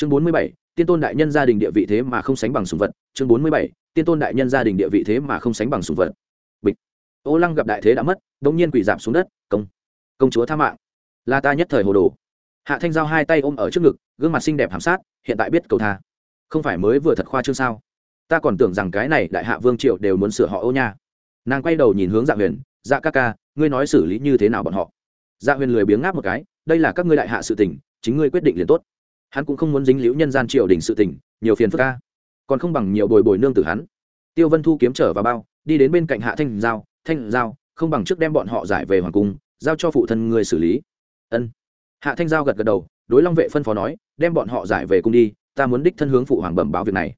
chương bốn mươi bảy, tiên tôn đại nhân gia đình địa vị thế mà không sánh bằng sùng vật. Chương bốn mươi bảy, tiên tôn đại nhân gia đình địa vị thế mà không sánh bằng sùng vật. Bịch. Ô lăng gặp đại thế đã mất đ ỗ n g nhiên quỳ giảm xuống đất, công công chúa tha mạng, là ta nhất thời hồ đồ. Hạ thanh giao hai tay ôm ở trước ngực, gương mặt xinh đẹp hàm sát, hiện tại biết cầu tha. Không phải mới vừa thật khoa chương sao? Ta còn tưởng rằng cái này đại hạ vương triệu đều muốn sửa họ ô nha. Nàng quay đầu nhìn hướng dạ huyền dạ ca ca, ngươi nói xử lý như thế nào bọn họ? Dạ huyền lười biếng ngáp một cái, đây là các ngươi đại hạ sự tình, chính ngươi quyết định liền tốt hắn cũng không muốn dính liễu nhân gian triều đình sự tình, nhiều phiền phức ca còn không bằng nhiều bồi bồi nương tử hắn. Tiêu vân thu kiếm trở vào bao, đi đến bên cạnh hạ thanh giao thanh giao, không bằng trước đem bọn họ giải về hoàng cung, giao cho phụ thân người xử lý. Ân. Hạ thanh giao gật gật đầu, đối long vệ phân phó nói, đem bọn họ giải về cung đi, ta muốn đích thân hướng phụ hoàng bẩm báo việc này.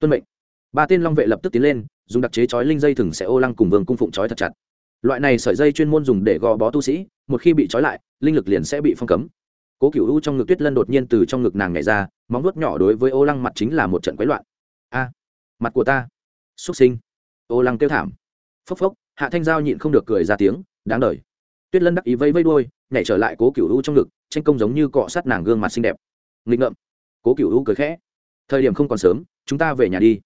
Tuân mệnh. Ba tên long vệ lập tức tiến lên, dùng đặc chế chói linh dây thừng sẽ ô lăng cùng vương cung phụng chói thật chặt. Loại này sợi dây chuyên môn dùng để gò bó tu sĩ, một khi bị trói lại, linh lực liền sẽ bị phong cấm cố cựu u trong ngực tuyết lân đột nhiên từ trong ngực nàng nhảy ra, móng nuốt nhỏ đối với ô lăng mặt chính là một trận quấy loạn. A, mặt của ta. Xuất sinh. Ô lăng kêu thảm. Phốc phốc, hạ thanh giao nhịn không được cười ra tiếng, đáng đời. tuyết lân đắc ý vây vây đôi nhảy trở lại cố cựu u trong ngực, tranh công giống như cọ sát nàng gương mặt xinh đẹp. Nghịch ngợm. Cố cựu u cười khẽ. Thời điểm không còn sớm, chúng ta về nhà đi.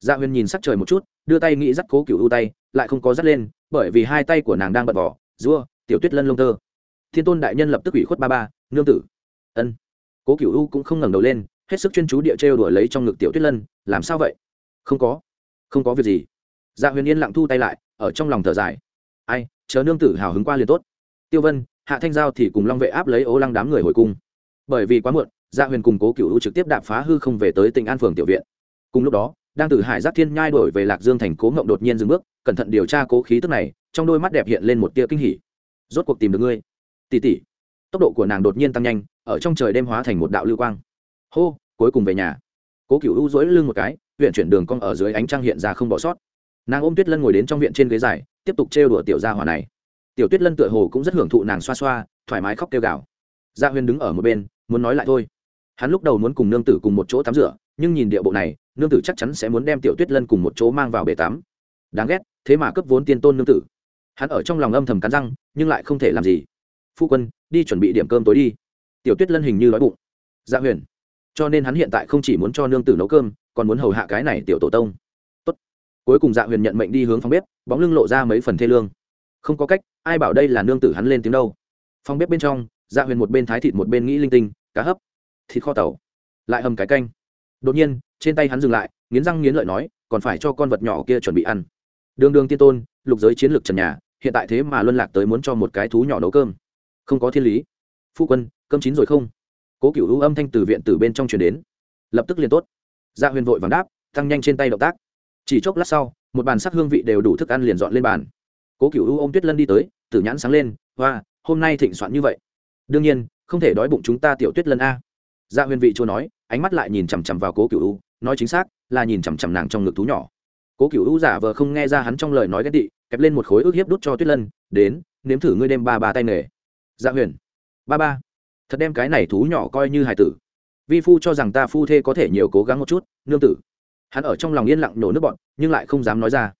Dạ huyền nhìn sắc trời một chút, đưa tay nghĩ dắt cố cựu u tay, lại không có dắt lên, bởi vì hai tay của nàng đang bật vỏ dua tiểu tuyết lân lông tơ. Thiên tôn đại nhân lập tức ủy khuất ba ba nương tử. Ân. Cố cựu u cũng không ngẩng đầu lên, hết sức chuyên chú địa trêu đuổi lấy trong ngực tiểu tuyết lân, làm sao vậy? Không có. Không có việc gì. Dạ huyền yên lặng thu tay lại, ở trong lòng thở dài. Ai, chờ nương tử hào hứng qua liền tốt. Tiêu vân, hạ thanh giao thì cùng long vệ áp lấy ố lăng đám người hồi cung. Bởi vì quá muộn dạ huyền cùng cố cựu u trực tiếp đạp phá hư không về tới tỉnh an phường tiểu viện. Cùng lúc đó, đang từ hải giác thiên nhai đổi về lạc dương thành cố ngộng đột nhiên dừng bước, cẩn thận điều tra cố khí tức này, trong đôi mắt đẹp hiện lên một tia kinh hỉ. Rốt cuộc tìm được ngươi. Tỉ tỉ tốc độ của nàng đột nhiên tăng nhanh, ở trong trời đêm hóa thành một đạo lưu quang. Hô, cuối cùng về nhà. Cố cựu u dỗi lưng một cái, huyện chuyển đường cong ở dưới ánh trăng hiện ra không bỏ sót. Nàng ôm tuyết lân ngồi đến trong viện trên ghế dài, tiếp tục trêu đùa tiểu gia hỏa này. Tiểu tuyết lân tựa hồ cũng rất hưởng thụ nàng xoa xoa, thoải mái khóc kêu gào. Dạ gia huyên đứng ở một bên, muốn nói lại thôi. Hắn lúc đầu muốn cùng nương tử cùng một chỗ tắm rửa, nhưng nhìn địa bộ này, nương tử chắc chắn sẽ muốn đem tiểu tuyết lân cùng một chỗ mang vào bể tắm. Đáng ghét, thế mà cấp vốn tiên tôn nương tử. Hắn ở trong lòng âm thầm cắn răng, nhưng lại không thể làm gì. Phu quân đi chuẩn bị điểm cơm tối đi. Tiểu tuyết lân hình như đói bụng. Dạ huyền. Cho nên hắn hiện tại không chỉ muốn cho nương tử nấu cơm, còn muốn hầu hạ cái này tiểu tổ tông. Tốt. cuối cùng dạ huyền nhận mệnh đi hướng phòng bếp, bóng lưng lộ ra mấy phần thê lương. Không có cách, ai bảo đây là nương tử hắn lên tiếng đâu. Phòng bếp bên trong dạ huyền một bên thái thịt một bên nghĩ linh tinh, cá hấp, thịt kho tàu, lại hầm cái canh. Đột nhiên, trên tay hắn dừng lại, nghiến răng nghiến lợi nói, còn phải cho con vật nhỏ kia chuẩn bị ăn. Đường đường tiên tôn, lục giới chiến lược trần nhà, hiện tại thế mà luân lạc tới muốn cho một cái thú nhỏ nấu cơm không có thiên lý. Phu quân, cơm chín rồi không? Cố cựu hữu âm thanh từ viện từ bên trong truyền đến. Lập tức liền tốt. Gia dạ huyền vội vàng đáp, tăng nhanh trên tay động tác. Chỉ chốc lát sau, một bàn sắc hương vị đều đủ thức ăn liền dọn lên bàn. Cố cựu hữu ôm tuyết lân đi tới, tử nhãn sáng lên, hoa, hôm nay thịnh soạn như vậy. Đương nhiên, không thể đói bụng chúng ta tiểu tuyết lân a. Gia dạ huyền vị chỗ nói, ánh mắt lại nhìn chằm chằm vào cố cựu u nói chính xác, là nhìn chằm chằm nàng trong ngực thú nhỏ. Cố cựu u giả vờ không nghe ra hắn trong lời nói ghét tị, kẹp lên một khối ức hiếp đút cho tuyết lân, đến, nếm thử ngươi đem ba ba tay nghề dạ huyền. Ba ba. Thật đem cái này thú nhỏ coi như hải tử. Vi phu cho rằng ta phu thê có thể nhiều cố gắng một chút, nương tử. Hắn ở trong lòng yên lặng nổ nước bọn, nhưng lại không dám nói ra.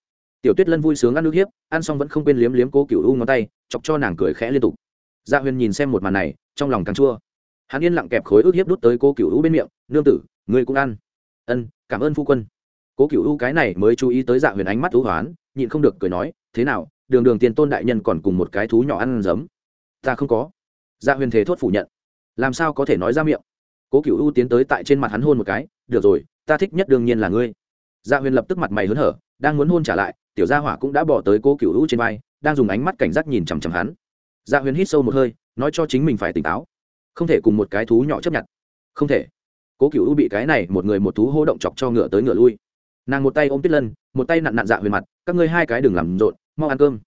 Tiểu tuyết lân vui sướng ăn nước hiếp, ăn xong vẫn không quên liếm liếm cố cựu u ngón tay, chọc cho nàng cười khẽ liên tục. Dạ huyền nhìn xem một màn này, trong lòng càng chua. Hắn yên lặng kẹp khối ức hiếp đút tới cô cựu u bên miệng, nương tử, ngươi cũng ăn. Ân, cảm ơn phu quân. Cố cựu u cái này mới chú ý tới dạ huyền ánh mắt thú hoán, nhịn không được cười nói, thế nào, đường đường tiền tôn đại nhân còn cùng một cái thú nhỏ ăn giấm? Ta không có. Dạ huyền thế thốt phủ nhận. Làm sao có thể nói ra miệng? Cố cựu u tiến tới tại trên mặt hắn hôn một cái, được rồi, ta thích nhất đương nhiên là ngươi. Dạ huyền lập tức mặt mày hớn hở, đang muốn hôn trả lại, tiểu gia hỏa cũng đã bỏ tới cố cựu u trên vai, đang dùng ánh mắt cảnh giác nhìn chằm chằm hắn. Dạ huyền hít sâu một hơi, nói cho chính mình phải tỉnh táo. Không thể cùng một cái thú nhỏ chấp nhận. Không thể. Cố cựu u bị cái này một người một thú hô động chọc cho ngựa tới ngựa lui. Nàng một tay ôm tuyết lân, một tay nặn nặn dạ huyền mặt, các ngươi hai cái đừng làm rộn, mau ăn cơm.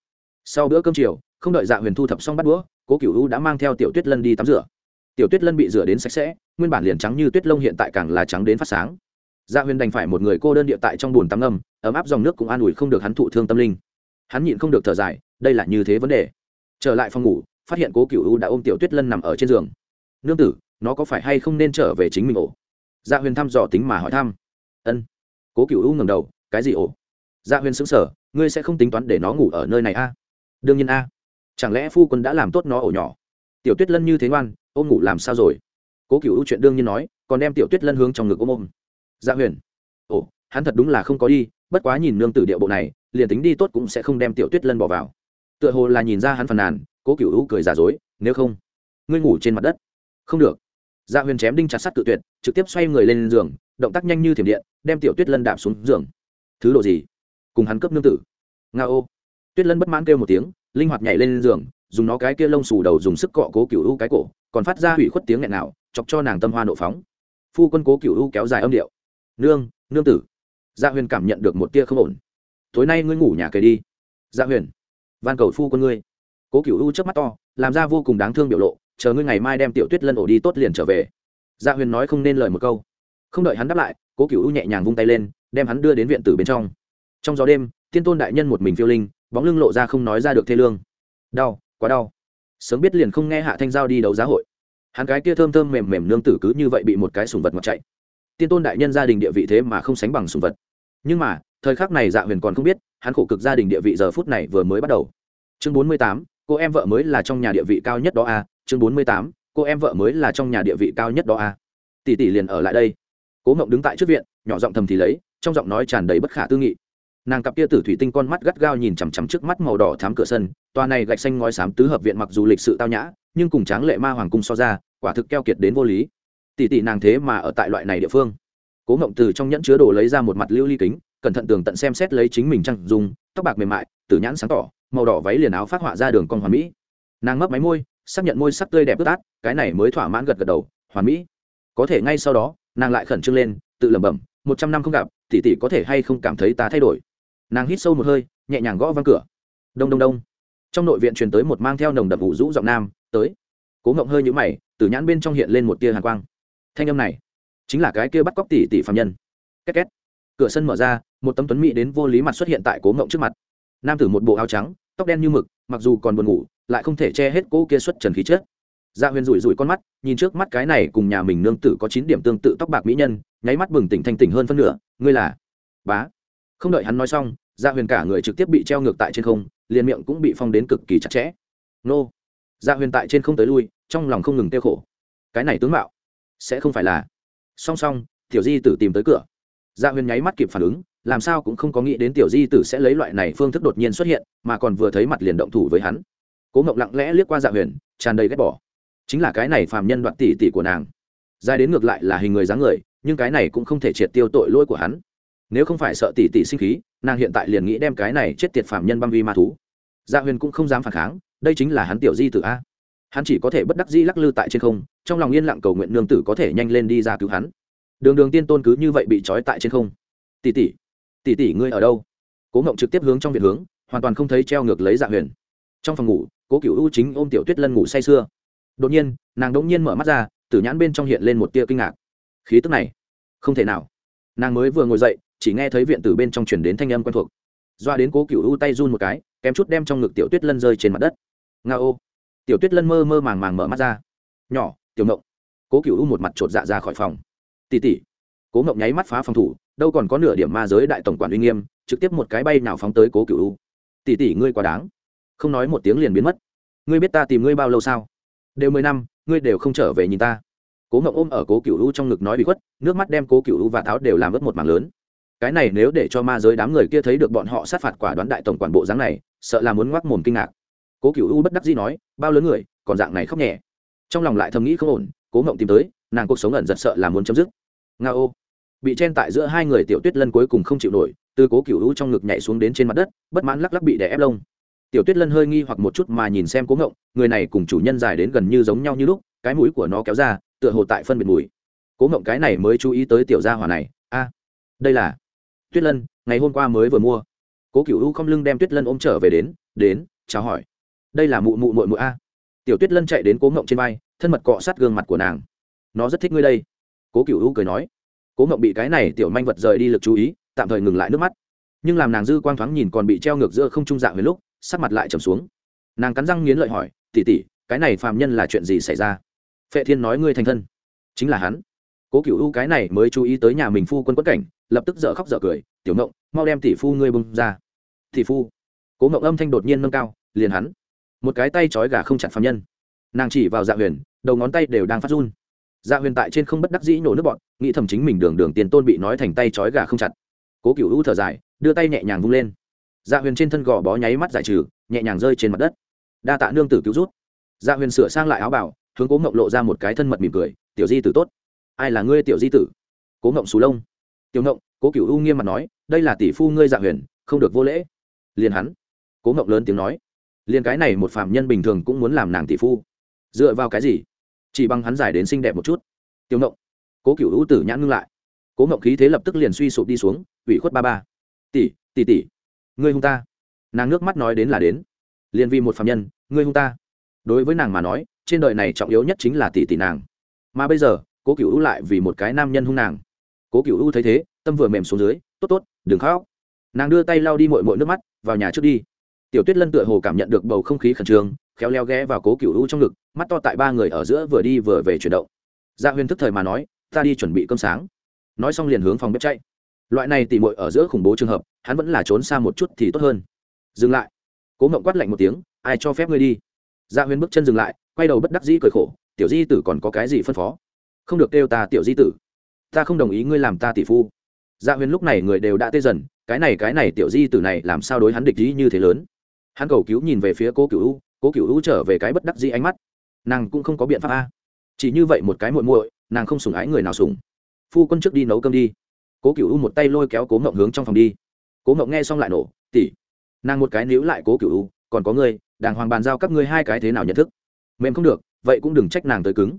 Sau bữa cơm chiều, không đợi dạ huyền thu thập xong bắt đũa cố cựu u đã mang theo tiểu tuyết lân đi tắm rửa tiểu tuyết lân bị rửa đến sạch sẽ nguyên bản liền trắng như tuyết lông hiện tại càng là trắng đến phát sáng dạ huyền đành phải một người cô đơn địa tại trong bùn tắm ngâm, ấm áp dòng nước cũng an ủi không được hắn thụ thương tâm linh hắn nhịn không được thở dài đây là như thế vấn đề trở lại phòng ngủ phát hiện cố cựu u đã ôm tiểu tuyết lân nằm ở trên giường nương tử nó có phải hay không nên trở về chính mình ổ dạ huyền thăm dò tính mà hỏi thăm ân cố cựu u ngầm đầu cái gì ổ dạ huyền xứng sở ngươi sẽ không tính toán để nó ngủ ở nơi này a? đương nhiên a chẳng lẽ phu quân đã làm tốt nó ổ nhỏ? Tiểu tuyết lân như thế ngoan ôm ngủ làm sao rồi? Cố cựu chuyện đương nhiên nói, còn đem tiểu tuyết lân hướng trong ngực ôm ôm. Dạ huyền. Ồ, hắn thật đúng là không có đi, bất quá nhìn nương tử địa bộ này, liền tính đi tốt cũng sẽ không đem tiểu tuyết lân bỏ vào. Tựa hồ là nhìn ra hắn phàn nàn, cố cựu hữu cười giả dối, nếu không, ngươi ngủ trên mặt đất. Không được. Dạ huyền chém đinh chặt sắt cự tuyệt, trực tiếp xoay người lên giường, động tác nhanh như thiểm điện, đem tiểu tuyết lân đạp xuống giường. Thứ độ gì? Cùng hắn cấp nương tử. Nga ô. Tuyết lân bất mãn kêu một tiếng linh hoạt nhảy lên giường, dùng nó cái kia lông xù đầu dùng sức cọ cố cựu u cái cổ, còn phát ra hủy khuất tiếng nghẹn nào, chọc cho nàng tâm hoa nộ phóng. Phu quân cố cựu u kéo dài âm điệu. Nương nương tử. Dạ huyền cảm nhận được một tia không ổn. Tối nay ngươi ngủ nhà kề đi. Dạ huyền. Van cầu phu quân ngươi. Cố cựu u chớp mắt to, làm ra vô cùng đáng thương biểu lộ, chờ ngươi ngày mai đem tiểu tuyết lân ổ đi tốt liền trở về. Dạ huyền nói không nên lời một câu. Không đợi hắn đáp lại, cố cựu u nhẹ nhàng vung tay lên, đem hắn đưa đến viện tử bên trong. Trong gió đêm, tiên tôn đại nhân một mình phiêu linh bóng lưng lộ ra không nói ra được thê lương. Đau, quá đau. Sớm biết liền không nghe hạ thanh giao đi đấu giá hội. Hắn cái kia thơm thơm mềm mềm nương tử cứ như vậy bị một cái sùng vật mặc chạy. Tiên tôn đại nhân gia đình địa vị thế mà không sánh bằng sùng vật. Nhưng mà, thời khắc này dạ huyền còn không biết, hắn khổ cực gia đình địa vị giờ phút này vừa mới bắt đầu. Chương bốn mươi tám, cô em vợ mới là trong nhà địa vị cao nhất đó a à. chương bốn mươi tám, cô em vợ mới là trong nhà địa vị cao nhất đó a à. tỷ tỷ liền ở lại đây. Cố mộng đứng tại trước viện, nhỏ giọng thầm thì lấy, trong giọng nói tràn đầy bất khả tư nghị nàng cặp kia tử thủy tinh con mắt gắt gao nhìn chằm chằm trước mắt màu đỏ thám cửa sân, tòa này gạch xanh ngói xám tứ hợp viện mặc dù lịch sự tao nhã, nhưng cùng tráng lệ ma hoàng cung so ra, quả thực keo kiệt đến vô lý. Tỷ tỷ nàng thế mà ở tại loại này địa phương. Cố ngộng từ trong nhẫn chứa đồ lấy ra một mặt lưu ly kính, cẩn thận tường tận xem xét lấy chính mình trăng dùng tóc bạc mềm mại, tử nhãn sáng tỏ, màu đỏ váy liền áo phát họa ra đường con hoàn mỹ. Nàng mấp máy môi, xác nhận môi sắc tươi đẹp ướt át, cái này mới thỏa mãn gật gật đầu, hoàn mỹ. Có thể ngay sau đó, nàng lại khẩn trương lên, tự lẩm bẩm, một trăm năm không gặp, tỷ tỷ có thể hay không cảm thấy ta thay đổi? Nàng hít sâu một hơi, nhẹ nhàng gõ văng cửa. Đông đông đông. Trong nội viện truyền tới một mang theo nồng đậm vụ rũ giọng nam, tới. Cố ngộng hơi nhũ mày, từ nhãn bên trong hiện lên một tia hàn quang. Thanh âm này chính là cái kia bắt cóc tỷ tỷ phạm nhân. Két két. Cửa sân mở ra, một tấm tuấn mỹ đến vô lý mặt xuất hiện tại cố ngộng trước mặt. Nam tử một bộ áo trắng, tóc đen như mực, mặc dù còn buồn ngủ, lại không thể che hết cố kia xuất trần khí chết dạ huyền rủi rủi con mắt, nhìn trước mắt cái này cùng nhà mình nương tử có chín điểm tương tự tóc bạc mỹ nhân, nháy mắt bừng tỉnh thanh tỉnh hơn phân nửa. Ngươi là? Bá không đợi hắn nói xong dạ huyền cả người trực tiếp bị treo ngược tại trên không, liền miệng cũng bị phong đến cực kỳ chặt chẽ. Nô! Dạ huyền tại trên không tới lui, trong lòng không ngừng tiêu khổ. Cái này tướng mạo, sẽ không phải là. Song song, tiểu di tử tìm tới cửa. Dạ huyền nháy mắt kịp phản ứng, làm sao cũng không có nghĩ đến tiểu di tử sẽ lấy loại này phương thức đột nhiên xuất hiện, mà còn vừa thấy mặt liền động thủ với hắn. Cố ngộng lặng lẽ liếc qua dạ huyền, tràn đầy ghét bỏ. Chính là cái này phàm nhân đoạn tỷ tỷ của nàng. Dài đến ngược lại là hình người dáng người, nhưng cái này cũng không thể triệt tiêu tội lỗi của hắn nếu không phải sợ tỷ tỷ sinh khí, nàng hiện tại liền nghĩ đem cái này chết tiệt phạm nhân băm vi ma thú. Dạ huyền cũng không dám phản kháng, đây chính là hắn tiểu di tử a. Hắn chỉ có thể bất đắc dĩ lắc lư tại trên không, trong lòng yên lặng cầu nguyện nương tử có thể nhanh lên đi ra cứu hắn. Đường đường tiên tôn cứ như vậy bị trói tại trên không. Tỷ tỷ tỷ tỷ ngươi ở đâu? Cố ngộng trực tiếp hướng trong viện hướng, hoàn toàn không thấy treo ngược lấy dạ huyền. Trong phòng ngủ, cố cựu u chính ôm tiểu tuyết lân ngủ say sưa. Đột nhiên, nàng đ ỗ n g nhiên mở mắt ra tử nhãn bên trong hiện lên một tia kinh ngạc. Khí tức này, không thể nào. Nàng mới vừa ngồi dậy chỉ nghe thấy viện từ bên trong chuyển đến thanh âm quen thuộc. Doa đến cố cựu u tay run một cái, kém chút đem trong ngực tiểu tuyết lân rơi trên mặt đất. Nga ô. Tiểu tuyết lân mơ mơ màng màng mở mắt ra. Nhỏ, tiểu mộng cố cựu u một mặt chột dạ ra khỏi phòng. Tỉ tỉ cố mộng nháy mắt phá phòng thủ, đâu còn có nửa điểm ma giới đại tổng quản uy nghiêm, trực tiếp một cái bay nào phóng tới cố cựu u. Tỉ tỉ ngươi quá đáng. Không nói một tiếng liền biến mất. Ngươi biết ta tìm ngươi bao lâu sao? Đều mười năm, ngươi đều không trở về nhìn ta. Cố ngộng ôm ở cố cựu u trong ngực nói bị khuất, nước mắt đem cố cựu u và tháo đều làm ướt một mảng lớn cái này nếu để cho ma giới đám người kia thấy được bọn họ sát phạt quả đoán đại tổng quản bộ dáng này, sợ là muốn ngoác mồm kinh ngạc. Cố cựu u bất đắc dĩ nói, bao lớn người, còn dạng này khóc nhẹ. Trong lòng lại thầm nghĩ không ổn, cố ngộng tìm tới, nàng cuộc sống ẩn giật sợ là muốn chấm dứt. Nga ô. Bị chen tại giữa hai người tiểu tuyết lân cuối cùng không chịu nổi, từ cố cựu u trong ngực nhảy xuống đến trên mặt đất, bất mãn lắc lắc bị đè ép lông. Tiểu tuyết lân hơi nghi hoặc một chút mà nhìn xem cố ngộng, người này cùng chủ nhân dài đến gần như giống nhau như lúc, cái mũi của nó kéo ra, tựa hồ tại phân biệt mùi. Cố ngộng cái này mới chú ý tới tiểu gia hỏa này, a, đây là tuyết lân, ngày hôm qua mới vừa mua. Cố cựu u không lưng đem tuyết lân ôm trở về đến đến, chào hỏi. Đây là mụ mụ mội mụ a. Tiểu tuyết lân chạy đến cố ngộng trên vai, thân mật cọ sát gương mặt của nàng. Nó rất thích ngươi đây. Cố cựu u cười nói. Cố ngộng bị cái này tiểu manh vật rời đi lực chú ý, tạm thời ngừng lại nước mắt. Nhưng làm nàng dư quang thoáng nhìn còn bị treo ngược giữa không trung dạng về lúc, sắc mặt lại trầm xuống. Nàng cắn răng nghiến lợi hỏi tỉ tỉ cái này phàm nhân là chuyện gì xảy ra? Phệ thiên nói, ngươi thành thân. Chính là hắn cố cựu u cái này mới chú ý tới nhà mình phu quân quất cảnh, lập tức dở khóc dở cười, tiểu ngộng, mau đem tỷ phu ngươi bông ra. Tỷ phu? Cố ngộng âm thanh đột nhiên nâng cao, liền hắn. Một cái tay trói gà không chặt phạm nhân. Nàng chỉ vào dạ huyền, đầu ngón tay đều đang phát run. Dạ huyền tại trên không bất đắc dĩ nổ nước bọn nghĩ thầm chính mình đường đường tiền tôn bị nói thành tay trói gà không chặt. Cố cựu u thở dài, đưa tay nhẹ nhàng vung lên. Dạ huyền trên thân gò bó nháy mắt giải trừ, nhẹ nhàng rơi trên mặt đất. Đa tạ nương tử cứu rút dạ huyền sửa sang lại áo bảo hướng cố ngộng lộ ra một cái thân mật mỉm cười, tiểu di tử tốt ai là ngươi tiểu di tử? Cố ngộng xù lông. Tiểu ngộng, cố cựu u nghiêm mặt nói, đây là tỷ phu ngươi dạ huyền, không được vô lễ. Liền hắn. Cố ngộng lớn tiếng nói, liền cái này một phạm nhân bình thường cũng muốn làm nàng tỷ phu. Dựa vào cái gì? Chỉ bằng hắn giải đến xinh đẹp một chút. Tiểu ngộng, cố cựu u tử nhãn ngưng lại. Cố ngộng khí thế lập tức liền suy sụp đi xuống, ủy khuất ba ba. Tỷ tỷ tỷ, ngươi hung ta. Nàng nước mắt nói đến là đến. Liền vì một phạm nhân, ngươi hung ta. Đối với nàng mà nói, trên đời này trọng yếu nhất chính là tỷ tỷ nàng. Mà bây giờ cố cựu u lại vì một cái nam nhân hung nàng. Cố cựu u thấy thế, tâm vừa mềm xuống dưới, tốt tốt, đừng khóc. Nàng đưa tay lau đi mội mội nước mắt, vào nhà trước đi. Tiểu tuyết lân tựa hồ cảm nhận được bầu không khí khẩn trương, khéo leo ghé vào cố cựu u trong ngực, mắt to tại ba người ở giữa vừa đi vừa về chuyển động. Dạ Gia huyên thức thời mà nói, ta đi chuẩn bị cơm sáng. Nói xong liền hướng phòng bếp chạy. Loại này tỉ mội ở giữa khủng bố trường hợp, hắn vẫn là trốn xa một chút thì tốt hơn. Dừng lại. Cố mộng quát lạnh một tiếng, ai cho phép ngươi đi? Dạ Gia huyên bước chân dừng lại, quay đầu bất đắc dĩ cười khổ, tiểu di tử còn có cái gì phân phó? Không được kêu ta tiểu di tử. Ta không đồng ý ngươi làm ta tỷ phu. Dạ huyền lúc này người đều đã tê dần, cái này cái này tiểu di tử này làm sao đối hắn địch ý như thế lớn? Hắn cầu cứu nhìn về phía cố cựu u, cố cựu u trở về cái bất đắc dĩ ánh mắt. Nàng cũng không có biện pháp a. Chỉ như vậy một cái muội muội, nàng không sủng ái người nào sủng. Phu quân trước đi nấu cơm đi. Cố cựu u một tay lôi kéo cố ngộng hướng trong phòng đi. Cố ngộng nghe xong lại nổ tỉ nàng một cái níu lại cố cựu u, còn có ngươi, đàng hoàng bàn giao các ngươi hai cái thế nào nhận thức? Mềm không được, vậy cũng đừng trách nàng tới cứng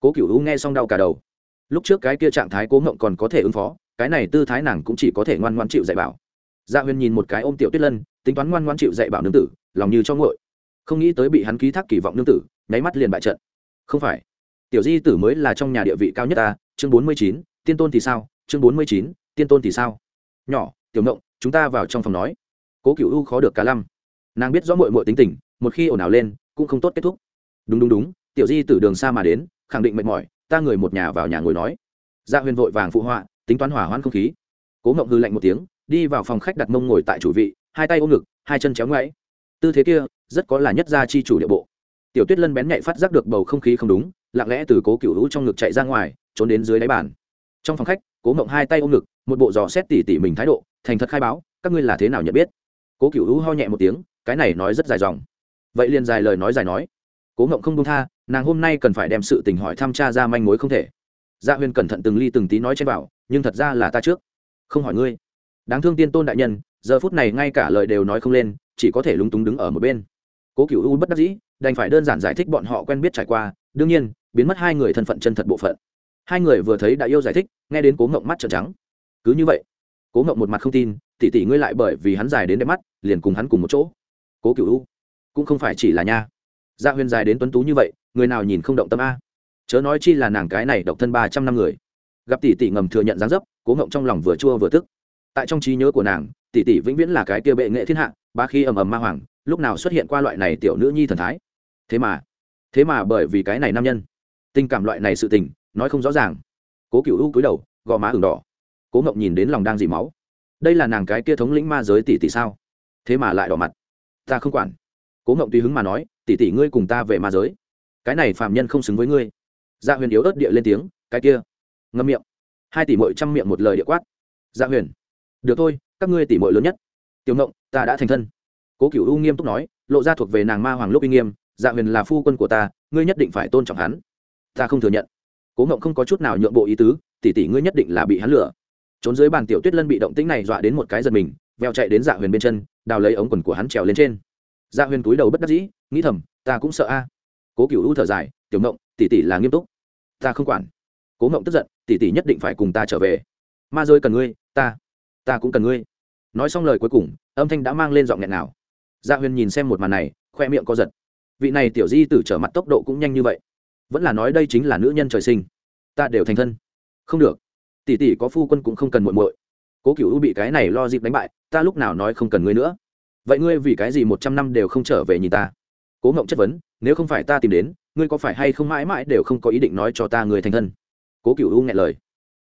cố cựu u nghe xong đau cả đầu. Lúc trước cái kia trạng thái cố ngộng còn có thể ứng phó, cái này tư thái nàng cũng chỉ có thể ngoan ngoan chịu dạy bảo. Gia dạ huyền nhìn một cái ôm tiểu tuyết lân, tính toán ngoan ngoan chịu dạy bảo nương tử, lòng như cho ngội không nghĩ tới bị hắn ký thác kỳ vọng nương tử, nháy mắt liền bại trận. Không phải. Tiểu di tử mới là trong nhà địa vị cao nhất ta, chương bốn mươi chín, tiên tôn thì sao, chương bốn mươi chín, tiên tôn thì sao. Nhỏ, tiểu ngộng, chúng ta vào trong phòng nói. Cố cựu u khó được cả lăm. Nàng biết rõ mội mội tính tình, một khi ồn ào lên, cũng không tốt kết thúc. Đúng đúng đúng, tiểu di từ đường xa mà đến khẳng định mệt mỏi, ta người một nhà vào nhà ngồi nói. Gia dạ huyền vội vàng phụ họa, tính toán hỏa hoãn không khí. Cố ngộng hư lạnh một tiếng, đi vào phòng khách đặt mông ngồi tại chủ vị, hai tay ôm ngực, hai chân chéo ngoáy. Tư thế kia, rất có là nhất gia chi chủ địa bộ. Tiểu tuyết lân bén nhạy phát giác được bầu không khí không đúng, lặng lẽ từ cố cựu hữu trong ngực chạy ra ngoài, trốn đến dưới đáy bàn. Trong phòng khách, cố ngộng hai tay ôm ngực, một bộ dò xét tỉ tỉ mình thái độ, thành thật khai báo, các ngươi là thế nào nhận biết? Cố cựu hữu ho nhẹ một tiếng, cái này nói rất dài dòng. Vậy liền dài lời nói dài nói. Cố ngộng không đông tha nàng hôm nay cần phải đem sự tình hỏi thăm cha ra manh mối không thể. Gia dạ huyên cẩn thận từng ly từng tí nói trên bảo, nhưng thật ra là ta trước. Không hỏi ngươi. Đáng thương tiên tôn đại nhân, giờ phút này ngay cả lời đều nói không lên, chỉ có thể lúng túng đứng ở một bên. Cố cựu u bất đắc dĩ, đành phải đơn giản giải thích bọn họ quen biết trải qua, đương nhiên, biến mất hai người thân phận chân thật bộ phận. Hai người vừa thấy đã yêu giải thích, nghe đến cố ngộng mắt trợn trắng. Cứ như vậy, cố ngộng một mặt không tin, tỉ tỉ ngươi lại bởi vì hắn dài đến đẹp mắt, liền cùng hắn cùng một chỗ. Cố cựu u, cũng không phải chỉ là nha dạ huyền dài đến tuấn tú như vậy, người nào nhìn không động tâm a? Chớ nói chi là nàng cái này độc thân ba trăm năm người. Gặp tỷ tỷ ngầm thừa nhận dáng dấp, cố ngộng trong lòng vừa chua vừa tức. Tại trong trí nhớ của nàng, tỷ tỷ vĩnh viễn là cái kia bệ nghệ thiên hạ ba khi ầm ầm ma hoàng, lúc nào xuất hiện qua loại này tiểu nữ nhi thần thái? Thế mà thế mà bởi vì cái này nam nhân, tình cảm loại này sự tình, nói không rõ ràng. Cố cựu u cúi đầu, gò má ửng đỏ. Cố ngộng nhìn đến lòng đang dị máu. Đây là nàng cái kia thống lĩnh ma giới tỷ tỷ sao? Thế mà lại đỏ mặt. Ta không quản cố ngộng tùy hứng mà nói, tỷ tỷ ngươi cùng ta về ma giới. Cái này phạm nhân không xứng với ngươi. Dạ huyền yếu ớt địa lên tiếng, cái kia. Ngâm miệng. Hai tỷ mội chăm miệng một lời địa quát. Dạ huyền, được thôi, các ngươi tỷ mội lớn nhất. Tiểu ngộng, ta đã thành thân. Cố cựu u nghiêm túc nói, lộ ra thuộc về nàng ma hoàng lúc uy nghiêm dạ huyền là phu quân của ta, ngươi nhất định phải tôn trọng hắn. Ta không thừa nhận. Cố ngộng không có chút nào nhượng bộ ý tứ, tỷ tỷ ngươi nhất định là bị hắn lừa. Trốn dưới bàn tiểu tuyết lân bị động tĩnh này dọa đến một cái giật mình veo chạy đến dạ huyền bên chân, đào lấy ống quần của hắn trèo lên trên dạ huyền túi đầu bất đắc dĩ, nghĩ thầm, ta cũng sợ a. Cố cựu u thở dài, tiểu ngộng, tỷ tỷ là nghiêm túc. Ta không quản. Cố ngộng tức giận, tỷ tỷ nhất định phải cùng ta trở về. Ma rơi cần ngươi, ta ta cũng cần ngươi. Nói xong lời cuối cùng, âm thanh đã mang lên giọng nghẹn nào dạ huyền nhìn xem một màn này, khoe miệng co giật. Vị này tiểu di tử trở mặt tốc độ cũng nhanh như vậy. Vẫn là nói đây chính là nữ nhân trời sinh. Ta đều thành thân. Không được. Tỷ tỷ có phu quân cũng không cần muội muội. Cố cựu bị cái này lo dịp đánh bại, ta lúc nào nói không cần ngươi nữa? Vậy ngươi vì cái gì một trăm năm đều không trở về nhìn ta? Cố ngộng chất vấn, nếu không phải ta tìm đến, ngươi có phải hay không mãi mãi đều không có ý định nói cho ta người thành thân? Cố cựu u nghe lời.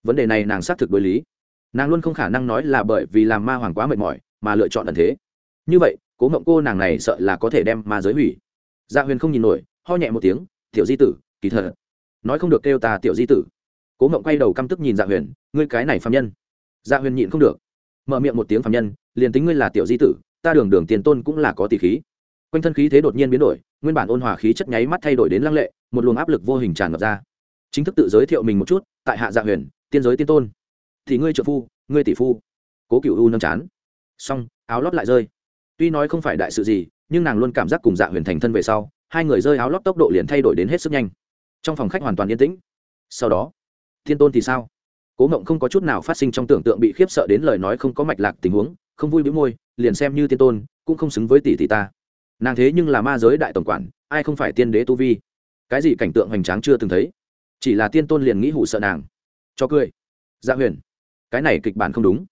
Vấn đề này nàng xác thực đối lý. Nàng luôn không khả năng nói là bởi vì làm ma hoàng quá mệt mỏi, mà lựa chọn ẩn thế. Như vậy, cố ngộng cô nàng này sợ là có thể đem ma giới hủy. Gia dạ huyền không nhìn nổi, ho nhẹ một tiếng, tiểu di tử, kỳ thật, nói không được kêu ta tiểu di tử. Cố ngộng quay đầu căm tức nhìn dạ huyền, ngươi cái này phạm nhân. Dạ huyền nhịn không được, mở miệng một tiếng phạm nhân, liền tính ngươi là tiểu di tử ta đường đường tiền tôn cũng là có tỷ khí. Quanh thân khí thế đột nhiên biến đổi, nguyên bản ôn hòa khí chất nháy mắt thay đổi đến lăng lệ, một luồng áp lực vô hình tràn ngập ra. Chính thức tự giới thiệu mình một chút, tại hạ dạ huyền, tiên giới tiên tôn. Thì ngươi trợ phu, ngươi tỷ phu. Cố cựu u nâng chán. Xong, áo lót lại rơi. Tuy nói không phải đại sự gì, nhưng nàng luôn cảm giác cùng dạ huyền thành thân về sau, hai người rơi áo lót tốc độ liền thay đổi đến hết sức nhanh. Trong phòng khách hoàn toàn yên tĩnh. Sau đó thiên tôn thì sao? Cố ngộng không có chút nào phát sinh trong tưởng tượng bị khiếp sợ đến lời nói không có mạch lạc tình huống, không vui bĩu môi liền xem như tiên tôn, cũng không xứng với tỷ tỷ ta. Nàng thế nhưng là ma giới đại tổng quản, ai không phải tiên đế tu vi? Cái gì cảnh tượng hoành tráng chưa từng thấy? Chỉ là tiên tôn liền nghĩ hủ sợ nàng. Cho cười. Dạ huyền, cái này kịch bản không đúng.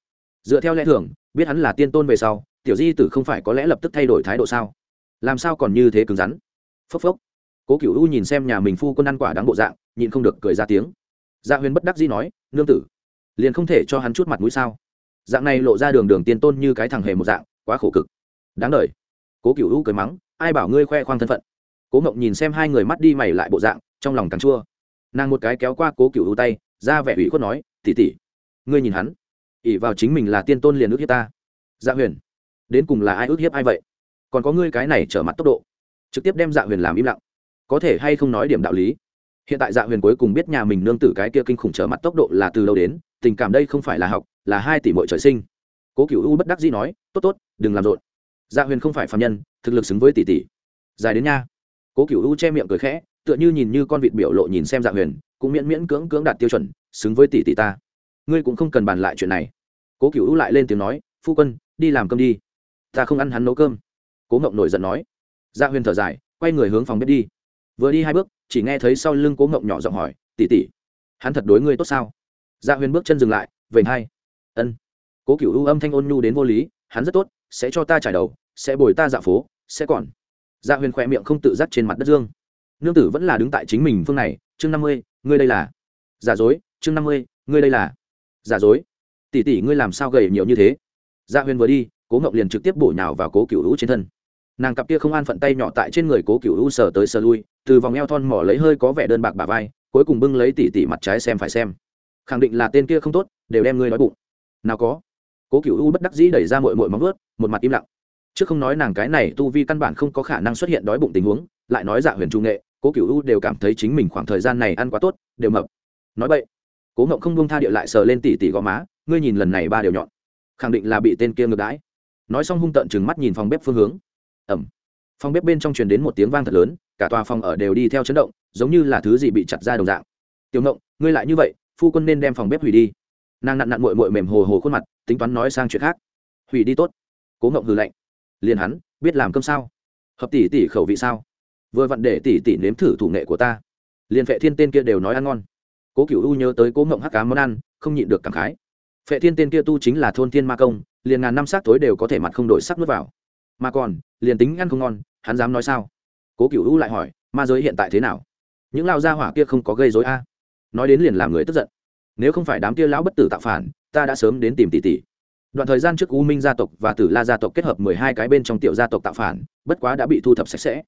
Dựa theo lẽ thường, biết hắn là tiên tôn về sau, tiểu di tử không phải có lẽ lập tức thay đổi thái độ sao? Làm sao còn như thế cứng rắn? Phốc phốc. Cố cựu u nhìn xem nhà mình phu quân ăn quả đáng bộ dạng, nhịn không được cười ra tiếng. Dạ huyền bất đắc dĩ nói, nương tử, liền không thể cho hắn chút mặt mũi sao? Dạng này lộ ra đường đường tiên tôn như cái thằng hề một dạng, quá khổ cực. Đáng đ cố cựu u cười mắng, ai bảo ngươi khoe khoang thân phận? Cố mộng nhìn xem hai người mắt đi mày lại bộ dạng, trong lòng càng chua. Nàng một cái kéo qua cố cựu u tay, ra vẻ ủy khuất nói tỉ tỉ ngươi nhìn hắn. Ỉ vào chính mình là tiên tôn liền ước hiếp ta. Dạ huyền, đến cùng là ai ước hiếp ai vậy? Còn có ngươi cái này trở mặt tốc độ. Trực tiếp đem dạ huyền làm im lặng. Có thể hay không nói điểm đạo lý? Hiện tại dạ huyền cuối cùng biết nhà mình nương tử cái kia kinh khủng trở mặt tốc độ là từ đâu đến, tình cảm đây không phải là học là hai tỷ mội trời sinh. Cố cựu u bất đắc dĩ nói, tốt tốt, đừng làm rộn. Dạ huyền không phải phạm nhân, thực lực xứng với tỷ tỷ. Dài đến nha. Cố cựu u che miệng cười khẽ, tựa như nhìn như con vịt biểu lộ nhìn xem dạ huyền, cũng miễn miễn cưỡng cưỡng đạt tiêu chuẩn, xứng với tỷ tỷ ta. Ngươi cũng không cần bàn lại chuyện này. Cố cựu u lại lên tiếng nói, phu quân, đi làm cơm đi. Ta không ăn hắn nấu cơm. Cố ngộng nổi giận nói. Dạ huyền thở dài, quay người hướng phòng bếp đi. Vừa đi hai bước, chỉ nghe thấy sau lưng cố ngộng nhỏ giọng hỏi tỉ tỉ hắn thật đối ngươi tốt sao? Dạ huyền bước chân dừng lại, vểnh hai ân. Cố cựu ưu âm thanh ôn nhu đến vô lý, hắn rất tốt, sẽ cho ta trải đầu, sẽ bồi ta dạ phố, sẽ còn. Dạ huyền khỏe miệng không tự giác trên mặt đất dương. Nương tử vẫn là đứng tại chính mình phương này, chương năm mươi, ngươi đây là. Giả dối, chương năm mươi, ngươi đây là. Giả dối. Tỷ tỷ ngươi làm sao gầy nhiều như thế? Dạ huyền vừa đi, cố ngậu liền trực tiếp bổ nhào vào cố cựu hữu trên thân. Nàng cặp kia không an phận tay nhỏ tại trên người cố cựu hữu sờ tới sờ lui, từ vòng eo thon mỏ lấy hơi có vẻ đơn bạc bà vai, cuối cùng bưng lấy tỉ tỉ mặt trái xem phải xem. Khẳng định là tên kia không tốt, đều đem ngươi nói bụng nào có. Cố cựu u bất đắc dĩ đẩy ra mội mội móng ướt một mặt im lặng. Chứ không nói nàng cái này tu vi căn bản không có khả năng xuất hiện đói bụng tình huống, lại nói dạ huyền trung nghệ, cố cựu u đều cảm thấy chính mình khoảng thời gian này ăn quá tốt, đều mập. Nói vậy cố ngộng không buông tha địa lại sờ lên tỉ tỉ gò má, ngươi nhìn lần này ba đều nhọn. Khẳng định là bị tên kia ngược đãi. Nói xong hung tợn chừng mắt nhìn phòng bếp phương hướng. Ẩm. Phòng bếp bên trong truyền đến một tiếng vang thật lớn, cả tòa phòng ở đều đi theo chấn động, giống như là thứ gì bị chặt ra đồng dạng. Tiểu ngộng, ngươi lại như vậy, phu quân nên đem phòng bếp hủy đi nàng nặn nặn mội mội mềm hồ hồ khuôn mặt, tính toán nói sang chuyện khác. Hủy đi tốt. Cố ngộng hừ lạnh. Liền hắn, biết làm cơm sao? Hợp tỷ tỷ khẩu vị sao? Vừa vặn để tỷ tỷ nếm thử thủ nghệ của ta. Liền phệ thiên tên kia đều nói ăn ngon. Cố cựu u nhớ tới cố ngộng hắc cá món ăn, không nhịn được cảm khái. Phệ thiên tên kia tu chính là thôn thiên ma công, liền ngàn năm sát tối đều có thể mặt không đổi sắc nuốt vào. Mà còn, liền tính ăn không ngon, hắn dám nói sao? Cố cựu u lại hỏi, ma giới hiện tại thế nào? Những lao gia hỏa kia không có gây dối a? Nói đến liền làm người tức giận nếu không phải đám kia lão bất tử tạo phản, ta đã sớm đến tìm tỷ tỷ. Đoạn thời gian trước u minh gia tộc và tử la gia tộc kết hợp mười hai cái bên trong tiểu gia tộc tạo phản, bất quá đã bị thu thập sạch sẽ.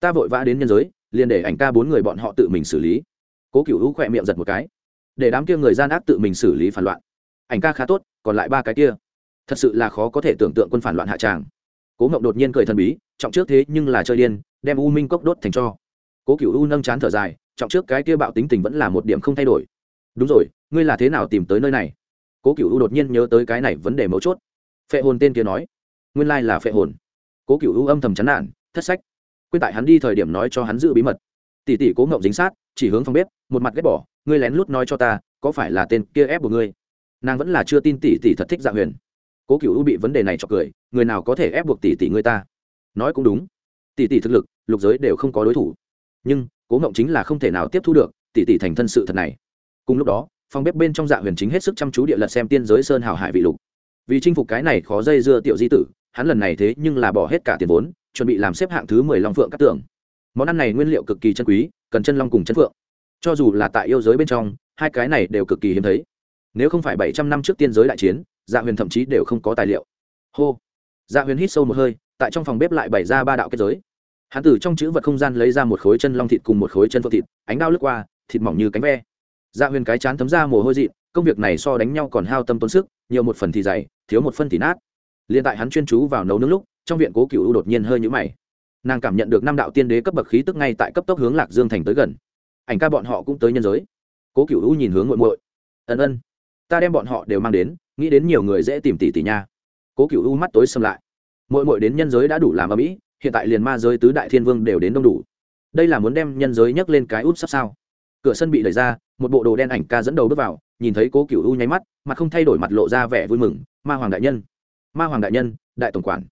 Ta vội vã đến nhân giới, liền để ảnh ca bốn người bọn họ tự mình xử lý. Cố cựu hữu khỏe miệng giật một cái. Để đám kia người gian ác tự mình xử lý phản loạn. Ảnh ca khá tốt, còn lại ba cái kia. Thật sự là khó có thể tưởng tượng quân phản loạn hạ tràng. Cố ngộng đột nhiên cười thần bí, trọng trước thế nhưng là chơi điên, đem u minh cốc đốt thành cho. Cố cựu u nâng chán thở dài, trọng trước cái kia bạo tính tình vẫn là một điểm không thay đổi đúng rồi, ngươi là thế nào tìm tới nơi này? Cố cựu u đột nhiên nhớ tới cái này vấn đề mấu chốt. Phệ hồn tên kia nói, nguyên lai là phệ hồn. Cố cựu u âm thầm chán nản, thất sách. Quên tại hắn đi thời điểm nói cho hắn giữ bí mật. Tỷ tỷ cố ngộng dính sát, chỉ hướng phòng bếp, một mặt ghét bỏ, ngươi lén lút nói cho ta, có phải là tên kia ép của ngươi? Nàng vẫn là chưa tin tỷ tỷ thật thích dạ huyền. Cố cựu u bị vấn đề này cho cười, người nào có thể ép buộc tỷ tỷ người ta? Nói cũng đúng. Tỷ tỷ thực lực, lục giới đều không có đối thủ. Nhưng, cố ngộng chính là không thể nào tiếp thu được, tỷ tỷ thành thân sự thật này cùng lúc đó, phòng bếp bên trong dạ huyền chính hết sức chăm chú địa lật xem tiên giới sơn hào hải vị lục. Vì chinh phục cái này khó dây dưa tiểu di tử, hắn lần này thế nhưng là bỏ hết cả tiền vốn, chuẩn bị làm xếp hạng thứ mười long phượng cát tưởng món ăn này nguyên liệu cực kỳ chân quý, cần chân long cùng chân phượng. Cho dù là tại yêu giới bên trong, hai cái này đều cực kỳ hiếm thấy. Nếu không phải bảy trăm năm trước tiên giới đại chiến dạ huyền thậm chí đều không có tài liệu. Hô. Dạ huyền hít sâu một hơi, tại trong phòng bếp lại bày ra ba đạo kết giới. Hắn từ trong chữ vật không gian lấy ra một khối chân long thịt cùng một khối chân phượng thịt, ánh đao lướt qua, thịt mỏng như cánh ve dạ huyền cái chán thấm ra mồ hôi dị công việc này so đánh nhau còn hao tâm tốn sức, nhiều một phần thì dày, thiếu một phân thì nát. Liền tại hắn chuyên chú vào nấu nướng lúc, trong viện cố cựu u đột nhiên hơi nhũ mày. Nàng cảm nhận được năm đạo tiên đế cấp bậc khí tức ngay tại cấp tốc hướng lạc dương thành tới gần. Ảnh ca bọn họ cũng tới nhân giới. Cố cựu u nhìn hướng muội muội. Ân ân, ta đem bọn họ đều mang đến, nghĩ đến nhiều người dễ tìm tỷ tỷ nha. Cố cựu u mắt tối xâm lại. Muội muội đến nhân giới đã đủ làm ở mỹ hiện tại liền ma giới tứ đại thiên vương đều đến đông đủ. Đây là muốn đem nhân giới nhấc lên cái út sắp sao? Cửa sân bị đẩy ra một bộ đồ đen ảnh ca dẫn đầu bước vào, nhìn thấy cố cựu u nháy mắt, mặt không thay đổi mặt lộ ra vẻ vui mừng, ma hoàng đại nhân, ma hoàng đại nhân, đại tổng quản.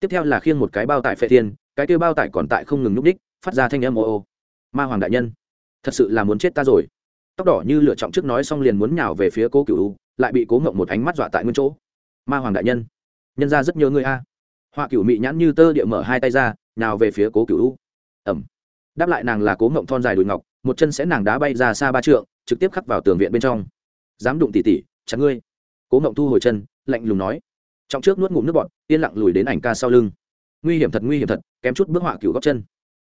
Tiếp theo là khiêng một cái bao tải phệ thiên, cái kêu bao tải còn tại không ngừng nhúc đích, phát ra thanh âm ô ô. Ma hoàng đại nhân, thật sự là muốn chết ta rồi. Tóc đỏ như lựa trọng trước nói xong liền muốn nhào về phía cố cựu u, lại bị cố ngộng một ánh mắt dọa tại nguyên chỗ. Ma hoàng đại nhân nhân ra rất nhớ ngươi a. Họa cựu mị nhãn như tơ địa mở hai tay ra, nhào về phía cố cựu u. Ẩm. Đáp lại nàng là cố ngộng thon dài đùi ngọc, một chân sẽ nàng đá bay ra xa ba trượng trực tiếp khắc vào tường viện bên trong. Dám đụng tỉ tỉ chắn ngươi. Cố ngộng thu hồi chân, lạnh lùng nói. Trong trước nuốt ngụm nước bọt, yên lặng lùi đến ảnh ca sau lưng. Nguy hiểm thật, nguy hiểm thật, kém chút bước họa cửu góc chân.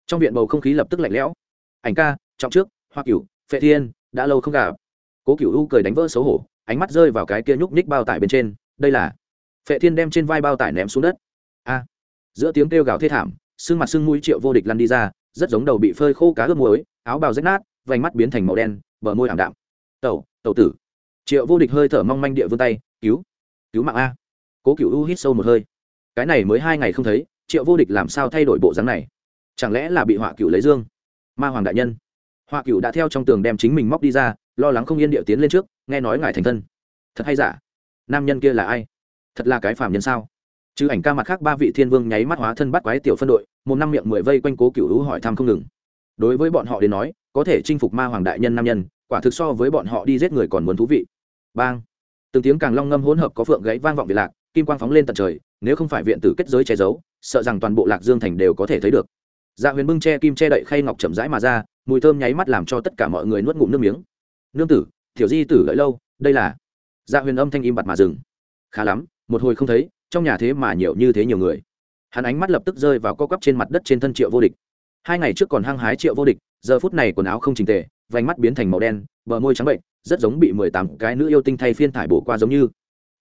Trong viện bầu không khí lập tức lạnh lẽo. Ảnh ca trọng trước hoa cửu, phệ thiên, đã lâu không gặp. Cố cửu u cười đánh vỡ xấu hổ, ánh mắt rơi vào cái kia nhúc nhích bao tải bên trên. Đây là phệ thiên đem trên vai bao tải ném xuống đất. A. À. Giữa tiếng kêu gào thê thảm, xương mặt xương mũi triệu vô địch lăn đi ra, rất giống đầu bị phơi khô cá ướp muối, áo bào rách nát vành mắt biến thành màu đen, bờ môi ảm đạm. Tẩu tẩu tử. Triệu vô địch hơi thở mong manh địa vươn tay, cứu cứu mạng a. Cố cựu u hít sâu một hơi. Cái này mới hai ngày không thấy, triệu vô địch làm sao thay đổi bộ dáng này? Chẳng lẽ là bị họa cựu lấy dương? Ma hoàng đại nhân. Họa cựu đã theo trong tường đem chính mình móc đi ra, lo lắng không yên địa tiến lên trước, nghe nói ngài thành thân. Thật hay giả? Nam nhân kia là ai? Thật là cái phàm nhân sao? Chứ ảnh ca mặt khác ba vị thiên vương nháy mắt hóa thân bắt quái tiểu phân đội, một năm miệng mười vây quanh cố cựu hữu hỏi thăm không ngừng. Đối với bọn họ đến nói có thể chinh phục ma hoàng đại nhân nam nhân, quả thực so với bọn họ đi giết người còn muốn thú vị. Bang. Từng tiếng càng long ngâm hỗn hợp có phượng gãy vang vọng về lạc, kim quang phóng lên tận trời, nếu không phải viện tử kết giới che giấu, sợ rằng toàn bộ lạc dương thành đều có thể thấy được. Dạ huyền bưng che kim che đậy khay ngọc chậm rãi mà ra, mùi thơm nháy mắt làm cho tất cả mọi người nuốt ngụm nước miếng. Nương tử thiểu di tử đợi lâu, đây là dạ huyền âm thanh im bặt mà dừng. Khá lắm, một hồi không thấy, trong nhà thế mà nhiều như thế nhiều người. Hắn ánh mắt lập tức rơi vào co cắp trên mặt đất trên thân triệu vô địch hai ngày trước còn hăng hái triệu vô địch, giờ phút này quần áo không trình tề, vành mắt biến thành màu đen, bờ môi trắng bệnh, rất giống bị mười tám cái nữ yêu tinh thay phiên thải bổ qua giống như.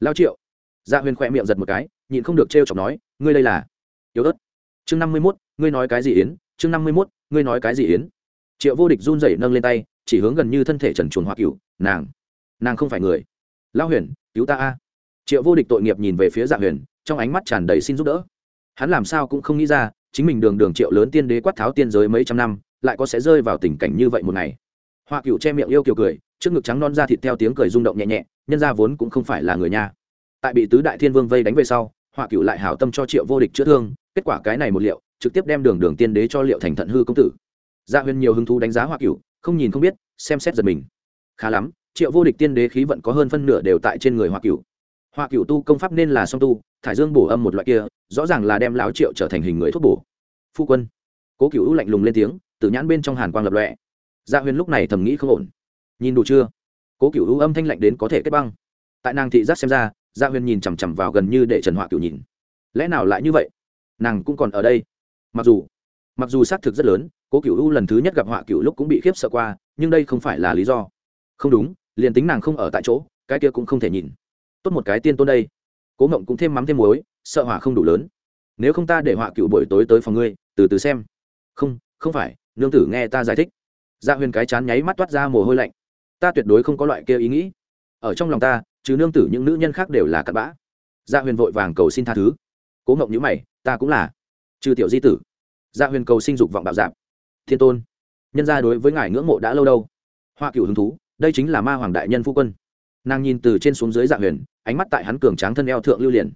Lao triệu. Dạ huyền khỏe miệng giật một cái, nhịn không được t r chọc nói, ngươi đây là yếu ớt. Chương năm mươi mốt, ngươi nói cái gì yến? Chương năm mươi mốt, ngươi nói cái gì yến? Triệu vô địch run rẩy nâng lên tay, chỉ hướng gần như thân thể trần chuồn hoa cựu nàng nàng không phải người. Lao huyền, cứu ta a. Triệu vô địch tội nghiệp nhìn về phía dạ huyền, trong ánh mắt tràn đầy xin giúp đỡ. Hắn làm sao cũng không nghĩ ra chính mình đường đường triệu lớn tiên đế quát tháo tiên giới mấy trăm năm, lại có sẽ rơi vào tình cảnh như vậy một ngày. Hoa cựu che miệng yêu kiều cười, trước ngực trắng non ra thịt theo tiếng cười rung động nhẹ nhẹ, nhân ra vốn cũng không phải là người nha. Tại bị tứ đại thiên vương vây đánh về sau, hoa cựu lại hảo tâm cho triệu vô địch chữa thương, kết quả cái này một liệu, trực tiếp đem đường đường tiên đế cho liệu thành thận hư công tử. Dạ gia huyên nhiều hứng thú đánh giá hoa cựu không nhìn không biết, xem xét giật mình. Khá lắm, triệu vô địch tiên đế khí vận có hơn phân nửa đều tại trên người hoa cựu họa cựu tu công pháp nên là song tu, thải dương bổ âm một loại kia, rõ ràng là đem lão triệu trở thành hình người thuốc bổ. Phu quân, cố cựu lạnh lùng lên tiếng từ nhãn bên trong hàn quang lập lọe gia dạ huyền lúc này thầm nghĩ không ổn. Nhìn đủ chưa? Cố cựu âm thanh lạnh đến có thể kết băng. Tại nàng thị giác xem ra gia huyền nhìn chằm chằm vào gần như để trần họa cựu nhìn. Lẽ nào lại như vậy? Nàng cũng còn ở đây. Mặc dù mặc dù xác thực rất lớn, cố cựu u lần thứ nhất gặp họa cựu lúc cũng bị khiếp sợ qua, nhưng đây không phải là lý do. Không đúng, liền tính nàng không ở tại chỗ, cái kia cũng không thể nhìn tốt một cái tiên tôn đây. Cố ngộng cũng thêm mắm thêm muối, sợ hỏa không đủ lớn. Nếu không ta để họa cựu buổi tối tới phòng ngươi, từ từ xem. Không không phải, nương tử nghe ta giải thích. Gia huyền cái chán nháy mắt toát ra mồ hôi lạnh. Ta tuyệt đối không có loại kia ý nghĩ. Ở trong lòng ta chứ nương tử những nữ nhân khác đều là cặn bã. Gia huyền vội vàng cầu xin tha thứ. Cố ngộng nhữ mày, ta cũng là. Trừ tiểu di tử. Gia huyền cầu sinh dục vọng bạo dạp. Thiên tôn, nhân gia đối với ngài ngưỡng mộ đã lâu đâu. Hoa cựu hứng thú, đây chính là ma hoàng đại nhân phu quân nàng nhìn từ trên xuống dưới dạ huyền, ánh mắt tại hắn cường tráng thân eo thượng lưu liền.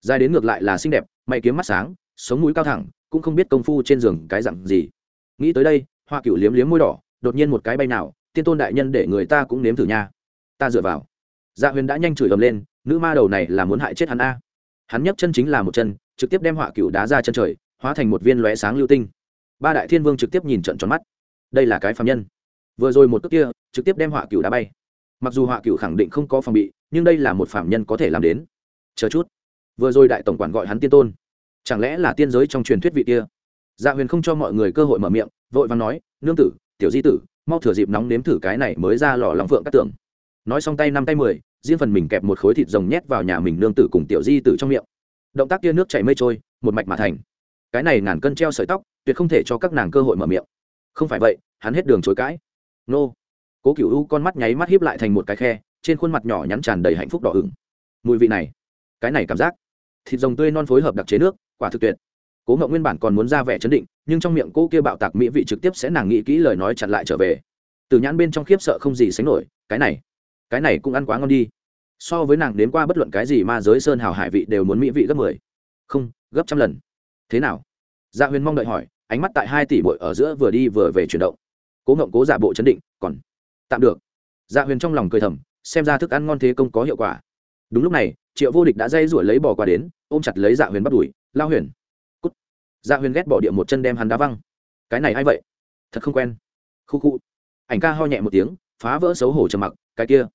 Dài đến ngược lại là xinh đẹp, mày kiếm mắt sáng, sống mũi cao thẳng, cũng không biết công phu trên giường cái dặn gì. Nghĩ tới đây, hoa cựu liếm liếm môi đỏ, đột nhiên một cái bay nào, tiên tôn đại nhân để người ta cũng nếm thử nha. Ta dựa vào. Dạ huyền đã nhanh chửi ầm lên, nữ ma đầu này là muốn hại chết hắn a. Hắn nhấc chân chính là một chân, trực tiếp đem họa cựu đá ra chân trời, hóa thành một viên lóe sáng lưu tinh. Ba đại thiên vương trực tiếp nhìn trận tròn mắt. Đây là cái phạm nhân. Vừa rồi một cước kia, trực tiếp đem họa cựu đá bay mặc dù họa cựu khẳng định không có phòng bị, nhưng đây là một phạm nhân có thể làm đến. Chờ chút. Vừa rồi đại tổng quản gọi hắn tiên tôn. Chẳng lẽ là tiên giới trong truyền thuyết vị kia? Dạ huyền không cho mọi người cơ hội mở miệng, vội vàng nói, nương tử, tiểu di tử, mau thửa dịp nóng nếm thử cái này mới ra lò lòng phượng các tưởng. Nói xong tay năm tay mười, riêng phần mình kẹp một khối thịt rồng nhét vào nhà mình nương tử cùng tiểu di tử trong miệng. Động tác kia nước chảy mây trôi, một mạch mà thành. Cái này ngàn cân treo sợi tóc, tuyệt không thể cho các nàng cơ hội mở miệng. Không phải vậy, hắn hết đường chối cãi. Nô cố cựu u con mắt nháy mắt hiếp lại thành một cái khe, trên khuôn mặt nhỏ nhắn tràn đầy hạnh phúc đỏ ửng. Mùi vị này, cái này cảm giác, thịt rồng tươi non phối hợp đặc chế nước, quả thực tuyệt. Cố ngậu nguyên bản còn muốn ra vẻ chấn định, nhưng trong miệng cô kia bạo tạc mỹ vị trực tiếp sẽ nàng nghĩ kỹ lời nói chặn lại trở về. Từ nhãn bên trong khiếp sợ không gì sánh nổi, cái này cái này cũng ăn quá ngon đi. So với nàng đến qua bất luận cái gì mà giới sơn hào hải vị đều muốn mỹ vị gấp mười. Không, gấp trăm lần. Thế nào? Dạ huyền mong đợi hỏi, ánh mắt tại hai tỷ bội ở giữa vừa đi vừa về chuyển động. Cố ngộng cố giả bộ chấn định, còn tạm được. Dạ huyền trong lòng cười thầm, xem ra thức ăn ngon thế công có hiệu quả. Đúng lúc này, triệu vô địch đã dây rủi lấy bò qua đến, ôm chặt lấy dạ huyền bắt đuổi lao huyền. Cút. Dạ huyền ghét bỏ địa một chân đem hắn đá văng. Cái này a i vậy? Thật không quen. Khu khu. Ảnh ca ho nhẹ một tiếng, phá vỡ xấu hổ trầm mặc, cái kia,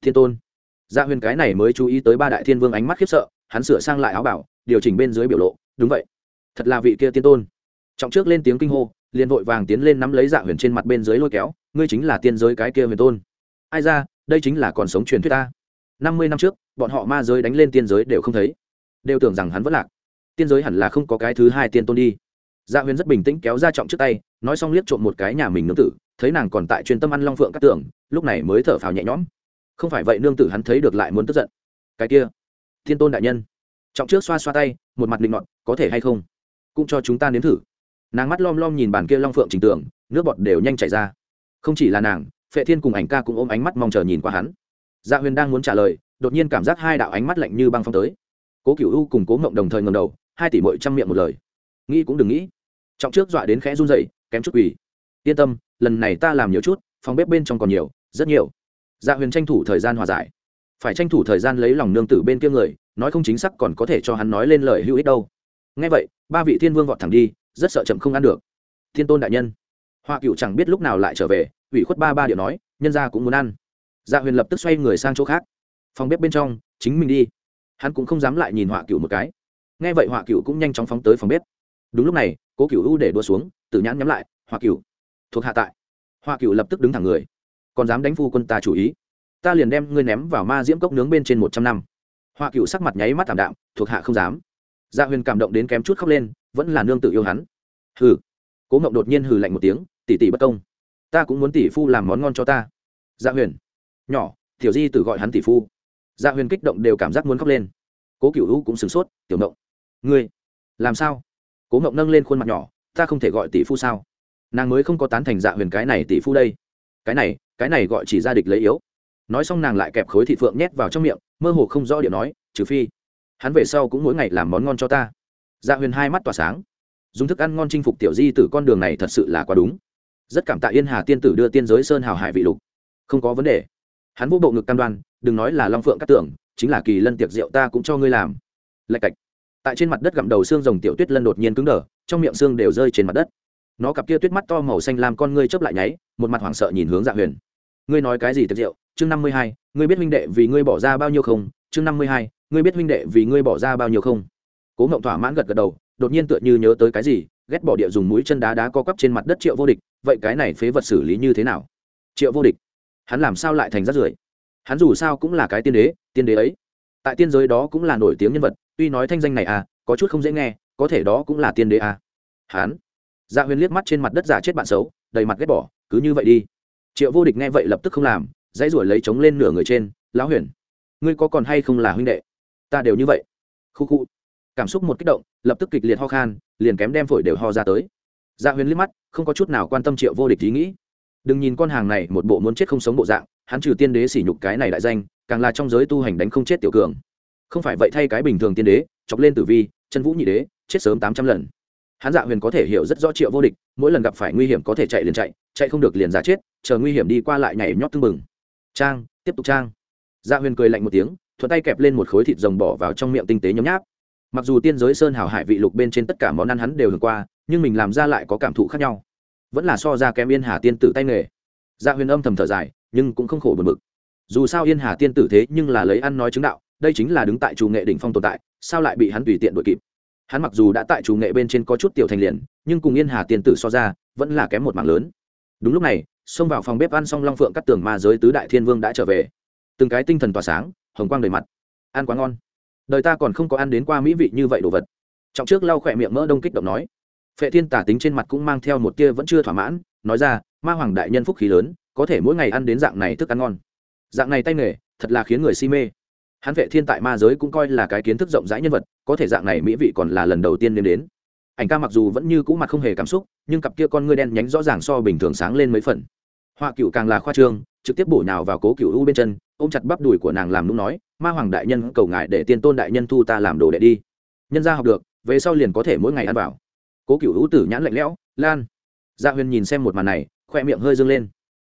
thiên tôn. Dạ huyền cái này mới chú ý tới ba đại thiên vương ánh mắt khiếp sợ, hắn sửa sang lại áo bảo, điều chỉnh bên dưới biểu lộ, đúng vậy. Thật là vị kia tiên tôn. Trọng trước lên tiếng kinh hô, liền vội vàng tiến lên nắm lấy dạ huyền trên mặt bên dưới lôi kéo ngươi chính là tiên giới cái kia huyền tôn. Ai ra, đây chính là còn sống truyền thuyết ta. Năm mươi năm trước, bọn họ ma giới đánh lên tiên giới đều không thấy. Đều tưởng rằng hắn vẫn lạc. Tiên giới hẳn là không có cái thứ hai tiên tôn đi. Dạ huyền rất bình tĩnh kéo ra trọng trước tay, nói xong liếc trộm một cái nhà mình nương tử, thấy nàng còn tại chuyên tâm ăn long phượng các tưởng, lúc này mới thở phào nhẹ nhõm. Không phải vậy nương tử hắn thấy được lại muốn tức giận. Cái kia, thiên tôn đại nhân. Trọng trước xoa xoa tay, một mặt định ngọn có thể hay không? Cũng cho chúng ta nếm thử. Nàng mắt lom lom nhìn bàn kia long phượng trình tưởng nước bọt đều nhanh chảy ra không chỉ là nàng, phệ thiên cùng ảnh ca cũng ôm ánh mắt mong chờ nhìn qua hắn. Dạ huyền đang muốn trả lời, đột nhiên cảm giác hai đạo ánh mắt lạnh như băng phong tới. Cố cựu u cùng cố mộng đồng thời ngầm đầu, hai tỷ mội chăm miệng một lời. Nghĩ cũng đừng nghĩ. Trọng trước dọa đến khẽ run dậy kém chút quỳ. Yên tâm, lần này ta làm nhiều chút, phòng bếp bên trong còn nhiều, rất nhiều. Dạ huyền tranh thủ thời gian hòa giải. Phải tranh thủ thời gian lấy lòng nương tử bên kia người, nói không chính xác còn có thể cho hắn nói lên lời hữu ích đâu. Ngay vậy, ba vị thiên vương vọt thẳng đi, rất sợ chậm không ăn được. Thiên tôn đại nhân. Họa cựu chẳng biết lúc nào lại trở về, ủy khuất ba ba điệu nói, nhân ra cũng muốn ăn. Dạ huyền lập tức xoay người sang chỗ khác. Phòng bếp bên trong, chính mình đi. Hắn cũng không dám lại nhìn họa cựu một cái. Nghe vậy họa cựu cũng nhanh chóng phóng tới phòng bếp. Đúng lúc này, cố cựu u để đua xuống tự nhãn nhắm lại họa cựu thuộc hạ tại. Họa cựu lập tức đứng thẳng người. Còn dám đánh phu quân ta chủ ý? Ta liền đem ngươi ném vào ma diễm cốc nướng bên trên một trăm năm. Họa cựu sắc mặt nháy mắt thảm đạm, thuộc hạ không dám. Dạ huyền cảm động đến kém chút khóc lên, vẫn là nương tự yêu hắn. Hừ. Cố Mộng đột nhiên hừ lạnh một tiếng tỷ tỷ bất công. Ta cũng muốn tỷ phu làm món ngon cho ta. Dạ huyền. Nhỏ, tiểu di Tử gọi hắn tỷ phu. Dạ huyền kích động đều cảm giác muốn khóc lên. Cố cựu hữu cũng sửng sốt, tiểu mộng ngươi làm sao? Cố mộng nâng lên khuôn mặt nhỏ, ta không thể gọi tỷ phu sao? Nàng mới không có tán thành dạ huyền cái này tỷ phu đây. Cái này cái này gọi chỉ ra địch lấy yếu. Nói xong nàng lại kẹp khối thịt phượng nhét vào trong miệng, mơ hồ không rõ điệu nói, trừ phi hắn về sau cũng mỗi ngày làm món ngon cho ta. Dạ huyền hai mắt tỏa sáng. Dùng thức ăn ngon chinh phục tiểu di từ con đường này thật sự là quá đúng rất cảm tạ yên hà tiên tử đưa tiên giới sơn hào hải vị lục. Không có vấn đề. Hắn vô bộ ngực cam đoan, đừng nói là long phượng cắt tưởng chính là kỳ lân tiệc rượu ta cũng cho ngươi làm. Lạch cạch. Tại trên mặt đất gặm đầu xương rồng tiểu tuyết lân đột nhiên cứng đờ, trong miệng xương đều rơi trên mặt đất. Nó cặp kia tuyết mắt to màu xanh làm con ngươi chớp lại nháy, một mặt hoảng sợ nhìn hướng dạ huyền. Ngươi nói cái gì tiệc rượu? Chương năm mươi hai, ngươi biết huynh đệ vì ngươi bỏ ra bao nhiêu không? Chương năm mươi hai, ngươi biết huynh đệ vì ngươi bỏ ra bao nhiêu không? Cố ngộng thỏa mãn gật gật đầu, đột nhiên tựa như nhớ tới cái gì, ghét bỏ địa dùng mũi chân đá đá co quắp trên mặt đất triệu vô địch vậy cái này phế vật xử lý như thế nào? Triệu vô địch, hắn làm sao lại thành rác rưởi? Hắn dù sao cũng là cái tiên đế tiên đế ấy. Tại tiên giới đó cũng là nổi tiếng nhân vật, tuy nói thanh danh này à có chút không dễ nghe, có thể đó cũng là tiên đế à. Hắn dạ huyền liếc mắt trên mặt đất giả chết bạn xấu, đầy mặt ghét bỏ, cứ như vậy đi. Triệu vô địch nghe vậy lập tức không làm, dãy ruổi lấy trống lên nửa người trên, lão huyền, ngươi có còn hay không là huynh đệ? Ta đều như vậy. Khu khu, cảm xúc một kích động, lập tức kịch liệt ho khan, liền kém đem phổi đều ho ra tới dạ huyền liếc mắt, không có chút nào quan tâm triệu vô địch ý nghĩ. Đừng nhìn con hàng này một bộ muốn chết không sống bộ dạng, hắn trừ tiên đế sỉ nhục cái này đại danh, càng là trong giới tu hành đánh không chết tiểu cường. Không phải vậy thay cái bình thường tiên đế, chọc lên tử vi, chân vũ nhị đế, chết sớm tám trăm lần. Hắn dạ huyền có thể hiểu rất rõ triệu vô địch, mỗi lần gặp phải nguy hiểm có thể chạy liền chạy chạy không được liền giả chết, chờ nguy hiểm đi qua lại nhảy nhót tưng bừng. Trang, tiếp tục trang. Dạ huyền cười lạnh một tiếng, thuận tay kẹp lên một khối thịt rồng bỏ vào trong miệng tinh tế nhấm nháp. Mặc dù tiên giới sơn hào hải vị lục bên trên tất cả món ăn hắn đều hưởng qua nhưng mình làm ra lại có cảm thụ khác nhau. Vẫn là so ra kém yên hà tiên tử tay nghề. Dạ huyền âm thầm thở dài, nhưng cũng không khổ bật mực dù sao yên hà tiên tử thế nhưng là lấy ăn nói chứng đạo, đây chính là đứng tại chủ nghệ đỉnh phong tồn tại, sao lại bị hắn tùy tiện đội kịp? Hắn mặc dù đã tại chủ nghệ bên trên có chút tiểu thành liền, nhưng cùng yên hà tiên tử so ra, vẫn là kém một mảng lớn. Đúng lúc này, xông vào phòng bếp ăn xong long phượng cắt tường ma giới tứ đại thiên vương đã trở về. Từng cái tinh thần tỏa sáng, hồng quang đầy mặt. Ăn quá ngon. Đời ta còn không có ăn đến qua mỹ vị như vậy đồ vật. Trọng trước lau khỏe miệng mỡ đông kích động nói phệ thiên tả tính trên mặt cũng mang theo một tia vẫn chưa thỏa mãn, nói ra, ma hoàng đại nhân phúc khí lớn, có thể mỗi ngày ăn đến dạng này thức ăn ngon. Dạng này tay nghề, thật là khiến người si mê. Hắn vệ thiên tại ma giới cũng coi là cái kiến thức rộng rãi nhân vật, có thể dạng này mỹ vị còn là lần đầu tiên nên đến. Ảnh ca mặc dù vẫn như cũ mặt không hề cảm xúc, nhưng cặp kia con ngươi đen nhánh rõ ràng so bình thường sáng lên mấy phần. Họa cựu càng là khoa trương, trực tiếp bổ nhào vào cố cựu u bên chân, ôm chặt bắp đùi của nàng làm nung nói, ma hoàng đại nhân cầu ngài để tiên tôn đại nhân thu ta làm đồ đệ đi. Nhân gia học được, về sau liền có thể mỗi ngày ăn vào cố cựu u tử nhãn lạnh lẽo, lan. Gia dạ huyền nhìn xem một màn này, khoe miệng hơi dâng lên.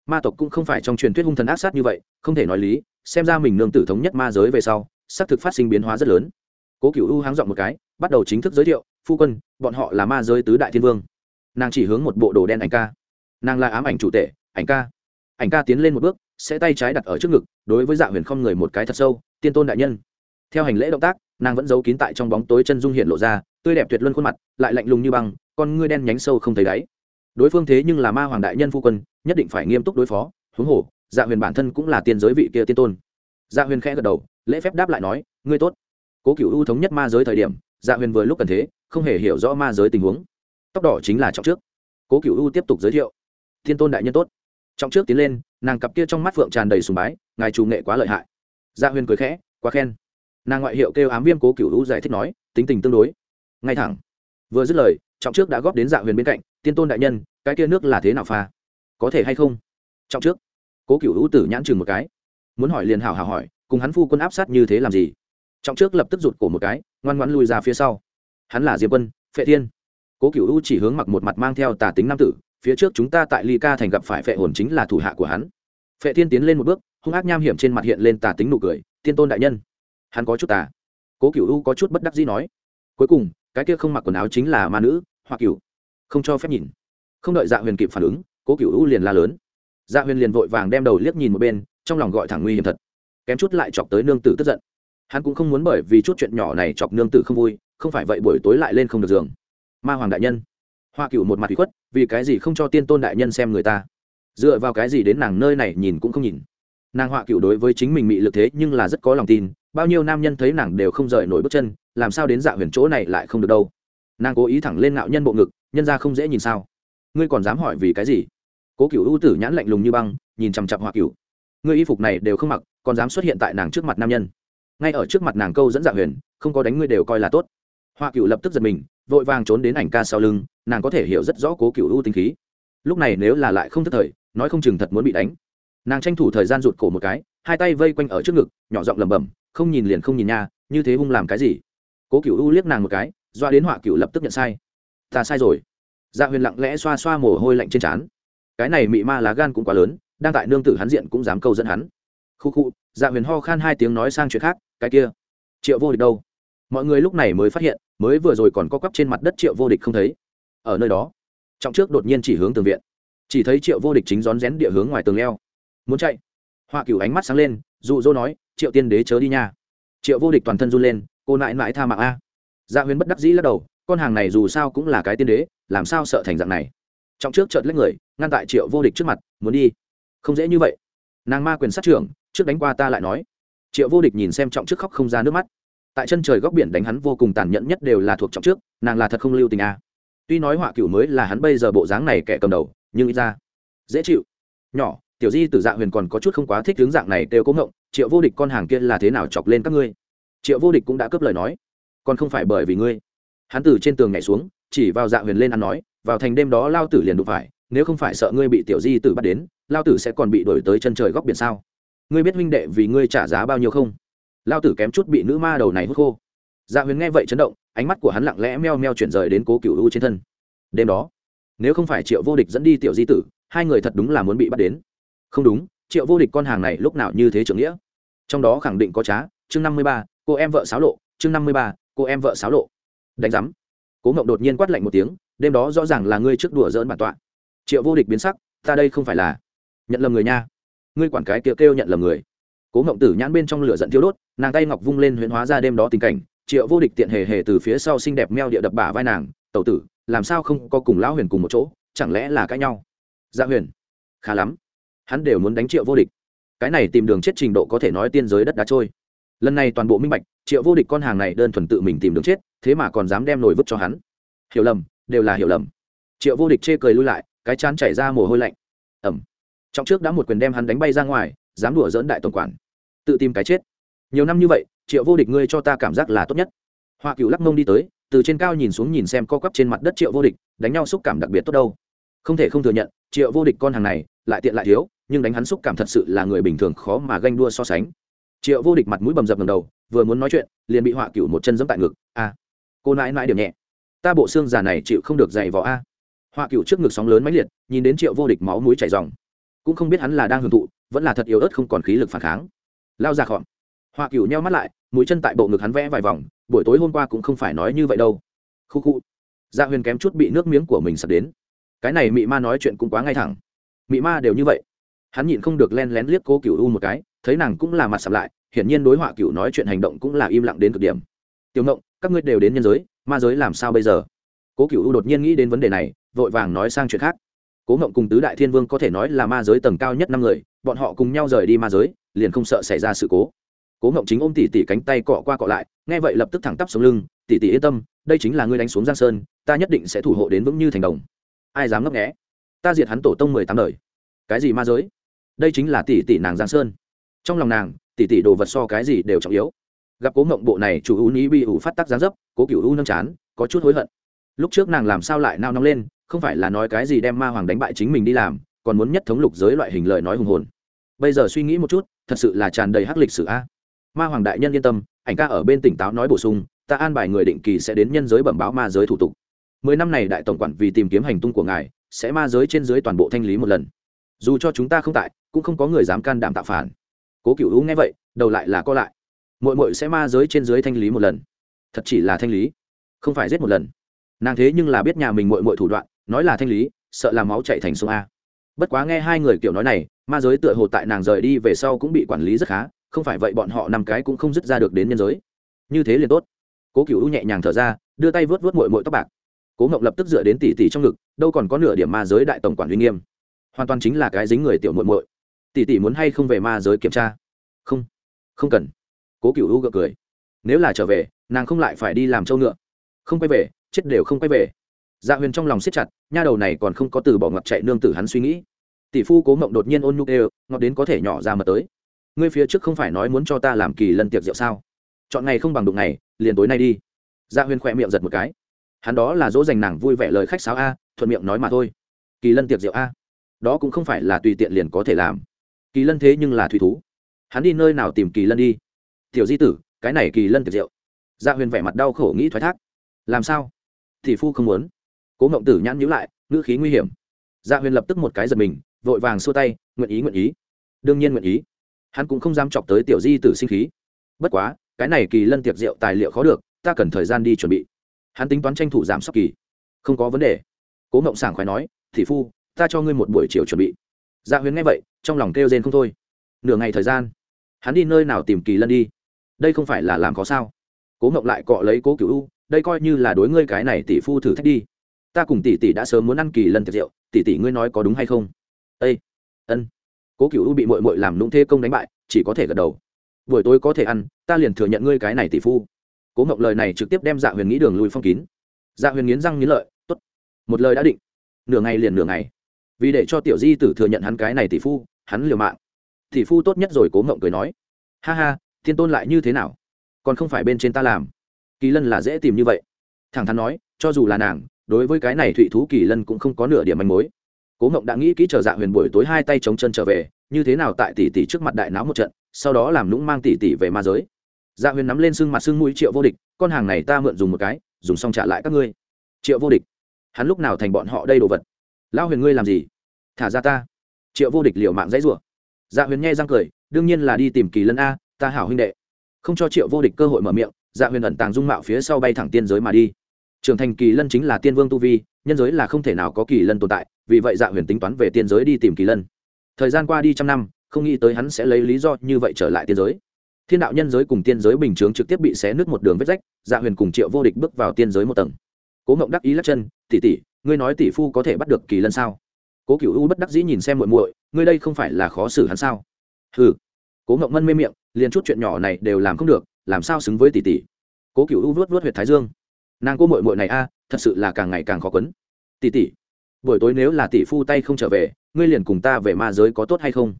Ma tộc cũng không phải trong truyền thuyết hung thần ác sát như vậy, không thể nói lý, xem ra mình nương tử thống nhất ma giới về sau, xác thực phát sinh biến hóa rất lớn. Cố cựu u háng dọn một cái, bắt đầu chính thức giới thiệu, phu quân, bọn họ là ma giới tứ đại thiên vương. Nàng chỉ hướng một bộ đồ đen ảnh ca. Nàng là ám ảnh chủ tệ ảnh ca. Ảnh ca tiến lên một bước, sẽ tay trái đặt ở trước ngực, đối với dạ huyền không người một cái thật sâu, tiên tôn đại nhân theo hành lễ động tác, nàng vẫn giấu kín tại trong bóng tối chân dung hiện lộ ra, tươi đẹp tuyệt luân khuôn mặt, lại lạnh lùng như băng, con ngươi đen nhánh sâu không thấy đáy. Đối phương thế nhưng là ma hoàng đại nhân phu quân, nhất định phải nghiêm túc đối phó, huống hồ dạ huyền bản thân cũng là tiên giới vị kia tiên tôn. Dạ huyền khẽ gật đầu, lễ phép đáp lại nói, ngươi tốt. Cố cựu ưu thống nhất ma giới thời điểm dạ huyền vừa lúc cần thế, không hề hiểu rõ ma giới tình huống. Tóc đỏ chính là trọng trước. Cố cựu ưu tiếp tục giới thiệu, thiên tôn đại nhân tốt. Trọng trước tiến lên, nàng cặp kia trong mắt phượng tràn đầy sùng bái, ngài chủ nghệ quá lợi hại. Dạ huyền cười khẽ, quá khen nàng ngoại hiệu kêu ám viêm cố cựu u giải thích nói, tính tình tương đối. Ngay thẳng. Vừa dứt lời, trọng trước đã góp đến dạ huyền bên cạnh, tiên tôn đại nhân, cái kia nước là thế nào pha? Có thể hay không? Trọng trước. Cố cựu hữu tử nhãn chừng một cái. Muốn hỏi liền hảo hảo hỏi, cùng hắn phu quân áp sát như thế làm gì? Trọng trước lập tức rụt cổ một cái, ngoan ngoan lùi ra phía sau. Hắn là diệp quân, phệ thiên. Cố cựu hữu chỉ hướng mặc một mặt mang theo tà tính nam tử, phía trước chúng ta tại ly ca thành gặp phải phệ hồn chính là thủ hạ của hắn. Phệ thiên tiến lên một bước, hung ác nham hiểm trên mặt hiện lên tà tính nụ cười, tiên tôn đại nhân hắn có chút tà. Cố cựu u có chút bất đắc dĩ nói, cuối cùng, cái kia không mặc quần áo chính là ma nữ hoặc cựu không cho phép nhìn. Không đợi dạ huyền kịp phản ứng, cố cựu u liền la lớn. Dạ huyền liền vội vàng đem đầu liếc nhìn một bên, trong lòng gọi thẳng nguy hiểm thật. Kém chút lại chọc tới nương tử tức giận. Hắn cũng không muốn bởi vì chút chuyện nhỏ này chọc nương tử không vui, không phải vậy buổi tối lại lên không được giường. Ma hoàng đại nhân. Hoa cựu một mặt bị khuất, vì cái gì không cho tiên tôn đại nhân xem người ta? Dựa vào cái gì đến nàng nơi này nhìn cũng không nhìn? Nàng họa cựu đối với chính mình bị lực thế nhưng là rất có lòng tin, bao nhiêu nam nhân thấy nàng đều không rời nổi bước chân, làm sao đến dạ huyền chỗ này lại không được đâu. Nàng cố ý thẳng lên ngạo nhân bộ ngực, nhân ra không dễ nhìn sao. Ngươi còn dám hỏi vì cái gì? Cố cựu ưu tử nhãn lạnh lùng như băng, nhìn chằm chặp họa cựu. Ngươi y phục này đều không mặc, còn dám xuất hiện tại nàng trước mặt nam nhân. Ngay ở trước mặt nàng câu dẫn dạ huyền, không có đánh ngươi đều coi là tốt. Họa cựu lập tức giật mình, vội vàng trốn đến ảnh ca sau lưng, nàng có thể hiểu rất rõ cố cựu ưu tính khí. Lúc này nếu là lại không thất thời, nói không chừng thật muốn bị đánh nàng tranh thủ thời gian rụt cổ một cái, hai tay vây quanh ở trước ngực, nhỏ giọng lẩm bẩm, không nhìn liền không nhìn nha, như thế hung làm cái gì? Cố cựu ưu liếc nàng một cái, doa đến họa cựu lập tức nhận sai. Ta sai rồi. Dạ huyền lặng lẽ xoa xoa mồ hôi lạnh trên trán. Cái này mị ma lá gan cũng quá lớn, đang tại nương tử hắn diện cũng dám câu dẫn hắn. Khu khu dạ huyền ho khan hai tiếng nói sang chuyện khác, cái kia, triệu vô địch đâu? Mọi người lúc này mới phát hiện, mới vừa rồi còn có quắp trên mặt đất triệu vô địch không thấy. Ở nơi đó trọng trước đột nhiên chỉ hướng tường viện. Chỉ thấy triệu vô địch chính rón rén địa hướng ngoài tường leo muốn chạy. Họa cửu ánh mắt sáng lên, dụ dỗ nói, triệu tiên đế chớ đi nha. Triệu vô địch toàn thân run lên, cô nại nại tha mạng a. Dạ huyền bất đắc dĩ lắc đầu, con hàng này dù sao cũng là cái tiên đế, làm sao sợ thành dạng này? Trọng trước chợt lấy người, ngăn tại triệu vô địch trước mặt, muốn đi. Không dễ như vậy. Nàng ma quyền sát trưởng, trước đánh qua ta lại nói. Triệu vô địch nhìn xem trọng trước khóc không ra nước mắt. Tại chân trời góc biển đánh hắn vô cùng tàn nhẫn nhất đều là thuộc trọng trước, nàng là thật không lưu tình a. Tuy nói họa cựu mới là hắn bây giờ bộ dáng này kẻ cầm đầu, nhưng ít ra dễ chịu. Nhỏ tiểu di Tử dạ huyền còn có chút không quá thích hướng dạng này đều cố ngộng, triệu vô địch con hàng kia là thế nào chọc lên các ngươi? Triệu vô địch cũng đã cướp lời nói, còn không phải bởi vì ngươi. Hắn từ trên tường nhảy xuống, chỉ vào dạ huyền lên ăn nói, vào thành đêm đó lao tử liền đụng phải, nếu không phải sợ ngươi bị tiểu di tử bắt đến, lao tử sẽ còn bị đổi tới chân trời góc biển sao? Ngươi biết huynh đệ vì ngươi trả giá bao nhiêu không? Lao tử kém chút bị nữ ma đầu này hút khô. Dạ huyền nghe vậy chấn động, ánh mắt của hắn lặng lẽ meo meo chuyển rời đến cố cựu u trên thân. Đêm đó, nếu không phải triệu vô địch dẫn đi tiểu di tử, hai người thật đúng là muốn bị bắt đến không đúng, triệu vô địch con hàng này lúc nào như thế trưởng nghĩa? Trong đó khẳng định có trá, chương năm mươi ba, cô em vợ xáo lộ, chương năm mươi ba, cô em vợ xáo lộ. Đánh giám. Cố ngộng đột nhiên quát lạnh một tiếng, đêm đó rõ ràng là ngươi trước đùa dỡn bản tọa. Triệu vô địch biến sắc, ta đây không phải là nhận lầm người nha. Ngươi quản cái kêu kêu nhận lầm người. Cố ngộng tử nhãn bên trong lửa giận thiêu đốt, nàng tay ngọc vung lên huyễn hóa ra đêm đó tình cảnh, triệu vô địch tiện hề hề từ phía sau xinh đẹp meo địa đập bả vai nàng, tẩu tử, làm sao không có cùng lão huyền cùng một chỗ, chẳng lẽ là cãi nhau? Dạ huyền. Khá lắm hắn đều muốn đánh triệu vô địch. Cái này tìm đường chết trình độ có thể nói tiên giới đất đá trôi. Lần này toàn bộ minh bạch, triệu vô địch con hàng này đơn thuần tự mình tìm đường chết, thế mà còn dám đem nổi vứt cho hắn. Hiểu lầm, đều là hiểu lầm. Triệu vô địch chê cười lui lại, cái chán chảy ra mồ hôi lạnh. Ẩm. Trong trước đã một quyền đem hắn đánh bay ra ngoài, dám đùa dỡn đại tổng quản. Tự tìm cái chết. Nhiều năm như vậy, triệu vô địch ngươi cho ta cảm giác là tốt nhất. Hoa cựu lắc mông đi tới, từ trên cao nhìn xuống nhìn xem co quắp trên mặt đất triệu vô địch, đánh nhau xúc cảm đặc biệt tốt đâu. Không thể không thừa nhận, triệu vô địch con hàng này, lại tiện lại thiếu nhưng đánh hắn xúc cảm thật sự là người bình thường khó mà ganh đua so sánh. Triệu vô địch mặt mũi bầm dập ngầm đầu, vừa muốn nói chuyện, liền bị họa cựu một chân dẫm tại ngực. A cô nãi nãi điểm nhẹ. Ta bộ xương già này chịu không được dày vỏ a. Họa cựu trước ngực sóng lớn máy liệt, nhìn đến triệu vô địch máu mũi chảy dòng cũng không biết hắn là đang hưởng thụ, vẫn là thật yếu ớt không còn khí lực phản kháng. Lao ra khọn họa cựu nheo mắt lại, mũi chân tại bộ ngực hắn vẽ vài vòng, buổi tối hôm qua cũng không phải nói như vậy đâu. Khu khu. Gia dạ huyền kém chút bị nước miếng của mình sập đến. Cái này mị ma nói chuyện cũng quá ngay thẳng. Mị ma đều như vậy hắn nhịn không được len lén liếc cô cựu u một cái, thấy nàng cũng là mặt sập lại, hiển nhiên đối họa cựu nói chuyện hành động cũng là im lặng đến cực điểm. Tiểu ngộng, các ngươi đều đến nhân giới, ma giới làm sao bây giờ? Cố cựu u đột nhiên nghĩ đến vấn đề này, vội vàng nói sang chuyện khác. Cố ngộng cùng tứ đại thiên vương có thể nói là ma giới tầng cao nhất năm người, bọn họ cùng nhau rời đi ma giới, liền không sợ xảy ra sự cố. Cố ngộng chính ôm tỉ tỉ cánh tay cọ qua cọ lại, nghe vậy lập tức thẳng tắp xuống lưng, tỉ tỉ yên tâm, đây chính là ngươi đánh xuống giang sơn, ta nhất định sẽ thủ hộ đến vững như thành đồng. Ai dám ngấp nghẽ ta diệt hắn tổ tông mười tám đời. Cái gì ma giới? Đây chính là tỷ tỷ nàng giang sơn trong lòng nàng tỷ tỷ đồ vật so cái gì đều trọng yếu gặp cố mộng bộ này chủ u ní bị ủ phát tắc gián dấp cố cựu u nâng chán có chút hối hận lúc trước nàng làm sao lại nao nóng lên không phải là nói cái gì đem ma hoàng đánh bại chính mình đi làm còn muốn nhất thống lục giới loại hình lời nói hùng hồn bây giờ suy nghĩ một chút thật sự là tràn đầy hắc lịch sử a ma hoàng đại nhân yên tâm ảnh ca ở bên tỉnh táo nói bổ sung ta an bài người định kỳ sẽ đến nhân giới bẩm báo ma giới thủ tục mười năm này đại tổng quản vì tìm kiếm hành tung của ngài sẽ ma giới trên dưới toàn bộ thanh lý một lần dù cho chúng ta không tại cũng không có người dám can đảm tạo phản. Cố cựu hữu nghe vậy, đầu lại là co lại. Mội mội sẽ ma giới trên dưới thanh lý một lần. Thật chỉ là thanh lý, không phải giết một lần. Nàng thế nhưng là biết nhà mình mội mội thủ đoạn, nói là thanh lý, sợ là máu chạy thành sông a. Bất quá nghe hai người kiểu nói này, ma giới tựa hồ tại nàng rời đi về sau cũng bị quản lý rất khá, không phải vậy bọn họ năm cái cũng không dứt ra được đến nhân giới. Như thế liền tốt. Cố cựu nhẹ nhàng thở ra, đưa tay vớt vớt mội mội tóc bạc. Cố ngọc lập tức dựa đến tỷ tỷ trong ngực, đâu còn có nửa điểm ma giới đại tổng quản uy nghiêm. Hoàn toàn chính là cái dính người tiểu muội muội tỷ tỷ muốn hay không về ma giới kiểm tra? Không. Không cần. Cố cựu u gượng cười. Nếu là trở về, nàng không lại phải đi làm trâu ngựa. Không quay về, chết đều không quay về. Dạ huyền trong lòng siết chặt, nha đầu này còn không có từ bỏ ngọt chạy nương tử hắn suy nghĩ. Tỷ phu cố mộng đột nhiên ôn nhục đều ngọt đến có thể nhỏ ra mật tới. Ngươi phía trước không phải nói muốn cho ta làm kỳ lân tiệc rượu sao? Chọn ngày không bằng đụng ngày, liền tối nay đi. Dạ huyền khỏe miệng giật một cái. Hắn đó là dỗ dành nàng vui vẻ lời khách sáo a, thuận miệng nói mà thôi. Kỳ lân tiệc rượu a? Đó cũng không phải là tùy tiện liền có thể làm kỳ lân thế nhưng là thủy thú. Hắn đi nơi nào tìm kỳ lân đi? Tiểu di tử, cái này kỳ lân tiệc rượu dạ huyền vẻ mặt đau khổ nghĩ thoái thác. Làm sao? Thì phu không muốn. Cố ngộng tử nhãn nhữ lại, ngữ khí nguy hiểm. Dạ huyền lập tức một cái giật mình, vội vàng xua tay, nguyện ý nguyện ý. Đương nhiên nguyện ý. Hắn cũng không dám chọc tới tiểu di tử sinh khí. Bất quá, cái này kỳ lân tiệc rượu tài liệu khó được, ta cần thời gian đi chuẩn bị. Hắn tính toán tranh thủ giảm sốc kỳ. Không có vấn đề. Cố ngộng sảng khoái nói thị phu, ta cho ngươi một buổi chiều chuẩn bị dạ huyền nghe vậy, trong lòng kêu rên không thôi. Nửa ngày thời gian, hắn đi nơi nào tìm kỳ lân đi? Đây không phải là làm có sao? Cố ngộng lại cọ lấy cố cựu u, đây coi như là đối ngươi cái này tỷ phu thử thách đi. Ta cùng tỷ tỷ đã sớm muốn ăn kỳ lân tiệc rượu, tỷ tỷ ngươi nói có đúng hay không? Ây ân. Cố cựu u bị mội mội làm nũng thế công đánh bại, chỉ có thể gật đầu. Buổi tối có thể ăn, ta liền thừa nhận ngươi cái này tỷ phu. Cố ngộng lời này trực tiếp đem dạ huyền nghĩ đường lùi phong kín. Dạ huyền nghiến răng nghiến lợi t ố t một lời đã định. Nửa ngày liền nửa ngày vì để cho tiểu di tử thừa nhận hắn cái này tỷ phu, hắn liều mạng. Tỷ phu tốt nhất rồi, cố ngộng cười nói. Ha ha, thiên tôn lại như thế nào? Còn không phải bên trên ta làm. Kỳ lân là dễ tìm như vậy. Thẳng thắn nói, cho dù là nàng, đối với cái này thụy thú kỳ lân cũng không có nửa điểm manh mối. Cố ngộng đã nghĩ kỹ chờ dạ huyền buổi tối hai tay chống chân trở về, như thế nào tại tỷ tỷ trước mặt đại náo một trận, sau đó làm lũng mang tỷ tỷ về ma giới. Dạ huyền nắm lên xương mặt xương mũi triệu vô địch, con hàng này ta mượn dùng một cái, dùng xong trả lại các ngươi. Triệu vô địch, hắn lúc nào thành bọn họ đây đồ vật? Lão huyền ngươi làm gì? Thả ra ta. Triệu vô địch liệu mạng dãy rủa. Dạ huyền nghe răng cười, đương nhiên là đi tìm kỳ lân a, ta hảo huynh đệ. Không cho triệu vô địch cơ hội mở miệng dạ huyền ẩn tàng dung mạo phía sau bay thẳng tiên giới mà đi. Trưởng thành kỳ lân chính là tiên vương tu vi, nhân giới là không thể nào có kỳ lân tồn tại, vì vậy dạ huyền tính toán về tiên giới đi tìm kỳ lân. Thời gian qua đi trăm năm, không nghĩ tới hắn sẽ lấy lý do như vậy trở lại tiên giới. Thiên đạo nhân giới cùng tiên giới bình chướng trực tiếp bị xé nứt một đường vết rách dạ huyền cùng triệu vô địch bước vào tiên giới một tầng. Cố mộng đắc ý lắc chân, tỷ tỷ ngươi nói tỷ phu có thể bắt được kỳ lân sao? Cố cựu u bất đắc dĩ nhìn xem muội muội, ngươi đây không phải là khó xử hắn sao? Ừ. cố ngậu mân mê miệng, liền chút chuyện nhỏ này đều làm không được, làm sao xứng với tỷ tỷ? Cố cựu u vuốt vuốt huyệt thái dương. Nàng cô muội muội này a, thật sự là càng ngày càng khó quấn. Tỷ tỷ, buổi tối nếu là tỷ phu tay không trở về, ngươi liền cùng ta về ma giới có tốt hay không?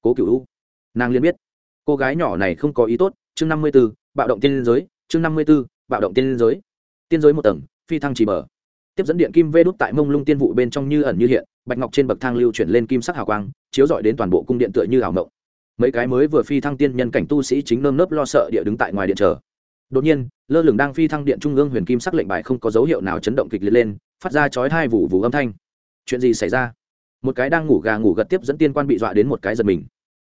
Cố cựu u. Nàng liền biết. Cô gái nhỏ này không có ý tốt, chương năm mươi b ố bạo động tiên giới, chương năm mươi b ố bạo động tiên giới. Tiên giới một tầng, phi thăng chỉ mở tiếp dẫn điện kim vê đút tại mông lung tiên vụ bên trong như ẩn như hiện, bạch ngọc trên bậc thang lưu chuyển lên kim sắc hào quang, chiếu rọi đến toàn bộ cung điện tựa như ảo mộng. Mấy cái mới vừa phi thăng tiên nhân cảnh tu sĩ chính nơm nớp lo sợ địa đứng tại ngoài điện chờ. Đột nhiên, lơ lửng đang phi thăng điện trung ương huyền kim sắc lệnh bài không có dấu hiệu nào chấn động kịch liệt lên, phát ra chói hai vụ vụ âm thanh. Chuyện gì xảy ra? Một cái đang ngủ gà ngủ gật tiếp dẫn tiên quan bị dọa đến một cái giật mình.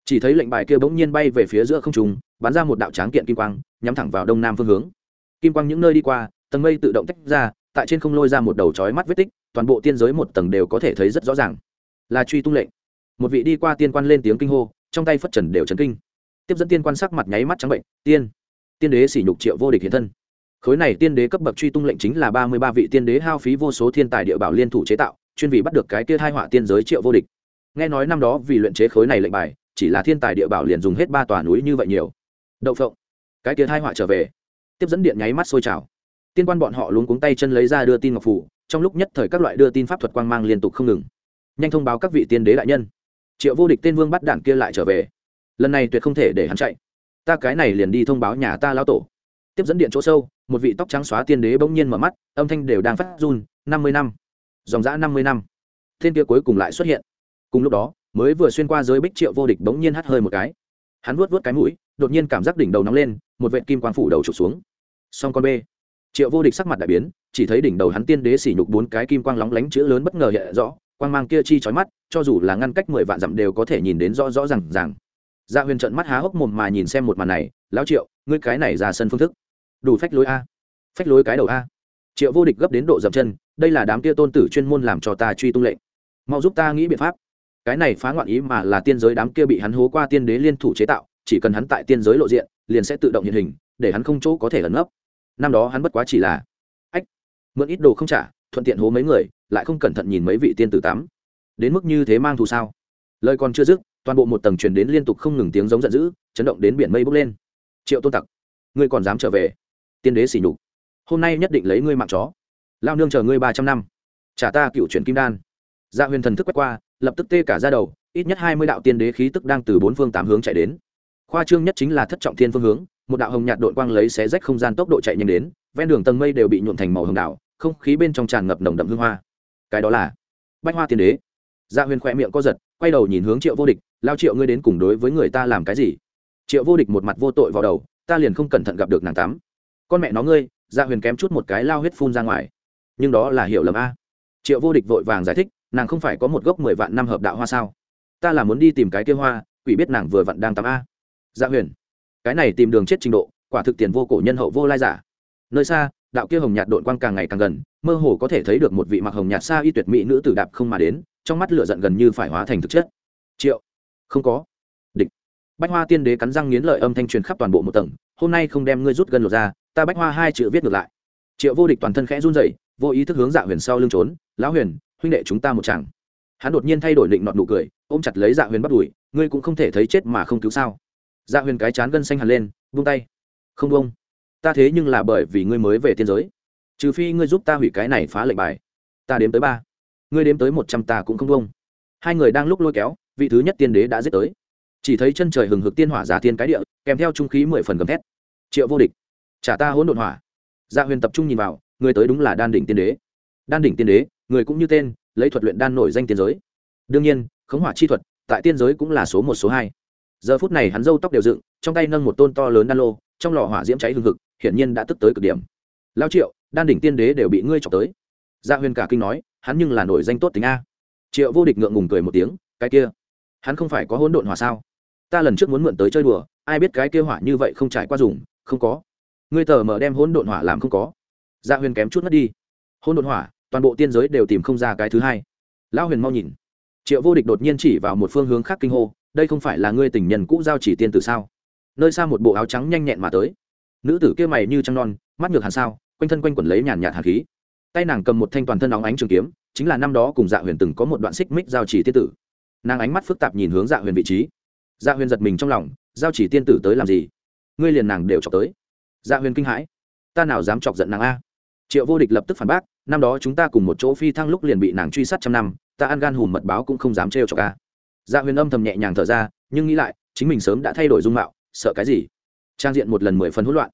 Chỉ thấy lệnh bài kia bỗng nhiên bay về phía giữa không trung, bắn ra một đạo tráng kiện kim quang, nhắm thẳng vào đông nam phương hướng. Kim quang những nơi đi qua, tầng mây tự động tách ra tại trên không lôi ra một đầu chói mắt vết tích, toàn bộ tiên giới một tầng đều có thể thấy rất rõ ràng. Là truy tung lệnh. Một vị đi qua tiên quan lên tiếng kinh hô, trong tay phất trần đều chấn kinh. Tiếp dẫn tiên quan sắc mặt nháy mắt trắng bệnh, tiên tiên đế sỉ nhục triệu vô địch hiện thân. Khối này tiên đế cấp bậc truy tung lệnh chính là ba mươi ba vị tiên đế hao phí vô số thiên tài địa bảo liên thủ chế tạo, chuyên vì bắt được cái kia hai họa tiên giới triệu vô địch. Nghe nói năm đó vì luyện chế khối này lệnh bài, chỉ là thiên tài địa bảo liền dùng hết ba tòa núi như vậy nhiều. Đậu phộng. Cái kia hai họa trở về. Tiếp dẫn điện nháy mắt sôi trào tiên quan bọn họ luống cuống tay chân lấy ra đưa tin ngọc phủ, trong lúc nhất thời các loại đưa tin pháp thuật quang mang liên tục không ngừng. Nhanh thông báo các vị tiên đế đại nhân. Triệu vô địch tên vương bắt đản kia lại trở về. Lần này tuyệt không thể để hắn chạy. Ta cái này liền đi thông báo nhà ta lao tổ. Tiếp dẫn điện chỗ sâu, một vị tóc trắng xóa tiên đế bỗng nhiên mở mắt, âm thanh đều đang phát run, năm mươi năm. Dòng dã năm mươi năm. Thiên kia cuối cùng lại xuất hiện. Cùng lúc đó, mới vừa xuyên qua giới bích triệu vô địch bỗng nhiên hắt hơi một cái. Hắn vuốt vuốt cái mũi, đột nhiên cảm giác đỉnh đầu nóng lên, một vệ kim quang phủ đầu trục xuống. Song con b triệu vô địch sắc mặt đại biến, chỉ thấy đỉnh đầu hắn tiên đế xỉ nhục bốn cái kim quang lóng lánh chữ lớn bất ngờ hiện rõ, quang mang kia chi chói mắt, cho dù là ngăn cách mười vạn dặm đều có thể nhìn đến rõ rõ r à n g ràng. Dạ huyền trận mắt há hốc mồm mà nhìn xem một màn này, lão triệu, ngươi cái này ra sân phương thức, đủ phách lối a, phách lối cái đầu a. Triệu vô địch gấp đến độ dậm chân, đây là đám kia tôn tử chuyên môn làm cho ta truy tung lệnh. Mau giúp ta nghĩ biện pháp. Cái này phá ngoạn ý mà là tiên giới đám kia bị hắn hố qua tiên đế liên thủ chế tạo, chỉ cần hắn tại tiên giới lộ diện, liền sẽ tự động hiện hình, để hắn không chỗ có thể ẩn nấp năm đó hắn bất quá chỉ là, ách, mượn ít đồ không trả, thuận tiện hố mấy người, lại không cẩn thận nhìn mấy vị tiên tử tắm. Đến mức như thế mang thù sao? Lời còn chưa dứt, toàn bộ một tầng truyền đến liên tục không ngừng tiếng giống giận dữ, chấn động đến biển mây bốc lên. Triệu tôn tặc, ngươi còn dám trở về? Tiên đế xỉ nhục. Hôm nay nhất định lấy ngươi mạng chó. Lao nương chờ ngươi ba trăm năm. Trả ta cựu chuyển kim đan. Dạ huyền thần thức quét qua, lập tức tê cả ra đầu, ít nhất hai mươi đạo tiên đế khí tức đang từ bốn phương tám hướng chạy đến. Khoa trương nhất chính là thất trọng thiên phương hướng một đạo hồng nhạt đội quang lấy xé rách không gian tốc độ chạy nhanh đến, ven đường tầng mây đều bị nhuộn thành màu hồng đạo không khí bên trong tràn ngập nồng đậm hương hoa. Cái đó là bách hoa tiên đế. Dạ huyền khỏe miệng co giật, quay đầu nhìn hướng triệu vô địch, lao triệu, ngươi đến cùng đối với người ta làm cái gì? Triệu vô địch một mặt vô tội vào đầu, ta liền không cẩn thận gặp được nàng tắm. Con mẹ nó ngươi dạ huyền kém chút một cái lao huyết phun ra ngoài. Nhưng đó là hiểu lầm a. Triệu vô địch vội vàng giải thích, nàng không phải có một gốc mười vạn năm hợp đạo hoa sao? Ta là muốn đi tìm cái kia hoa, quỷ biết nàng vừa vặn đang tắm a. Dạ huyền cái này tìm đường chết trình độ, quả thực tiền vô cổ nhân hậu vô lai giả. Nơi xa, đạo kia hồng nhạt đội quang càng ngày càng gần, mơ hồ có thể thấy được một vị mặc hồng nhạt xa y tuyệt mỹ nữ tử đạp không mà đến, trong mắt lửa giận gần như phải hóa thành thực chất. Triệu. Không có. Địch. Bách hoa tiên đế cắn răng nghiến lợi âm thanh truyền khắp toàn bộ một tầng, hôm nay không đem ngươi rút gần lột ra, ta bách hoa hai chữ viết ngược lại. Triệu vô địch toàn thân khẽ run rẩy, vô ý thức hướng dạ huyền sau lưng trốn, lão huyền, huynh đệ chúng ta một chàng. Hắn đột nhiên thay đổi định nọt nụ cười, ôm chặt lấy dạ huyền bắt đùi, ngươi cũng không thể thấy chết mà không cứu sao? Dạ huyền cái chán gân xanh hẳn lên vung tay. Không vung ta thế nhưng là bởi vì ngươi mới về tiên giới. Trừ phi ngươi giúp ta hủy cái này phá lệnh bài. Ta đếm tới ba. Ngươi đếm tới một trăm ta cũng không vung hai người đang lúc lôi kéo, vị thứ nhất tiên đế đã giết tới. Chỉ thấy chân trời hừng hực tiên hỏa giả tiên cái địa, kèm theo trung khí mười phần gầm thét. Triệu vô địch. Trả ta hỗn độn hỏa. Dạ huyền tập trung nhìn vào, người tới đúng là đan đỉnh tiên đế. Đan đỉnh tiên đế, người cũng như tên, lấy thuật luyện đan nổi danh tiên giới. Đương nhiên, khống hỏa chi thuật, tại tiên giới cũng là số một, số hai giờ phút này hắn râu tóc đều dựng, trong tay nâng một tôn to lớn đan lô, trong lò hỏa diễm cháy hừng hực, hiển nhiên đã tức tới cực điểm. Lao triệu, đan đỉnh tiên đế đều bị ngươi chọc tới. Gia dạ huyền cả kinh nói, hắn nhưng là nổi danh tốt tính a. Triệu vô địch ngượng ngùng cười một tiếng, cái kia, hắn không phải có hỗn độn hỏa sao? Ta lần trước muốn mượn tới chơi đùa, ai biết cái kia hỏa như vậy không trải qua dùng, không có. Ngươi tờ mở đem hỗn độn hỏa làm không có. Gia dạ huyền kém chút mất đi. Hỗn độn hỏa, toàn bộ tiên giới đều tìm không ra cái thứ hai. Lão huyền mau nhìn. Triệu vô địch đột nhiên chỉ vào một phương hướng khác kinh hô đây không phải là ngươi tình nhân cũ giao chỉ tiên tử sao? Nơi xa một bộ áo trắng nhanh nhẹn mà tới. Nữ tử kia mày như trăng non, mắt ngược hàn sao, quanh thân quanh quẩn lấy nhàn nhạt hạt khí. Tay nàng cầm một thanh toàn thân óng ánh trường kiếm, chính là năm đó cùng dạ huyền từng có một đoạn xích mích giao chỉ tiên tử. Nàng ánh mắt phức tạp nhìn hướng dạ huyền vị trí. Dạ huyền giật mình trong lòng, giao chỉ tiên tử tới làm gì? Ngươi liền nàng đều chọc tới. Dạ huyền kinh hãi. Ta nào dám chọc giận nàng a? Triệu vô địch lập tức phản bác, năm đó chúng ta cùng một chỗ phi thăng lúc liền bị nàng truy sát trăm năm, ta ăn gan hùm mật báo cũng không dám trêu chọc a dạ huyền âm thầm nhẹ nhàng thở ra, nhưng nghĩ lại, chính mình sớm đã thay đổi dung mạo, sợ cái gì? Trang diện một lần mười phần hỗn loạn.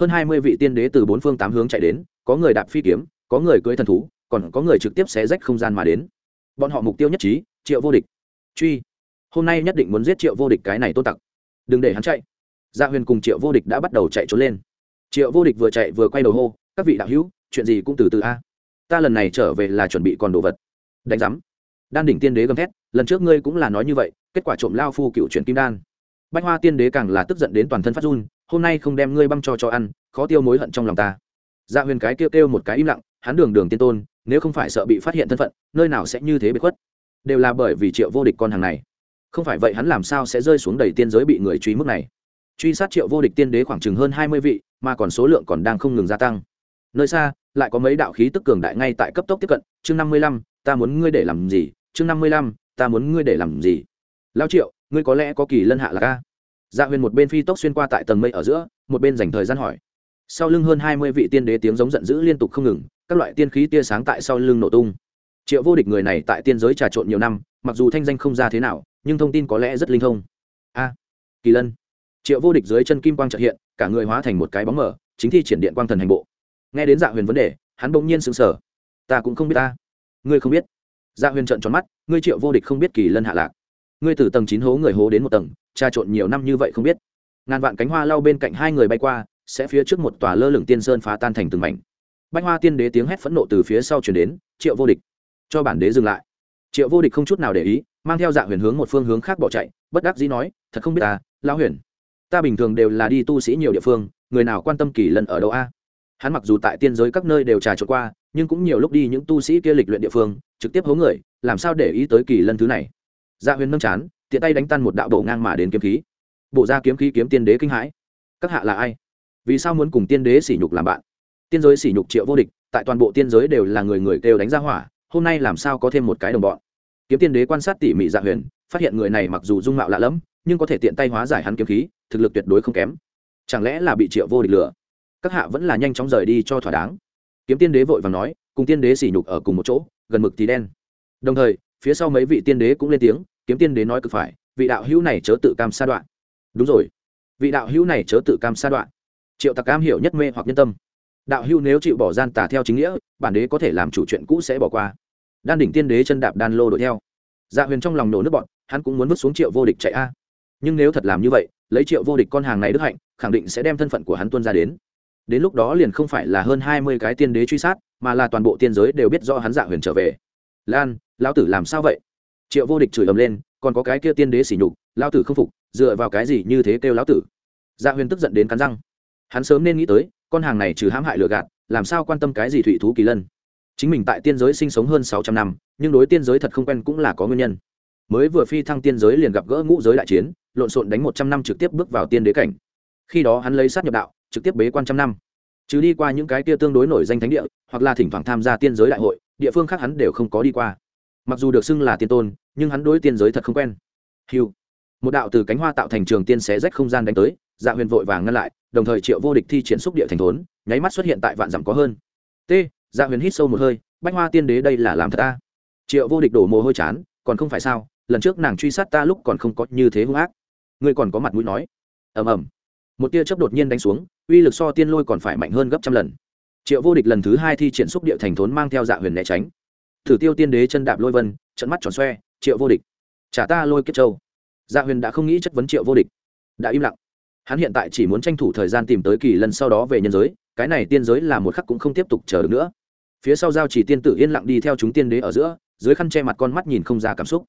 Hơn hai mươi vị tiên đế từ bốn phương tám hướng chạy đến, có người đạp phi kiếm, có người cưỡi thần thú, còn có người trực tiếp xé rách không gian mà đến. Bọn họ mục tiêu nhất trí, triệu vô địch. Truy. Hôm nay nhất định muốn giết triệu vô địch cái này tôn tặc. Đừng để hắn chạy. Gia huyền cùng triệu vô địch đã bắt đầu chạy trốn lên. Triệu vô địch vừa chạy vừa quay đầu hô, các vị đạo hữu, chuyện gì cũng từ từ a. Ta lần này trở về là chuẩn bị còn đồ vật. Đánh giám. Đan đỉnh tiên đế gầm thét lần trước ngươi cũng là nói như vậy, kết quả trộm lao phu cựu chuyển kim đan. Bách hoa tiên đế càng là tức giận đến toàn thân phát run, hôm nay không đem ngươi băng cho cho ăn, khó tiêu mối hận trong lòng ta. Dạ huyền cái kêu kêu một cái im lặng, hắn đường đường tiên tôn, nếu không phải sợ bị phát hiện thân phận, nơi nào sẽ như thế bị khuất? Đều là bởi vì triệu vô địch con hàng này. Không phải vậy hắn làm sao sẽ rơi xuống đầy tiên giới bị người truy mức này? Truy sát triệu vô địch tiên đế khoảng chừng hơn hai mươi vị, mà còn số lượng còn đang không ngừng gia tăng. Nơi xa, lại có mấy đạo khí tức cường đại ngay tại cấp tốc tiếp cận. Chương năm mươi lăm, ta muốn ngươi để làm gì? Chương năm mươi lăm ta muốn ngươi để làm gì? Lao triệu, ngươi có lẽ có kỳ lân hạ là ca. Dạ huyền một bên phi tốc xuyên qua tại tầng mây ở giữa, một bên dành thời gian hỏi. Sau lưng hơn hai mươi vị tiên đế tiếng giống giận dữ liên tục không ngừng, các loại tiên khí tia sáng tại sau lưng nổ tung. Triệu vô địch người này tại tiên giới trà trộn nhiều năm, mặc dù thanh danh không ra thế nào, nhưng thông tin có lẽ rất linh thông. A, kỳ lân. Triệu vô địch dưới chân kim quang trợ hiện, cả người hóa thành một cái bóng mở chính thi triển điện quang thần hành bộ. Nghe đến dạ huyền vấn đề, hắn bỗng nhiên sững sờ. Ta cũng không biết ta. Ngươi không biết dạ huyền trợn tròn mắt, ngươi triệu vô địch không biết kỳ lân hạ lạc. Ngươi từ tầng chín hố người hố đến một tầng, trà trộn nhiều năm như vậy không biết. Ngàn vạn cánh hoa lau bên cạnh hai người bay qua, sẽ phía trước một tòa lơ lửng tiên sơn phá tan thành từng mảnh. Bách hoa tiên đế tiếng hét phẫn nộ từ phía sau chuyển đến, triệu vô địch, cho bản đế dừng lại. Triệu vô địch không chút nào để ý, mang theo dạ huyền hướng một phương hướng khác bỏ chạy, bất đắc dĩ nói, thật không biết ta lão huyền, ta bình thường đều là đi tu sĩ nhiều địa phương, người nào quan tâm kỳ lân ở đâu a? Hắn mặc dù tại tiên giới các nơi đều trà trộn qua nhưng cũng nhiều lúc đi những tu sĩ kia lịch luyện địa phương, trực tiếp hố người, làm sao để ý tới kỳ lân thứ này? Dạ huyền nâng chán, tiện tay đánh tan một đạo bộ ngang mà đến kiếm khí. Bộ ra kiếm khí kiếm tiên đế kinh hãi. Các hạ là ai? Vì sao muốn cùng tiên đế sỉ nhục làm bạn? Tiên giới sỉ nhục triệu vô địch, tại toàn bộ tiên giới đều là người người kêu đánh ra hỏa, hôm nay làm sao có thêm một cái đồng bọn? Kiếm tiên đế quan sát tỉ mỉ dạ huyền, phát hiện người này mặc dù dung mạo lạ lẫm, nhưng có thể tiện tay hóa giải hắn kiếm khí, thực lực tuyệt đối không kém. Chẳng lẽ là bị triệu vô địch lừa? Các hạ vẫn là nhanh chóng rời đi cho thỏa đáng kiếm tiên đế vội vàng nói, cùng tiên đế sỉ nhục ở cùng một chỗ, gần mực tí đen. Đồng thời, phía sau mấy vị tiên đế cũng lên tiếng, kiếm tiên đế nói cực phải, vị đạo hữu này chớ tự cam sa đoạn. Đúng rồi. Vị đạo hữu này chớ tự cam sa đoạn. Triệu tặc cam hiểu nhất mê hoặc nhân tâm. Đạo hữu nếu chịu bỏ gian tà theo chính nghĩa, bản đế có thể làm chủ chuyện cũ sẽ bỏ qua. Đan đỉnh tiên đế chân đạp đan lô đuổi theo. Dạ huyền trong lòng nổ nước bọn hắn cũng muốn vứt xuống triệu vô địch chạy a. Nhưng nếu thật làm như vậy, lấy triệu vô địch con hàng này đức hạnh, khẳng định sẽ đem thân phận của hắn tuân ra đến đến lúc đó liền không phải là hơn hai mươi cái tiên đế truy sát, mà là toàn bộ tiên giới đều biết do hắn dạ huyền trở về. Lan, lão tử làm sao vậy? Triệu vô địch chửi ầm lên, còn có cái kia tiên đế sỉ nhục, lão tử không phục, dựa vào cái gì như thế kêu lão tử? Dạ huyền tức giận đến cắn răng. Hắn sớm nên nghĩ tới, con hàng này trừ hãm hại lừa gạt, làm sao quan tâm cái gì thủy thú kỳ lân? Chính mình tại tiên giới sinh sống hơn sáu trăm năm, nhưng đối tiên giới thật không quen cũng là có nguyên nhân. Mới vừa phi thăng tiên giới liền gặp gỡ ngũ giới đại chiến, lộn xộn đánh một trăm năm trực tiếp bước vào tiên đế cảnh. Khi đó hắn lấy sát nhập đạo trực tiếp bế quan trăm năm. Chứ đi qua những cái kia tương đối nổi danh thánh địa, hoặc là thỉnh thoảng tham gia tiên giới đại hội, địa phương khác hắn đều không có đi qua. Mặc dù được xưng là tiên tôn, nhưng hắn đối tiên giới thật không quen. Hiu một đạo từ cánh hoa tạo thành trường tiên xé rách không gian đánh tới dạ huyền vội vàng ngăn lại, đồng thời triệu vô địch thi triển xúc địa thành thốn, nháy mắt xuất hiện tại vạn dặm có hơn. T dạ huyền hít sâu một hơi, bách hoa tiên đế đây là làm thật ta. Triệu vô địch đổ mồ hôi chán, còn không phải sao, lần trước nàng truy sát ta lúc còn không có như thế hung ác. Ngươi còn có mặt mũi nói. Ầm ầm. Một tia chớp đột nhiên đánh xuống uy lực so tiên lôi còn phải mạnh hơn gấp trăm lần. Triệu vô địch lần thứ hai thi triển xúc địa thành thốn mang theo dạ huyền né tránh. Thử tiêu tiên đế chân đạp lôi vân, trận mắt tròn xoe, triệu vô địch. Trả ta lôi kết châu. Dạ huyền đã không nghĩ chất vấn triệu vô địch. Đã im lặng. Hắn hiện tại chỉ muốn tranh thủ thời gian tìm tới kỳ lần sau đó về nhân giới, cái này tiên giới là một khắc cũng không tiếp tục chờ được nữa. Phía sau giao chỉ tiên tử yên lặng đi theo chúng tiên đế ở giữa, dưới khăn che mặt con mắt nhìn không ra cảm xúc.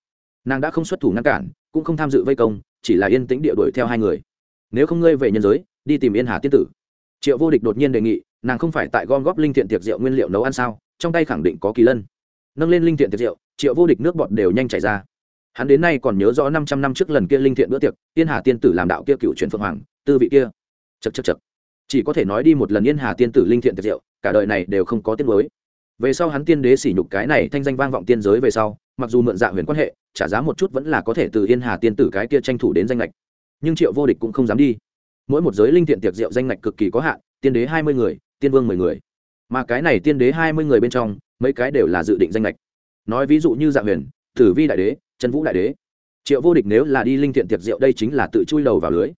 Nàng đã không xuất thủ ngăn cản, cũng không tham dự vây công, chỉ là yên tĩnh địa đuổi theo hai người. Nếu không ngươi về nhân giới đi tìm yên hà tiên tử. Triệu vô địch đột nhiên đề nghị, nàng không phải tại gom góp linh thiện tiệc rượu nguyên liệu nấu ăn sao? Trong tay khẳng định có kỳ lân. Nâng lên linh thiện tiệc rượu, triệu vô địch nước bọt đều nhanh chảy ra. Hắn đến nay còn nhớ rõ năm trăm năm trước lần kia linh thiện bữa tiệc, yên hà tiên tử làm đạo kia cựu truyền phượng hoàng, tư vị kia. Chật chật chật chỉ có thể nói đi một lần yên hà tiên tử linh thiện tiệc rượu, cả đời này đều không có tiết mới về sau hắn tiên đế sỉ nhục cái này thanh danh vang vọng tiên giới về sau, mặc dù mượn dạ huyền quan hệ, trả giá một chút vẫn là có thể từ yên hà tiên tử cái kia tranh thủ đến danh lệch. Nhưng triệu vô địch cũng không dám đi mỗi một giới linh thiện tiệc rượu danh ngạch cực kỳ có hạn, tiên đế hai mươi người, tiên vương mười người. Mà cái này tiên đế hai mươi người bên trong, mấy cái đều là dự định danh lệch nói ví dụ như dạ huyền, tử vi đại đế trần vũ đại đế. Triệu vô địch nếu là đi linh thiện tiệc rượu đây chính là tự chui đầu vào lưới.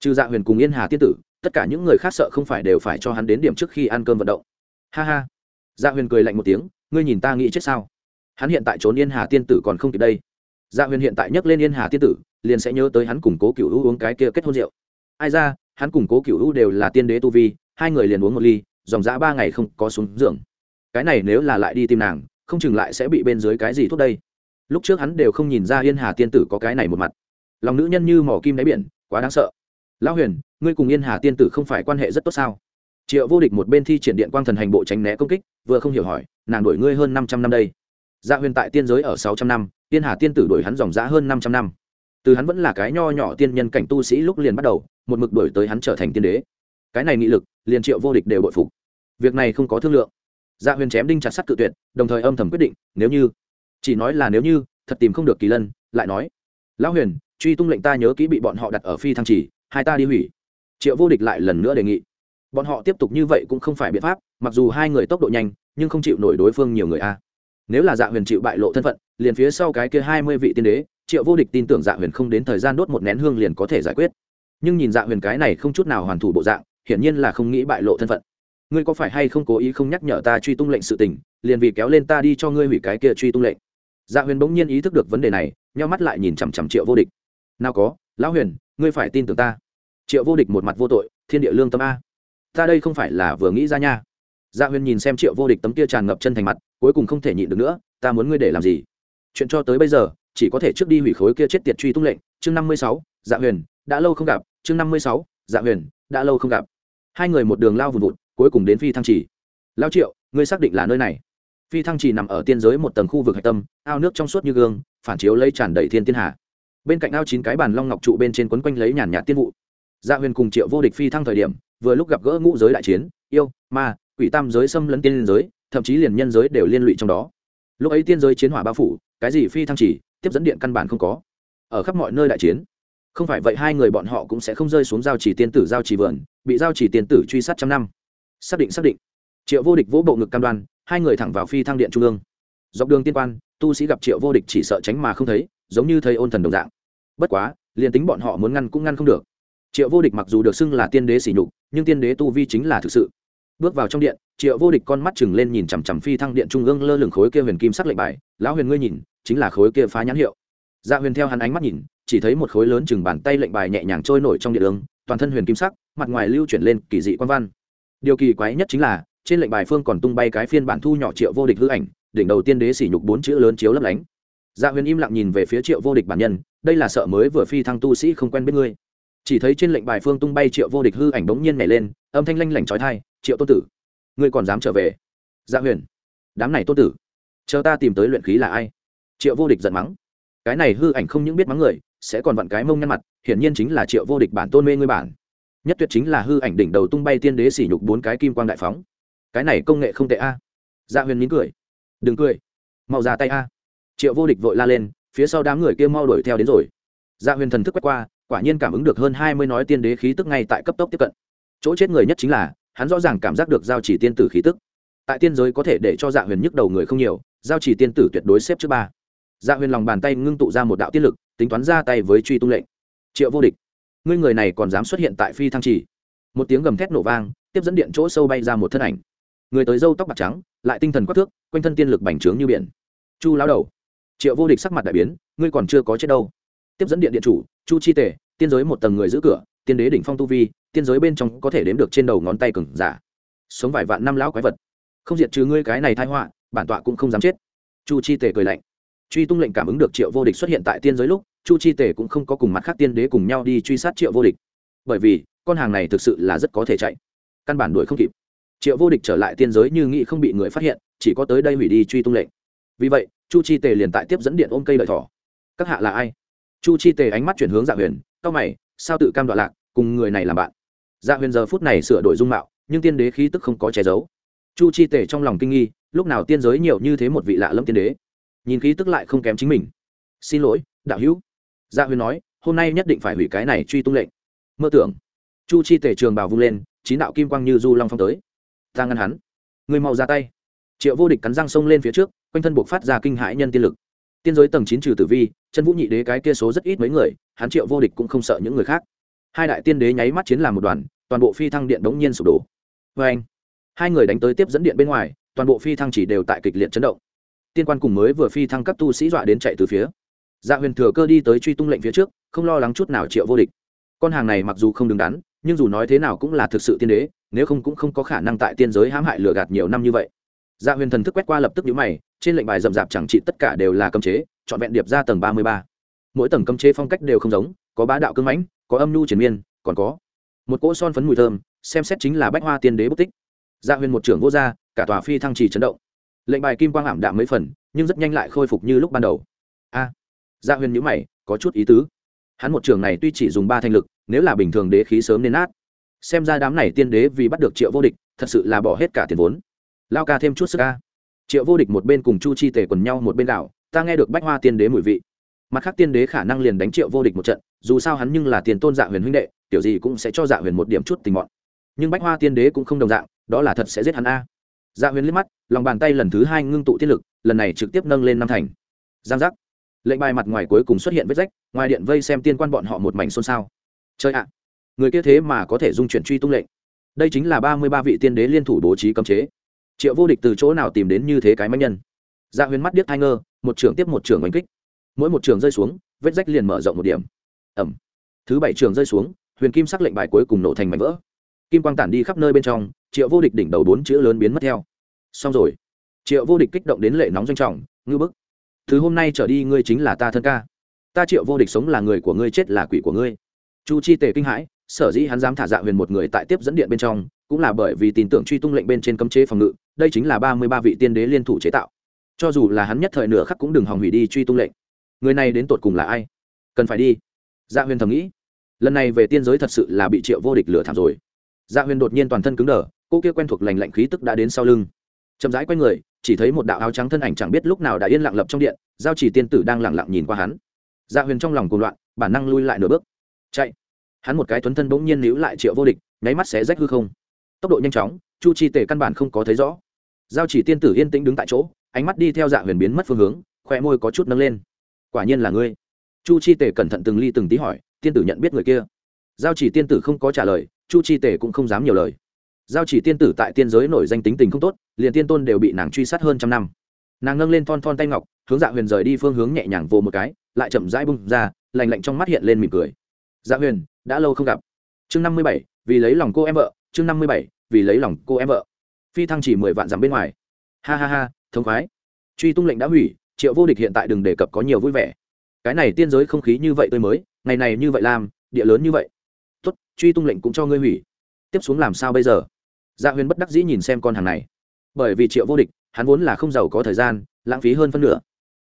Trừ dạ huyền cùng yên hà tiên tử, tất cả những người khác sợ không phải đều phải cho hắn đến điểm trước khi ăn cơm vận động. Ha ha. Dạ huyền cười lạnh một tiếng, ngươi nhìn ta nghĩ chết sao? Hắn hiện tại trốn yên hà tiên tử còn không kịp đây. Dạ huyền hiện tại nhắc lên yên hà tiên tử, liền sẽ nhớ tới hắn cùng cố cựu u uống cái kia kết hôn rượu ai ra, hắn cùng cố cựu u đều là tiên đế tu vi, hai người liền uống một ly, dòng dã ba ngày không có xuống giường. Cái này nếu là lại đi tìm nàng, không chừng lại sẽ bị bên dưới cái gì thuốc đây. Lúc trước hắn đều không nhìn ra yên hà tiên tử có cái này một mặt. Lòng nữ nhân như mỏ kim đáy biển, quá đáng sợ. Lão huyền, ngươi cùng yên hà tiên tử không phải quan hệ rất tốt sao? Triệu vô địch một bên thi triển điện quang thần hành bộ tránh né công kích, vừa không hiểu hỏi, nàng đuổi ngươi hơn năm trăm năm đây. Gia dạ huyền tại tiên giới ở sáu trăm năm, yên hà tiên tử đuổi hắn dòng giã hơn năm trăm năm từ hắn vẫn là cái nho nhỏ tiên nhân cảnh tu sĩ lúc liền bắt đầu, một mực đuổi tới hắn trở thành tiên đế. Cái này nghị lực, liền triệu vô địch đều bội phục. Việc này không có thương lượng. Gia dạ huyền chém đinh chặt sắt cự tuyệt, đồng thời âm thầm quyết định, nếu như, chỉ nói là nếu như, thật tìm không được kỳ lân, lại nói, lão huyền, truy tung lệnh ta nhớ kỹ bị bọn họ đặt ở phi thăng trì hai ta đi hủy. Triệu vô địch lại lần nữa đề nghị. Bọn họ tiếp tục như vậy cũng không phải biện pháp, mặc dù hai người tốc độ nhanh, nhưng không chịu nổi đối phương nhiều người a. Nếu là dạ huyền chịu bại lộ thân phận, liền phía sau cái kia hai mươi vị tiên đế triệu vô địch tin tưởng dạ huyền không đến thời gian đốt một nén hương liền có thể giải quyết. Nhưng nhìn dạ huyền cái này không chút nào hoàn thủ bộ dạng, hiển nhiên là không nghĩ bại lộ thân phận. Ngươi có phải hay không cố ý không nhắc nhở ta truy tung lệnh sự tình, liền vì kéo lên ta đi cho ngươi hủy cái kia truy tung lệnh. Dạ huyền bỗng nhiên ý thức được vấn đề này nhau mắt lại nhìn chằm chằm triệu vô địch. Nào có, lão huyền, ngươi phải tin tưởng ta. Triệu vô địch một mặt vô tội, thiên địa lương tâm a. Ta đây không phải là vừa nghĩ ra nha. Dạ huyền nhìn xem triệu vô địch tấm kia tràn ngập chân thành mặt, cuối cùng không thể nhịn được nữa, ta muốn ngươi để làm gì? Chuyện cho tới bây giờ chỉ có thể trước đi hủy khối kia chết tiệt truy tung lệnh. Chương năm mươi sáu dạ huyền, đã lâu không gặp. Chương năm mươi sáu dạ huyền, đã lâu không gặp. Hai người một đường lao vùn vụt, cuối cùng đến phi thăng trì. Lao triệu, ngươi xác định là nơi này. Phi thăng trì nằm ở tiên giới một tầng khu vực hạch tâm, ao nước trong suốt như gương, phản chiếu lấy tràn đầy thiên tiên hà. Bên cạnh ao chín cái bàn long ngọc trụ bên trên quấn quanh lấy nhàn nhạt tiên vụ. Dạ huyền cùng triệu vô địch phi thăng thời điểm, vừa lúc gặp gỡ ngũ giới đại chiến, yêu, ma, quỷ tam giới xâm lấn tiên giới, thậm chí liền nhân giới đều liên lụy trong đó. Lúc ấy tiên giới chiến hỏa bao phủ, cái gì phi thăng chỉ tiếp dẫn điện căn bản không có. Ở khắp mọi nơi đại chiến, không phải vậy hai người bọn họ cũng sẽ không rơi xuống giao chỉ tiên tử, giao chỉ vườn, bị giao chỉ tiên tử truy sát trăm năm. Xác định xác định. Triệu vô địch vỗ bộ ngực cam đoan, hai người thẳng vào phi thăng điện trung ương. Dọc đường tiên quan, tu sĩ gặp triệu vô địch chỉ sợ tránh mà không thấy, giống như thầy ôn thần đồng dạng. Bất quá, liền tính bọn họ muốn ngăn cũng ngăn không được. Triệu vô địch mặc dù được xưng là tiên đế sỉ nhục, nhưng tiên đế tu vi chính là thực sự. Bước vào trong điện, triệu vô địch con mắt chừng lên nhìn chằm chằm phi thăng điện trung ương lơ lửng khối kia huyền kim sắc lệnh bài. Lão huyền ngươi nhìn chính là khối kia phá nhãn hiệu. Dạ huyền theo hắn ánh mắt nhìn chỉ thấy một khối lớn chừng bàn tay lệnh bài nhẹ nhàng trôi nổi trong địa đường, toàn thân huyền kim sắc mặt ngoài lưu chuyển lên kỳ dị quan văn. Điều kỳ quái nhất chính là trên lệnh bài phương còn tung bay cái phiên bản thu nhỏ triệu vô địch hư ảnh đỉnh đầu tiên đế sỉ nhục bốn chữ lớn chiếu lấp lánh. Dạ huyền im lặng nhìn về phía triệu vô địch bản nhân đây là sợ mới vừa phi thăng tu sĩ không quen biết ngươi. Chỉ thấy trên lệnh bài phương tung bay triệu vô địch hư ảnh bỗng nhiên nhảy lên âm thanh lanh lảnh trói thai triệu tôn tử ngươi còn dám trở về? Dạ huyền đám này tôn tử chờ ta tìm tới luyện khí là ai? Triệu vô địch giận mắng. Cái này hư ảnh không những biết mắng người, sẽ còn vặn cái mông nhăn mặt, hiển nhiên chính là triệu vô địch bản tôn mê ngươi bản. Nhất tuyệt chính là hư ảnh đỉnh đầu tung bay tiên đế sỉ nhục bốn cái kim quang đại phóng. Cái này công nghệ không tệ a. Dạ huyền nín cười. Đừng cười. Mau ra tay a. Triệu vô địch vội la lên, phía sau đám người kia mau đuổi theo đến rồi. Dạ huyền thần thức quét qua, quả nhiên cảm ứng được hơn hai mươi nói tiên đế khí tức ngay tại cấp tốc tiếp cận. Chỗ chết người nhất chính là, hắn rõ ràng cảm giác được giao chỉ tiên tử khí tức. Tại tiên giới có thể để cho dạ huyền nhức đầu người không nhiều, giao chỉ tiên tử tuyệt đối xếp trước ba dạ huyền lòng bàn tay ngưng tụ ra một đạo tiết lực, tính toán ra tay với truy tung lệnh. Triệu vô địch, ngươi người này còn dám xuất hiện tại phi thăng trì? Một tiếng gầm thét nổ vang, tiếp dẫn điện chỗ sâu bay ra một thân ảnh. Người tới dâu tóc bạc trắng, lại tinh thần quắc thước, quanh thân tiên lực bành trướng như biển. Chu lao đầu. Triệu vô địch sắc mặt đại biến, ngươi còn chưa có chết đâu. Tiếp dẫn điện điện chủ, chu chi tể tiên giới một tầng người giữ cửa, tiên đế đỉnh phong tu vi, tiên giới bên trong có thể đếm được trên đầu ngón tay cừng giả. Sống vài vạn năm lão quái vật. Không diệt trừ ngươi cái này thai họa, bản tọa cũng không dám chết. Chu chi tề cười lạnh truy tung lệnh cảm ứng được triệu vô địch xuất hiện tại tiên giới lúc, chu chi tề cũng không có cùng mặt khác tiên đế cùng nhau đi truy sát triệu vô địch. Bởi vì, con hàng này thực sự là rất có thể chạy. Căn bản đuổi không kịp. Triệu vô địch trở lại tiên giới như nghĩ không bị người phát hiện, chỉ có tới đây hủy đi truy tung lệnh. Vì vậy, chu chi tề liền tại tiếp dẫn điện ôm cây lợi thỏ. Các hạ là ai? Chu chi tề ánh mắt chuyển hướng dạ huyền cao mày, sao tự cam đoạn lạc, cùng người này làm bạn? Dạ huyền giờ phút này sửa đổi dung mạo, nhưng tiên đế khí tức không có che giấu. Chu chi tề trong lòng kinh nghi, lúc nào tiên giới nhiều như thế một vị lạ lâm tiên đế? Nhìn khí tức lại không kém chính mình. Xin lỗi, đạo hữu. Gia huyền nói, hôm nay nhất định phải hủy cái này truy tung lệnh. Mơ tưởng. Chu chi tể trường bào vung lên, chín đạo kim quang như du long phong tới. Ta ngăn hắn. Người mau ra tay. Triệu vô địch cắn răng xông lên phía trước, quanh thân buộc phát ra kinh hãi nhân tiên lực. Tiên giới tầng chín trừ tử vi, chân vũ nhị đế cái kia số rất ít mấy người, hắn triệu vô địch cũng không sợ những người khác. Hai đại tiên đế nháy mắt chiến làm một đoàn, toàn bộ phi thăng điện đống nhiên sụp đổ. Vê anh hai người đánh tới tiếp dẫn điện bên ngoài, toàn bộ phi thăng chỉ đều tại kịch liệt chấn động tiên quan cùng mới vừa phi thăng cấp tu sĩ dọa đến chạy từ phía. Dạ huyền thừa cơ đi tới truy tung lệnh phía trước, không lo lắng chút nào triệu vô địch. Con hàng này mặc dù không đứng đắn, nhưng dù nói thế nào cũng là thực sự tiên đế, nếu không cũng không có khả năng tại tiên giới hãm hại lừa gạt nhiều năm như vậy. Dạ huyền thần thức quét qua lập tức nhũ mày, trên lệnh bài rậm rạp chẳng trị tất cả đều là cấm chế, trọn vẹn điệp ra tầng ba mươi ba. Mỗi tầng cấm chế phong cách đều không giống, có bá đạo cưng mãnh, có âm nhu triển miên, còn có một cỗ son phấn mùi thơm, xem xét chính là bách hoa tiên đế bất tích. Dạ huyền một trưởng vô gia, cả tòa phi thăng trì chấn động lệnh bài kim quang ảm đạm mấy phần, nhưng rất nhanh lại khôi phục như lúc ban đầu. A dạ huyền nhữ mày, có chút ý tứ. Hắn một trường này tuy chỉ dùng ba thanh lực, nếu là bình thường đế khí sớm nên nát. Xem ra đám này tiên đế vì bắt được triệu vô địch, thật sự là bỏ hết cả tiền vốn. Lao ca thêm chút sức ca triệu vô địch một bên cùng chu chi tề quần nhau một bên đảo, ta nghe được bách hoa tiên đế mùi vị. Mặt khác tiên đế khả năng liền đánh triệu vô địch một trận, dù sao hắn nhưng là tiền tôn dạ huyền huynh đệ tiểu gì cũng sẽ cho dạ huyền một điểm chút tình mọn. Nhưng bách hoa tiên đế cũng không đồng dạng, đó là thật sẽ giết hắn a dạ huyền liếc mắt, lòng bàn tay lần thứ hai ngưng tụ thiên lực, lần này trực tiếp nâng lên năm thành. Giang giác. Lệnh bài mặt ngoài cuối cùng xuất hiện vết rách, ngoài điện vây xem tiên quan bọn họ một mảnh xôn xao. Chơi ạ! Người kia thế mà có thể dung chuyển truy tung lệnh. Đây chính là ba mươi ba vị tiên đế liên thủ bố trí cấm chế. Triệu vô địch từ chỗ nào tìm đến như thế cái máy nhân? Dạ huyền mắt điếc thai ngơ, một trường tiếp một trường oanh kích. Mỗi một trường rơi xuống, vết rách liền mở rộng một điểm. Ẩm. Thứ bảy trường rơi xuống, huyền kim sắc lệnh bài cuối cùng nổ thành mảnh vỡ. Kim quang tản đi khắp nơi bên trong triệu vô địch đỉnh đầu bốn chữ lớn biến mất theo. Xong rồi. Triệu vô địch kích động đến lệ nóng doanh trọng, ngư bức. Thứ hôm nay trở đi ngươi chính là ta thân ca. Ta triệu vô địch sống là người của ngươi, chết là quỷ của ngươi. Chu chi tề kinh hãi, sở dĩ hắn dám thả dạ huyền một người tại tiếp dẫn điện bên trong, cũng là bởi vì tin tưởng truy tung lệnh bên trên cấm chế phòng ngự, đây chính là ba mươi ba vị tiên đế liên thủ chế tạo. Cho dù là hắn nhất thời nửa khắc cũng đừng hòng hủy đi truy tung lệnh. Người này đến tột cùng là ai? Cần phải đi. Dạ huyền thầm nghĩ. Lần này về tiên giới thật sự là bị triệu vô địch lừa thảm rồi. Dạ huyền đột nhiên toàn thân cứng đờ cô kia quen thuộc lành lạnh khí tức đã đến sau lưng. Chậm rãi q u a y người, chỉ thấy một đạo áo trắng thân ảnh chẳng biết lúc nào đã yên lặng lập trong điện, giao chỉ tiên tử đang lẳng lặng nhìn qua hắn. Dạ huyền trong lòng cùng loạn, bản năng lui lại nửa bước. Chạy. Hắn một cái tuấn thân bỗng nhiên níu lại triệu vô địch, nháy mắt xé rách hư không. Tốc độ nhanh chóng, chu chi tể căn bản không có thấy rõ. Giao chỉ tiên tử yên tĩnh đứng tại chỗ, ánh mắt đi theo dạ huyền biến mất phương hướng khoe môi có chút nâng lên. Quả nhiên là ngươi. Chu chi tể cẩn thận từng ly từng tí hỏi, tiên tử nhận biết người kia. Giao chỉ tiên tử không có trả lời, chu chi tể cũng không dám nhiều lời giao chỉ tiên tử tại tiên giới nổi danh tính tình không tốt, liền tiên tôn đều bị nàng truy sát hơn trăm năm. Nàng nâng lên thon thon tay ngọc, hướng dạ huyền rời đi phương hướng nhẹ nhàng vô một cái, lại chậm rãi bung ra lành lạnh trong mắt hiện lên mỉm cười. Dạ huyền, đã lâu không gặp. Chương năm mươi bảy, vì lấy lòng cô em vợ, chương năm mươi bảy, vì lấy lòng cô em vợ. Phi thăng chỉ mười vạn dặm bên ngoài. Ha ha ha, thống khoái. Truy tung lệnh đã hủy, triệu vô địch hiện tại đừng đề cập có nhiều vui vẻ. Cái này tiên giới không khí như vậy tươi mới, ngày này như vậy làm, địa lớn như vậy. Tốt, truy tung lệnh cũng cho ngươi hủy tiếp xuống làm sao bây giờ? Dạ huyền bất đắc dĩ nhìn xem con hàng này. Bởi vì triệu vô địch, hắn vốn là không giàu có thời gian, lãng phí hơn phân nửa.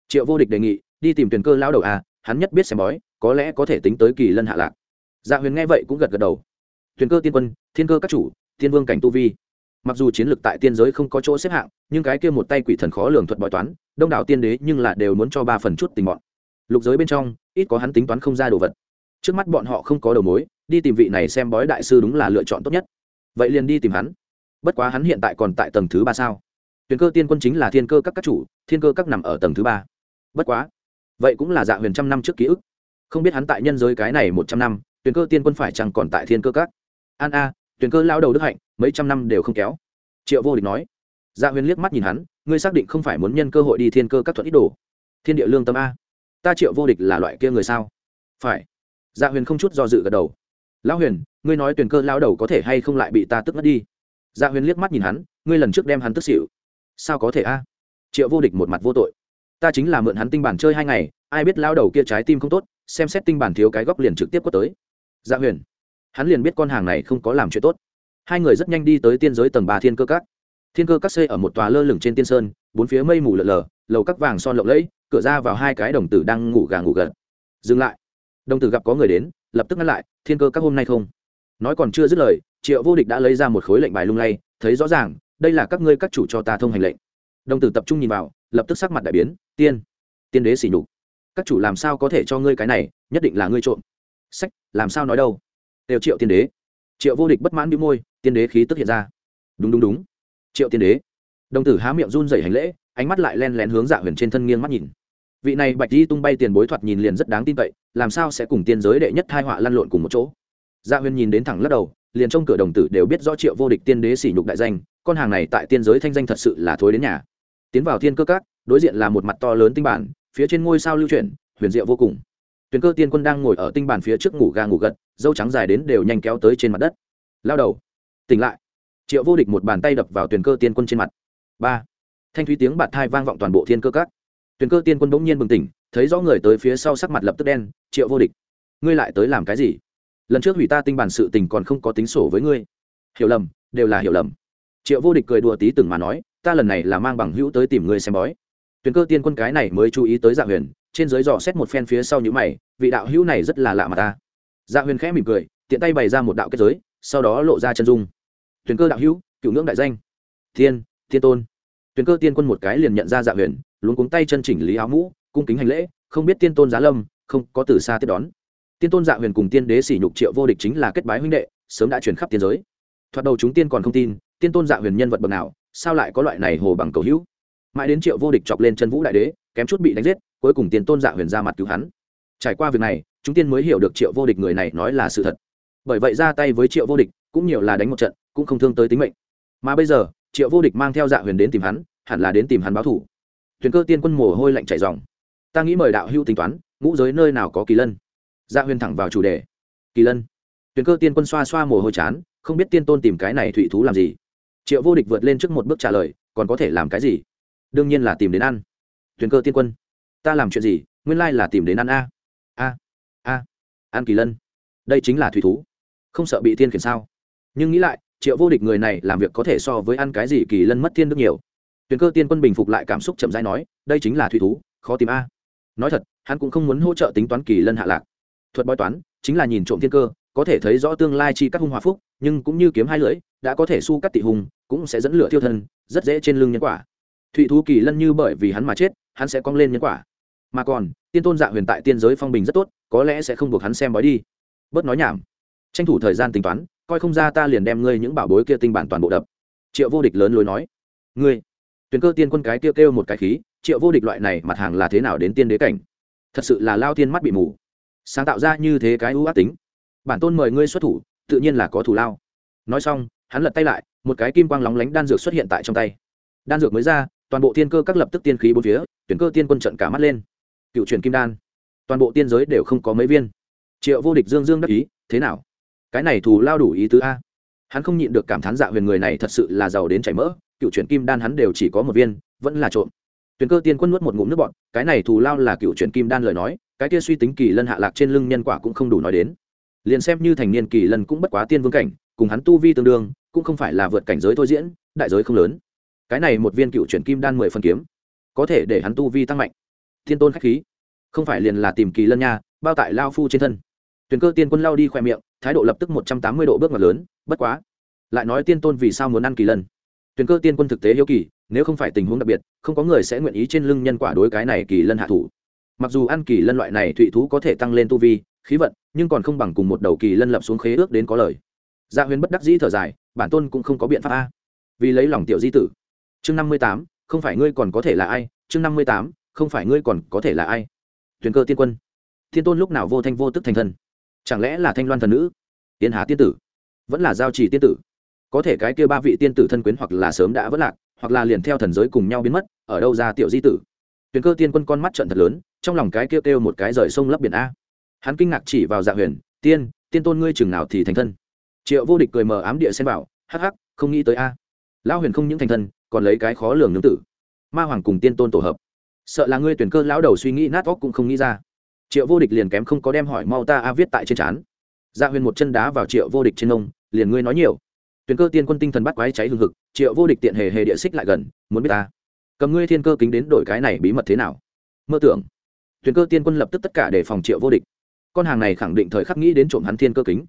Triệu vô địch đề nghị, đi tìm tuyển cơ lao đầu à hắn nhất biết xem bói, có lẽ có thể tính tới kỳ lân hạ lạc. Dạ huyền nghe vậy cũng gật gật đầu. Tuyển cơ tiên quân, thiên cơ các chủ, thiên vương cảnh tu vi. Mặc dù chiến lược tại tiên giới không có chỗ xếp hạng, nhưng cái kia một tay quỷ thần khó lường thuật bói toán, đông đảo tiên đế nhưng là đều muốn cho ba phần chút tình bọn. Lục giới bên trong, ít có hắn tính toán không ra đồ vật. Trước mắt bọn họ không có đầu mối đi tìm vị này xem bói đại sư đúng là lựa chọn tốt nhất. Vậy liền đi tìm hắn. Bất quá hắn hiện tại còn tại tầng thứ ba sao? Tuyển cơ tiên quân chính là thiên cơ các các chủ, thiên cơ các nằm ở tầng thứ ba. Bất quá, vậy cũng là dạ huyền trăm năm trước ký ức. Không biết hắn tại nhân giới cái này một trăm năm, tuyển cơ tiên quân phải chẳng còn tại thiên cơ các? An a, tuyển cơ lao đầu đức hạnh, mấy trăm năm đều không kéo. Triệu vô địch nói. Dạ huyền liếc mắt nhìn hắn, ngươi xác định không phải muốn nhân cơ hội đi thiên cơ các thuận ít đồ. Thiên địa lương tâm a. Ta triệu vô địch là loại kia người sao? Phải. Dạ huyền không chút do dự gật đầu lão huyền, ngươi nói tuyển cơ lao đầu có thể hay không lại bị ta tức mất đi? Dạ huyền liếc mắt nhìn hắn, ngươi lần trước đem hắn tức xỉu. Sao có thể a? Triệu vô địch một mặt vô tội. Ta chính là mượn hắn tinh bản chơi hai ngày, ai biết lao đầu kia trái tim không tốt, xem xét tinh bản thiếu cái góc liền trực tiếp quất tới. Dạ huyền, hắn liền biết con hàng này không có làm chuyện tốt. Hai người rất nhanh đi tới tiên giới tầng ba thiên cơ các. Thiên cơ các xây ở một tòa lơ lửng trên tiên sơn, bốn phía mây mù lợn lờ lầu các vàng son lộng lẫy, cửa ra vào hai cái đồng tử đang ngủ gà ngủ gật. Dừng lại. Đồng tử gặp có người đến lập tức ngăn lại, thiên cơ các hôm nay không? Nói còn chưa dứt lời, triệu vô địch đã lấy ra một khối lệnh bài lung lay, thấy rõ ràng, đây là các ngươi các chủ cho ta thông hành lệnh. Đồng tử tập trung nhìn vào, lập tức sắc mặt đại biến, tiên tiên đế xỉ nhục. Các chủ làm sao có thể cho ngươi cái này, nhất định là ngươi trộm. Sách, làm sao nói đâu? Đều triệu tiên đế. Triệu vô địch bất mãn bĩu môi, tiên đế khí tức hiện ra. Đúng đúng đúng. Triệu tiên đế. Đồng tử há miệng run rẩy hành lễ, ánh mắt lại len lén hướng dạ huyền trên thân nghiêng mắt nhìn vị này bạch di tung bay tiền bối thoạt nhìn liền rất đáng tin cậy, làm sao sẽ cùng tiên giới đệ nhất hai họa lăn lộn cùng một chỗ? Gia huyền nhìn đến thẳng lắc đầu, liền trong cửa đồng tử đều biết rõ triệu vô địch tiên đế sỉ nhục đại danh, con hàng này tại tiên giới thanh danh thật sự là thối đến nhà. Tiến vào thiên cơ các, đối diện là một mặt to lớn tinh bản, phía trên ngôi sao lưu chuyển, huyền diệu vô cùng. Tuyền cơ tiên quân đang ngồi ở tinh bản phía trước ngủ ga ngủ gật, dâu trắng dài đến đều nhanh kéo tới trên mặt đất. Lao đầu, tỉnh lại. Triệu vô địch một bàn tay đập vào tuyền cơ tiên quân trên mặt. Ba. Thanh thúy tiếng bạt thai vang vọng toàn bộ thiên cơ các tuyền cơ tiên quân bỗng nhiên bừng tỉnh, thấy rõ người tới phía sau sắc mặt lập tức đen, triệu vô địch, ngươi lại tới làm cái gì? Lần trước hủy ta tinh bản sự tình còn không có tính sổ với ngươi. Hiểu lầm, đều là hiểu lầm. Triệu vô địch cười đùa tí từng mà nói, ta lần này là mang bằng hữu tới tìm ngươi xem bói. Tuyền cơ tiên quân cái này mới chú ý tới dạ huyền, trên dưới dò xét một phen phía sau những mày, vị đạo hữu này rất là lạ mà ta. Dạ huyền khẽ mỉm cười, tiện tay bày ra một đạo kết giới, sau đó lộ ra chân dung. Tuyền cơ đạo hữu, cựu ngưỡng đại danh. Thiên thiên tôn. Tuyền cơ tiên quân một cái liền nhận ra dạ huyền luôn cuống tay chân chỉnh lý áo mũ, cung kính hành lễ, không biết tiên tôn giá lâm, không có từ xa tiếp đón. Tiên tôn dạ huyền cùng tiên đế sỉ nhục triệu vô địch chính là kết bái huynh đệ, sớm đã truyền khắp tiên giới. Thoạt đầu chúng tiên còn không tin, tiên tôn dạ huyền nhân vật bậc nào, sao lại có loại này hồ bằng cầu hữu? Mãi đến triệu vô địch chọc lên chân vũ đại đế, kém chút bị đánh giết, cuối cùng tiên tôn dạ huyền ra mặt cứu hắn. Trải qua việc này, chúng tiên mới hiểu được triệu vô địch người này nói là sự thật. Bởi vậy ra tay với triệu vô địch, cũng nhiều là đánh một trận, cũng không thương tới tính mệnh. Mà bây giờ, triệu vô địch mang theo dạ huyền đến tìm hắn, hẳn là đến tìm hắn báo thủ thuyền cơ tiên quân mồ hôi lạnh chảy dòng. Ta nghĩ mời đạo hữu tính toán, ngũ giới nơi nào có kỳ lân? Dạ huyền thẳng vào chủ đề. Kỳ lân? Thuyền cơ tiên quân xoa xoa mồ hôi chán, không biết tiên tôn tìm cái này thụy thú làm gì. Triệu vô địch vượt lên trước một bước trả lời, còn có thể làm cái gì? Đương nhiên là tìm đến ăn. Thuyền cơ tiên quân, ta làm chuyện gì? Nguyên lai là tìm đến ăn a. A a, ăn kỳ lân. Đây chính là thủy thú. Không sợ bị tiên khiển sao? Nhưng nghĩ lại, triệu vô địch người này làm việc có thể so với ăn cái gì kỳ lân mất thiên đức nhiều tuyền cơ tiên quân bình phục lại cảm xúc chậm rãi nói, đây chính là thủy thú, khó tìm a. Nói thật, hắn cũng không muốn hỗ trợ tính toán kỳ lân hạ lạc. Thuật bói toán, chính là nhìn trộm thiên cơ, có thể thấy rõ tương lai chi các hung hòa phúc, nhưng cũng như kiếm hai lưỡi, đã có thể su cắt tị hùng, cũng sẽ dẫn lửa thiêu thân, rất dễ trên lưng nhân quả. Thụy thú kỳ lân như bởi vì hắn mà chết, hắn sẽ cong lên nhân quả. Mà còn, tiên tôn dạ huyền tại tiên giới phong bình rất tốt, có lẽ sẽ không buộc hắn xem bói đi. Bớt nói nhảm. Tranh thủ thời gian tính toán, coi không ra ta liền đem ngươi những bảo bối kia tinh bản toàn bộ đập. Triệu vô địch lớn lối nói, ngươi tuyền cơ tiên quân cái kêu, kêu một cái khí triệu vô địch loại này mặt hàng là thế nào đến tiên đế cảnh? Thật sự là lao tiên mắt bị mù. Sáng tạo ra như thế cái ưu ác tính. Bản tôn mời ngươi xuất thủ tự nhiên là có thủ lao. Nói xong hắn lật tay lại một cái kim quang lóng lánh đan dược xuất hiện tại trong tay. Đan dược mới ra toàn bộ thiên cơ các lập tức tiên khí bốn phía tuyển cơ tiên quân trận cả mắt lên. Cựu truyền kim đan. Toàn bộ tiên giới đều không có mấy viên. Triệu vô địch dương dương đắc ý thế nào? Cái này thù lao đủ ý tứ a. Hắn không nhịn được cảm thán dạ huyền người này thật sự là giàu đến chảy mỡ cựu truyền kim đan hắn đều chỉ có một viên, vẫn là trộm. Tuyền cơ tiên quân nuốt một ngụm nước bọn cái này thù lao là cựu truyền kim đan lời nói, cái kia suy tính kỳ lân hạ lạc trên lưng nhân quả cũng không đủ nói đến. Liền xem như thành niên kỳ lân cũng bất quá tiên vương cảnh, cùng hắn tu vi tương đương, cũng không phải là vượt cảnh giới thôi diễn, đại giới không lớn. Cái này một viên cựu chuyển kim đan mười phân kiếm, có thể để hắn tu vi tăng mạnh. Thiên tôn khách khí, không phải liền là tìm kỳ lân nha, bao tại lao phu trên thân. Tuyền cơ tiên quân lao đi khoe miệng, thái độ lập tức một trăm tám mươi độ bước mặt lớn, bất quá. Lại nói tiên tôn vì sao muốn ăn kỳ lân? Tuyền cơ tiên quân thực tế hiếu kỳ nếu không phải tình huống đặc biệt không có người sẽ nguyện ý trên lưng nhân quả đối cái này kỳ lân hạ thủ. Mặc dù ăn kỳ lân loại này thụy thú có thể tăng lên tu vi khí vận nhưng còn không bằng cùng một đầu kỳ lân lập xuống khế ước đến có lời. Gia dạ huyền bất đắc dĩ thở dài bản tôn cũng không có biện pháp a. Vì lấy lòng tiểu di tử. Chương năm mươi tám không phải ngươi còn có thể là ai? Chương năm mươi tám không phải ngươi còn có thể là ai? Tuyền cơ tiên quân. Thiên tôn lúc nào vô thanh vô tức thành thần, chẳng lẽ là thanh loan thần nữ? Tiên hà tiên tử. Vẫn là giao trì tiên tử có thể cái kia ba vị tiên tử thân quyến hoặc là sớm đã vất lạc hoặc là liền theo thần giới cùng nhau biến mất ở đâu ra tiểu di tử? Tuyền cơ tiên quân con mắt trận thật lớn trong lòng cái kia kêu, kêu một cái rời sông lấp biển a. Hắn kinh ngạc chỉ vào dạ huyền tiên tiên tôn ngươi chừng nào thì thành thân? Triệu vô địch cười mờ ám địa xem bảo hắc hắc không nghĩ tới a. Lão huyền không những thành thân còn lấy cái khó lường nương tử. Ma hoàng cùng tiên tôn tổ hợp. Sợ là ngươi tuyển cơ lão đầu suy nghĩ nát óc cũng không nghĩ ra. Triệu vô địch liền kém không có đem hỏi mau ta a viết tại trên trán. Dạ huyền một chân đá vào triệu vô địch trên ông liền ngươi nói nhiều tuyển cơ tiên quân tinh thần bắt quái cháy hừng hực triệu vô địch tiện hề hề địa xích lại gần muốn biết ta. Cầm ngươi thiên cơ kính đến đổi cái này bí mật thế nào? Mơ tưởng. Tuyển cơ tiên quân lập tức tất cả để phòng triệu vô địch. Con hàng này khẳng định thời khắc nghĩ đến trộm hắn thiên cơ kính.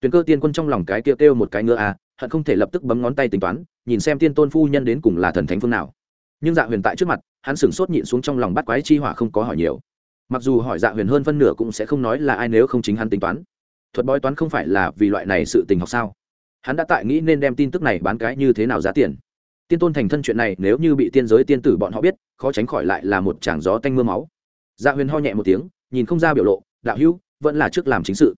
Tuyển cơ tiên quân trong lòng cái kia kêu, kêu một cái ngựa a à, hận không thể lập tức bấm ngón tay tính toán nhìn xem tiên tôn phu nhân đến cùng là thần thánh phương nào. Nhưng dạ huyền tại trước mặt hắn sửng sốt nhịn xuống trong lòng bắt quái chi hỏa không có hỏi nhiều. Mặc dù hỏi dạ huyền hơn phân nửa cũng sẽ không nói là ai nếu không chính hắn tính toán. Thuật bói toán không phải là vì loại này sự tình học sao? Hắn đã tại nghĩ nên đem tin tức này bán cái như thế nào giá tiền. Tiên tôn thành thân chuyện này nếu như bị tiên giới tiên tử bọn họ biết, khó tránh khỏi lại là một tràng gió tanh m ư a máu. Dạ huyền ho nhẹ một tiếng, nhìn không ra biểu lộ, đạo hữu, vẫn là trước làm chính sự.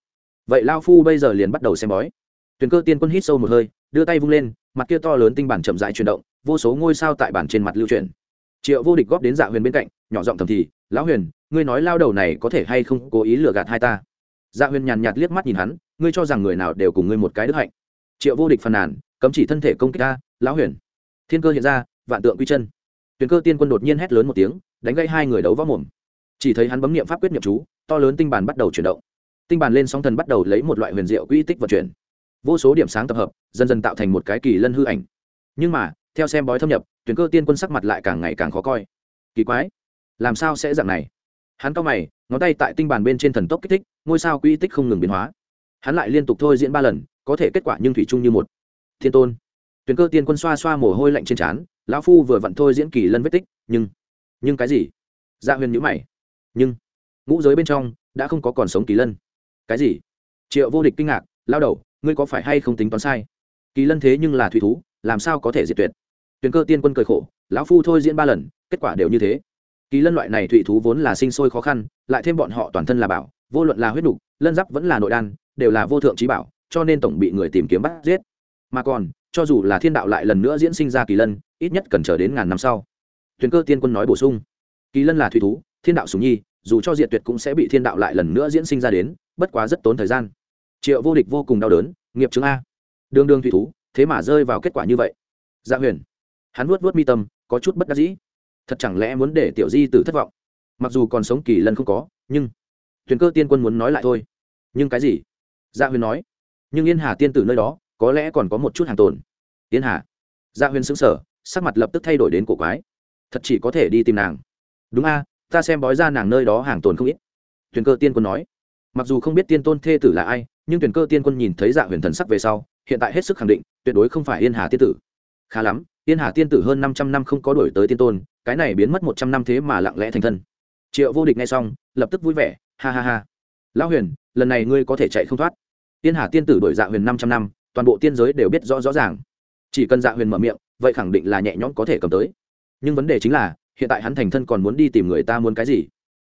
Vậy lao phu bây giờ liền bắt đầu xem bói. Tuyền cơ tiên quân hít sâu một hơi, đưa tay vung lên, mặt kia to lớn tinh bản chậm dại chuyển động, vô số ngôi sao tại bản trên mặt lưu truyền triệu vô địch góp đến dạ huyền bên cạnh, nhỏ giọng thầm thì, lão huyền, ngươi nói lao đầu này có thể hay không cố ý lừa gạt hai ta? Dạ huyền nhàn nhạt liếc mắt nhìn hắn, ngươi cho rằng người nào đều cùng ngươi một cái đức hạnh? Triệu vô địch phàn nàn, cấm chỉ thân thể công kích ta, lão huyền. Thiên cơ hiện ra, vạn tượng quy chân. Tuyền cơ tiên quân đột nhiên hét lớn một tiếng, đánh gây hai người đấu võ mồm. Chỉ thấy hắn bấm niệm pháp quyết niệm chú, to lớn tinh bàn bắt đầu chuyển động. Tinh bàn lên sóng thần bắt đầu lấy một loại huyền diệu quỹ tích vận chuyển. Vô số điểm sáng tập hợp, dần dần tạo thành một cái kỳ lân hư ảnh. Nhưng mà, theo xem bói thâm nhập tuyển cơ tiên quân sắc mặt lại càng ngày càng khó coi. Kỳ quái, làm sao sẽ dạng này? Hắn cao mày, ngón tay tại tinh bàn bên trên thần tốc kích thích, ngôi sao quỹ tích không ngừng biến hóa. Hắn lại liên tục thôi diễn ba lần có thể kết quả nhưng thủy chung như một. Thiên tôn. Tuyển cơ tiên quân xoa xoa mồ hôi lạnh trên trán, lão phu vừa vặn thôi diễn kỳ lân vết tích, nhưng nhưng cái gì? Dạ huyền nhữ mày. Nhưng, ngũ giới bên trong đã không có còn sống kỳ lân. Cái gì? Triệu vô địch kinh ngạc, lao đầu, ngươi có phải hay không tính toán sai? Kỳ lân thế nhưng là thủy thú, làm sao có thể diệt tuyệt? Tuyền cơ tiên quân cười khổ, lão phu thôi diễn ba lần, kết quả đều như thế. Kỳ lân loại này thủy thú vốn là sinh sôi khó khăn, lại thêm bọn họ toàn thân là bảo, vô luận là huyết nục, lân giáp vẫn là nội đan, đều là vô thượng trí bảo cho nên tổng bị người tìm kiếm bắt giết. Mà còn, cho dù là thiên đạo lại lần nữa diễn sinh ra kỳ lân, ít nhất cần chờ đến ngàn năm sau. Tuyền cơ tiên quân nói bổ sung. Kỳ lân là thủy thú, thiên đạo sùng nhi, dù cho diệt tuyệt cũng sẽ bị thiên đạo lại lần nữa diễn sinh ra đến, bất quá rất tốn thời gian. Triệu vô địch vô cùng đau đớn, nghiệp chứng a. Đương đương thủy thú, thế mà rơi vào kết quả như vậy. Dạ huyền, hắn vuốt vuốt mi tâm, có chút bất đắc dĩ. Thật chẳng lẽ muốn để tiểu di tử thất vọng? Mặc dù còn sống kỳ lân không có, nhưng thuyền cơ tiên quân muốn nói lại thôi. Nhưng cái gì? Dạ huyền nói nhưng yên hà tiên tử nơi đó có lẽ còn có một chút hàng tồn. Yên hà dạ huyền xứng sở sắc mặt lập tức thay đổi đến cổ quái. Thật chỉ có thể đi tìm nàng. Đúng a, ta xem bói ra nàng nơi đó hàng tồn không ít. Thuyền cơ tiên quân nói. Mặc dù không biết tiên tôn thê tử là ai, nhưng tuyển cơ tiên quân nhìn thấy dạ huyền thần sắc về sau, hiện tại hết sức khẳng định, tuyệt đối không phải yên hà tiên tử. Khá lắm, yên hà tiên tử hơn năm trăm năm không có đổi tới tiên tôn, cái này biến mất một trăm năm thế mà lặng lẽ thành thân. Triệu vô địch nghe xong, lập tức vui vẻ, ha ha ha. Lão huyền, lần này ngươi có thể chạy không thoát. Tiên hà tiên tử đổi dạ huyền năm trăm năm toàn bộ tiên giới đều biết rõ rõ ràng. Chỉ cần dạ huyền mở miệng vậy khẳng định là nhẹ nhõm có thể cầm tới. Nhưng vấn đề chính là hiện tại hắn thành thân còn muốn đi tìm người ta muốn cái gì?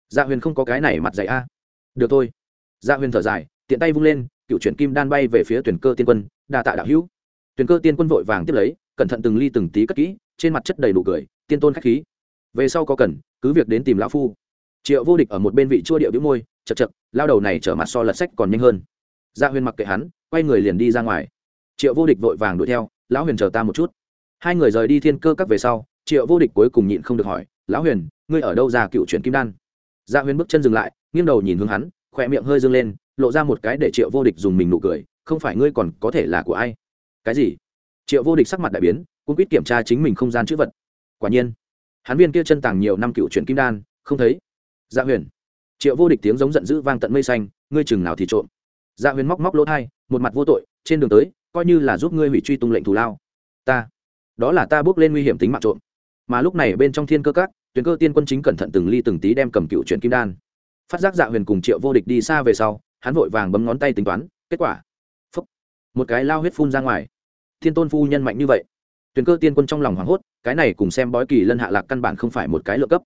Dạ huyền không có cái này mặt dày a. Được thôi. Dạ huyền thở dài tiện tay vung lên cựu chuyển kim đan bay về phía tuyển cơ tiên quân đa tạ đạo hữu. Tuyển cơ tiên quân vội vàng tiếp lấy cẩn thận từng ly từng tí cất kỹ trên mặt chất đầy nụ cười tiên tôn khách khí. Về sau có cần cứ việc đến tìm lão phu. Triệu vô địch ở một bên vị chua điệu bĩu môi chậc chậc, lao đầu này trở mặt so lật sách còn nhanh hơn gia huyền mặc kệ hắn, quay người liền đi ra ngoài. Triệu vô địch vội vàng đuổi theo, lão huyền chờ ta một chút. Hai người rời đi thiên cơ các về sau, triệu vô địch cuối cùng nhịn không được hỏi, lão huyền, ngươi ở đâu ra cựu chuyển kim đan? Gia huyền bước chân dừng lại, nghiêng đầu nhìn hướng hắn, khỏe miệng hơi dâng lên, lộ ra một cái để triệu vô địch dùng mình nụ cười, không phải ngươi còn có thể là của ai? Cái gì? Triệu vô địch sắc mặt đại biến cũng quyết kiểm tra chính mình không gian chữ vật. Quả nhiên, hắn viên kia chân tàng nhiều năm cựu chuyển kim đan, không thấy. Dạ huyền. Triệu vô địch tiếng giống giận dữ vang tận mây xanh, ngươi chừng nào thì trộm dạ huyền móc móc lỗ thai, một mặt vô tội, trên đường tới, coi như là giúp ngươi hủy truy tung lệnh thù lao. Ta, đó là ta bước lên nguy hiểm tính mạng trộm. Mà lúc này bên trong thiên cơ các tuyến cơ tiên quân chính cẩn thận từng ly từng tí đem cầm cựu chuyển kim đan. Phát giác dạ huyền cùng triệu vô địch đi xa về sau, hắn vội vàng bấm ngón tay tính toán, kết quả. Phúc, một cái lao huyết phun ra ngoài. Thiên tôn phu nhân mạnh như vậy. Tuyền cơ tiên quân trong lòng hoảng hốt, cái này cùng xem bói kỳ lân hạ lạc căn bản không phải một cái lựa cấp.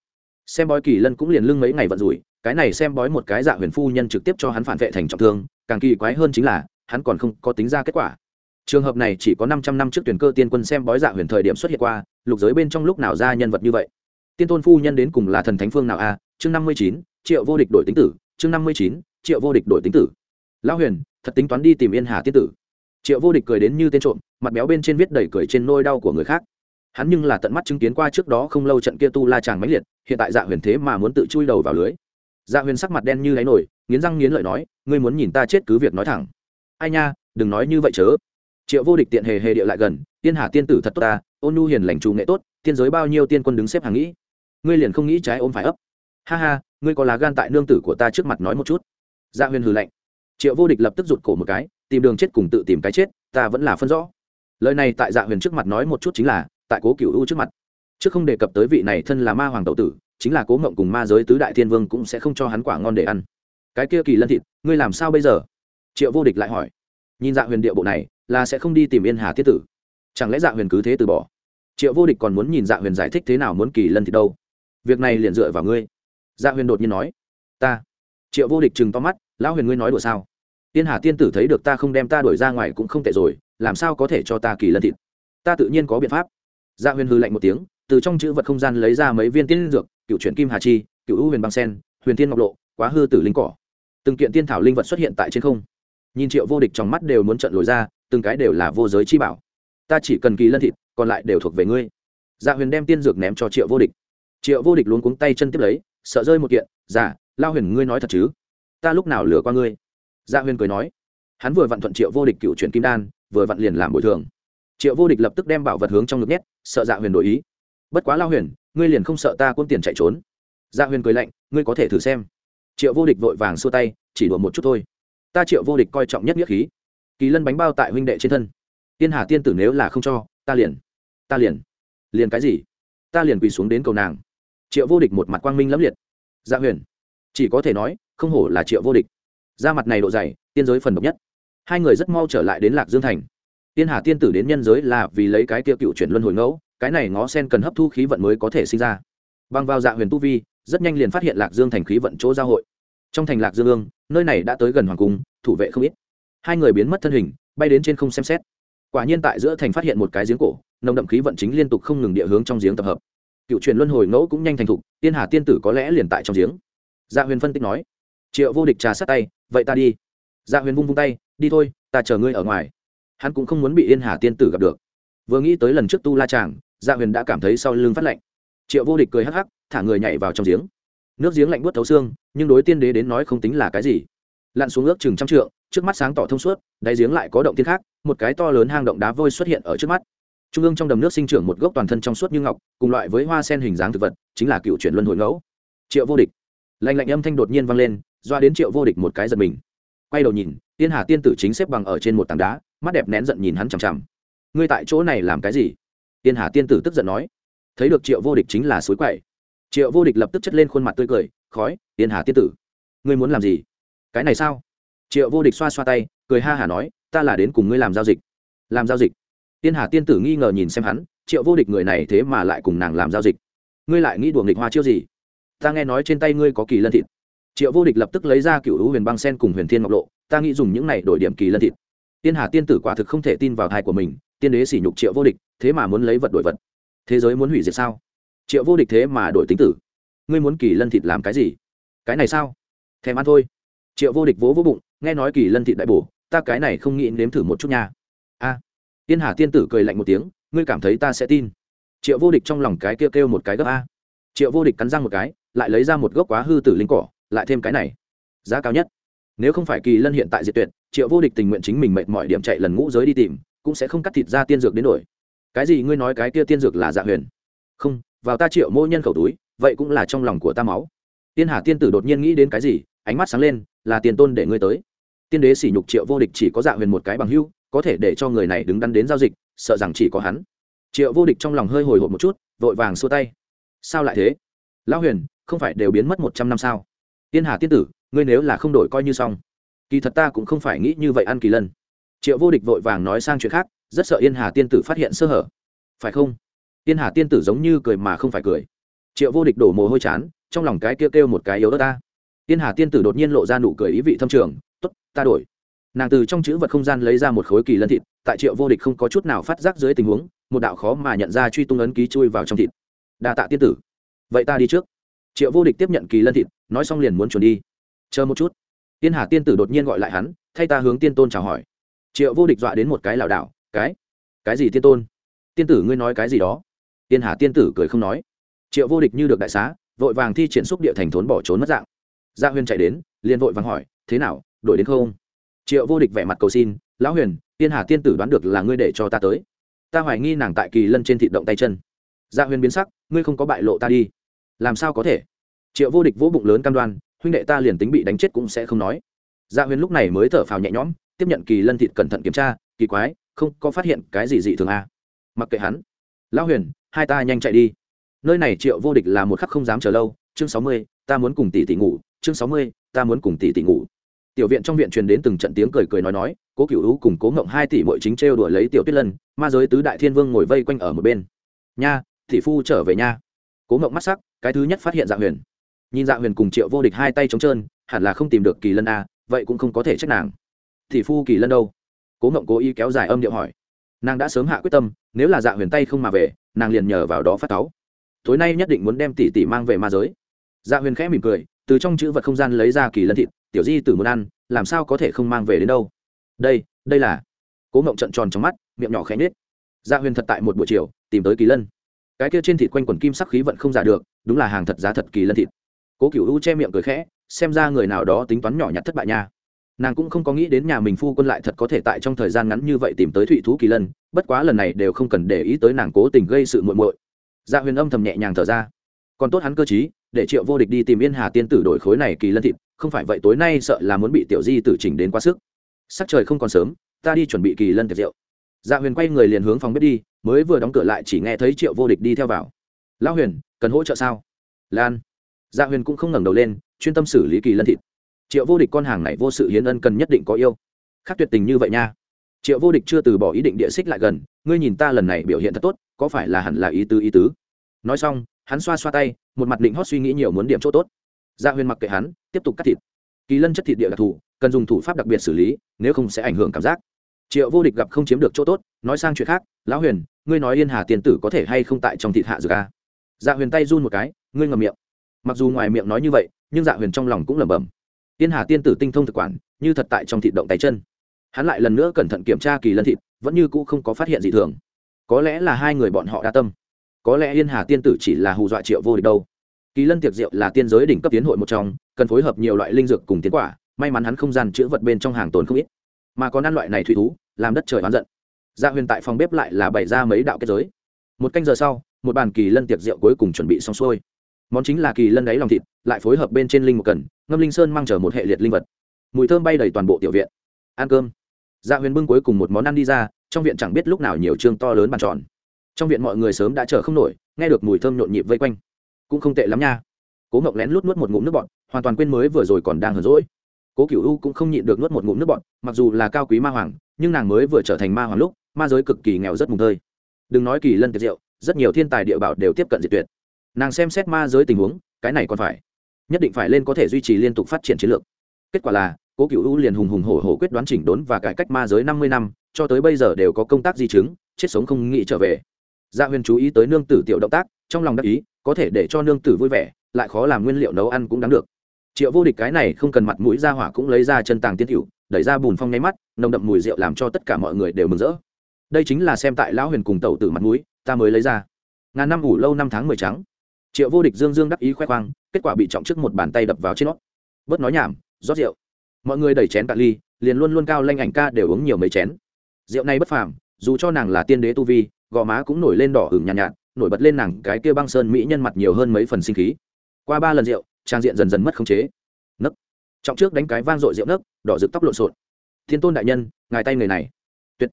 Xem bói kỳ lân cũng liền lưng mấy ngày vận rủi, cái này xem bói một cái dạ huyền phu nhân trực tiếp cho hắn phản vệ thành trọng thương càng kỳ quái hơn chính là, hắn còn không có tính ra kết quả. Trường hợp này chỉ có năm trăm năm trước tuyển cơ tiên quân xem bói dạ huyền thời điểm xuất hiện qua, lục giới bên trong lúc nào ra nhân vật như vậy? Tiên tôn phu nhân đến cùng là thần thánh phương nào a? Chương năm mươi chín, triệu vô địch đổi tính tử, chương năm mươi chín, triệu vô địch đổi tính tử. Lão huyền, thật tính toán đi tìm yên hà tiên tử. Triệu vô địch cười đến như tên trộm, mặt béo bên trên viết đầy cười trên nôi đau của người khác. Hắn nhưng là tận mắt chứng kiến qua trước đó không lâu trận kia tu la chàng mãnh liệt, hiện tại dạ huyền thế mà muốn tự chui đầu vào lưới dạ huyền sắc mặt đen như đáy nổi, nghiến răng nghiến lợi nói, ngươi muốn nhìn ta chết cứ việc nói thẳng. Ai nha, đừng nói như vậy chớ. Triệu vô địch tiện hề hề địa lại gần, tiên hà tiên tử thật tốt ta, ôn nhu hiền lành trù nghệ tốt, tiên giới bao nhiêu tiên quân đứng xếp hàng nghĩ. Ngươi liền không nghĩ trái ôm phải ấp. Ha ha, ngươi có lá gan tại nương tử của ta trước mặt nói một chút. Dạ huyền hừ lạnh. Triệu vô địch lập tức rụt cổ một cái, tìm đường chết cùng tự tìm cái chết, ta vẫn là phân rõ. Lời này tại dạ huyền trước mặt nói một chút chính là, tại cố cựu u trước mặt. Chứ không đề cập tới vị này thân là ma hoàng tậu tử chính là cố mộng cùng ma giới tứ đại thiên vương cũng sẽ không cho hắn quả ngon để ăn. Cái kia kỳ lân thịt, ngươi làm sao bây giờ? Triệu vô địch lại hỏi. Nhìn dạ huyền địa bộ này, là sẽ không đi tìm yên hà thiết tử. Chẳng lẽ dạ huyền cứ thế từ bỏ? Triệu vô địch còn muốn nhìn dạ huyền giải thích thế nào muốn kỳ lân thịt đâu? Việc này liền dựa vào ngươi. Dạ huyền đột nhiên nói. Ta. Triệu vô địch chừng to mắt, lão huyền ngươi nói đùa sao? Tiên hà tiên tử thấy được ta không đem ta đuổi ra ngoài cũng không tệ rồi, làm sao có thể cho ta kỳ lân thịt? Ta tự nhiên có biện pháp. Dạ huyền hư lạnh một tiếng, từ trong chữ vật không gian lấy ra mấy viên tiên dược cựu truyện kim hà chi, cựu ưu huyền băng sen, huyền thiên ngọc lộ, quá hư tử linh cỏ. Từng kiện tiên thảo linh vật xuất hiện tại trên không. Nhìn triệu vô địch trong mắt đều muốn trận lồi ra, từng cái đều là vô giới chi bảo. Ta chỉ cần kỳ lân thịt, còn lại đều thuộc về ngươi. Dạ huyền đem tiên dược ném cho triệu vô địch. Triệu vô địch luôn cuống tay chân tiếp lấy, sợ rơi một kiện dạ lao huyền, ngươi nói thật chứ? Ta lúc nào lừa qua ngươi? Dạ huyền cười nói. Hắn vừa vặn thuận triệu vô địch cựu chuyển kim đan, vừa vặn liền làm bồi thường. Triệu vô địch lập tức đem bảo vật hướng trong ngực nhét, sợ dạ huyền đổi ý. Bất quá lao huyền ngươi liền không sợ ta quân tiền chạy trốn? Dạ huyền cười lạnh, ngươi có thể thử xem. Triệu vô địch vội vàng xua tay, chỉ đùa một chút thôi. Ta triệu vô địch coi trọng nhất nghĩa khí. Kỳ lân bánh bao tại huynh đệ trên thân. Tiên hà tiên tử nếu là không cho, ta liền ta liền liền cái gì? Ta liền quỳ xuống đến cầu nàng. Triệu vô địch một mặt quang minh lẫm liệt. Dạ huyền, chỉ có thể nói, không hổ là triệu vô địch. Da mặt này độ dày, tiên giới phần độc nhất. Hai người rất mau trở lại đến lạc dương thành. Tiên hà tiên tử đến nhân giới là vì lấy cái tiêu cựu chuyển luân hồi ngẫu cái này ngó sen cần hấp thu khí vận mới có thể sinh ra. Băng vào dạ huyền tu vi, rất nhanh liền phát hiện lạc dương thành khí vận chỗ giao hội. Trong thành lạc dương ương, nơi này đã tới gần hoàng cung, thủ vệ không ít. Hai người biến mất thân hình, bay đến trên không xem xét. Quả nhiên tại giữa thành phát hiện một cái giếng cổ, nồng đậm khí vận chính liên tục không ngừng địa hướng trong giếng tập hợp. Cựu truyền luân hồi ngẫu cũng nhanh thành thục, tiên hà tiên tử có lẽ liền tại trong giếng. Dạ huyền phân tích nói, triệu vô địch trà sát tay, vậy ta đi. Dạ huyền vung vung tay, đi thôi, ta chờ ngươi ở ngoài. Hắn cũng không muốn bị yên hà tiên tử gặp được. Vừa nghĩ tới lần trước tu la tràng dạ huyền đã cảm thấy sau lưng phát lạnh. Triệu vô địch cười hắc hắc, thả người nhảy vào trong giếng. Nước giếng lạnh buốt thấu xương, nhưng đối tiên đế đến nói không tính là cái gì. Lặn xuống ước chừng trăm trượng, trước mắt sáng tỏ thông suốt, đáy giếng lại có động tiên khác, một cái to lớn hang động đá vôi xuất hiện ở trước mắt. Trung ương trong đầm nước sinh trưởng một gốc toàn thân trong suốt như ngọc, cùng loại với hoa sen hình dáng thực vật, chính là cựu chuyển luân hồi ngẫu. Triệu vô địch. Lạnh lạnh âm thanh đột nhiên vang lên, doa đến triệu vô địch một cái giật mình. Quay đầu nhìn, tiên hà tiên tử chính xếp bằng ở trên một tảng đá, mắt đẹp nén giận nhìn hắn chằm chằm. Ngươi tại chỗ này làm cái gì? Tiên hà tiên tử tức giận nói. Thấy được triệu vô địch chính là suối quậy. Triệu vô địch lập tức chất lên khuôn mặt tươi cười, khói, tiên hà tiên tử, ngươi muốn làm gì? Cái này sao? Triệu vô địch xoa xoa tay, cười ha hả nói, ta là đến cùng ngươi làm giao dịch. Làm giao dịch? Tiên hà tiên tử nghi ngờ nhìn xem hắn, triệu vô địch người này thế mà lại cùng nàng làm giao dịch. Ngươi lại nghĩ đùa nghịch hoa chiêu gì? Ta nghe nói trên tay ngươi có kỳ lân thịt. Triệu vô địch lập tức lấy ra cựu hữu huyền băng sen cùng huyền thiên ngọc lộ, ta nghĩ dùng những này đổi điểm kỳ lân thịt. Tiên hà tiên tử quả thực không thể tin vào thai của mình tiên đế sỉ nhục triệu vô địch, thế mà muốn lấy vật đổi vật. Thế giới muốn hủy diệt sao? Triệu vô địch thế mà đổi tính tử. Ngươi muốn kỳ lân thịt làm cái gì? Cái này sao? Thèm ăn thôi. Triệu vô địch vỗ vỗ bụng, nghe nói kỳ lân thịt đại bổ, ta cái này không nghĩ nếm thử một chút nha. A. Tiên hà tiên tử cười lạnh một tiếng, ngươi cảm thấy ta sẽ tin. Triệu vô địch trong lòng cái kêu kêu một cái gấp a. Triệu vô địch cắn răng một cái, lại lấy ra một gốc quá hư tử linh cỏ, lại thêm cái này. Giá cao nhất. Nếu không phải kỳ lân hiện tại diệt tuyệt, triệu vô địch tình nguyện chính mình mệt mọi điểm chạy lần ngũ giới đi tìm cũng sẽ không cắt thịt ra tiên dược đến đổi cái gì ngươi nói cái kia tiên dược là dạ huyền? Không, vào ta triệu mỗi nhân khẩu túi, vậy cũng là trong lòng của ta máu. Tiên hà tiên tử đột nhiên nghĩ đến cái gì, ánh mắt sáng lên, là tiền tôn để ngươi tới. Tiên đế sỉ nhục triệu vô địch chỉ có dạ huyền một cái bằng hưu, có thể để cho người này đứng đắn đến giao dịch, sợ rằng chỉ có hắn. Triệu vô địch trong lòng hơi hồi hộp một chút, vội vàng xua tay. Sao lại thế? Lão huyền, không phải đều biến mất một trăm năm sao? Tiên hà tiên tử, ngươi nếu là không đổi coi như xong, kỳ thật ta cũng không phải nghĩ như vậy ăn kỳ lân triệu vô địch vội vàng nói sang chuyện khác, rất sợ yên hà tiên tử phát hiện sơ hở. Phải không? Yên hà tiên tử giống như cười mà không phải cười. Triệu vô địch đổ mồ hôi chán, trong lòng cái kêu kêu một cái yếu đất ta. Yên hà tiên tử đột nhiên lộ ra nụ cười ý vị thâm trường t ố t ta đổi. Nàng từ trong chữ vật không gian lấy ra một khối kỳ lân thịt, tại triệu vô địch không có chút nào phát giác dưới tình huống, một đạo khó mà nhận ra truy tung ấn ký chui vào trong thịt. Đa tạ tiên tử. Vậy ta đi trước. Triệu vô địch tiếp nhận kỳ lân thịt, nói xong liền muốn chuẩn đi. Chờ một chút. Tiên hà tiên tử đột nhiên gọi lại hắn, thay ta hướng tiên tôn chào hỏi triệu vô địch dọa đến một cái lảo đảo, cái cái gì tiên tôn? Tiên tử ngươi nói cái gì đó? Tiên hà tiên tử cười không nói. Triệu vô địch như được đại xá, vội vàng thi triển xúc địa thành thốn bỏ trốn mất dạng. Dạ Gia huyên chạy đến, liền vội vàng hỏi, thế nào, đổi đến không? Triệu vô địch vẻ mặt cầu xin, lão huyền, tiên hà tiên tử đoán được là ngươi để cho ta tới. Ta hoài nghi nàng tại kỳ lân trên thị động tay chân. Dạ Gia huyên biến sắc, ngươi không có bại lộ ta đi. Làm sao có thể? Triệu vô địch vỗ bụng lớn cam đoan, huynh đệ ta liền tính bị đánh chết cũng sẽ không nói. Dạ Gia huyên lúc này mới thở phào nhẹ nhõm tiếp nhận kỳ lân thịt cẩn thận kiểm tra, kỳ quái, không có phát hiện cái gì dị thường à. mặc kệ hắn. Lão huyền, hai ta nhanh chạy đi. Nơi này triệu vô địch là một khắc không dám chờ lâu. Chương sáu mươi, ta muốn cùng tỷ tỷ ngủ. Chương sáu mươi, ta muốn cùng tỷ tỷ ngủ. Tiểu viện trong viện truyền đến từng trận tiếng cười cười nói nói, cố cựu hữu cùng cố ngộng hai tỷ bội chính trêu đuổi lấy tiểu tuyết lân, ma giới tứ đại thiên vương ngồi vây quanh ở một bên. Nha thị phu trở về nha. Cố ngộng mắt sắc, cái thứ nhất phát hiện dạ huyền. Nhìn dạ huyền cùng triệu vô địch hai tay trống trơn, hẳn là không tìm được kỳ lân a vậy cũng không có thể trách nàng thì phu kỳ lân đâu? Cố ngộng cố ý kéo dài âm điệu hỏi. Nàng đã sớm hạ quyết tâm, nếu là dạ huyền tay không mà về, nàng liền nhờ vào đó phát táo. tối nay nhất định muốn đem tỷ tỷ mang về ma giới. Dạ huyền khẽ mỉm cười, từ trong chữ vật không gian lấy ra kỳ lân thịt, tiểu di tử muốn ăn, làm sao có thể không mang về đến đâu? Đây đây là. Cố ngộng trận tròn trong mắt, miệng nhỏ khẽ nết dạ huyền thật tại một buổi chiều, tìm tới kỳ lân. Cái kia trên thịt quanh quần kim sắc khí vận không giả được, đúng là hàng thật giá thật kỳ lân thịt. Cố cựu u che miệng cười khẽ, xem ra người nào đó tính toán nhỏ nhặt thất bại nha nàng cũng không có nghĩ đến nhà mình phu quân lại thật có thể tại trong thời gian ngắn như vậy tìm tới thụy thú kỳ lân, bất quá lần này đều không cần để ý tới nàng cố tình gây sự muộn muội. Dạ huyền âm thầm nhẹ nhàng thở ra. Còn tốt hắn cơ t để triệu vô địch đi tìm yên hà tiên tử đổi khối này kỳ lân thịt, không phải vậy tối nay sợ là muốn bị tiểu di tử chỉnh đến quá sức. Sắc trời không còn sớm, ta đi chuẩn bị kỳ lân tiệc rượu. Dạ huyền quay người liền hướng phòng bếp đi, mới vừa đóng cửa lại chỉ nghe thấy triệu vô địch đi theo vào. Lão huyền, cần hỗ trợ sao? Lan. Dạ huyền cũng không ngẩng đầu lên, chuyên tâm xử lý kỳ lân thịt triệu vô địch con hàng này vô sự hiến ân cần nhất định có yêu. Khác tuyệt tình như vậy nha. Triệu vô địch chưa từ bỏ ý định địa xích lại gần, ngươi nhìn ta lần này biểu hiện thật tốt, có phải là hẳn là ý tứ ý tứ? Nói xong, hắn xoa xoa tay, một mặt định hót suy nghĩ nhiều muốn điểm chỗ tốt. Gia dạ huyền mặc kệ hắn, tiếp tục cắt thịt. Kỳ lân chất thịt địa đặc thù cần dùng thủ pháp đặc biệt xử lý, nếu không sẽ ảnh hưởng cảm giác. Triệu vô địch gặp không chiếm được chỗ tốt, nói sang chuyện khác, lão huyền, ngươi nói yên hà tiền tử có thể hay không tại trong thịt hạ dược a? Dạ huyền tay run một cái, ngươi ngầm miệng. Mặc dù ngoài miệng nói như vậy, nhưng dạ huyền trong lòng cũng lẩm bẩm. Tiên hà tiên tử tinh thông thực quản, như thật tại trong thịt động tay chân. Hắn lại lần nữa cẩn thận kiểm tra kỳ lân thịt, vẫn như cũ không có phát hiện gì thường. Có lẽ là hai người bọn họ đa tâm. Có lẽ yên hà tiên tử chỉ là hù dọa triệu vô địch đâu. Kỳ lân tiệc rượu là tiên giới đỉnh cấp tiến hội một trong, cần phối hợp nhiều loại linh dược cùng tiến quả, may mắn hắn không gian chữa vật bên trong hàng tồn không ít. Mà còn ăn loại này thủy thú, làm đất trời oán giận. Gia dạ huyền tại phòng bếp lại là bày ra mấy đạo kết giới. Một canh giờ sau, một bàn kỳ lân tiệc rượu cuối cùng chuẩn bị xong xuôi. Món chính là kỳ lân đáy lòng thịt, lại phối hợp bên trên linh một cần ngâm linh sơn mang chở một hệ liệt linh vật. Mùi thơm bay đầy toàn bộ tiểu viện. Ăn cơm. Dạ huyền bưng cuối cùng một món ăn đi ra, trong viện chẳng biết lúc nào nhiều chương to lớn bàn tròn. Trong viện mọi người sớm đã chờ không nổi, nghe được mùi thơm nhộn nhịp vây quanh. Cũng không tệ lắm nha. Cố ngọc lén lút nuốt một ngụm nước bọt, hoàn toàn quên mới vừa rồi còn đang hờn rỗi cố cựu u cũng không nhịn được nuốt một ngụm nước bọt, mặc dù là cao quý ma hoàng, nhưng nàng mới vừa trở thành ma hoàng lúc, ma giới cực kỳ nghèo rất mùng tơi đừng nói kỳ lân tiệt diệu, rất nhiều thiên tài địa bảo đều tiếp cận diệt tuyệt. Nàng xem xét ma giới tình huống, cái này còn phải nhất định phải lên có thể duy trì liên tục phát triển chiến lược. Kết quả là, cố cựu u liền hùng hùng hổ hổ quyết đoán chỉnh đốn và cải cách ma giới năm mươi năm, cho tới bây giờ đều có công tác di chứng, chết sống không nghĩ trở về. Gia dạ huyền chú ý tới nương tử tiểu động tác, trong lòng đắc ý, có thể để cho nương tử vui vẻ, lại khó làm nguyên liệu nấu ăn cũng đáng được. Triệu vô địch cái này không cần mặt mũi ra hỏa cũng lấy ra chân tàng tiên tiểu đẩy ra bùn phong nháy mắt, nồng đậm mùi rượu làm cho tất cả mọi người đều mừng rỡ. Đây chính là xem tại lão huyền cùng tẩu tử mặt mũi, ta mới lấy ra. Ngàn năm ủ lâu năm tháng mười trắng. Triệu vô địch dương dương đắc ý khoe khoang kết quả bị trọng trước một bàn tay đập vào trên nó. Bớt nói nhảm rót rượu. Mọi người đẩy chén cạn ly liền luôn luôn cao lanh ảnh ca đều uống nhiều mấy chén. Rượu này bất phàm dù cho nàng là tiên đế tu vi gò má cũng nổi lên đỏ hửng nhàn nhạt, nhạt nổi bật lên nàng cái kia băng sơn mỹ nhân mặt nhiều hơn mấy phần sinh khí. Qua ba lần rượu trang diện dần dần mất khống chế. Nấc. Trọng trước đánh cái vang dội rượu nấc đỏ rực tóc lộn xộn. Thiên tôn đại nhân ngài tay người này. Tuyệt.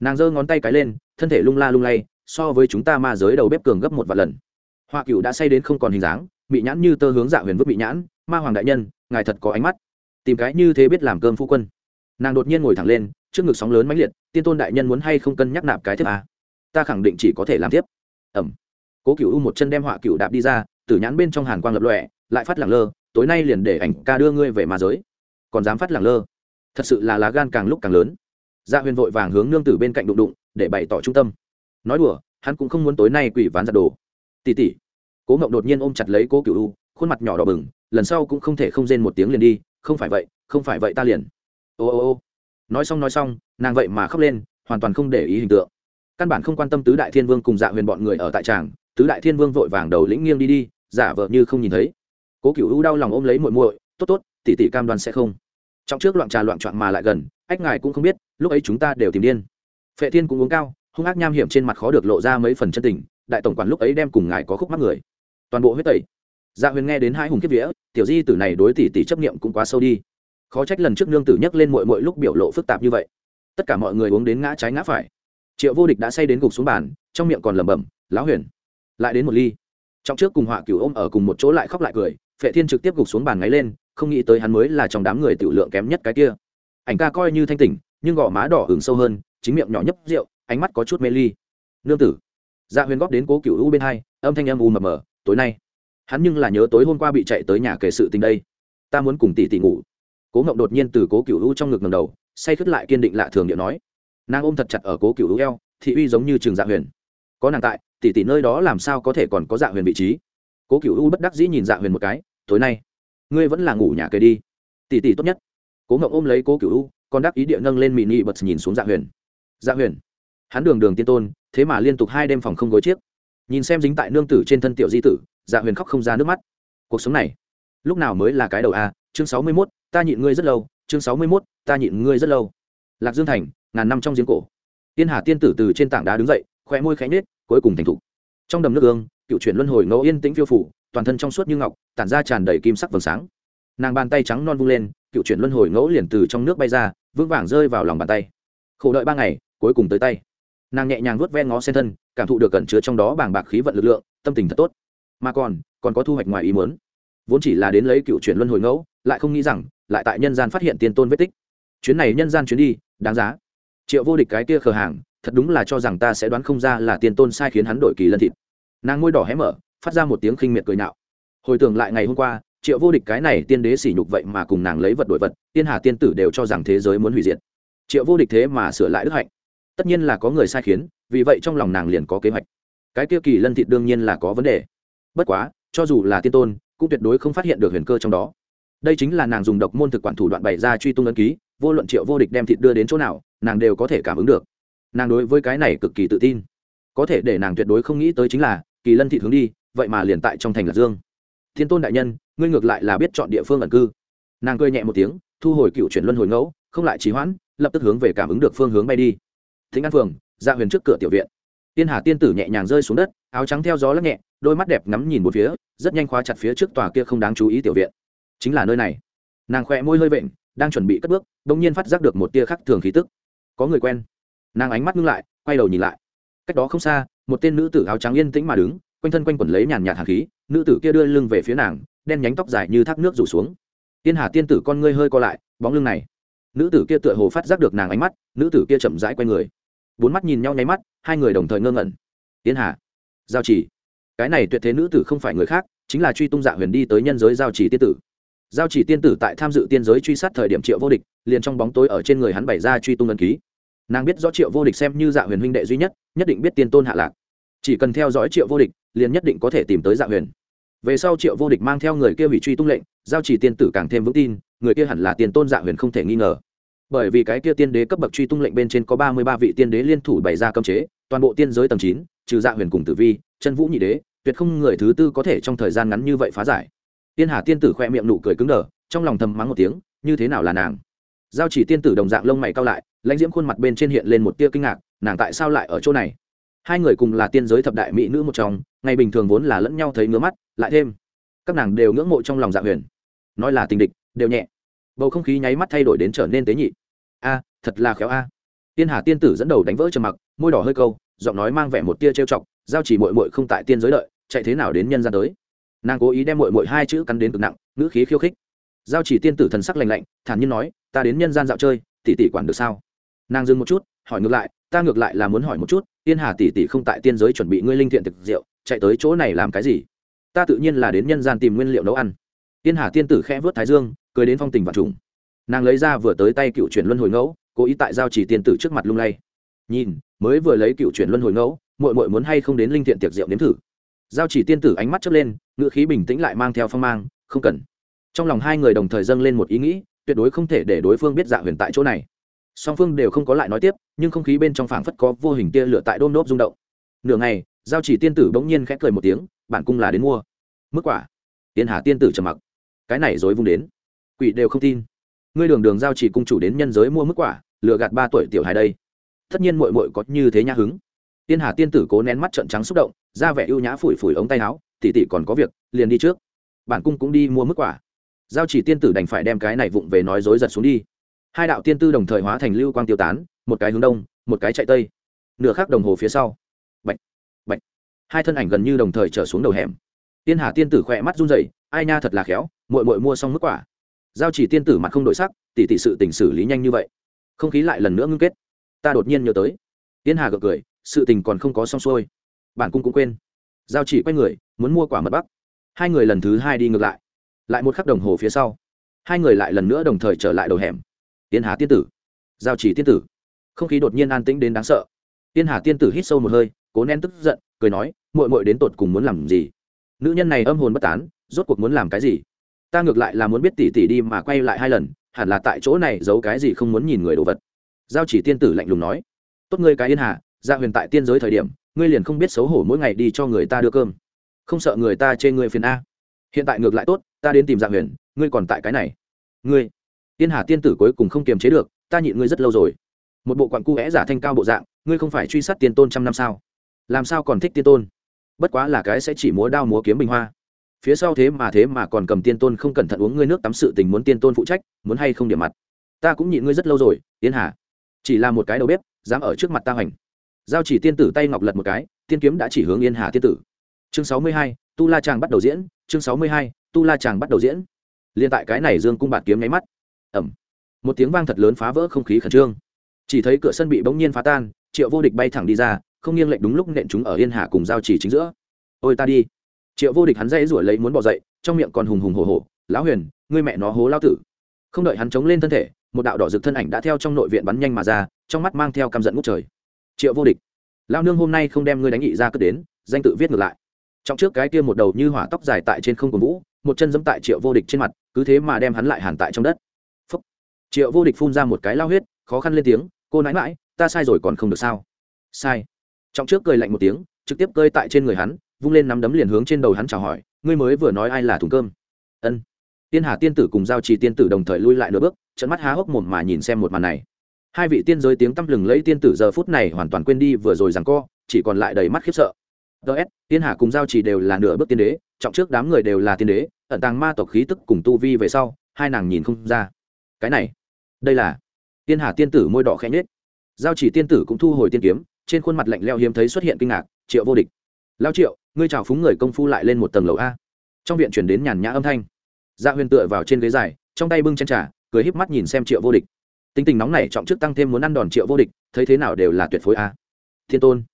Nàng giơ ngón tay cái lên thân thể lung la lung lay so với chúng ta ma giới đầu bếp cường gấp một vài lần. Hoa cựu đã say đến không còn hình dáng bị nhãn như tơ hướng dạ huyền vứt bị nhãn, ma hoàng đại nhân, ngài thật có ánh mắt. Tìm cái như thế biết làm cơm phu quân. Nàng đột nhiên ngồi thẳng lên, trước ngực sóng lớn mãnh liệt, tiên tôn đại nhân muốn hay không cân nhắc nạp cái thiếp à? ta khẳng định chỉ có thể làm tiếp ẩm. Cố cựu u một chân đem họa cựu đạp đi ra tử nhãn bên trong hàn quang lập lọe lại phát lẳng lơ, tối nay liền để ảnh ca đưa ngươi về ma giới. Còn dám phát lẳng lơ? Thật sự là lá gan càng lúc càng lớn. Dạ huyền vội vàng hướng nương tử bên cạnh đụng đụng, để bày tỏ trung tâm. Nói đùa, hắn cũng không muốn tối nay quỷ ván giặt đồ. Tỉ tỉ cố ngộng đột nhiên ôm chặt lấy cố cựu u, khuôn mặt nhỏ đỏ bừng, lần sau cũng không thể không rên một tiếng liền đi, không phải vậy, không phải vậy ta liền. Ô ô ô. Nói xong nói xong, nàng vậy mà khóc lên, hoàn toàn không để ý hình tượng. Căn bản không quan tâm tứ đại thiên vương cùng dạ huyền bọn người ở tại tràng, tứ đại thiên vương vội vàng đầu lĩnh nghiêng đi đi, giả vợ như không nhìn thấy. Cố cựu u đau lòng ôm lấy muội muội, tốt tốt, tỷ tỷ cam đoan sẽ không. Trong trước loạn trà loạn trọn mà lại gần, ách ngài cũng không biết, lúc ấy chúng ta đều tìm điên. Phệ thiên cũng uống cao, hung ác nham hiểm trên mặt khó được lộ ra mấy phần chân tình, đại tổng quản lúc ấy đem cùng ngài có khúc mắc người toàn bộ huyết tẩy. Dạ huyền nghe đến hai hùng kiếp vía, tiểu di tử này đối tỷ tỷ chấp niệm cũng quá sâu đi. Khó trách lần trước nương tử nhắc lên mội mội lúc biểu lộ phức tạp như vậy. Tất cả mọi người uống đến ngã trái ngã phải. Triệu vô địch đã say đến gục xuống bàn, trong miệng còn lẩm bẩm, lão huyền, lại đến một ly. Trong trước cùng họa cửu ôm ở cùng một chỗ lại khóc lại cười, phệ thiên trực tiếp gục xuống bàn ngáy lên, không nghĩ tới hắn mới là trong đám người tiểu lượng kém nhất cái kia. Ảnh ca coi như thanh tỉnh, nhưng gò má đỏ hừng sâu hơn, chính miệng nhỏ nhấp rượu, ánh mắt có chút mê ly. Nương tử. Dạ huyền góp đến cố cựu u bên hai, âm thanh âm u mờ mờ tối nay, hắn nhưng là nhớ tối hôm qua bị chạy tới nhà kể sự tình đây. Ta muốn cùng tỷ tỷ ngủ. Cố ngộng đột nhiên từ cố cựu u trong ngực ngầm đầu, say khất lại kiên định lạ thường điện nói, nàng ôm thật chặt ở cố cựu u eo, thị uy giống như trường dạ huyền. Có nàng tại, tỷ tỷ nơi đó làm sao có thể còn có dạ huyền vị trí? Cố cựu u bất đắc dĩ nhìn dạ huyền một cái, tối nay, ngươi vẫn là ngủ nhà kề đi. Tỷ tỷ tốt nhất. Cố ngộng ôm lấy cố cựu u, còn đắc ý địa nâng lên mì nị bật nhìn xuống dạ huyền. Dạ huyền, hắn đường đường tiên tôn, thế mà liên tục hai đêm phòng không gối chiếc nhìn xem dính tại nương tử trên thân tiểu di tử dạ huyền khóc không ra nước mắt. Cuộc sống này, lúc nào mới là cái đầu a? Chương sáu mươi mốt, ta nhịn ngươi rất lâu. Chương sáu mươi mốt, ta nhịn ngươi rất lâu. Lạc dương thành, ngàn năm trong giếng cổ. Tiên hà tiên tử từ trên tảng đá đứng dậy khoe môi khẽ nết cuối cùng thành thục. Trong đầm nước ương cựu chuyển luân hồi ngẫu yên tĩnh phiêu phủ, toàn thân trong suốt như ngọc, tản ra tràn đầy kim sắc vầng sáng. Nàng bàn tay trắng non vung lên, cựu chuyển luân hồi ngẫu liền từ trong nước bay ra, vững vàng rơi vào lòng bàn tay. Khổ đợi ba ngày, cuối cùng tới tay. Nàng nhẹ nhàng vuốt ven ngó sen thân cảm thụ được cẩn chứa trong đó bàng bạc khí vận lực lượng, tâm tình thật tốt. Mà còn còn có thu hoạch ngoài ý muốn. Vốn chỉ là đến lấy cựu chuyển luân hồi ngẫu, lại không nghĩ rằng, lại tại nhân gian phát hiện tiên tôn vết tích. Chuyến này nhân gian chuyến đi, đáng giá. Triệu vô địch cái kia khờ hàng, thật đúng là cho rằng ta sẽ đoán không ra là tiên tôn sai khiến hắn đổi kỳ lân thịt. Nàng ngôi đỏ hé mở, phát ra một tiếng khinh miệt cười nạo hồi tưởng lại ngày hôm qua, triệu vô địch cái này tiên đế sỉ nhục vậy mà cùng nàng lấy vật đổi vật, tiên hà tiên tử đều cho rằng thế giới muốn hủy diệt. Triệu vô địch thế mà sửa lại đức hạnh tất nhiên là có người sai khiến, vì vậy trong lòng nàng liền có kế hoạch. Cái kia kỳ lân thịt đương nhiên là có vấn đề. Bất quá, cho dù là tiên tôn, cũng tuyệt đối không phát hiện được huyền cơ trong đó. Đây chính là nàng dùng độc môn thực quản thủ đoạn bày ra truy tung ấn ký, vô luận triệu vô địch đem thịt đưa đến chỗ nào, nàng đều có thể cảm ứng được. Nàng đối với cái này cực kỳ tự tin. Có thể để nàng tuyệt đối không nghĩ tới chính là, kỳ lân thị hướng đi, vậy mà liền tại trong thành lạc dương. Thiên tôn đại nhân, ngươi ngược lại là biết chọn địa phương ẩn cư. Nàng cười nhẹ một tiếng, thu hồi cựu chuyển luân hồi ngẫu, không lại trì hoãn, lập tức hướng về cảm ứng được phương hướng bay đi thính an phường ra dạ huyền trước cửa tiểu viện. Tiên hà tiên tử nhẹ nhàng rơi xuống đất, áo trắng theo gió lắc nhẹ, đôi mắt đẹp ngắm nhìn một phía, rất nhanh khóa chặt phía trước tòa kia không đáng chú ý tiểu viện. Chính là nơi này. Nàng khỏe môi hơi vện, đang chuẩn bị cất bước đ ỗ n g nhiên phát giác được một tia khắc thường khí tức. Có người quen. Nàng ánh mắt ngưng lại, quay đầu nhìn lại. Cách đó không xa, một tên nữ tử áo trắng yên tĩnh mà đứng, quanh thân quanh quẩn lấy nhàn nhạt hạt khí, nữ tử kia đưa lưng về phía nàng, đen nhánh tóc dài như thác nước rủ xuống. Tiên hà tiên tử con ngươi hơi co lại, bóng lưng này. Nữ tử kia tựa hồ phát giác được nàng ánh mắt, nữ tử kia chậm rãi q u a y người bốn mắt nhìn nhau nháy mắt, hai người đồng thời ngơ ngẩn. Tiến hà, giao chỉ. Cái này tuyệt thế nữ tử không phải người khác, chính là truy tung dạ huyền đi tới nhân giới giao chỉ tiên tử. Giao chỉ tiên tử tại tham dự tiên giới truy sát thời điểm triệu vô địch, liền trong bóng tối ở trên người hắn bày ra truy tung ân ký. Nàng biết rõ triệu vô địch xem như dạ huyền huynh đệ duy nhất nhất định biết tiên tôn hạ lạc. Chỉ cần theo dõi triệu vô địch, liền nhất định có thể tìm tới dạ huyền. Về sau triệu vô địch mang theo người kia hủy truy tung lệnh, giao chỉ tiên tử càng thêm vững tin, người kia hẳn là tiền tôn dạ huyền không thể nghi ngờ bởi vì cái kia tiên đế cấp bậc truy tung lệnh bên trên có ba mươi ba vị tiên đế liên thủ bày ra cấm chế, toàn bộ tiên giới tầng chín, trừ dạ huyền cùng tử vi, chân vũ nhị đế, tuyệt không người thứ tư có thể trong thời gian ngắn như vậy phá giải. Tiên hà tiên tử khoe miệng nụ cười cứng đờ, trong lòng thầm mắng một tiếng, như thế nào là nàng? Giao chỉ tiên tử đồng dạng lông mày cao lại, lãnh diễm khuôn mặt bên trên hiện lên một tia kinh ngạc, nàng tại sao lại ở chỗ này? Hai người cùng là tiên giới thập đại mỹ nữ một trong, ngày bình thường vốn là lẫn nhau thấy ngứa mắt, lại thêm, các nàng đều ngưỡng mộ trong lòng dạ huyền. Nói là tình địch, đều nhẹ. Bầu không khí nháy mắt thay đổi đến trở nên tế nhị a, thật là khéo a. Tiên hà tiên tử dẫn đầu đánh vỡ trầm mặc, môi đỏ hơi câu, giọng nói mang vẻ một tia trêu chọc, giao chỉ mội mội không tại tiên giới đợi, chạy thế nào đến nhân gian tới. Nàng cố ý đem mội mội hai chữ cắn đến cực nặng, ngữ khí khiêu khích. Giao chỉ tiên tử thần sắc lành lạnh, thản nhiên nói, ta đến nhân gian dạo chơi, tỷ tỷ quản được sao? Nàng dừng một chút, hỏi ngược lại, ta ngược lại là muốn hỏi một chút, tiên hà tỷ tỷ không tại tiên giới chuẩn bị ngươi linh thiện thực rượu, chạy tới chỗ này làm cái gì? Ta tự nhiên là đến nhân gian tìm nguyên liệu nấu ăn. Tiên hà tiên tử khẽ vớt thái dương, cười đến phong tình và trùng nàng lấy ra vừa tới tay cựu chuyển luân hồi ngẫu, cố ý tại giao chỉ tiên tử trước mặt lung lay. Nhìn, mới vừa lấy cựu chuyển luân hồi ngẫu mội mội muốn hay không đến linh thiện tiệc rượu nếm thử. Giao chỉ tiên tử ánh mắt chớp lên ngựa khí bình tĩnh lại mang theo phong mang, không cần. Trong lòng hai người đồng thời dâng lên một ý nghĩ, tuyệt đối không thể để đối phương biết dạ huyền tại chỗ này. Song phương đều không có lại nói tiếp, nhưng không khí bên trong phảng phất có vô hình tia lửa tại đôm nốt rung động. Nửa ngày, giao chỉ tiên tử bỗng nhiên khẽ cười một tiếng, bản cung là đến mua. Mức quả. Tiên hà tiên tử trầm mặc. Cái này dối vung đến. Quỷ đều không tin ngươi đường đường giao chỉ cung chủ đến nhân giới mua mức quả, lừa gạt ba tuổi tiểu hài đây. Tất nhiên mội mội có như thế nhã hứng. Tiên hà tiên tử cố nén mắt trận trắng xúc động ra vẻ ưu nhã phủi phủi ống tay áo tỉ tỉ còn có việc, liền đi trước. Bản cung cũng đi mua mức quả. Giao chỉ tiên tử đành phải đem cái này vụng về nói dối giật xuống đi. Hai đạo tiên tư đồng thời hóa thành lưu quang tiêu tán, một cái hướng đông, một cái chạy tây. Nửa khắc đồng hồ phía sau. Bạch. Bạch. hai thân ảnh gần như đồng thời trở xuống đầu hẻm. Tiên hà tiên tử khỏe mắt run rẩy, ai nha, thật là khéo mội mội mua xong mức quả giao chỉ tiên tử mặt không đổi sắc, tỉ tỉ sự tình xử lý nhanh như vậy. Không khí lại lần nữa ngưng kết. Ta đột nhiên nhớ tới. Tiên hà gật cười, sự tình còn không có xong xuôi. Bản cung cũng quên. Giao chỉ quay người, muốn mua quả mật bắc. Hai người lần thứ hai đi ngược lại. Lại một khắc đồng hồ phía sau. Hai người lại lần nữa đồng thời trở lại đầu hẻm. Tiên hà tiên tử. Giao chỉ tiên tử. Không khí đột nhiên an tĩnh đến đáng sợ. Tiên hà tiên tử hít sâu một hơi, cố nén tức giận, cười nói mội mội đến tột cùng muốn làm gì? Nữ nhân này âm hồn bất tán, rốt cuộc muốn làm cái gì? Ta ngược lại là muốn biết tỉ tỉ đi mà quay lại hai lần, hẳn là tại chỗ này giấu cái gì không muốn nhìn người đồ vật. Giao chỉ tiên tử lạnh lùng nói. Tốt ngươi cái yên hà gia huyền tại tiên giới thời điểm, ngươi liền không biết xấu hổ mỗi ngày đi cho người ta đưa cơm. Không sợ người ta chê ngươi phiền a. Hiện tại ngược lại tốt, ta đến tìm gia huyền, ngươi còn tại cái này. Ngươi tiên hà tiên tử cuối cùng không kiềm chế được, ta nhịn ngươi rất lâu rồi. Một bộ quặn cu vẽ giả thanh cao bộ dạng, ngươi không phải truy sát tiên tôn trăm năm sao? Làm sao còn thích tiên tôn? Bất quá là cái sẽ chỉ múa đao múa kiếm bình hoa phía sau thế mà thế mà còn cầm tiên tôn không cẩn thận uống ngươi nước tắm sự tình muốn tiên tôn phụ trách, muốn hay không điểm mặt. Ta cũng nhịn ngươi rất lâu rồi tiên hà. Chỉ là một cái đầu bếp, dám ở trước mặt ta hoành. Giao chỉ tiên tử tay ngọc lật một cái, tiên kiếm đã chỉ hướng yên hà tiên tử. Chương sáu mươi hai, tu la tràng bắt đầu diễn, chương sáu mươi hai, tu la tràng bắt đầu diễn. Liên tại cái này dương cung bạt kiếm nháy mắt. Ẩm một tiếng vang thật lớn phá vỡ không khí khẩn trương. Chỉ thấy cửa sân bị bỗng nhiên phá tan, triệu vô địch bay thẳng đi ra, không nghiêng lệnh đúng lúc nện chúng ở yên hà cùng giao chỉ chính giữa. Ôi ta đi triệu vô địch hắn dây rủi lấy muốn bỏ dậy, trong miệng còn hùng hùng hổ hổ, lão huyền, ngươi mẹ nó hố lao tử. Không đợi hắn chống lên thân thể, một đạo đỏ rực thân ảnh đã theo trong nội viện bắn nhanh mà ra, trong mắt mang theo căm giận ngút trời. Triệu vô địch lao nương hôm nay không đem ngươi đánh nghị ra cất đến, danh tự viết ngược lại. Trong trước cái kia một đầu như hỏa tóc dài tại trên không cổ vũ một chân giẫm tại triệu vô địch trên mặt, cứ thế mà đem hắn lại hàn tại trong đất. Phúc. triệu vô địch phun ra một cái lao huyết, khó khăn lên tiếng, cô nãi mãi, ta sai rồi còn không được sao? Sai. Trong trước cười lạnh một tiếng, trực tiếp cơi tại trên người hắn vung lên nắm đấm liền hướng trên đầu hắn chào hỏi, ngươi mới vừa nói ai là thùng cơm? Ân. Tiên hà tiên tử cùng giao trì tiên tử đồng thời lui lại nửa bước trận mắt há hốc mồm mà nhìn xem một màn này. Hai vị tiên giới tiếng tăm lừng lấy tiên tử giờ phút này hoàn toàn quên đi vừa rồi rằng co, chỉ còn lại đầy mắt khiếp sợ. Ts tiên hà cùng giao trì đều là nửa bước tiên đế, trọng trước đám người đều là tiên đế, ẩn tàng ma tộc khí tức cùng tu vi về sau, hai nàng nhìn không ra. Cái này, đây là tiên hà tiên tử môi đỏ khẽ nhết giao chỉ tiên tử cũng thu hồi tiên kiếm, trên khuôn mặt lạnh leo hiếm thấy xuất hiện kinh ngạc, triệu vô địch lao triệu, ngươi chào phúng người công phu lại lên một tầng lầu a. Trong viện chuyển đến nhàn nhã âm thanh. Dạ huyền tựa vào trên ghế dài, trong tay bưng chen trà, cười híp mắt nhìn xem triệu vô địch. Tính tình nóng này trọng chức tăng thêm muốn ăn đòn triệu vô địch, thấy thế nào đều là tuyệt phối a. Thiên tôn.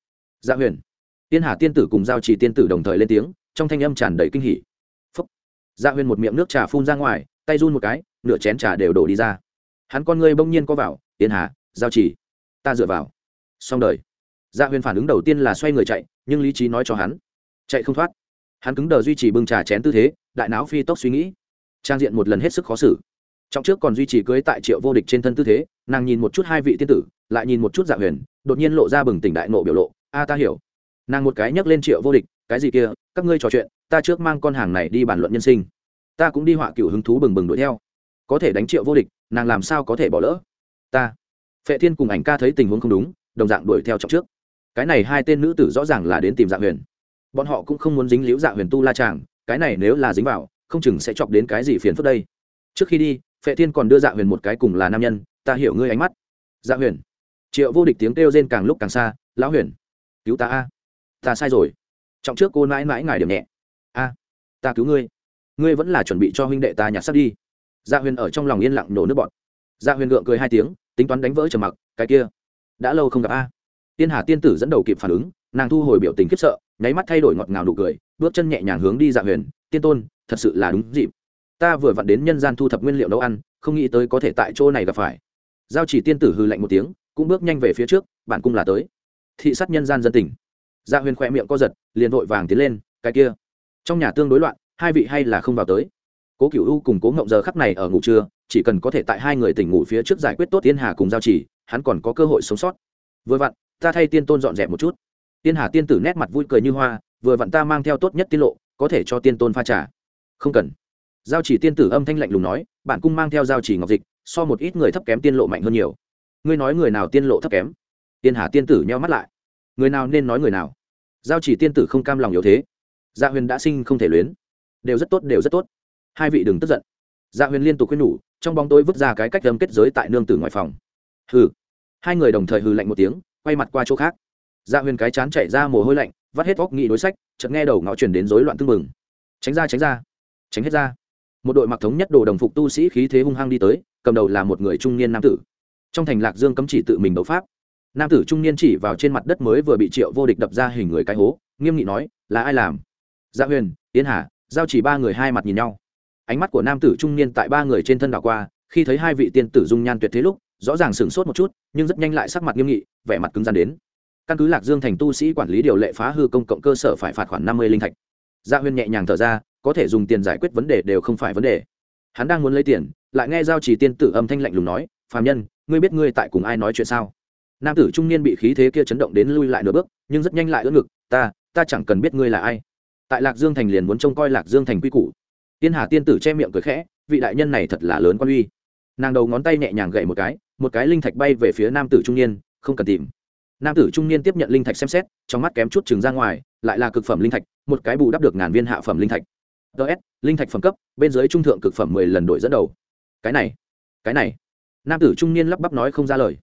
Dạ huyền. Tiên hà tiên tử cùng giao trì tiên tử đồng thời lên tiếng, trong thanh âm tràn đầy kinh hỉ. Phúc. Dạ huyền một miệng nước trà phun ra ngoài, tay run một cái, nửa chén trà đều đổ đi ra. Hắn con ngươi bỗng nhiên có vào, tiên hà, giao trì, ta dựa vào. Xong đời. Dạ huyền phản ứng đầu tiên là xoay người chạy nhưng lý trí nói cho hắn, chạy không thoát. Hắn cứng đờ duy trì bưng trà chén tư thế, đại não phi tốc suy nghĩ. Trang diện một lần hết sức khó xử. Trong trước còn duy trì cưới tại triệu vô địch trên thân tư thế, nàng nhìn một chút hai vị tiên tử, lại nhìn một chút dạ huyền, đột nhiên lộ ra bừng tỉnh đại nộ biểu lộ. A, ta hiểu. Nàng một cái nhấc lên triệu vô địch, cái gì kia, các ngươi trò chuyện, ta trước mang con hàng này đi bàn luận nhân sinh. Ta cũng đi họa cựu hứng thú bừng bừng đuổi theo. Có thể đánh triệu vô địch, nàng làm sao có thể bỏ lỡ? Ta. Phệ thiên cùng ảnh ca thấy tình huống không đúng, đồng dạng đuổi theo trọng trước cái này hai tên nữ tử rõ ràng là đến tìm dạ huyền. Bọn họ cũng không muốn dính liễu dạ huyền tu la tràng cái này nếu là dính vào không chừng sẽ chọc đến cái gì phiền phức đây. Trước khi đi phệ thiên còn đưa dạ huyền một cái cùng là nam nhân ta hiểu ngươi ánh mắt. Dạ huyền. Triệu vô địch tiếng kêu rên càng lúc càng xa lão huyền. Cứu ta a. Ta sai rồi. Trọng trước cô mãi mãi ngài điểm nhẹ. A. Ta cứu ngươi. Ngươi vẫn là chuẩn bị cho huynh đệ ta nhặt sắp đi. Dạ huyền ở trong lòng yên lặng nổ nước bọt, dạ huyền gượng cười hai tiếng tính toán đánh vỡ trầm mặc cái kia. Đã lâu không gặp a tiên hà tiên tử dẫn đầu kịp phản ứng, nàng thu hồi biểu tình khiếp sợ, nháy mắt thay đổi ngọt ngào nụ cười, bước chân nhẹ nhàng hướng đi dạ huyền, tiên tôn, thật sự là đúng dịp. Ta vừa vặn đến nhân gian thu thập nguyên liệu nấu ăn, không nghĩ tới có thể tại chỗ này gặp phải. Giao chỉ tiên tử hư lạnh một tiếng, cũng bước nhanh về phía trước, bản cung là tới. Thị sát nhân gian dân tỉnh dạ huyền khẽ miệng co giật, liền vội vàng tiến lên, cái kia, trong nhà tương đối loạn, hai vị hay là không vào tới? Cố cựu u cùng cố ngộng giờ khắc này ở ngủ trưa, chỉ cần có thể tại hai người tỉnh ngủ phía trước giải quyết tốt tiên hà cùng giao chỉ, hắn còn có cơ hội sống sót. Vừa vặn ta thay tiên tôn dọn dẹp một chút. Tiên hà tiên tử nét mặt vui cười như hoa, vừa vặn ta mang theo tốt nhất tiết lộ, có thể cho tiên tôn pha trà. Không cần. Giao chỉ tiên tử âm thanh lạnh lùng nói, bạn cung mang theo giao chỉ ngọc dịch, so một ít người thấp kém tiên lộ mạnh hơn nhiều. Ngươi nói người nào tiên lộ thấp kém? Tiên hà tiên tử nheo mắt lại. Người nào nên nói người nào? Giao chỉ tiên tử không cam lòng yếu thế. Gia huyền đã sinh không thể luyến. Đều rất tốt, đều rất tốt. Hai vị đừng tức giận. Gia huyền liên tục khuyên nhủ, trong bóng tối vứt ra cái cách đâm kết giới tại nương tử ngoài phòng. Hừ. Hai người đồng thời hừ lạnh một tiếng quay mặt qua chỗ khác. Gia huyền cái chán chạy ra mồ hôi lạnh, vắt hết óc nghĩ đối sách, chợt nghe đầu ngõ truyền đến rối loạn tưng mừng tránh ra tránh ra. Tránh hết ra. Một đội mặc thống nhất đồ đồng phục tu sĩ khí thế hung hăng đi tới, cầm đầu là một người trung niên nam tử. Trong thành lạc dương cấm chỉ tự mình đấu pháp. Nam tử trung niên chỉ vào trên mặt đất mới vừa bị triệu vô địch đập ra hình người cái hố, nghiêm nghị nói, là ai làm? Dạ huyền tiến hà, giao chỉ ba người hai mặt nhìn nhau. Ánh mắt của nam tử trung niên tại ba người trên thân đảo qua, khi thấy hai vị tiên tử dung nhan tuyệt thế lúc rõ ràng sửng sốt một chút, nhưng rất nhanh lại sắc mặt nghiêm nghị, vẻ mặt cứng rắn đến. Căn cứ lạc dương thành tu sĩ quản lý điều lệ phá hư công cộng cơ sở phải phạt khoản năm mươi linh thạch. Dạ Gia huyên nhẹ nhàng thở ra, có thể dùng tiền giải quyết vấn đề đều không phải vấn đề. Hắn đang muốn lấy tiền, lại nghe giao chỉ tiên tử âm thanh lạnh lùng nói, phàm nhân, ngươi biết ngươi tại cùng ai nói chuyện sao? Nam tử trung niên bị khí thế kia chấn động đến lui lại nửa bước, nhưng rất nhanh lại ưỡn ngực, ta ta chẳng cần biết ngươi là ai. Tại lạc dương thành liền muốn trông coi lạc dương thành quy củ. Tiên hà tiên tử che miệng cười khẽ, vị đại nhân này thật là lớn quan uy nàng đầu ngón tay nhẹ nhàng gậy một cái một cái linh thạch bay về phía nam tử trung niên, không cần tìm. Nam tử trung niên tiếp nhận linh thạch xem xét, trong mắt kém chút chừng ra ngoài, lại là cực phẩm linh thạch, một cái bù đắp được ngàn viên hạ phẩm linh thạch. Ts linh thạch phẩm cấp, bên dưới trung thượng cực phẩm mười lần đổi dẫn đầu. Cái này cái này. Nam tử trung niên lắp bắp nói không ra lời.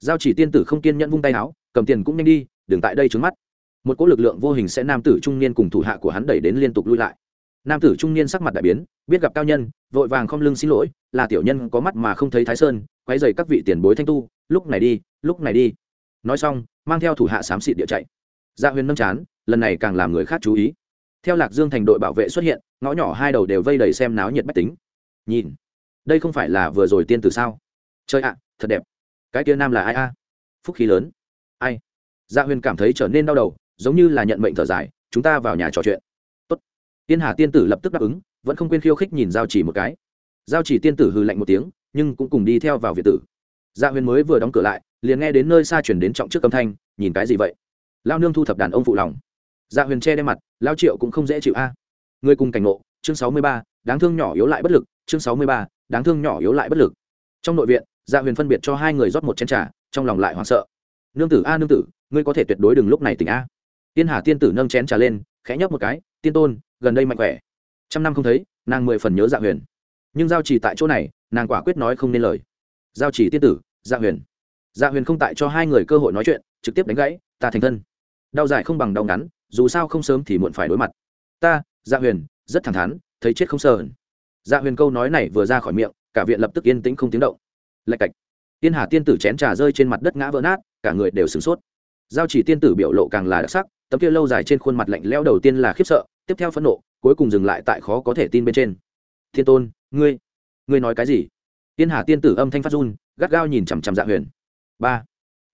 Giao chỉ tiên tử không kiên nhẫn vung tay áo, cầm tiền cũng nhanh đi, đừng tại đây trứng mắt. Một cỗ lực lượng vô hình sẽ nam tử trung niên cùng thủ hạ của hắn đẩy đến liên tục lui lại nam tử trung niên sắc mặt đại biến, biết gặp cao nhân, vội vàng không lưng xin lỗi, là tiểu nhân có mắt mà không thấy thái sơn quay dày các vị tiền bối thanh tu, lúc này đi, lúc này đi. Nói xong, mang theo thủ hạ xám xịt địa chạy. Gia dạ huyền nâm chán, lần này càng làm người khác chú ý. Theo lạc dương thành đội bảo vệ xuất hiện, ngõ nhỏ hai đầu đều vây đầy xem náo nhiệt bách tính. Nhìn, đây không phải là vừa rồi tiên tử sao? Chơi ạ, thật đẹp. Cái kia nam là ai a? Phúc khí lớn. Ai? Gia dạ huyền cảm thấy trở nên đau đầu, giống như là nhận mệnh thở dài, chúng ta vào nhà trò chuyện tiên hà tiên tử lập tức đáp ứng, vẫn không quên khiêu khích nhìn giao chỉ một cái. Giao chỉ tiên tử hư lạnh một tiếng, nhưng cũng cùng đi theo vào việt tử. Gia dạ huyền mới vừa đóng cửa lại, liền nghe đến nơi xa chuyển đến trọng trước âm thanh, nhìn cái gì vậy? Lao nương thu thập đàn ông phụ lòng. Gia dạ huyền che đen mặt, lao triệu cũng không dễ chịu a. Người cùng cảnh ngộ, chương sáu mươi ba, đáng thương nhỏ yếu lại bất lực, chương sáu mươi ba, đáng thương nhỏ yếu lại bất lực. Trong nội viện gia huyền phân biệt cho hai người rót một chén trà, trong lòng lại hoảng sợ. Nương tử a, nương tử, ngươi có thể tuyệt đối đừng lúc này tỉnh a. Tiên hà tiên tử nâng chén trà lên, khẽ nhấp một cái, tiên tôn gần đây mạnh khỏe. Trăm năm không thấy, nàng mười phần nhớ dạ huyền. Nhưng giao chỉ tại chỗ này, nàng quả quyết nói không nên lời. Giao chỉ tiên tử dạ huyền. Dạ huyền không tại cho hai người cơ hội nói chuyện, trực tiếp đánh gãy, ta thành thân. Đau dài không bằng đau ngắn, dù sao không sớm thì muộn phải đối mặt. Ta dạ huyền, rất thẳng thắn, thấy chết không sợ. dạ huyền câu nói này vừa ra khỏi miệng, cả viện lập tức yên tĩnh không tiếng động. Lạch cạch. Tiên hà tiên tử chén trà rơi trên mặt đất ngã vỡ nát, cả người đều sửng sốt giao chỉ tiên tử biểu lộ càng là đặc sắc, tấm kia lâu dài trên khuôn mặt lạnh lẽo đầu tiên là khiếp sợ, tiếp theo phẫn nộ, cuối cùng dừng lại tại khó có thể tin bên trên. Thiên tôn, ngươi ngươi nói cái gì? Tiên hà tiên tử âm thanh phát run, gắt gao nhìn chằm chằm dạ huyền. Ba.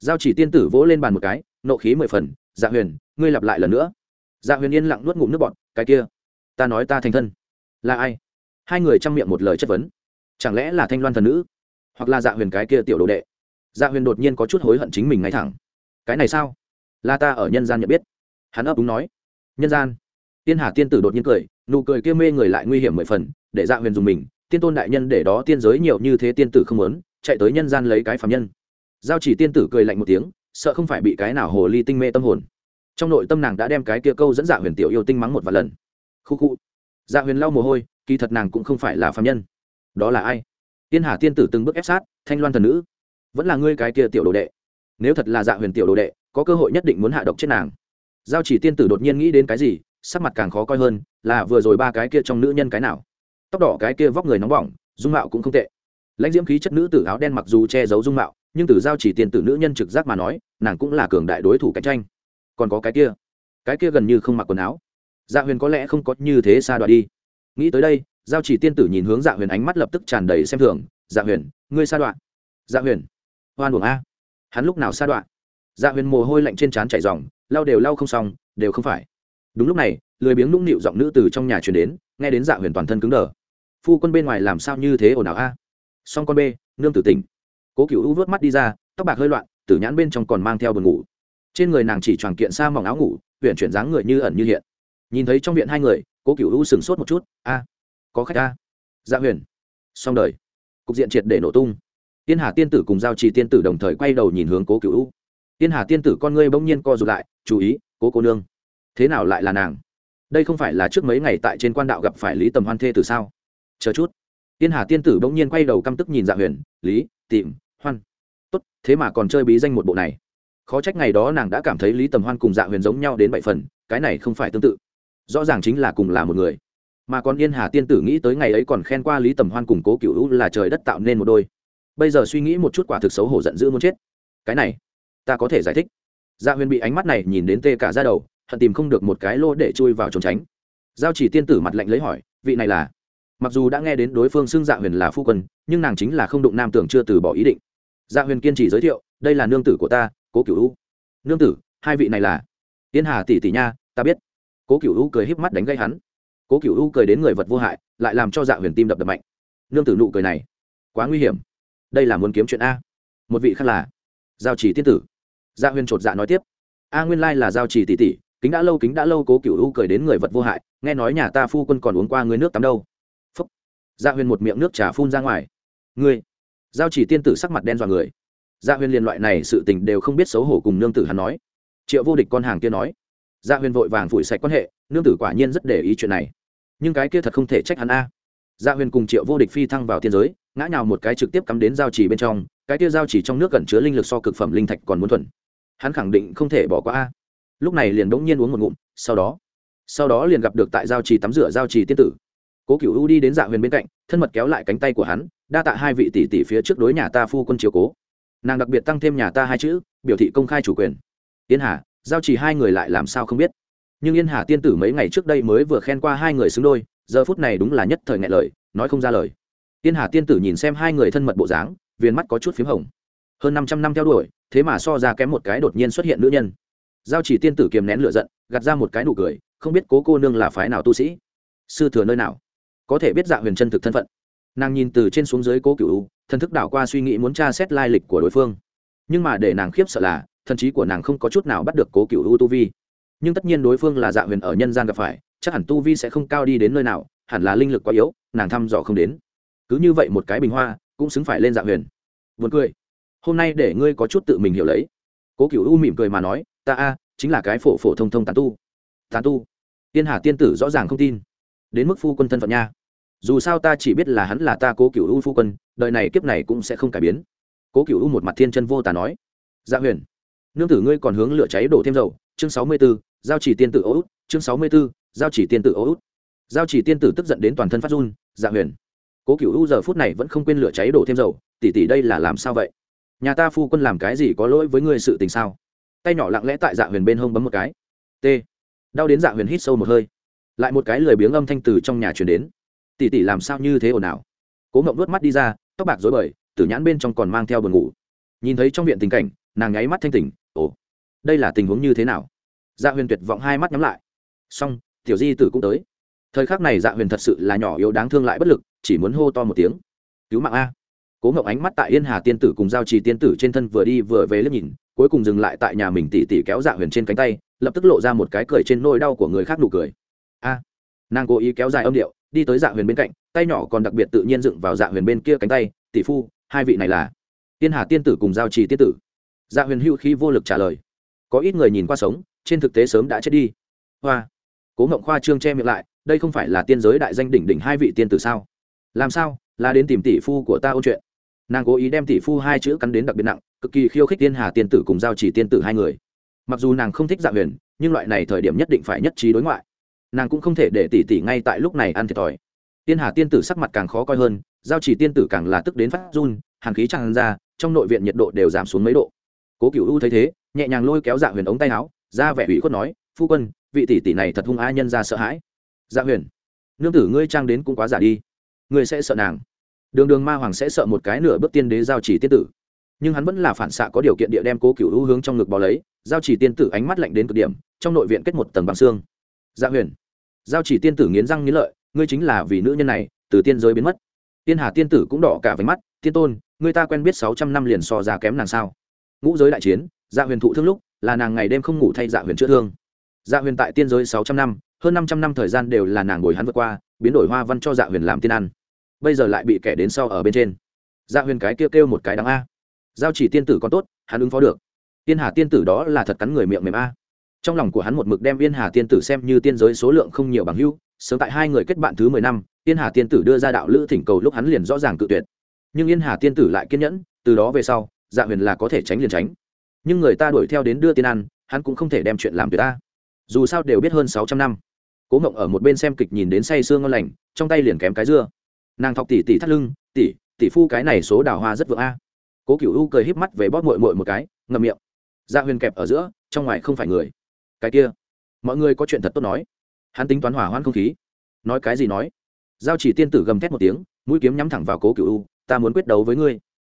Giao chỉ tiên tử vỗ lên bàn một cái, nộ khí mười phần dạ huyền, ngươi lặp lại lần nữa. Dạ huyền yên lặng nuốt ngụm nước bọt, cái kia, ta nói ta thành thân. Là ai? Hai người chăm miệng một lời chất vấn. Chẳng lẽ là thanh loan thần nữ? Hoặc là dạ huyền cái kia tiểu đồ đệ? Dạ huyền đột nhiên có chút hối hận chính mình ngay thẳng cái này sao? Là ta ở nhân gian nhận biết. Hắn ấp đúng nói. Nhân gian. Tiên hà tiên tử đột nhiên cười, nụ cười kia mê người lại nguy hiểm mười phần, để dạ huyền dùng mình, tiên tôn đại nhân để đó tiên giới nhiều như thế tiên tử không muốn, chạy tới nhân gian lấy cái phạm nhân. Giao chỉ tiên tử cười lạnh một tiếng, sợ không phải bị cái nào hồ ly tinh mê tâm hồn. Trong nội tâm nàng đã đem cái kia câu dẫn dạ huyền tiểu yêu tinh mắng một vài lần. Khu khu. Dạ huyền lau mồ hôi, kỳ thật nàng cũng không phải là phạm nhân. Đó là ai? Tiên hà tiên tử từng bước ép sát, thanh loan thần nữ. Vẫn là ngươi cái kia tiểu đồ đệ nếu thật là dạ huyền tiểu đồ đệ, có cơ hội nhất định muốn hạ độc chết nàng. Giao chỉ tiên tử đột nhiên nghĩ đến cái gì, sắc mặt càng khó coi hơn, là vừa rồi ba cái kia trong nữ nhân cái nào. Tóc đỏ cái kia vóc người nóng bỏng, dung mạo cũng không tệ. Lãnh diễm khí chất nữ tử áo đen mặc dù che giấu dung mạo, nhưng từ giao chỉ tiên tử nữ nhân trực giác mà nói, nàng cũng là cường đại đối thủ cạnh tranh. Còn có cái kia cái kia gần như không mặc quần áo. Dạ huyền có lẽ không có như thế xa đoạn đi. Nghĩ tới đây, giao chỉ tiên tử nhìn hướng dạ huyền ánh mắt lập tức tràn đầy xem thường. Dạ huyền, ngươi xa đoạn dạ huyền, hoan uổng a hắn lúc nào xa đoạn? Dạ huyền mồ hôi lạnh trên trán chảy dòng lau đều lau không xong, đều không phải. Đúng lúc này, lười biếng nũng nịu giọng nữ từ trong nhà truyền đến, nghe đến dạ huyền toàn thân cứng đờ. Phu quân bên ngoài làm sao như thế ồn ào a? Song con b nương tử tỉnh. Cố cựu u vớt mắt đi ra, tóc bạc hơi loạn, tử nhãn bên trong còn mang theo buồn ngủ. Trên người nàng chỉ tròn kiện xa mỏng áo ngủ huyện chuyển dáng người như ẩn như hiện. Nhìn thấy trong viện hai người, cố cựu u sừng sốt một chút, a, có khách a? Dạ huyền. Xong đời. Cục diện triệt để nổ tung tiên hà tiên tử cùng giao trì tiên tử đồng thời quay đầu nhìn hướng cố cựu u. Tiên hà tiên tử con ngươi bỗng nhiên co rụt lại, chú ý, cố cô nương, thế nào lại là nàng? Đây không phải là trước mấy ngày tại trên quan đạo gặp phải lý tầm hoan thê từ sao? Chờ chút. Tiên hà tiên tử bỗng nhiên quay đầu căm tức nhìn dạ huyền, lý, tìm, hoan. Tốt, thế mà còn chơi bí danh một bộ này. Khó trách ngày đó nàng đã cảm thấy lý tầm hoan cùng dạ huyền giống nhau đến bảy phần, cái này không phải tương tự. Rõ ràng chính là cùng là một người. Mà còn yên hà tiên tử nghĩ tới ngày ấy còn khen qua lý tầm hoan cùng cố cựu là trời đất tạo nên một đôi bây giờ suy nghĩ một chút quả thực xấu hổ giận dữ muốn chết. Cái này, ta có thể giải thích. Dạ huyền bị ánh mắt này nhìn đến tê cả ra đầu, hận tìm không được một cái lô để chui vào trốn tránh. Giao chỉ tiên tử mặt lạnh lấy hỏi, vị này là? Mặc dù đã nghe đến đối phương xưng dạ huyền là phu quân, nhưng nàng chính là không đụng nam tưởng chưa từ bỏ ý định. Dạ huyền kiên trì giới thiệu, đây là nương tử của ta, cố cựu u. Nương tử, hai vị này là? Tiên hà tỷ tỷ nha, ta biết. Cố cựu u cười híp mắt đánh gây hắn. Cố cựu u cười đến người vật vô hại, lại làm cho dạ huyền tim đập đập mạnh. Nương tử nụ cười này, quá nguy hiểm đây là muốn kiếm chuyện a. Một vị khác là giao chỉ tiên tử. Gia huyền chột dạ nói tiếp. A nguyên lai là giao chỉ tỷ tỷ, kính đã lâu, kính đã lâu cố cựu u cười đến người vật vô hại, nghe nói nhà ta phu quân còn uống qua người nước tắm đâu. Phúc. Gia huyền một miệng nước trà phun ra ngoài. Ngươi. Giao chỉ tiên tử sắc mặt đen dọa người. Gia huyền liên loại này sự tình đều không biết xấu hổ cùng nương tử hắn nói. Triệu vô địch con hàng kia nói. Gia huyền vội vàng phủi sạch quan hệ, nương tử quả nhiên rất để ý chuyện này. Nhưng cái kia thật không thể trách hắn a. Gia huyền cùng triệu vô địch phi thăng vào tiên giới ngã nhào một cái trực tiếp cắm đến giao chỉ bên trong, cái kia giao chỉ trong nước gần chứa linh lực so cực phẩm linh thạch còn muốn thuần. Hắn khẳng định không thể bỏ qua a. Lúc này liền bỗng nhiên uống một ngụm, sau đó sau đó liền gặp được tại giao trì tắm rửa giao trì tiên tử. Cố cựu u đi đến dạ huyền bên cạnh, thân mật kéo lại cánh tay của hắn, đa tạ hai vị tỷ tỷ phía trước đối nhà ta phu quân chiếu cố. Nàng đặc biệt tăng thêm nhà ta hai chữ, biểu thị công khai chủ quyền. Yên hà, giao chỉ hai người lại làm sao không biết? Nhưng yên hà tiên tử mấy ngày trước đây mới vừa khen qua hai người xứng đôi, giờ phút này đúng là nhất thời ngại lời, nói không ra lời. Tiên hà tiên tử nhìn xem hai người thân mật bộ dáng, viền mắt có chút phím hồng. Hơn năm trăm năm theo đuổi, thế mà so ra kém một cái đột nhiên xuất hiện nữ nhân. Giao chỉ tiên tử kiềm nén lửa giận, gạt ra một cái nụ cười, không biết cố cô nương là phái nào tu sĩ. Sư thừa nơi nào? Có thể biết dạ huyền chân thực thân phận. Nàng nhìn từ trên xuống dưới cố cựu thần thức đảo qua suy nghĩ muốn tra xét lai lịch của đối phương. Nhưng mà để nàng khiếp sợ là, thần trí của nàng không có chút nào bắt được cố cửu u tu vi. Nhưng tất nhiên đối phương là dạ huyền ở nhân gian gặp phải, chắc hẳn tu vi sẽ không cao đi đến nơi nào, hẳn là linh lực quá yếu, nàng thăm dò không đến cứ như vậy một cái bình hoa, cũng xứng phải lên dạ huyền. Vượt cười. Hôm nay để ngươi có chút tự mình hiểu lấy. Cố cựu u mỉm cười mà nói, ta a, chính là cái phổ phổ thông thông tàn tu. Tàn tu? Tiên hà tiên tử rõ ràng không tin. Đến mức phu quân thân phận nha. Dù sao ta chỉ biết là hắn là ta cố cựu u phu quân, đời này kiếp này cũng sẽ không cải biến. Cố cựu u một mặt thiên chân vô tà nói dạ huyền, nương tử ngươi còn hướng lửa cháy đổ thêm dầu, chương sáu mươi b ố giao chỉ tiên tử ô út, chương sáu mươi b ố giao chỉ tiên tử ô út. Giao chỉ tiên tử tức giận đến toàn thân phát run dạ huyền cố cựu u giờ phút này vẫn không quên lửa cháy đổ thêm dầu tỉ tỉ đây là làm sao vậy? Nhà ta phu quân làm cái gì có lỗi với ngươi sự tình sao? Tay nhỏ lặng lẽ tại dạ huyền bên hông bấm một cái. T. Đau đến dạ huyền hít sâu một hơi. Lại một cái lười biếng âm thanh từ trong nhà truyền đến. Tỉ tỉ làm sao như thế ồn ào? Cố ngậm vớt mắt đi ra, tóc bạc dối bời, tử nhãn bên trong còn mang theo buồn ngủ. Nhìn thấy trong viện tình cảnh, nàng nháy mắt thanh tỉnh, ồ, đây là tình huống như thế nào? Dạ huyền tuyệt vọng hai mắt nhắm lại. Xong, tiểu di tử cũng tới thời khắc này dạ huyền thật sự là nhỏ yếu đáng thương lại bất lực, chỉ muốn hô to một tiếng. Cứu mạng a. Cố ngậu ánh mắt tại yên hà tiên tử cùng giao trì tiên tử trên thân vừa đi vừa về liếc nhìn, cuối cùng dừng lại tại nhà mình tỉ tỉ kéo dạ huyền trên cánh tay, lập tức lộ ra một cái cười trên nôi đau của người khác nụ cười. A. Nàng cố ý kéo dài âm điệu, đi tới dạ huyền bên cạnh, tay nhỏ còn đặc biệt tự nhiên dựng vào dạ huyền bên kia cánh tay, tỷ phu, hai vị này là? Tiên hà tiên tử cùng giao trì tiên tử. Dạ huyền hữu khi vô lực trả lời. Có ít người nhìn qua sống, trên thực tế sớm đã chết đi. Hoa. Cố ngộng khoa trương che miệng lại đây không phải là tiên giới đại danh đỉnh đỉnh hai vị tiên tử sao? Làm sao? Là đến tìm tỷ phu của ta ôn chuyện. Nàng cố ý đem tỷ phu hai chữ cắn đến đặc biệt nặng, cực kỳ khiêu khích tiên hà tiên tử cùng giao chỉ tiên tử hai người. Mặc dù nàng không thích dạ huyền, nhưng loại này thời điểm nhất định phải nhất trí đối ngoại. Nàng cũng không thể để tỷ tỷ ngay tại lúc này ăn thiệt thòi. Tiên hà tiên tử sắc mặt càng khó coi hơn, giao chỉ tiên tử càng là tức đến phát run, hàn khí tràn ra, trong nội viện nhiệt độ đều giảm xuống mấy độ. Cố cựu u thấy thế, nhẹ nhàng lôi kéo dạ huyền ống tay áo, ra vẻ ủy khuất nói, phu quân, vị tỷ tỷ này thật hung á nhân ra sợ hãi dạ huyền, nương tử ngươi trang đến cũng quá giả đi. Ngươi sẽ sợ nàng. Đường đường ma hoàng sẽ sợ một cái nửa bước tiên đế giao chỉ tiên tử. Nhưng hắn vẫn là phản xạ có điều kiện địa đem cố cựu hữu hướng trong ngực bò lấy, giao chỉ tiên tử ánh mắt lạnh đến cực điểm, trong nội viện kết một tầng bằng xương. Dạ huyền, giao chỉ tiên tử nghiến răng nghiến lợi, ngươi chính là vì nữ nhân này, từ tiên giới biến mất. Tiên hà tiên tử cũng đỏ cả váy mắt, tiên tôn ngươi ta quen biết sáu trăm năm liền so ra kém nàng sao? Ngũ giới đại chiến dạ huyền thụ thương lúc, là nàng ngày đêm không ngủ thay dạ huyền chữa thương. Dạ huyền tại tiên giới sáu trăm năm hơn năm trăm năm thời gian đều là nàng bồi hắn vượt qua, biến đổi hoa văn cho dạ huyền làm tiên ăn. Bây giờ lại bị kẻ đến sau ở bên trên. Dạ huyền cái kêu kêu một cái đáng a. Giao chỉ tiên tử còn tốt, hắn ứng phó được. Tiên hà tiên tử đó là thật cắn người miệng mềm a. Trong lòng của hắn một mực đem yên hà tiên tử xem như tiên giới số lượng không nhiều bằng hưu sớm tại hai người kết bạn thứ mười năm, yên hà tiên tử đưa ra đạo lữ thỉnh cầu lúc hắn liền rõ ràng cự tuyệt. Nhưng yên hà tiên tử lại kiên nhẫn, từ đó về sau dạ huyền là có thể tránh liền tránh. Nhưng người ta đuổi theo đến đưa tiên ăn, hắn cũng không thể đem chuyện làm tuyệt ta. Dù sao đều biết hơn sáu trăm năm cố ngộng ở một bên xem kịch nhìn đến say sương ngon lành, trong tay liền kém cái dưa. Nàng thọc tỉ tỉ thắt lưng, tỉ tỉ phu cái này số đào hoa rất vượng a. Cố cựu u cười híp mắt về bóp mội mội một cái, ngậm miệng. Dạ huyền kẹp ở giữa, trong ngoài không phải người. Cái kia, mọi người có chuyện thật tốt nói. Hắn tính toán hỏa hoãn không khí. Nói cái gì nói? Giao chỉ tiên tử gầm thét một tiếng, mũi kiếm nhắm thẳng vào cố cựu u, ta muốn quyết đấu với ngươi.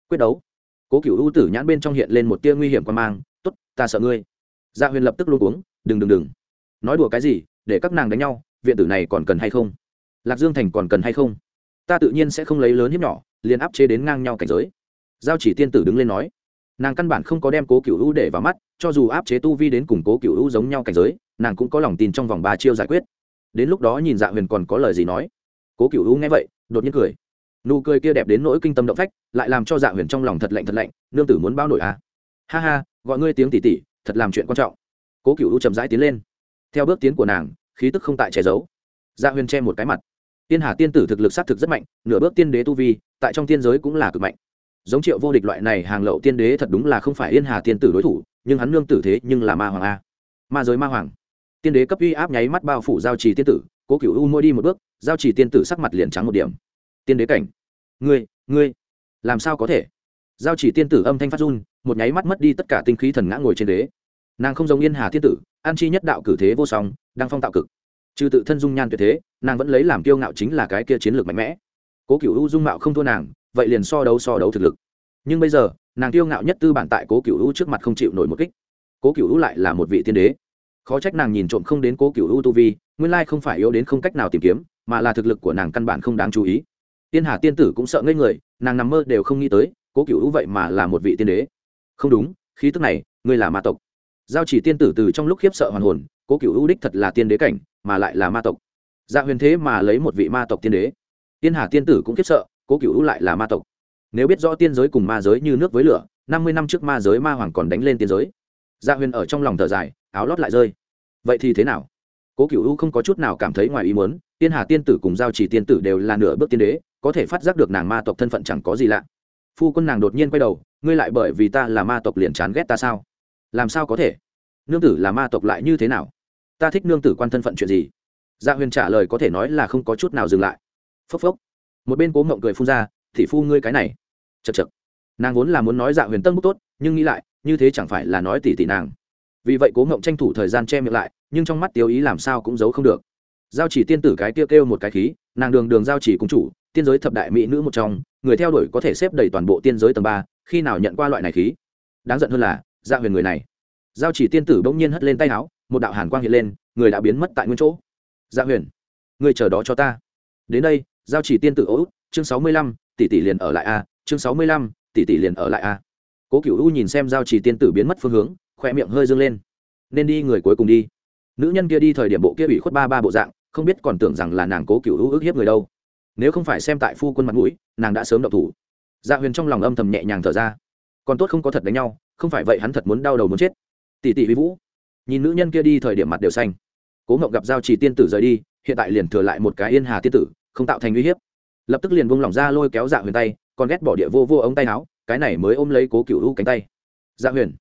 Quyết đấu? Cố cựu u tử nhãn bên trong hiện lên một tia nguy hiểm quan mang t ố t ta sợ ngươi. Gia dạ huyền lập tức luôn uống đừng đừng đừng. Nói đùa cái gì? Để các nàng đánh nhau, viện tử này còn cần hay không? Lạc dương thành còn cần hay không? Ta tự nhiên sẽ không lấy lớn hiếp nhỏ, liền áp chế đến ngang nhau cảnh giới. Giao chỉ tiên tử đứng lên nói. Nàng căn bản không có đem cố cựu u để vào mắt, cho dù áp chế tu vi đến củng cố cựu u giống nhau cảnh giới, nàng cũng có lòng tin trong vòng ba chiêu giải quyết. Đến lúc đó nhìn dạ huyền còn có lời gì nói. Cố cựu u nghe vậy, đột nhiên cười. Nụ cười kia đẹp đến nỗi kinh tâm động phách, lại làm cho dạ huyền trong lòng thật lạnh thật lạnh, nương tử muốn bao nổi à. ha ha, gọi ngươi tiếng tỉ tỉ, thật làm chuyện quan trọng. Cố cựu u chậm rãi tiến lên theo bước tiến của nàng, khí tức không tại che giấu. Dạ huyền che một cái mặt. Tiên hà tiên tử thực lực s á t thực rất mạnh, nửa bước tiên đế tu vi, tại trong tiên giới cũng là cực mạnh. Giống triệu vô địch loại này hàng lậu tiên đế thật đúng là không phải yên hà tiên tử đối thủ, nhưng hắn nương tử thế nhưng là ma hoàng a. Ma giới ma hoàng. Tiên đế cấp uy áp nháy mắt bao phủ giao trì tiên tử, cố cựu u môi đi một bước, giao trì tiên tử sắc mặt liền trắng một điểm. Tiên đế cảnh. Ngươi ngươi, làm sao có thể? Giao chỉ tiên tử âm thanh phát run, một nháy mắt mất đi tất cả tinh khí thần ngã ngồi trên đế. Nàng không giống yên hà tiên tử an chi nhất đạo cử thế vô song đang phong tạo cực. Trừ tự thân dung nhan tuyệt thế, nàng vẫn lấy làm kiêu ngạo chính là cái kia chiến lược mạnh mẽ. Cố cựu u dung mạo không thua nàng, vậy liền so đấu so đấu thực lực. Nhưng bây giờ, nàng kiêu ngạo nhất tư bản tại cố cựu u trước mặt không chịu nổi một kích. Cố cựu u lại là một vị tiên đế. Khó trách nàng nhìn trộm không đến cố cựu u tu vi, nguyên lai không phải yếu đến không cách nào tìm kiếm, mà là thực lực của nàng căn bản không đáng chú ý. Tiên hà tiên tử cũng sợ ngây người, nàng nằm mơ đều không nghĩ tới, cố cựu u vậy mà là một vị tiên đế. Không đúng, khí tức này ngươi là ma tộc giao chỉ tiên tử từ trong lúc khiếp sợ hoàn hồn, cố cựu u đích thật là tiên đế cảnh, mà lại là ma tộc. Dạ huyền thế mà lấy một vị ma tộc tiên đế. Tiên hà tiên tử cũng khiếp sợ, cố cựu u lại là ma tộc. Nếu biết rõ tiên giới cùng ma giới như nước với lửa, năm mươi năm trước ma giới ma hoàng còn đánh lên tiên giới. Dạ huyền ở trong lòng thở dài, áo lót lại rơi. Vậy thì thế nào? Cố cựu u không có chút nào cảm thấy ngoài ý muốn, tiên hà tiên tử cùng giao chỉ tiên tử đều là nửa bước tiên đế, có thể phát giác được nàng ma tộc thân phận chẳng có gì lạ. Phu quân nàng đột nhiên quay đầu, ngươi lại bởi vì ta là ma tộc liền chán ghét ta sao? Làm sao có thể? Nương tử là ma tộc lại như thế nào? Ta thích nương tử quan thân phận chuyện gì? Dạ huyền trả lời có thể nói là không có chút nào dừng lại. Phốc phốc. Một bên cố mộng cười phun ra thì phu ngươi cái này. Chật chật nàng vốn là muốn nói dạ huyền tân bút tốt nhưng nghĩ lại như thế chẳng phải là nói tỉ tỉ nàng. Vì vậy cố mộng tranh thủ thời gian che miệng lại nhưng trong mắt tiêu ý làm sao cũng giấu không được. Giao chỉ tiên tử cái kia kêu, kêu một cái khí nàng đường đường giao chỉ cung chủ tiên giới thập đại mỹ nữ một trong người theo đuổi có thể xếp đầy toàn bộ tiên giới tầng ba khi nào nhận qua loại này khí? Đáng giận hơn là gia huyền người này. Giao chỉ tiên tử bỗng nhiên hất lên tay áo, một đạo hàn quang hiện lên, người đã biến mất tại nguyên chỗ. Gia huyền người chờ đó cho ta. Đến đây, giao chỉ tiên tử ố chương sáu mươi lăm, tỷ tỷ liền ở lại a, chương sáu mươi lăm, tỷ tỷ liền ở lại a. Cố cựu u nhìn xem giao chỉ tiên tử biến mất phương hướng khỏe miệng hơi dâng lên. Nên đi người cuối cùng đi. Nữ nhân kia đi thời điểm bộ kia bị khuất ba ba bộ dạng, không biết còn tưởng rằng là nàng cố cựu u ước hiếp người đâu. Nếu không phải xem tại phu quân mặt mũi, nàng đã sớm đậu thủ. Dạ huyền trong lòng âm thầm nhẹ nhàng thở ra. Còn tốt không có thật đánh nhau không phải vậy hắn thật muốn đau đầu muốn chết. Tỷ tỷ vi vũ, nhìn nữ nhân kia đi thời điểm mặt đều xanh. Cố ngậu gặp giao chỉ tiên tử rời đi, hiện tại liền thừa lại một cái yên hà tiên tử, không tạo thành uy hiếp. Lập tức liền buông lỏng ra lôi kéo dạ huyền tay, còn ghét bỏ địa vô vô ống tay áo, cái này mới ôm lấy cố cựu u cánh tay. Dạ huyền,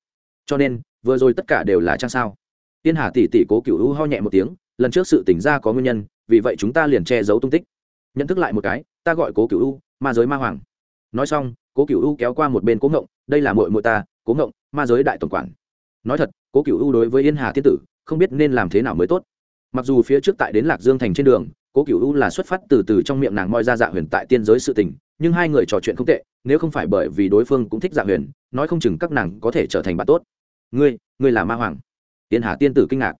cho nên, vừa rồi tất cả đều là trang sao? Yên hà tỷ tỷ cố cựu u ho nhẹ một tiếng, lần trước sự tỉnh ra có nguyên nhân, vì vậy chúng ta liền che giấu tung tích. Nhận thức lại một cái, ta gọi cố cựu u ma giới ma hoàng. Nói xong, cố cựu u kéo qua một bên cố ngộng, đây là mội mội ta cố ngộng, ma giới đại tổng quản. Nói thật, cố cựu u đối với yên hà thiên tử, không biết nên làm thế nào mới tốt. Mặc dù phía trước tại đến lạc dương thành trên đường, cố cựu u là xuất phát từ từ trong miệng nàng moi ra dạ huyền tại tiên giới sự tình, nhưng hai người trò chuyện không tệ, nếu không phải bởi vì đối phương cũng thích dạ huyền, nói không chừng các nàng có thể trở thành bạn tốt. Ngươi ngươi là ma hoàng. Tiên hà tiên tử kinh ngạc.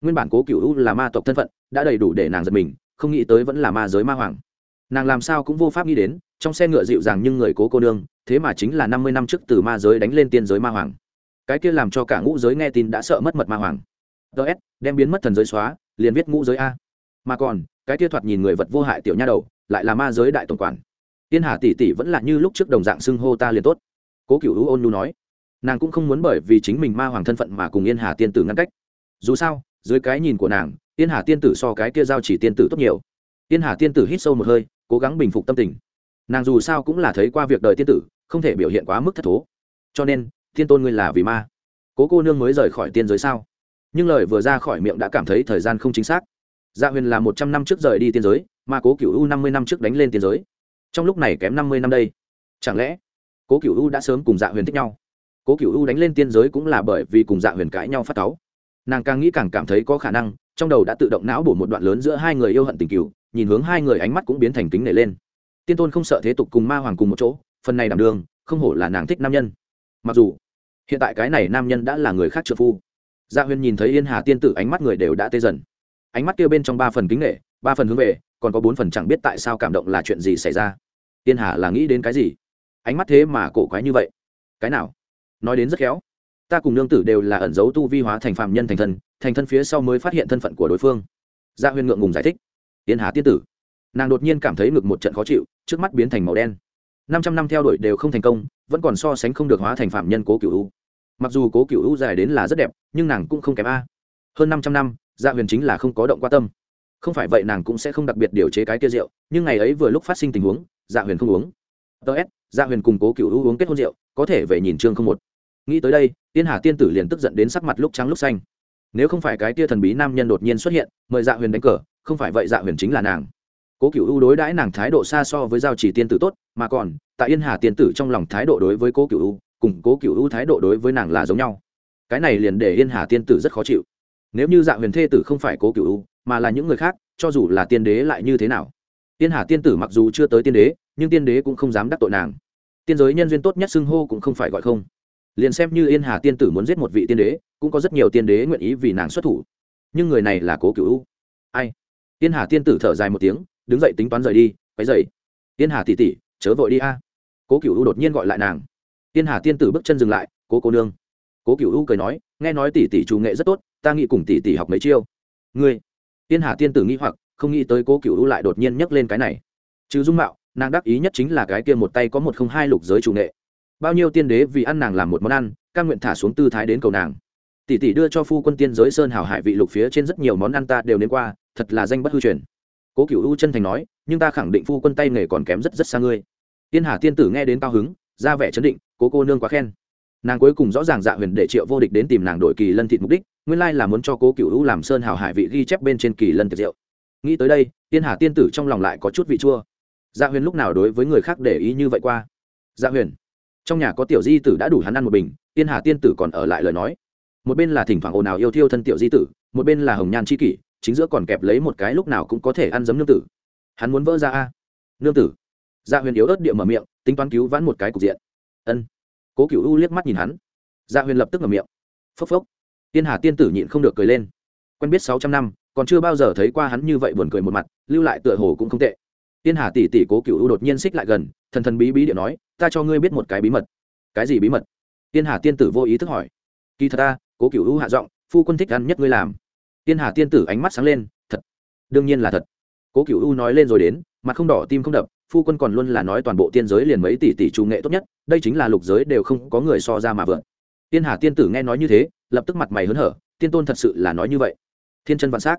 Nguyên bản cố cựu u là ma tộc thân phận, đã đầy đủ để nàng giật mình, không nghĩ tới vẫn là ma giới ma hoàng. Nàng làm sao cũng vô pháp nghĩ đến trong xe ngựa dịu dàng nhưng người cố cô nương, thế mà chính là năm mươi năm trước từ ma giới đánh lên tiên giới ma hoàng. Cái kia làm cho cả ngũ giới nghe tin đã sợ mất mật ma hoàng. Ts đem biến mất thần giới xóa, liền viết ngũ giới a. Mà còn, cái kia thoạt nhìn người vật vô hại tiểu nha đầu, lại là ma giới đại tổng quản. Tiên hà tỷ tỷ vẫn là như lúc trước đồng dạng xưng hô ta liền tốt. Cố cựu hữu ôn nu nói. Nàng cũng không muốn bởi vì chính mình ma hoàng thân phận mà cùng yên hà tiên tử ngăn cách. Dù sao, dưới cái nhìn của nàng, yên hà tiên tử so cái kia giao chỉ tiên tử tốt nhiều. Yên hà tiên tử hít sâu một hơi, cố gắng bình phục tâm tình nàng dù sao cũng là thấy qua việc đời tiên tử, không thể biểu hiện quá mức thất thố. Cho nên, thiên tôn ngươi là vì ma. Cố cô nương mới rời khỏi tiên giới sao? Nhưng lời vừa ra khỏi miệng đã cảm thấy thời gian không chính xác. Dạ huyền là một trăm năm trước rời đi tiên giới, mà cố cựu u năm mươi năm trước đánh lên tiên giới. Trong lúc này kém năm mươi năm đây. Chẳng lẽ, cố cựu u đã sớm cùng dạ huyền thích nhau? Cố cựu u đánh lên tiên giới cũng là bởi vì cùng dạ huyền cãi nhau phát táo. nàng càng nghĩ càng cảm thấy có khả năng, trong đầu đã tự động não bổ một đoạn lớn giữa hai người yêu hận tình cựu nhìn hướng hai người ánh mắt cũng biến thành kính nảy lên tiên tôn không sợ thế tục cùng ma hoàng cùng một chỗ, phần này đảm đường, không hổ là nàng thích nam nhân. Mặc dù, hiện tại cái này nam nhân đã là người khác trợ phu. Dạ Gia Huyên nhìn thấy yên hà tiên tử, ánh mắt người đều đã tê dần. Ánh mắt kia bên trong ba phần kính nghệ ba phần hướng về, còn có bốn phần chẳng biết tại sao cảm động là chuyện gì xảy ra. Yên hà là nghĩ đến cái gì? Ánh mắt thế mà cổ quái như vậy. Cái nào? Nói đến rất khéo. Ta cùng nương tử đều là ẩn dấu tu vi hóa thành phạm nhân thành thân thành thân phía sau mới phát hiện thân phận của đối phương. Dạ Gia Huyên ngượng ngùng giải thích. Yên hà tiên tử nàng đột nhiên cảm thấy ngực một trận khó chịu, trước mắt biến thành màu đen. Năm trăm năm theo đuổi đều không thành công, vẫn còn so sánh không được hóa thành phạm nhân cố cựu u. Mặc dù cố cựu u dài đến là rất đẹp, nhưng nàng cũng không kém a. Hơn năm trăm năm dạ huyền chính là không có động qua tâm. Không phải vậy nàng cũng sẽ không đặc biệt điều chế cái kia rượu, nhưng ngày ấy vừa lúc phát sinh tình huống dạ huyền không uống. Ts dạ huyền cùng cố cựu u uống kết hôn rượu, có thể về nhìn chương không một. Nghĩ tới đây, tiên hà tiên tử liền tức giận đến sắc mặt lúc trắng lúc xanh. Nếu không phải cái tia thần bí nam nhân đột nhiên xuất hiện, mời dạ huyền đánh cờ, không phải vậy dạ huyền chính là nàng cố cựu u đối đãi nàng thái độ xa so với giao chỉ tiên tử tốt, mà còn, tại yên hà tiên tử trong lòng thái độ đối với cố cựu u cùng cố cựu u thái độ đối với nàng là giống nhau. Cái này liền để yên hà tiên tử rất khó chịu. Nếu như dạ huyền thê tử không phải cố cựu u mà là những người khác, cho dù là tiên đế lại như thế nào? Yên hà tiên tử mặc dù chưa tới tiên đế, nhưng tiên đế cũng không dám đắc tội nàng. Tiên giới nhân duyên tốt nhất xưng hô cũng không phải gọi không. Liền xem như yên hà tiên tử muốn giết một vị tiên đế, cũng có rất nhiều tiên đế nguyện ý vì nàng xuất thủ. Nhưng người này là cố cựu u ai? Yên hà tiên tử thở dài một tiếng đứng dậy tính toán rời đi, quấy dậy tiên hà tỉ tỉ chớ vội đi a. Cố cựu u đột nhiên gọi lại nàng. Tiên hà tiên tử bước chân dừng lại, cố cô nương. Cố cựu u cười nói, nghe nói tỷ tỷ chủ nghệ rất tốt, ta nghĩ cùng tỷ tỷ học mấy chiêu. Ngươi? Tiên hà tiên tử nghĩ hoặc, không nghĩ tới cố cựu u lại đột nhiên nhắc lên cái này. Trừ dung mạo, nàng đắc ý nhất chính là cái kia một tay có một không hai lục giới chủ nghệ. Bao nhiêu tiên đế vì ăn nàng làm một món ăn căn nguyện thả xuống tư thái đến cầu nàng. Tỷ tỷ đưa cho phu quân tiên giới sơn hào hải vị lục phía trên rất nhiều món ăn ta đều nên qua, thật là danh bất hư truyền cố cựu u chân thành nói, nhưng ta khẳng định phu quân tay nghề còn kém rất rất xa ngươi. Tiên hà tiên tử nghe đến cao hứng, ra vẻ chấn định, cố cô nương quá khen. Nàng cuối cùng rõ ràng dạ huyền để triệu vô địch đến tìm nàng đổi kỳ lân thịt mục đích, nguyên lai là muốn cho cố cựu u làm sơn hào hải vị ghi chép bên trên kỳ lân tiệc rượu. Nghĩ tới đây, tiên hà tiên tử trong lòng lại có chút vị chua. Dạ huyền lúc nào đối với người khác để ý như vậy qua? Dạ huyền, trong nhà có tiểu di tử đã đủ hắn ăn một bình, tiên hà tiên tử còn ở lại lời nói. Một bên là thỉnh thoảng ồn ào yêu thiêu thân tiểu di tử, một bên là hồng nhan c h i kỷ chính giữa còn kẹp lấy một cái lúc nào cũng có thể ăn giấm nương tử. Hắn muốn vỡ ra a. Nương tử. Dạ huyền yếu ớt địa mở miệng, tính toán cứu vãn một cái cục diện. Ân. Cố cựu u liếc mắt nhìn hắn. Dạ huyền lập tức mở miệng. Phốc phốc. Tiên hà tiên tử nhịn không được cười lên. Quen biết sáu trăm năm, còn chưa bao giờ thấy qua hắn như vậy buồn cười một mặt, lưu lại tựa hồ cũng không tệ. Tiên hà tỷ tỷ cố cựu u đột nhiên xích lại gần, thần thần bí bí điện nói, ta cho ngươi biết một cái bí mật. Cái gì bí mật? Tiên hà tiên tử vô ý thức hỏi. Kỳ thật ta, cố cựu u hạ giọng, phu quân thích ăn nhất ngươi làm tiên hà tiên tử ánh mắt sáng lên thật đương nhiên là thật. Cố cựu u nói lên rồi đến mặt không đỏ tim không đập phu quân còn luôn là nói toàn bộ tiên giới liền mấy tỷ tỷ chủ nghệ tốt nhất đây chính là lục giới đều không có người so ra mà vượn. Tiên hà tiên tử nghe nói như thế lập tức mặt mày hớn hở tiên tôn thật sự là nói như vậy. Thiên chân vạn s á c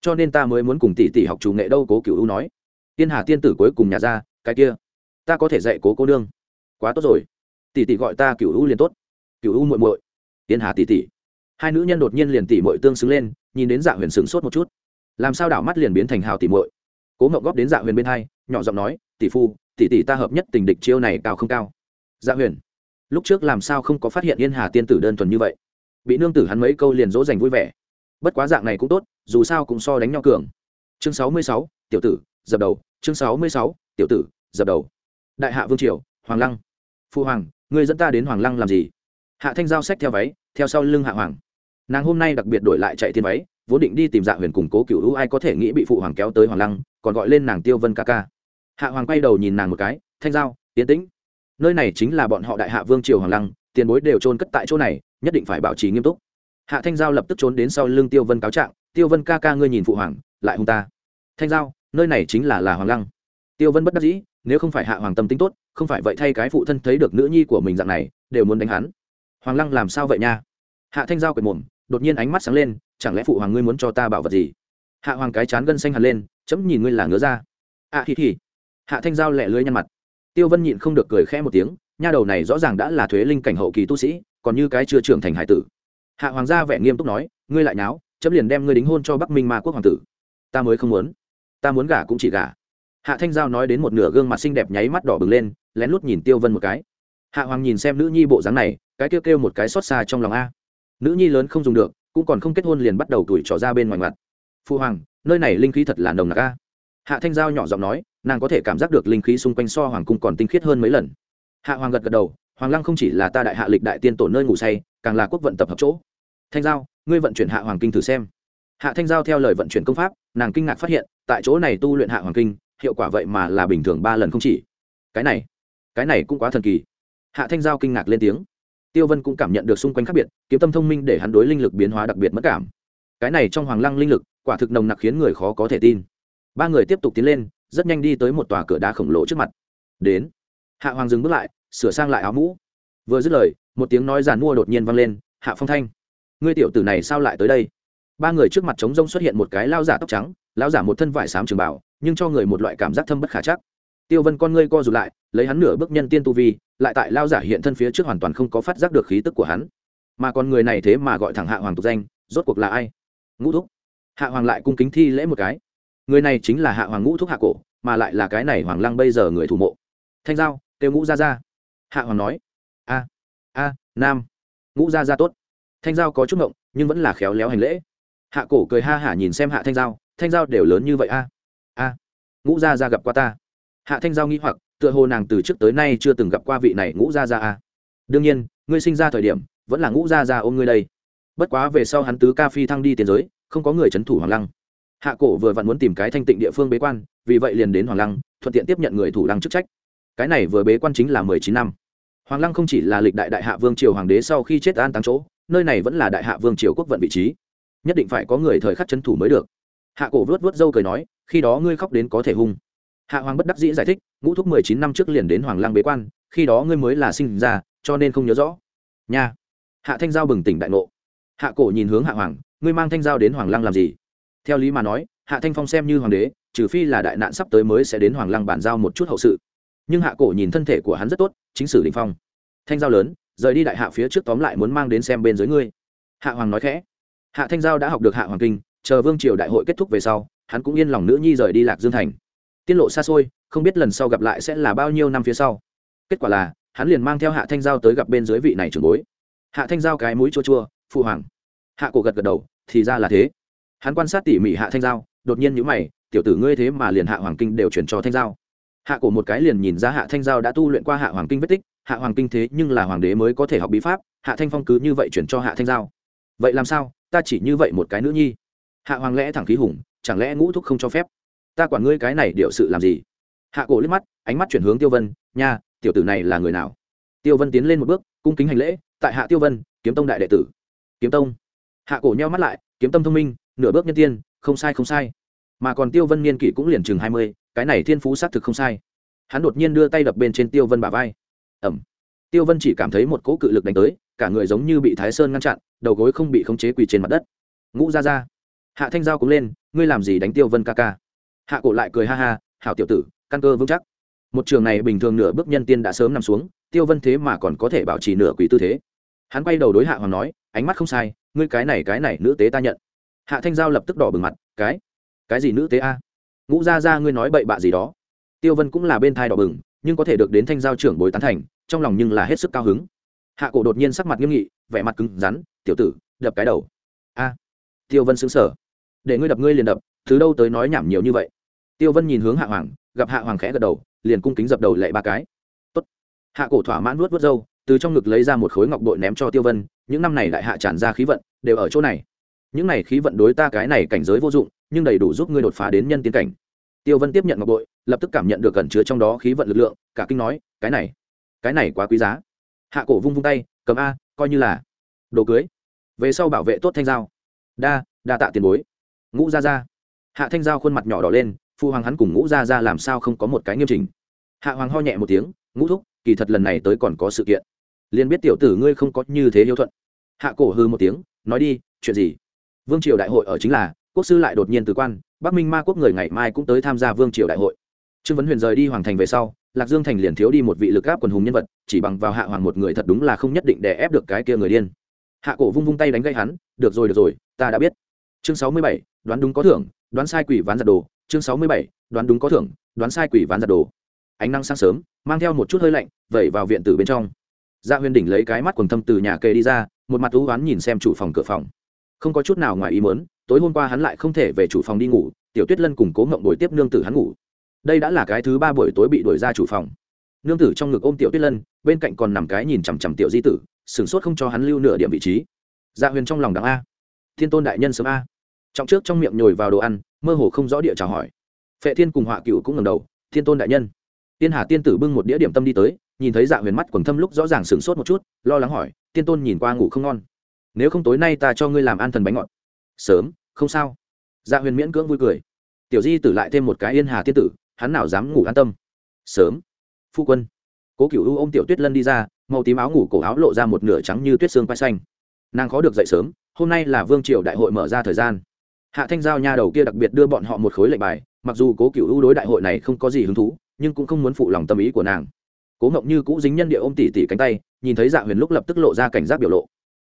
cho nên ta mới muốn cùng tỷ tỷ học chủ nghệ đâu cố cựu u nói. Tiên hà tiên tử cuối cùng nhà ra cái kia ta có thể dạy cố cô đương, quá tốt rồi. Tỷ tỷ gọi ta cựu u liền tốt. Cựu u muội muội. Tiên hà tỷ tỷ. Hai nữ nhân đột nhiên liền tỷ muội tương xứng lên nhìn đến dạ huyền sửng sốt một chút. Làm sao đảo mắt liền biến thành hào tỉ muội? Cố ngậu góp đến dạ huyền bên hai, nhỏ giọng nói, tỷ phu, tỷ tỷ ta hợp nhất tình địch chiêu này cao không cao? Dạ huyền, lúc trước làm sao không có phát hiện yên hà tiên tử đơn thuần như vậy? Bị nương tử hắn mấy câu liền dỗ dành vui vẻ. Bất quá dạng này cũng tốt, dù sao cũng so đánh nhau cường. Chương sáu mươi sáu, tiểu tử, dập đầu. Chương sáu mươi sáu, tiểu tử, dập đầu. Đại hạ vương triều, hoàng lăng. Phu hoàng người dẫn ta đến hoàng lăng làm gì? Hạ thanh giao sách theo váy, theo sau lưng hạ hoàng nàng hôm nay đặc biệt đổi lại chạy thiên váy, vốn định đi tìm dạ huyền củng cố cựu hữu, ai có thể nghĩ bị phụ hoàng kéo tới hoàng lăng, còn gọi lên nàng tiêu vân ca ca. Hạ hoàng quay đầu nhìn nàng một cái, thanh giao tiến tĩnh, nơi này chính là bọn họ đại hạ vương triều hoàng lăng, tiền bối đều trôn cất tại chỗ này, nhất định phải bảo trì nghiêm túc. Hạ thanh giao lập tức trốn đến sau lưng tiêu vân cáo trạng, tiêu vân ca ca ngươi nhìn phụ hoàng, lại hung ta. Thanh giao, nơi này chính là là hoàng lăng. Tiêu vân bất đắc dĩ, nếu không phải hạ hoàng tâm tính tốt, không phải vậy thay cái phụ thân thấy được nữ nhi của mình dạng này, đều muốn đánh hắn. Hoàng lăng làm sao vậy nha? Hạ thanh giao quệt mồm đột nhiên ánh mắt sáng lên chẳng lẽ phụ hoàng ngươi muốn cho ta bảo vật gì? Hạ hoàng cái chán gân xanh hẳn lên chấm nhìn ngươi là ngứa ra ạ à, thì thì hạ thanh giao lẹ lưới nhăn mặt. Tiêu vân nhịn không được cười khẽ một tiếng nha đầu này rõ ràng đã là thuế linh cảnh hậu kỳ tu sĩ còn như cái chưa trưởng thành hải tử. Hạ hoàng gia vẻ nghiêm túc nói ngươi lại náo, chấm liền đem ngươi đính hôn cho bắc minh ma quốc hoàng tử. Ta mới không muốn. Ta muốn gả cũng chỉ gả. Hạ thanh giao nói đến một nửa gương mặt xinh đẹp nháy mắt đỏ bừng lên lén lút nhìn tiêu vân một cái. Hạ hoàng nhìn xem nữ nhi bộ dáng này cái kêu kêu một cái xót xa trong lòng a nữ nhi lớn không dùng được, cũng còn không kết hôn liền bắt đầu tuổi trỏ ra bên ngoài mặt phu hoàng, nơi này linh khí thật là nồng nặc a. Hạ thanh giao nhỏ giọng nói, nàng có thể cảm giác được linh khí xung quanh so hoàng cung còn tinh khiết hơn mấy lần. Hạ hoàng gật gật đầu, hoàng lăng không chỉ là ta đại hạ lịch đại tiên tổ nơi ngủ say, càng là quốc vận tập hợp chỗ. Thanh giao, ngươi vận chuyển hạ hoàng kinh thử xem. Hạ thanh giao theo lời vận chuyển công pháp, nàng kinh ngạc phát hiện, tại chỗ này tu luyện hạ hoàng kinh, hiệu quả vậy mà là bình thường ba lần không chỉ. Cái này cái này cũng quá thần kỳ. Hạ thanh giao kinh ngạc lên tiếng tiêu vân cũng cảm nhận được xung quanh khác biệt, kiếm tâm thông minh để hắn đối linh lực biến hóa đặc biệt mất cảm. Cái này trong hoàng lăng linh lực, quả thực nồng nặc khiến người khó có thể tin. Ba người tiếp tục tiến lên, rất nhanh đi tới một tòa cửa đá khổng lồ trước mặt. Đến. Hạ hoàng dừng bước lại, sửa sang lại áo mũ. Vừa dứt lời, một tiếng nói giàn mua đột nhiên vang lên, hạ phong thanh, ngươi tiểu tử này sao lại tới đây? Ba người trước mặt trống rông xuất hiện một cái lao giả tóc trắng lao giả một thân vải xám trường bảo nhưng cho người một loại cảm giác thâm bất khả chắc tiêu vân con ngươi co rụt lại, lấy hắn nửa bước nhân tiên tu vi, lại tại lao giả hiện thân phía trước hoàn toàn không có phát giác được khí tức của hắn. Mà con người này thế mà gọi thẳng hạ hoàng tục danh, rốt cuộc là ai? Ngũ thúc. Hạ hoàng lại cung kính thi lễ một cái. Người này chính là hạ hoàng ngũ thúc hạ cổ, mà lại là cái này hoàng lăng bây giờ người thủ mộ. Thanh giao kêu ngũ ra ra hạ hoàng nói. A a, nam. Ngũ ra ra tốt. Thanh giao có chút ngộng, nhưng vẫn là khéo léo hành lễ. Hạ cổ cười ha hả nhìn xem hạ thanh giao. Thanh giao đều lớn như vậy a. A, ngũ ra ra gặp qua ta hạ thanh giao nghĩ hoặc, tựa hồ nàng từ trước tới nay chưa từng gặp qua vị này ngũ gia gia a. Đương nhiên, ngươi sinh ra thời điểm, vẫn là ngũ gia gia ôm ngươi đây. Bất quá về sau hắn tứ ca phi thăng đi tiền giới, không có người c h ấ n thủ hoàng lăng. Hạ cổ vừa vặn muốn tìm cái thanh tịnh địa phương bế quan, vì vậy liền đến hoàng lăng, thuận tiện tiếp nhận người thủ lăng chức trách. Cái này vừa bế quan chính là mười chín năm. Hoàng lăng không chỉ là lịch đại đại hạ vương triều hoàng đế sau khi chết an tăng chỗ, nơi này vẫn là đại hạ vương triều quốc vận vị trí. Nhất định phải có người thời khắc c h ấ n thủ mới được. Hạ cổ vớt vớt dâu cười nói, khi đó ngươi khóc đến có thể hung hạ hoàng bất đắc dĩ giải thích, ngũ thúc mười chín năm trước liền đến hoàng Lang bế quan, khi đó ngươi mới là sinh ra, cho nên không nhớ rõ. Nha. Hạ thanh giao bừng tỉnh đại ngộ. Hạ cổ nhìn hướng hạ hoàng, ngươi mang thanh giao đến hoàng Lang làm gì? Theo lý mà nói, hạ thanh phong xem như hoàng đế, trừ phi là đại nạn sắp tới mới sẽ đến hoàng Lang bàn giao một chút hậu sự. Nhưng hạ cổ nhìn thân thể của hắn rất tốt, chính sử đình phong. Thanh giao lớn, rời đi đại hạ phía trước tóm lại muốn mang đến xem bên dưới ngươi. Hạ hoàng nói khẽ. Hạ thanh giao đã học được hạ hoàng kinh, chờ vương triều đại hội kết thúc về sau, hắn cũng yên lòng nữ nhi rời đi lạc dương thành tiết lộ xa xôi, không biết lần sau gặp lại sẽ là bao nhiêu năm phía sau. Kết quả là, hắn liền mang theo hạ thanh giao tới gặp bên dưới vị này trường bối. Hạ thanh giao cái mũi chua chua, phụ hoàng. Hạ cổ gật gật đầu, thì ra là thế. Hắn quan sát tỉ mỉ hạ thanh giao, đột nhiên nhữ mày, tiểu tử ngươi thế mà liền hạ hoàng kinh đều chuyển cho thanh giao. Hạ cổ một cái liền nhìn ra hạ thanh giao đã tu luyện qua hạ hoàng kinh vết tích, hạ hoàng kinh thế nhưng là hoàng đế mới có thể học bí pháp, hạ thanh phong cứ như vậy chuyển cho hạ thanh giao. Vậy làm sao? Ta chỉ như vậy một cái nữ nhi. Hạ hoàng lẽ thẳng khí hùng, chẳng lẽ ngũ thúc không cho phép? Ta quản ngươi cái này điệu sự làm gì? Hạ cổ liếc mắt, ánh mắt chuyển hướng tiêu vân, nha, tiểu tử này là người nào? Tiêu vân tiến lên một bước, cung kính hành lễ, tại hạ tiêu vân, kiếm tông đại đệ tử. Kiếm tông. Hạ cổ nheo mắt lại, kiếm tâm thông minh, nửa bước nhân tiên, không sai không sai. Mà còn tiêu vân niên kỷ cũng liền chừng hai mươi, cái này thiên phú xác thực không sai. Hắn đột nhiên đưa tay đập bên trên tiêu vân bả vai. Ẩm. Tiêu vân chỉ cảm thấy một cỗ cự lực đánh tới, cả người giống như bị thái sơn ngăn chặn, đầu gối không bị khống chế quỳ trên mặt đất. Ngũ ra ra. Hạ thanh giao cũng lên, ngươi làm gì đánh tiêu vân ca ca? Hạ cổ lại cười ha ha, hảo tiểu tử, căn cơ vững chắc. Một trường này bình thường nửa bước nhân tiên đã sớm nằm xuống, tiêu vân thế mà còn có thể bảo trì nửa quỷ tư thế. Hắn quay đầu đối hạ hoàng nói, ánh mắt không sai, ngươi cái này cái này nữ tế ta nhận. Hạ thanh giao lập tức đỏ bừng mặt, cái cái gì nữ tế a? Ngũ ra ra ngươi nói bậy bạ gì đó. Tiêu vân cũng là bên thai đỏ bừng, nhưng có thể được đến thanh giao trưởng bồi tán thành, trong lòng nhưng là hết sức cao hứng. Hạ cổ đột nhiên sắc mặt nghiêm nghị, vẻ mặt cứng rắn, tiểu tử, đập cái đầu. A. Tiêu vân xứng sở để ngươi đập ngươi liền đập thứ đâu tới nói nhảm nhiều như vậy? Tiêu vân nhìn hướng hạ hoàng, gặp hạ hoàng khẽ gật đầu, liền cung kính dập đầu lệ ba cái. Tốt. hạ cổ thỏa mãn nuốt vớt râu, từ trong ngực lấy ra một khối ngọc bội ném cho tiêu vân, những năm này đại hạ tràn ra khí vận, đều ở chỗ này. Những này khí vận đối ta cái này cảnh giới vô dụng, nhưng đầy đủ giúp ngươi đột phá đến nhân tiến cảnh. Tiêu vân tiếp nhận ngọc bội, lập tức cảm nhận được cẩn chứa trong đó khí vận lực lượng, cả kinh nói, cái này cái này quá quý giá. Hạ cổ vung vung tay, cầm a, coi như là đồ cưới. Về sau bảo vệ tốt thanh giao. Đa đa tạ tiền bối. Ngũ ra ra hạ thanh giao khuôn mặt nhỏ đỏ lên phu hoàng hắn cùng ngũ ra ra làm sao không có một cái nghiêm trình. Hạ hoàng ho nhẹ một tiếng, ngũ thúc, kỳ thật lần này tới còn có sự kiện. Liền biết tiểu tử ngươi không có như thế hiếu thuận. Hạ cổ hư một tiếng, nói đi, chuyện gì? Vương triều đại hội ở chính là, quốc sư lại đột nhiên từ quan, bắc minh ma quốc người ngày mai cũng tới tham gia vương triều đại hội. Trương vấn huyền rời đi hoàng thành về sau, lạc dương thành liền thiếu đi một vị lực áp quần hùng nhân vật, chỉ bằng vào hạ hoàng một người thật đúng là không nhất định để ép được cái kia người điên. Hạ cổ vung vung tay đánh gây hắn, được rồi được rồi, ta đã biết. Chương sáu mươi bảy, đoán đúng có thưởng, đoán sai quỷ ván giặt đồ chương sáu mươi bảy, đoán đúng có thưởng, đoán sai quỷ ván giặt đồ. Ánh nắng sáng sớm, mang theo một chút hơi lạnh, vẩy vào viện tử bên trong. Dạ huyền đỉnh lấy cái mắt quần thâm từ nhà kê đi ra, một mặt thú oán nhìn xem chủ phòng cửa phòng. Không có chút nào ngoài ý mớn tối hôm qua hắn lại không thể về chủ phòng đi ngủ, tiểu tuyết lân cùng cố ngộng đổi tiếp nương tử hắn ngủ. Đây đã là cái thứ ba buổi tối bị đuổi ra chủ phòng. Nương tử trong ngực ôm tiểu tuyết lân, bên cạnh còn nằm cái nhìn chằm chằm tiểu di tử, sửng sốt không cho hắn lưu nửa điểm vị trí. Dạ huyền trong lòng đặng a. Thiên tôn đại nhân sớm a. Trọng trước trong miệng nhồi vào đồ ăn mơ hồ không rõ địa chào hỏi. Phệ thiên cùng họa cựu cũng ngầm đầu, thiên tôn đại nhân. Tiên hà tiên tử bưng một đĩa điểm tâm đi tới, nhìn thấy dạ huyền mắt quần thâm lúc rõ ràng sửng sốt một chút, lo lắng hỏi, tiên tôn nhìn qua ngủ không ngon? Nếu không tối nay ta cho ngươi làm an thần bánh ngọt. Sớm, không sao. Dạ huyền miễn cưỡng vui cười. Tiểu di tử lại thêm một cái yên hà tiên tử, hắn nào dám ngủ an tâm? Sớm. Phu quân. Cố cựu u ôm tiểu tuyết lân đi ra, màu tím áo ngủ cổ áo lộ ra một nửa trắng như tuyết xương quay xanh. Nàng khó được dậy sớm, hôm nay là vương triều đại hội mở ra thời gian hạ thanh giao nha đầu kia đặc biệt đưa bọn họ một khối lệnh bài, mặc dù cố cựu u đối đại hội này không có gì hứng thú, nhưng cũng không muốn phụ lòng tâm ý của nàng. Cố ngộng như cũ dính nhân địa ôm tỉ tỉ cánh tay, nhìn thấy dạ huyền lúc lập tức lộ ra cảnh giác biểu lộ.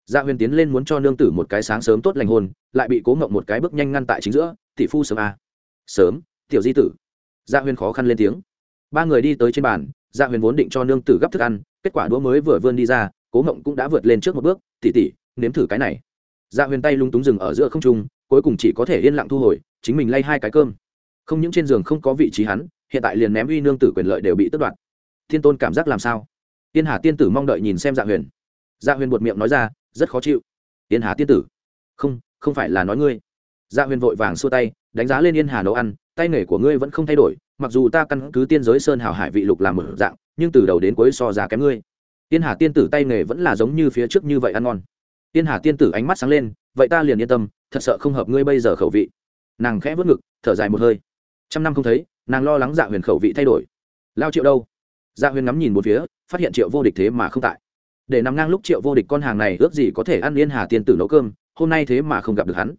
Dạ huyền tiến lên muốn cho nương tử một cái sáng sớm tốt lành hôn, lại bị cố ngộng một cái bước nhanh ngăn tại chính giữa, tỷ phu sớm a à. sớm, tiểu di tử. Dạ huyền khó khăn lên tiếng. Ba người đi tới trên bàn dạ huyền vốn định cho nương tử gấp thức ăn, kết quả đũa mới vừa vươn đi ra, cố ngộng cũng đã vượt lên trước một bước tỉ tỉ nếm thử cái này. Dạ huyền tay lung túng rừng ở giữa không trung cuối cùng chỉ có thể yên lặng thu hồi, chính mình lay hai cái cơm. Không những trên giường không có vị trí hắn, hiện tại liền ném uy nương tử quyền lợi đều bị tước đoạt. Thiên tôn cảm giác làm sao? Tiên hà tiên tử mong đợi nhìn xem dạ huyền. Dạ huyền buột miệng nói ra, rất khó chịu. Tiên hà tiên tử, không không phải là nói ngươi. Dạ huyền vội vàng xua tay, đánh giá lên yên hà nấu ăn, tay nghề của ngươi vẫn không thay đổi, mặc dù ta căn cứ tiên giới sơn hào hải vị lục làm mở dạng, nhưng từ đầu đến cuối so ra kém ngươi. Tiên hà tiên tử tay nghề vẫn là giống như phía trước như vậy ăn ngon. Tiên hà tiên tử ánh mắt sáng lên vậy ta liền yên tâm, thật sợ không hợp ngươi bây giờ khẩu vị. Nàng khẽ vớt ngực, thở dài một hơi. Trăm năm không thấy, nàng lo lắng dạ huyền khẩu vị thay đổi. Lao triệu đâu? Dạ huyền ngắm nhìn một phía, phát hiện triệu vô địch thế mà không tại. Để nằm ngang lúc triệu vô địch con hàng này ước gì có thể ăn yên hà tiên tử nấu cơm, hôm nay thế mà không gặp được hắn.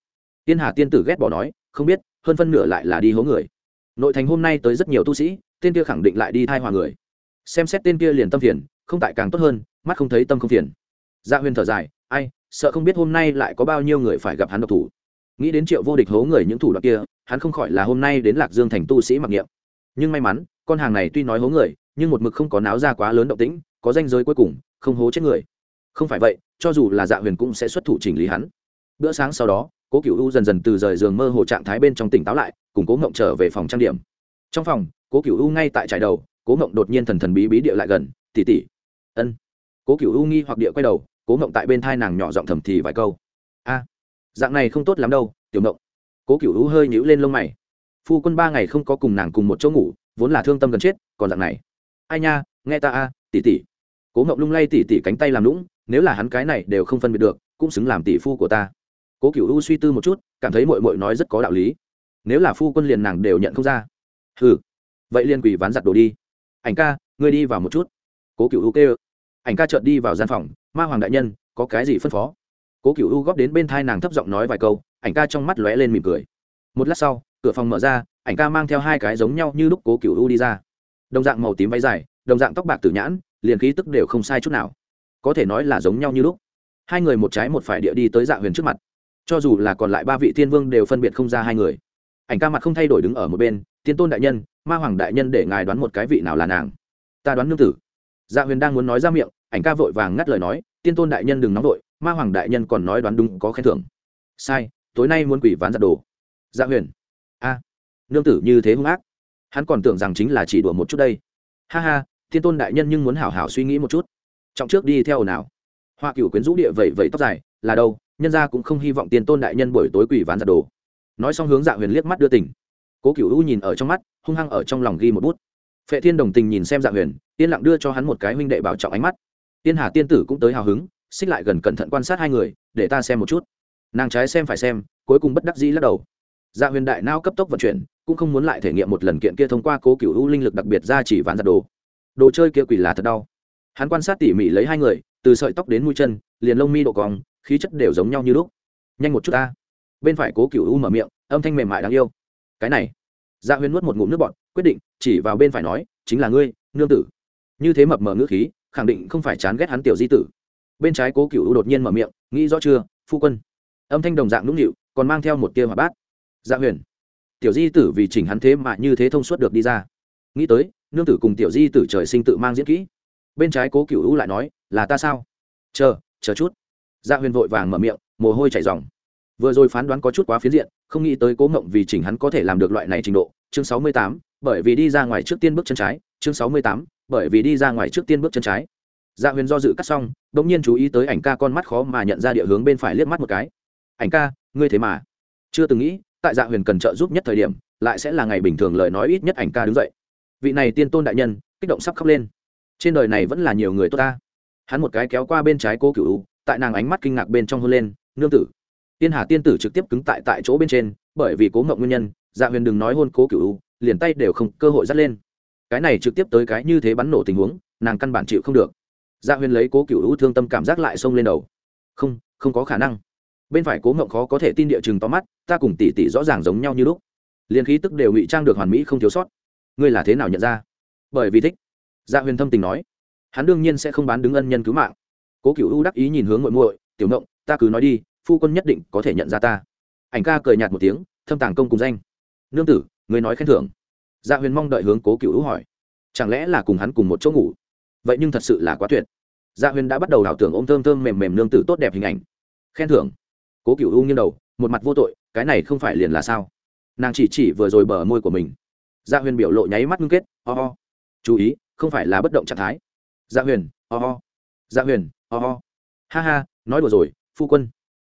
Yên hà tiên tử ghét bỏ nói, không biết, hơn phân nửa lại là đi hố người. Nội thành hôm nay tới rất nhiều tu sĩ, tên kia khẳng định lại đi thai hòa người. Xem xét tên kia liền tâm phiền, không tại càng tốt hơn, mắt không thấy tâm không phiền. Dạ huyền thở dài, ai sợ không biết hôm nay lại có bao nhiêu người phải gặp hắn độc thủ. Nghĩ đến triệu vô địch hố người những thủ đoạn kia, hắn không khỏi là hôm nay đến lạc dương thành tu sĩ mặc niệm. Nhưng may mắn, con hàng này tuy nói hố người, nhưng một mực không có náo ra quá lớn động tĩnh, có danh giới cuối cùng, không hố chết người. Không phải vậy, cho dù là dạ huyền cũng sẽ xuất thủ chỉnh lý hắn. Bữa sáng sau đó, cố cựu u dần dần từ rời giường mơ hồ trạng thái bên trong tỉnh táo lại, cùng cố ngộng trở về phòng trang điểm. Trong phòng, cố cựu u ngay tại trải đầu, cố ngộng đột nhiên thần thần bí bí địa lại gần tỉ tỉ ân. Cố cựu u nghi hoặc địa quay đầu cố ngộng tại bên thai nàng nhỏ giọng thầm thì vài câu. A, dạng này không tốt lắm đâu, tiểu ngộng. Cố cựu u hơi nhũ lên lông mày. Phu quân ba ngày không có cùng nàng cùng một chỗ ngủ, vốn là thương tâm gần chết, còn dạng này. Ai nha, nghe ta a tỉ tỉ cố ngộng lung lay tỉ tỉ cánh tay làm lũng nếu là hắn cái này đều không phân biệt được, cũng xứng làm tỷ phu của ta. Cố cựu u suy tư một chút, cảm thấy mội mội nói rất có đạo lý. Nếu là phu quân liền nàng đều nhận không ra. Ừ vậy liền quỷ ván giặt đồ đi. Ảnh ca, ngươi đi vào một chút. Cố cựu u kêu. Ảnh ca chợt đi vào gian phòng ma hoàng đại nhân, có cái gì phân phó? Cố cựu u góp đến bên thai nàng thấp giọng nói vài câu, ảnh ca trong mắt lóe lên mỉm cười. Một lát sau, cửa phòng mở ra, ảnh ca mang theo hai cái giống nhau như lúc cố cựu u đi ra. Đồng dạng màu tím váy dài, đồng dạng tóc bạc tử nhãn, liền khí tức đều không sai chút nào. Có thể nói là giống nhau như lúc. Hai người một trái một phải địa đi tới dạ huyền trước mặt. Cho dù là còn lại ba vị thiên vương đều phân biệt không ra hai người. Ảnh ca mặt không thay đổi đứng ở một bên tiên tôn đại nhân, ma hoàng đại nhân để ngài đoán một cái vị nào là nàng? Ta đoán nương tử dạ huyền đang muốn nói ra miệng, ảnh ca vội vàng ngắt lời nói, tiên tôn đại nhân đừng nóng vội, ma hoàng đại nhân còn nói đoán đúng có khen thưởng. Sai, tối nay muốn quỷ ván giặt đồ. Dạ huyền. A, nương tử như thế hung ác. Hắn còn tưởng rằng chính là chỉ đùa một chút đây. Ha ha, tiên tôn đại nhân nhưng muốn hảo hảo suy nghĩ một chút. Trọng trước đi theo nào. hoa cửu quyến rũ địa vẩy vẩy tóc dài, là đâu, nhân ra cũng không hy vọng tiên tôn đại nhân buổi tối quỷ ván giặt đồ. Nói xong hướng dạ huyền liếc mắt đưa tỉnh. Cố cửu u nhìn ở trong mắt, hung hăng ở trong lòng ghi một bút phệ thiên đồng tình nhìn xem dạ huyền, yên lặng đưa cho hắn một cái huynh đệ bảo trọng ánh mắt. Tiên hà tiên tử cũng tới hào hứng, xích lại gần cẩn thận quan sát hai người, để ta xem một chút. Nàng trái xem phải xem, cuối cùng bất đắc dĩ lắc đầu. Dạ huyền đại nao cấp tốc vận chuyển, cũng không muốn lại thể nghiệm một lần kiện kia thông qua cố cửu u linh lực đặc biệt ra chỉ ván giặt đồ. Đồ chơi kia quỷ là thật đau. Hắn quan sát tỉ mỉ lấy hai người, từ sợi tóc đến mũi chân, liền lông mi độ cong, khí chất đều giống nhau như lúc. Nhanh một chút ta. Bên phải cố cựu u mở miệng, âm thanh mềm mại đáng yêu. Cái này. Dạ huyền nuốt một ngụm nước bọt quyết định, chỉ vào bên phải nói, chính là ngươi, nương tử. Như thế mập mờ ngữ khí, khẳng định không phải chán ghét hắn tiểu di tử. Bên trái cố cựu u đột nhiên mở miệng, nghĩ rõ chưa, phu quân. Âm thanh đồng dạng nũng nịu, còn mang theo một tia hỏa bát. Dạ huyền. Tiểu di tử vì chỉnh hắn thế mà như thế thông suốt được đi ra. Nghĩ tới, nương tử cùng tiểu di tử trời sinh tự mang diễn kỹ. Bên trái cố cựu lại nói, là ta sao? Chờ chờ chút. Dạ huyền vội vàng mở miệng, mồ hôi chảy dòng vừa rồi phán đoán có chút quá phiến diện, không nghĩ tới cố ngộng vì chỉnh hắn có thể làm được loại này trình độ. Chương sáu mươi tám bởi vì đi ra ngoài trước tiên bước chân trái, chương sáu mươi tám, bởi vì đi ra ngoài trước tiên bước chân trái. Dạ huyền do dự cắt xong đ ỗ n g nhiên chú ý tới ảnh ca con mắt khó mà nhận ra địa hướng bên phải liếc mắt một cái. Ảnh ca, ngươi thế mà. Chưa từng nghĩ, tại dạ huyền cần trợ giúp nhất thời điểm, lại sẽ là ngày bình thường lời nói ít nhất ảnh ca đứng dậy. Vị này tiên tôn đại nhân, kích động sắp khóc lên. Trên đời này vẫn là nhiều người tốt ta. Hắn một cái kéo qua bên trái cô cựu tại nàng ánh mắt kinh ngạc bên trong hôn lên, nương tử. Tiên hà tiên tử trực tiếp cứng tại tại chỗ bên trên, bởi vì cố ngộng nguyên nhân dạ huyền đừng nói hôn cố cựu liền tay đều không cơ hội dắt lên. Cái này trực tiếp tới cái như thế bắn nổ tình huống, nàng căn bản chịu không được. Dạ Gia huyên lấy cố cựu hữu thương tâm cảm giác lại xông lên đầu. Không không có khả năng. Bên phải cố ngộng khó có thể tin địa chừng to mắt, ta cùng tỷ tỷ rõ ràng giống nhau như lúc. Liền khí tức đều ngụy trang được hoàn mỹ không thiếu sót. Ngươi là thế nào nhận ra? Bởi vì thích. Dạ Gia huyên thâm tình nói. Hắn đương nhiên sẽ không bán đứng ân nhân cứu mạng. Cố cựu u đắc ý nhìn hướng muội muội, tiểu ngộng, ta cứ nói đi, phu quân nhất định có thể nhận ra ta. Ảnh ca cười nhạt một tiếng, thâm tàng công cùng danh. Nương tử người nói khen thưởng. Dạ huyền mong đợi hướng cố cựu u hỏi. Chẳng lẽ là cùng hắn cùng một chỗ ngủ? Vậy nhưng thật sự là quá tuyệt. Dạ huyền đã bắt đầu ảo tưởng ôm thơm thơm mềm mềm nương tử tốt đẹp hình ảnh. Khen thưởng. Cố cựu u nghiêng đầu một mặt vô tội cái này không phải liền là sao? Nàng chỉ chỉ vừa rồi bờ môi của mình. Dạ huyền biểu lộ nháy mắt ngưng kết oh, chú ý không phải là bất động trạng thái. Dạ huyền oh, dạ huyền oh, ha ha nói đùa rồi phu quân.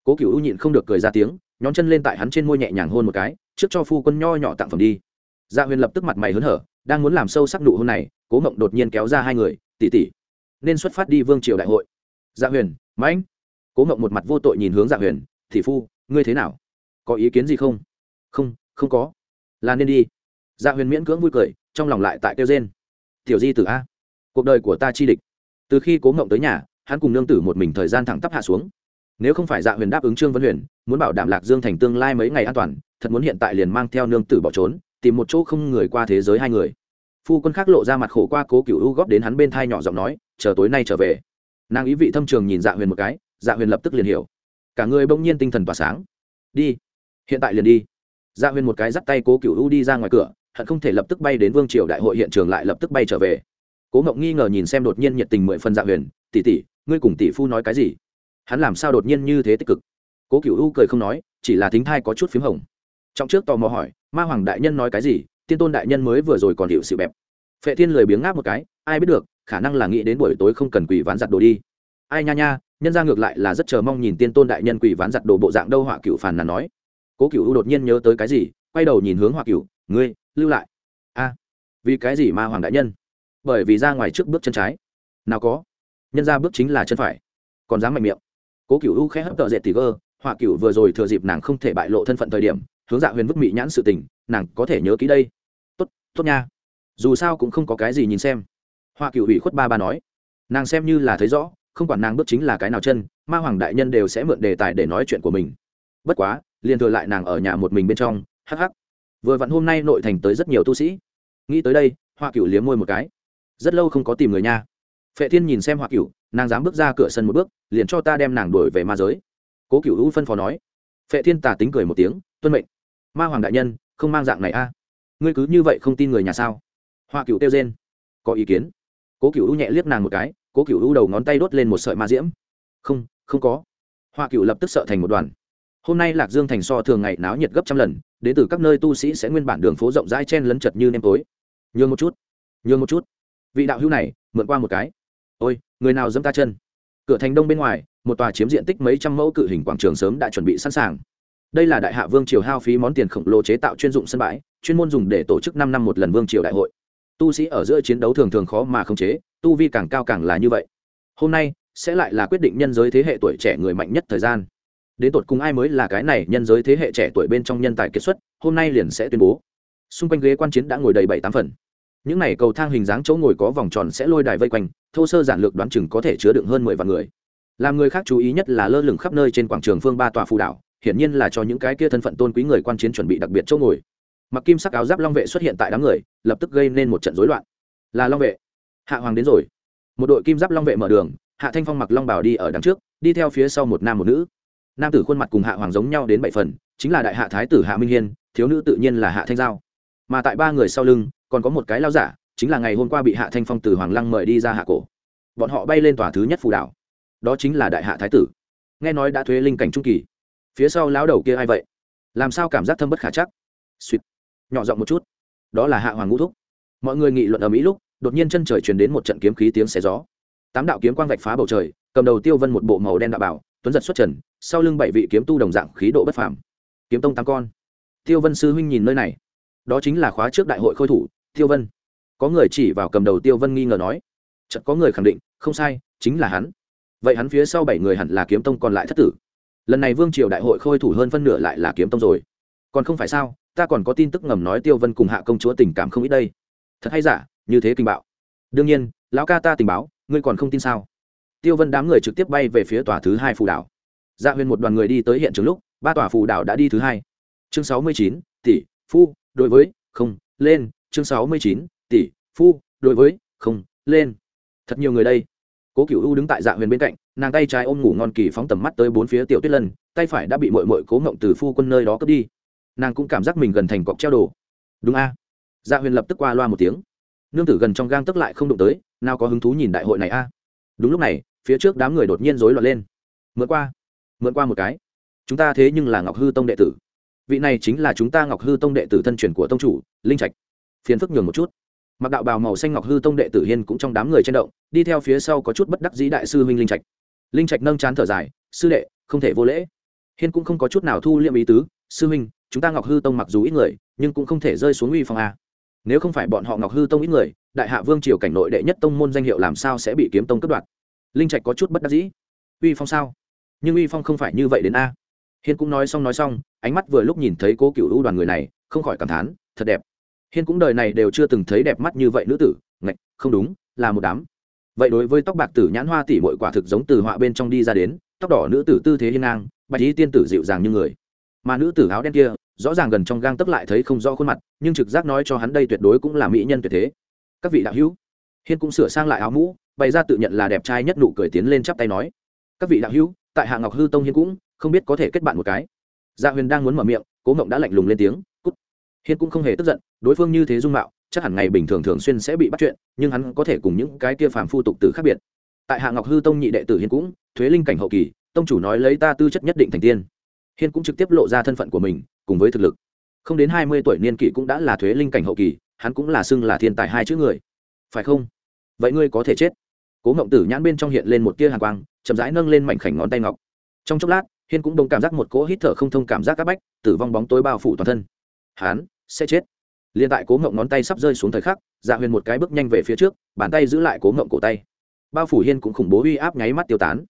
Cố cựu u nhịn không được cười ra tiếng nhón chân lên tại hắn trên môi nhẹ nhàng hôn một cái trước cho phu quân nho nhỏ tặng phẩm đi. Dạ huyền lập tức mặt mày hớn hở, đang muốn làm sâu sắc nụ hôn này, cố mộng đột nhiên kéo ra hai người tỉ tỉ nên xuất phát đi vương triều đại hội. Dạ huyền, mãnh. Cố mộng một mặt vô tội nhìn hướng dạ huyền thị phu, ngươi thế nào? Có ý kiến gì không? Không không có. Là nên đi. Dạ huyền miễn cưỡng vui cười, trong lòng lại tại kêu trên tiểu di tử a, cuộc đời của ta chi địch. Từ khi cố mộng tới nhà, hắn cùng nương tử một mình thời gian thẳng tắp hạ xuống. Nếu không phải dạ huyền đáp ứng trương vân huyền, muốn bảo đảm lạc dương thành tương lai mấy ngày an toàn thật muốn hiện tại liền mang theo nương tử bỏ trốn, tìm một chỗ không người qua thế giới hai người. Phu quân khác lộ ra mặt khổ qua cố cựu u góp đến hắn bên thai nhỏ giọng nói, chờ tối nay trở về. Nàng ý vị thâm trường nhìn dạ huyền một cái dạ huyền lập tức liền hiểu. Cả người bỗng nhiên tinh thần tỏa sáng. Đi, hiện tại liền đi. Dạ huyền một cái dắt tay cố cựu u đi ra ngoài cửa, hận không thể lập tức bay đến vương triều đại hội hiện trường lại lập tức bay trở về. Cố ngộng nghi ngờ nhìn xem đột nhiên nhiệt tình mười phần dạ huyền, tỷ tỷ, ngươi cùng tỷ phu nói cái gì? Hắn làm sao đột nhiên như thế tích cực? Cố cựu u cười không nói, chỉ là thính thai có chút p h í m hồng trong trước tò mò hỏi, ma hoàng đại nhân nói cái gì? Tiên tôn đại nhân mới vừa rồi còn hiệu sự bẹp. Phệ thiên lười biếng ngáp một cái, ai biết được, khả năng là nghĩ đến buổi tối không cần quỷ ván giặt đồ đi. Ai nha nha, nhân ra ngược lại là rất chờ mong nhìn tiên tôn đại nhân quỷ ván giặt đồ bộ dạng đâu họa cựu phàn là nói. Cố cựu u đột nhiên nhớ tới cái gì, quay đầu nhìn hướng họa cựu ngươi, lưu lại. A, vì cái gì ma hoàng đại nhân? Bởi vì ra ngoài trước bước chân trái. Nào có, nhân ra bước chính là chân phải. Còn dám mạnh miệng. Cố cựu u khẽ hấp tợ dệt thì gơ, họa cựu vừa rồi thừa dịp nàng không thể bại lộ thân phận thời điểm hướng dạ huyền vứt mị nhãn sự tình, nàng có thể nhớ kỹ đây. Tốt tốt nha. Dù sao cũng không có cái gì nhìn xem. Hoa cựu ủy khuất ba ba nói. Nàng xem như là thấy rõ, không quản nàng bước chính là cái nào chân, ma hoàng đại nhân đều sẽ mượn đề tài để nói chuyện của mình. Bất quá, liền thừa lại nàng ở nhà một mình bên trong, hắc hắc. Vừa vặn hôm nay nội thành tới rất nhiều tu sĩ. Nghĩ tới đây, hoa cựu liếm môi một cái. Rất lâu không có tìm người nha. Phệ thiên nhìn xem hoa cựu nàng dám bước ra cửa sân một bước, liền cho ta đem nàng đuổi về ma giới. Cố cựu u phân phó nói. Phệ thiên tà tính cười một tiếng, tuân mệnh ma hoàng đại nhân, không mang dạng này a. Ngươi cứ như vậy không tin người nhà sao? Hoa cựu kêu trên có ý kiến. Cố cựu u nhẹ liếc nàng một cái, cố cựu u đầu ngón tay đốt lên một sợi ma diễm. Không không có. Hoa cựu lập tức sợ thành một đoàn. Hôm nay lạc dương thành so thường ngày náo nhiệt gấp trăm lần, đến từ các nơi tu sĩ sẽ nguyên bản đường phố rộng rãi chen lấn chật như nêm tối. Nhường một chút, nhường một chút. Vị đạo hữu này, mượn qua một cái. Ôi, người nào dẫm ta chân? Cửa thành đông bên ngoài, một tòa chiếm diện tích mấy trăm mẫu cự hình quảng trường sớm đã chuẩn bị sẵn sàng đây là đại hạ vương triều hao phí món tiền khổng lồ chế tạo chuyên dụng sân bãi, chuyên môn dùng để tổ chức năm năm một lần vương triều đại hội. Tu sĩ ở giữa chiến đấu thường thường khó mà khống chế, tu vi càng cao càng là như vậy. Hôm nay, sẽ lại là quyết định nhân giới thế hệ tuổi trẻ người mạnh nhất thời gian. Đến tột cùng ai mới là cái này nhân giới thế hệ trẻ tuổi bên trong nhân tài kết xuất, hôm nay liền sẽ tuyên bố. Xung quanh ghế quan chiến đã ngồi đầy bảy tám phần. Những này cầu thang hình dáng chỗ ngồi có vòng tròn sẽ lôi đài vây quanh, thô sơ giản lược đoán chừng có thể chứa đựng hơn mười vạn người. Làm người khác chú ý nhất là lơ lửng khắp nơi trên quảng trường phương ba tòa phù đảo hiển nhiên là cho những cái kia thân phận tôn quý người quan chiến chuẩn bị đặc biệt chỗ ngồi. Mặc kim sắc áo giáp long vệ xuất hiện tại đám người, lập tức gây nên một trận rối loạn. Là long vệ. Hạ hoàng đến rồi. Một đội kim giáp long vệ mở đường, hạ thanh phong mặc long bảo đi ở đằng trước, đi theo phía sau một nam một nữ. Nam tử khuôn mặt cùng hạ hoàng giống nhau đến bảy phần, chính là đại hạ thái tử hạ minh hiên, thiếu nữ tự nhiên là hạ thanh giao. Mà tại ba người sau lưng, còn có một cái lao giả, chính là ngày hôm qua bị hạ thanh phong từ hoàng lăng mời đi ra hạ cổ. Bọn họ bay lên tòa thứ nhất phù đảo. Đó chính là đại hạ thái tử. Nghe nói đã thuế linh cảnh trung kỳ phía sau lão đầu kia ai vậy? Làm sao cảm giác thâm bất khả chắc? Suýt. Nhỏ giọng một chút. Đó là hạ hoàng ngũ thúc. Mọi người nghị luận ở mỹ lúc, đột nhiên chân trời truyền đến một trận kiếm khí tiếng xé gió. Tám đạo kiếm quang vạch phá bầu trời, cầm đầu tiêu vân một bộ màu đen đạo bảo, tuấn giật xuất trần, sau lưng bảy vị kiếm tu đồng dạng khí độ bất phàm. Kiếm tông tám con. Tiêu vân sư huynh nhìn nơi này. Đó chính là khóa trước đại hội khôi thủ, tiêu vân. Có người chỉ vào cầm đầu tiêu vân nghi ngờ nói. Chợt có người khẳng định, không sai, chính là hắn. Vậy hắn phía sau bảy người hẳn là kiếm tông còn lại thất tử lần này vương triều đại hội khôi thủ hơn phân nửa lại là kiếm tông rồi. Còn không phải sao, ta còn có tin tức ngầm nói tiêu vân cùng hạ công chúa tình cảm không ít đây. Thật hay giả, như thế kinh bạo. Đương nhiên, lão ca ta tình báo, ngươi còn không tin sao? Tiêu vân đám người trực tiếp bay về phía tòa thứ hai phù đảo. Dạ huyền một đoàn người đi tới hiện trường lúc, ba tòa phù đảo đã đi thứ hai. Chương sáu mươi chín, tỷ, phu, đối với, không, lên. Chương sáu mươi chín, tỷ, phu, đối với, không, lên. Thật nhiều người đây. Cố cựu u đứng tại dạ huyền bên cạnh nàng tay trái ôm ngủ ngon kỳ phóng tầm mắt tới bốn phía tiểu tuyết lân, tay phải đã bị mội mội cố ngộng từ phu quân nơi đó cướp đi. Nàng cũng cảm giác mình gần thành cọc treo đồ. Đúng a. Dạ huyền lập tức qua loa một tiếng. Nương tử gần trong gang tức lại không đụng tới, nào có hứng thú nhìn đại hội này a. Đúng lúc này, phía trước đám người đột nhiên rối loạn lên. Mượn qua mượn qua một cái. Chúng ta thế nhưng là ngọc hư tông đệ tử. Vị này chính là chúng ta ngọc hư tông đệ tử thân truyền của tông chủ, linh trạch. Phiền phức nhường một chút. Mặc đạo bào màu xanh ngọc hư tông đệ tử hiên cũng trong đám người trên động, đi theo phía sau có chút bất đắc dĩ đại sư huynh linh trạch linh trạch nâng chán thở dài, sư đệ, không thể vô lễ. Hiên cũng không có chút nào thu liệm ý tứ, sư huynh, chúng ta ngọc hư tông mặc dù ít người, nhưng cũng không thể rơi xuống uy phong a. Nếu không phải bọn họ ngọc hư tông ít người, đại hạ vương triều cảnh nội đệ nhất tông môn danh hiệu làm sao sẽ bị kiếm tông cướp đoạt? Linh trạch có chút bất đắc dĩ. Uy phong sao? Nhưng uy phong không phải như vậy đến a. Hiên cũng nói xong nói xong, ánh mắt vừa lúc nhìn thấy cố cựu ưu đoàn người này, không khỏi cảm thán, thật đẹp. Hiên cũng đời này đều chưa từng thấy đẹp mắt như vậy nữ tử, ngạch, không đúng, là một đám vậy đối với tóc bạc tử nhãn hoa tỷ mội quả thực giống từ họa bên trong đi ra đến, tóc đỏ nữ tử tư thế hiên ngang, bạch y tiên tử dịu dàng như người. Mà nữ tử áo đen kia, rõ ràng gần trong gang tấp lại thấy không rõ khuôn mặt, nhưng trực giác nói cho hắn đây tuyệt đối cũng là mỹ nhân tuyệt thế. Các vị đạo hữu, hiên cũng sửa sang lại áo mũ, bày ra tự nhận là đẹp trai nhất nụ cười tiến lên chắp tay nói. Các vị đạo hữu, tại hạ ngọc hư tông hiên cũng, không biết có thể kết bạn một cái. Gia huyền đang muốn mở miệng, cố ngộng đã lạnh lùng lên tiếng, cút. Hiên cũng không hề tức giận, đối phương như thế dung mạo chắc hẳn ngày bình thường thường xuyên sẽ bị bắt chuyện, nhưng hắn có thể cùng những cái kia phàm phu tục tử khác biệt. Tại hạ ngọc hư tông nhị đệ tử hiên cũng, thuế linh cảnh hậu kỳ, tông chủ nói lấy ta tư chất nhất định thành tiên. Hiên cũng trực tiếp lộ ra thân phận của mình, cùng với thực lực. Không đến hai mươi tuổi niên kỷ cũng đã là thuế linh cảnh hậu kỳ, hắn cũng là xưng là thiên tài hai chữ người. Phải không? Vậy ngươi có thể chết. Cố ngộng tử nhãn bên trong hiện lên một tia hàng quang, chậm rãi nâng lên mảnh khảnh ngón tay ngọc. Trong chốc lát, hiên cũng đông cảm giác một cỗ hít thở không thông cảm giác áp bách, tử vong bóng tối bao phủ toàn thân. Hắn sẽ chết liền tại cố ngộng ngón tay sắp rơi xuống thời khắc dạ huyền một cái bước nhanh về phía trước, bàn tay giữ lại cố ngộng cổ tay. Bao phủ hiên cũng khủng bố uy áp nháy mắt tiêu tán.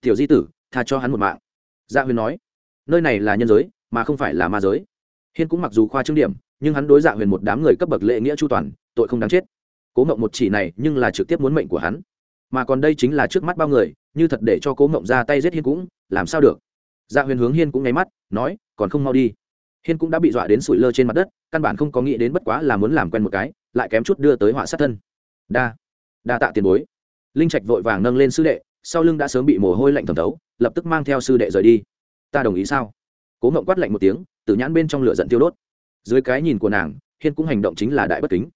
Tiểu di tử, tha cho hắn một mạng. Dạ huyền nói. Nơi này là nhân giới, mà không phải là ma giới. Hiên cũng mặc dù khoa trương điểm, nhưng hắn đối dạ huyền một đám người cấp bậc lệ nghĩa chu toàn, tội không đáng chết. Cố ngộng một chỉ này, nhưng là trực tiếp muốn mệnh của hắn. Mà còn đây chính là trước mắt bao người, như thật để cho cố ngộng ra tay giết hiên cũng, làm sao được? Dạ huyền hướng hiên cũng nháy mắt, nói, còn không mau đi hiên cũng đã bị dọa đến sủi lơ trên mặt đất căn bản không có nghĩ đến bất quá là muốn làm quen một cái lại kém chút đưa tới họa sát thân đa đa tạ tiền bối linh trạch vội vàng nâng lên sư đệ sau lưng đã sớm bị mồ hôi lạnh thẩm thấu lập tức mang theo sư đệ rời đi ta đồng ý sao cố ngộng quát lạnh một tiếng tử nhãn bên trong lửa giận tiêu đốt dưới cái nhìn của nàng hiên cũng hành động chính là đại bất kính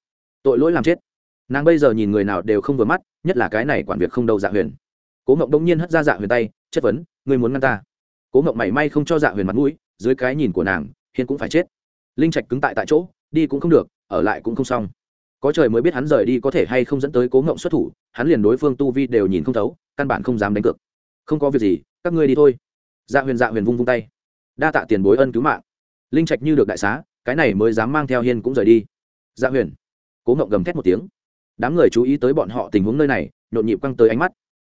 tội lỗi làm chết nàng bây giờ nhìn người nào đều không vừa mắt nhất là cái này quản việc không đâu dạ huyền cố ngậm đông nhiên hất ra dạ huyền tay chất vấn ngươi muốn ngăn ta cố ngậm mảy may không cho dạ huyền mặt mũi dưới cái nhìn của nàng hiên cũng phải chết. Linh trạch cứng tại tại chỗ, đi cũng không được, ở lại cũng không xong. Có trời mới biết hắn rời đi có thể hay không dẫn tới cố ngộng xuất thủ, hắn liền đối phương tu vi đều nhìn không thấu, căn bản không dám đánh cược. Không có việc gì, các ngươi đi thôi. Dạ huyền dạ huyền vung vung tay. Đa tạ tiền bối ân cứu mạng. Linh trạch như được đại xá, cái này mới dám mang theo hiên cũng rời đi. Dạ huyền, cố ngộng gầm thét một tiếng. Đám người chú ý tới bọn họ tình huống nơi này, nhộn nhịp quăng tới ánh mắt.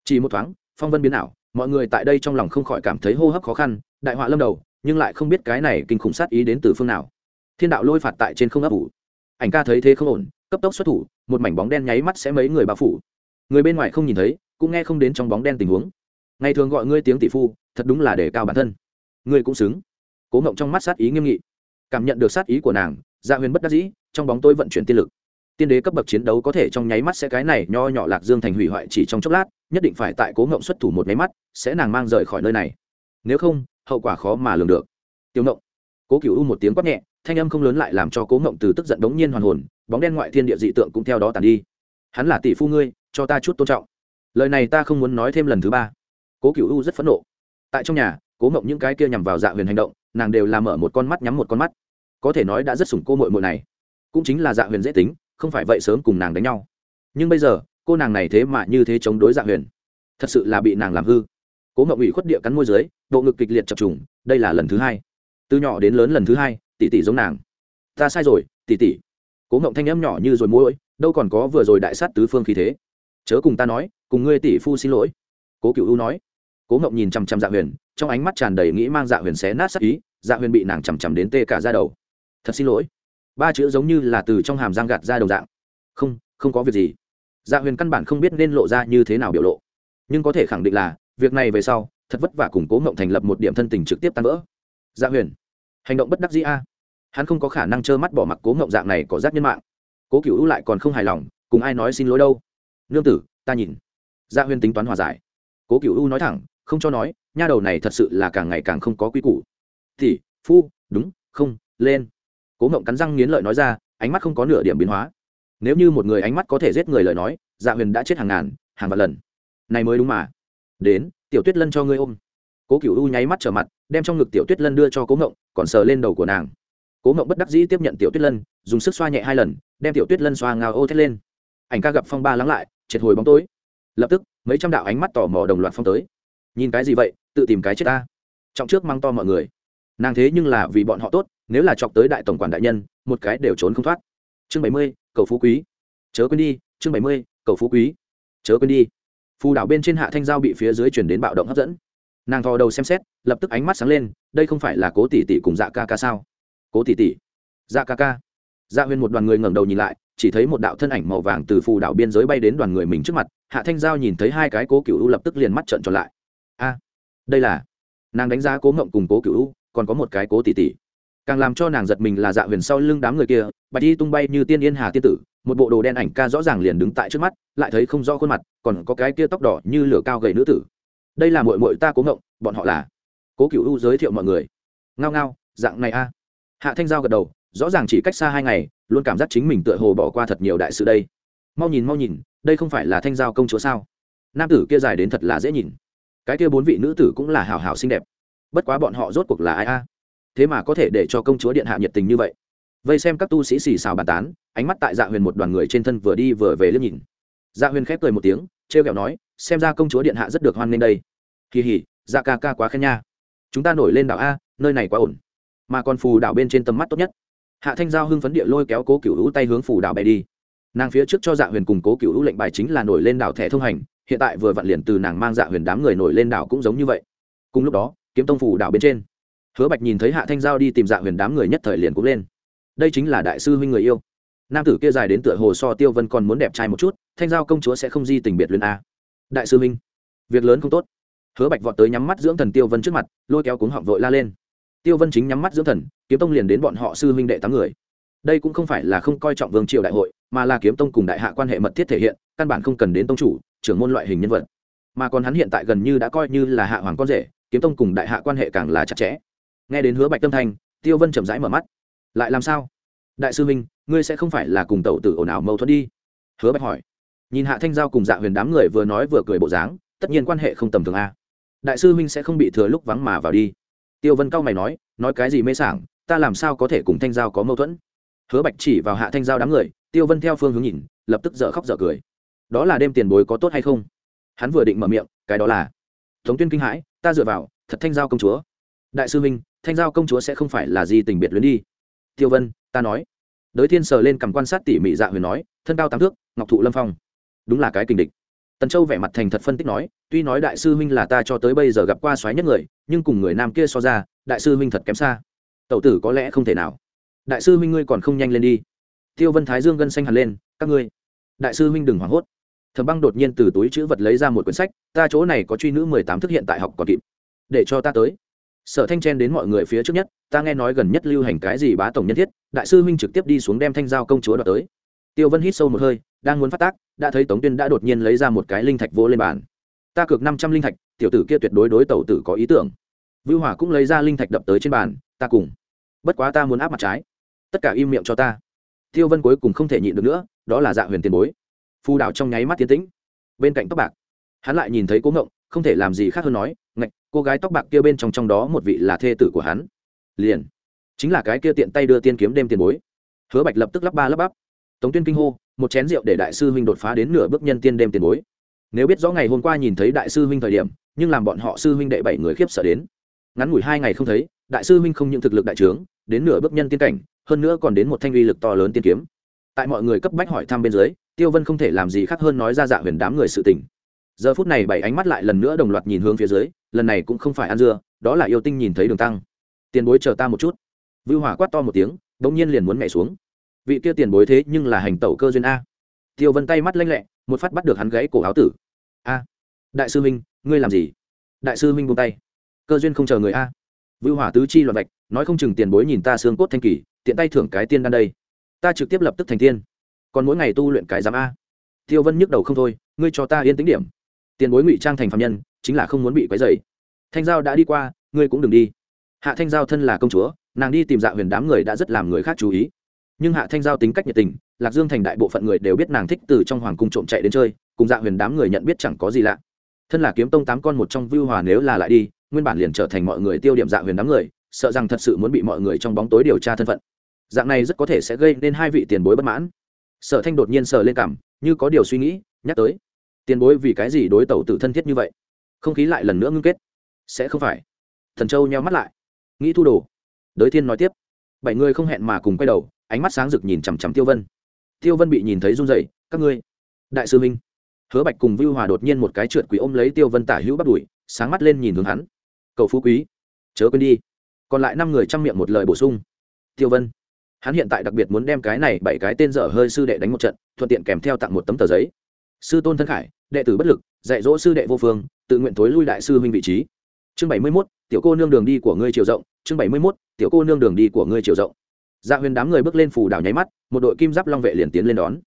Chỉ một thoáng, phong vân biến ảo, mọi người tại đây trong lòng không khỏi cảm thấy hô hấp khó khăn, đại họa lâm đầu nhưng lại không biết cái này kinh khủng sát ý đến từ phương nào. Thiên đạo lôi phạt tại trên không ấp ủ. Ảnh ca thấy thế không ổn, cấp tốc xuất thủ, một mảnh bóng đen nháy mắt sẽ mấy người bao phủ. Người bên ngoài không nhìn thấy, cũng nghe không đến trong bóng đen tình huống. Ngày thường gọi ngươi tiếng tỷ phu, thật đúng là để cao bản thân. Ngươi cũng xứng. Cố ngộng trong mắt sát ý nghiêm nghị. Cảm nhận được sát ý của nàng dạ huyền bất đắc dĩ, trong bóng tôi vận chuyển tiên lực. Tiên đế cấp bậc chiến đấu có thể trong nháy mắt sẽ cái này nho nhỏ lạc dương thành hủy hoại chỉ trong chốc lát, nhất định phải tại cố ngộng xuất thủ một nháy mắt, sẽ nàng mang rời khỏi nơi này. Nếu không hậu quả khó mà lường được. Tiêu ngộng. Cố cựu u một tiếng quát nhẹ, thanh âm không lớn lại làm cho cố ngộng từ tức giận đống nhiên hoàn hồn, bóng đen ngoại thiên địa dị tượng cũng theo đó tàn đi. Hắn là tỷ phu ngươi, cho ta chút tôn trọng. Lời này ta không muốn nói thêm lần thứ ba. Cố cựu u rất phẫn nộ. Tại trong nhà, cố ngộng những cái kia nhằm vào dạ huyền hành động, nàng đều làm mở một con mắt nhắm một con mắt. Có thể nói đã rất sủng cô mội mội này. Cũng chính là dạ huyền dễ tính, không phải vậy sớm cùng nàng đánh nhau. Nhưng bây giờ, cô nàng này thế mà như thế chống đối dạ huyền. Thật sự là bị nàng làm hư cố ngậm ủy khuất địa cắn môi dưới bộ ngực kịch liệt chập trùng, đây là lần thứ hai. Từ nhỏ đến lớn lần thứ hai, tỷ tỷ giống nàng. Ta sai rồi, tỷ tỷ. Cố ngậm thanh em nhỏ như rồi mũi đâu còn có vừa rồi đại sát tứ phương khí thế. Chớ cùng ta nói, cùng ngươi tỷ phu xin lỗi. Cố cựu u nói. Cố ngậm nhìn chằm chằm dạ huyền, trong ánh mắt tràn đầy nghĩ mang dạ huyền xé nát sắc ý dạ huyền bị nàng chằm chằm đến tê cả ra đầu. Thật xin lỗi. Ba chữ giống như là từ trong hàm giang gạt ra đầu dạng. Không không có việc gì. Dạ huyền căn bản không biết nên lộ ra như thế nào biểu lộ. Nhưng có thể khẳng định là việc này về sau, thật vất vả củng cố ngộng thành lập một điểm thân tình trực tiếp tan vỡ. Dạ huyền, hành động bất đắc dĩ a. Hắn không có khả năng trơ mắt bỏ mặc cố ngộng dạng này có rác nhân mạng. Cố cựu lại còn không hài lòng, cùng ai nói xin lỗi đâu. Nương tử, ta nhìn. Dạ huyền tính toán hòa giải. Cố cựu nói thẳng, không cho nói, nha đầu này thật sự là càng ngày càng không có quy củ. Thì, phu, đúng, không, lên. Cố ngộng cắn răng nghiến lợi nói ra, ánh mắt không có nửa điểm biến hóa. Nếu như một người ánh mắt có thể giết người lời nói dạ huyền đã chết hàng ngàn, hàng vạn lần. Này mới đúng mà đến, tiểu tuyết lân cho ngươi ôm. Cố cựu u nháy mắt trở mặt, đem trong ngực tiểu tuyết lân đưa cho cố ngộng, còn sờ lên đầu của nàng. Cố ngộng bất đắc dĩ tiếp nhận tiểu tuyết lân, dùng sức xoa nhẹ hai lần, đem tiểu tuyết lân xoa ngào ô thét lên. Ảnh ca gặp phong ba lắng lại, triệt hồi bóng tối. Lập tức, mấy trăm đạo ánh mắt tò mò đồng loạt phong tới. Nhìn cái gì vậy, tự tìm cái chết ta. Trọng trước mang to mọi người. Nàng thế nhưng là vì bọn họ tốt, nếu là chọc tới đại tổng quản đại nhân, một cái đều trốn không thoát. Chương bảy mươi, cầu phú quý. Chớ quên đi, chương bảy mươi, cầu phú quý. Chớ quên đi phù đảo bên trên hạ thanh giao bị phía dưới chuyển đến bạo động hấp dẫn. Nàng thò đầu xem xét, lập tức ánh mắt sáng lên, đây không phải là cố tỷ tỷ cùng dạ ca ca sao? Cố tỷ tỷ dạ ca ca. Dạ huyền một đoàn người ngẩng đầu nhìn lại, chỉ thấy một đạo thân ảnh màu vàng từ phù đảo biên giới bay đến đoàn người mình trước mặt, hạ thanh giao nhìn thấy hai cái cố cựu lập tức liền mắt trợn tròn lại. A, đây là, nàng đánh giá cố ngộng cùng cố cựu còn có một cái cố tỷ tỷ càng làm cho nàng giật mình là dạ huyền sau lưng đám người kia, bạch y tung bay như tiên yên hà tiên tử, một bộ đồ đen ảnh ca rõ ràng liền đứng tại trước mắt, lại thấy không rõ khuôn mặt, còn có cái kia tóc đỏ như lửa cao gầy nữ tử. Đây là mội mội ta cố ngộng, bọn họ là cố cựu u giới thiệu mọi người. Ngao ngao, dạng này a. Hạ thanh giao gật đầu, rõ ràng chỉ cách xa hai ngày, luôn cảm giác chính mình tựa hồ bỏ qua thật nhiều đại sự đây. Mau nhìn mau nhìn, đây không phải là thanh giao công chúa sao? Nam tử kia dài đến thật là dễ nhìn. Cái kia bốn vị nữ tử cũng là hào hào xinh đẹp. Bất quá bọn họ rốt cuộc là ai a? Thế mà có thể để cho công chúa điện hạ nhiệt tình như vậy. Vây xem các tu sĩ xì xào bàn tán, ánh mắt tại dạ huyền một đoàn người trên thân vừa đi vừa về liếc nhìn. Dạ huyền khép cười một tiếng t r e o kẹo nói, xem ra công chúa điện hạ rất được hoan nghênh đây. Kỳ hỉ dạ ca ca quá khen nha. Chúng ta nổi lên đảo a, nơi này quá ổn. Mà còn phù đảo bên trên tầm mắt tốt nhất. Hạ thanh giao hưng phấn địa lôi kéo cố cựu hữu tay hướng phù đảo bay đi. Nàng phía trước cho dạ huyền cùng cố cựu hữu lệnh bài chính là nổi lên đảo thẻ thông hành, hiện tại vừa vặn liền từ nàng mang dạ huyền đám người nổi lên đảo cũng giống như vậy. Cùng lúc đó, kiếm tông phù đảo bên trên hứa bạch nhìn thấy hạ thanh giao đi tìm dạ huyền đám người nhất thời liền cũng lên. Đây chính là đại sư huynh người yêu. Nam tử kia dài đến tựa hồ so tiêu vân còn muốn đẹp trai một chút, thanh giao công chúa sẽ không di tình biệt luyến a. Đại sư huynh, việc lớn không tốt. Hứa bạch vọt tới nhắm mắt dưỡng thần tiêu vân trước mặt, lôi kéo cuống họng vội la lên. Tiêu vân chính nhắm mắt dưỡng thần, kiếm tông liền đến bọn họ sư huynh đệ tám người. Đây cũng không phải là không coi trọng vương triều đại hội, mà là kiếm tông cùng đại hạ quan hệ mật thiết thể hiện, căn bản không cần đến tông chủ, trưởng môn loại hình nhân vật. Mà còn hắn hiện tại gần như đã coi như là hạ hoàng con rể, kiếm tông cùng đại hạ quan hệ càng là chặt chẽ nghe đến hứa bạch tâm thanh, tiêu vân chậm rãi mở mắt. Lại làm sao? Đại sư minh ngươi sẽ không phải là cùng tẩu tử ồn ào mâu thuẫn đi? Hứa bạch hỏi. Nhìn hạ thanh giao cùng dạ huyền đám người vừa nói vừa cười bộ dáng, tất nhiên quan hệ không tầm thường a. Đại sư minh sẽ không bị thừa lúc vắng mà vào đi. Tiêu vân cao mày nói nói cái gì mê sảng, ta làm sao có thể cùng thanh giao có mâu thuẫn? Hứa bạch chỉ vào hạ thanh giao đám người, tiêu vân theo phương hướng nhìn, lập tức dở khóc dở cười. Đó là đêm tiền bối có tốt hay không? Hắn vừa định mở miệng, cái đó là. Thống tuyên kinh hãi, ta dựa vào, thật thanh giao công chúa. Đại sư minh thanh giao công chúa sẽ không phải là gì tình biệt luyến đi. Tiêu vân, ta nói. Đới thiên sờ lên cầm quan sát tỉ mỉ dạ huyền nói, thân cao tám thước, ngọc thụ lâm phong. Đúng là cái kình địch. Tần châu vẻ mặt thành thật phân tích nói, tuy nói đại sư huynh là ta cho tới bây giờ gặp qua xoáy nhất người, nhưng cùng người nam kia so ra, đại sư huynh thật kém xa. Tẩu tử có lẽ không thể nào. Đại sư huynh ngươi còn không nhanh lên đi. Tiêu vân thái dương gân xanh hẳn lên, các ngươi. Đại sư huynh đừng hoảng hốt. Thẩm băng đột nhiên từ túi chữ vật lấy ra một quyển sách, ta chỗ này có truy nữ mười tám thức hiện tại học còn kịp. Để cho ta tới sở thanh chen đến mọi người phía trước nhất, ta nghe nói gần nhất lưu hành cái gì bá tổng nhân thiết, đại sư huynh trực tiếp đi xuống đem thanh giao công chúa đoạt tới. Tiêu vân hít sâu một hơi, đang muốn phát tác, đã thấy tống tuyên đã đột nhiên lấy ra một cái linh thạch vô lên bàn. Ta cược năm trăm linh thạch, tiểu tử kia tuyệt đối đối tẩu tử có ý tưởng. Vưu hỏa cũng lấy ra linh thạch đập tới trên bàn, ta cùng. Bất quá ta muốn áp mặt trái. Tất cả im miệng cho ta. Tiêu vân cuối cùng không thể nhịn được nữa, đó là dạ huyền tiền bối. Phù đạo trong nháy mắt tiến tĩnh. Bên cạnh tóc bạc, hắn lại nhìn thấy cố ngộng, không thể làm gì khác hơn nói ngạch, cô gái tóc bạc kia bên trong trong đó một vị là thê tử của hắn. Liền. Chính là cái kia tiện tay đưa tiên kiếm đêm tiền bối. Hứa bạch lập tức lắp ba lắp bắp. Tống tuyên kinh hô, một chén rượu để đại sư huynh đột phá đến nửa bước nhân tiên đêm tiền bối. Nếu biết rõ ngày hôm qua nhìn thấy đại sư huynh thời điểm, nhưng làm bọn họ sư huynh đệ bảy người khiếp sợ đến. Ngắn ngủi hai ngày không thấy, đại sư huynh không những thực lực đại trướng, đến nửa bước nhân tiên cảnh, hơn nữa còn đến một thanh uy lực to lớn tiên kiếm. Tại mọi người cấp bách hỏi thăm bên dưới, tiêu vân không thể làm gì khác hơn nói ra dạ huyền đám người sự tình giờ phút này bảy ánh mắt lại lần nữa đồng loạt nhìn hướng phía dưới, lần này cũng không phải ăn dưa, đó là yêu tinh nhìn thấy đường tăng. Tiền bối chờ ta một chút. Vưu hỏa quát to một tiếng đ ỗ n g nhiên liền muốn mẹ xuống. Vị kia tiền bối thế nhưng là hành tẩu cơ duyên a. Tiêu vân tay mắt lanh lẹ, một phát bắt được hắn gãy cổ áo tử. A. Đại sư minh ngươi làm gì? Đại sư minh buông tay. Cơ duyên không chờ người a. Vưu hỏa tứ chi loạn vạch, nói không chừng tiền bối nhìn ta xương cốt thanh kỳ, tiện tay thưởng cái tiên đan đây. Ta trực tiếp lập tức thành tiên. Còn mỗi ngày tu luyện cái giám a. Tiêu vân nhức đầu không thôi, ngươi cho ta yên tính điểm tiền bối ngụy trang thành phạm nhân, chính là không muốn bị quấy dày thanh giao đã đi qua, ngươi cũng đừng đi. Hạ thanh giao thân là công chúa, nàng đi tìm dạ huyền đám người đã rất làm người khác chú ý. Nhưng hạ thanh giao tính cách nhiệt tình, lạc dương thành đại bộ phận người đều biết nàng thích từ trong hoàng cung trộm chạy đến chơi, cùng dạ huyền đám người nhận biết chẳng có gì lạ. Thân là kiếm tông tám con một trong vưu hòa nếu là lại đi, nguyên bản liền trở thành mọi người tiêu điểm dạ huyền đám người, sợ rằng thật sự muốn bị mọi người trong bóng tối điều tra thân phận. Dạng này rất có thể sẽ gây nên hai vị tiền bối bất mãn. Sở thanh đột nhiên sờ lên cảm, như có điều suy nghĩ, nhắc tới tiền bối vì cái gì đối tẩu tự thân thiết như vậy? Không khí lại lần nữa ngưng kết. Sẽ không phải. Thần châu nheo mắt lại. Nghĩ thu đồ. Đới thiên nói tiếp. Bảy người không hẹn mà cùng quay đầu, ánh mắt sáng rực nhìn chằm chằm tiêu vân. Tiêu vân bị nhìn thấy run rẩy, các ngươi, đại sư minh hứa bạch cùng vưu hòa đột nhiên một cái trượt quỷ ôm lấy tiêu vân tả hữu bắt đuổi sáng mắt lên nhìn hướng hắn. Cầu phú quý, chớ quên đi. Còn lại năm người chăm miệng một lời bổ sung. Tiêu vân, hắn hiện tại đặc biệt muốn đem cái này bảy cái tên dở hơi sư đệ đánh một trận, thuận tiện kèm theo tặng một tấm tờ giấy. Sư tôn thân khải đệ tử bất lực, dạy dỗ sư đệ vô phương, tự nguyện thối lui đại sư huynh vị trí. Chương bảy mươi mốt, tiểu cô nương đường đi của ngươi chiều rộng. Chương bảy mươi mốt, tiểu cô nương đường đi của ngươi chiều rộng. Dạ huyền đám người bước lên phù đảo nháy mắt, một đội kim giáp long vệ liền tiến lên đón.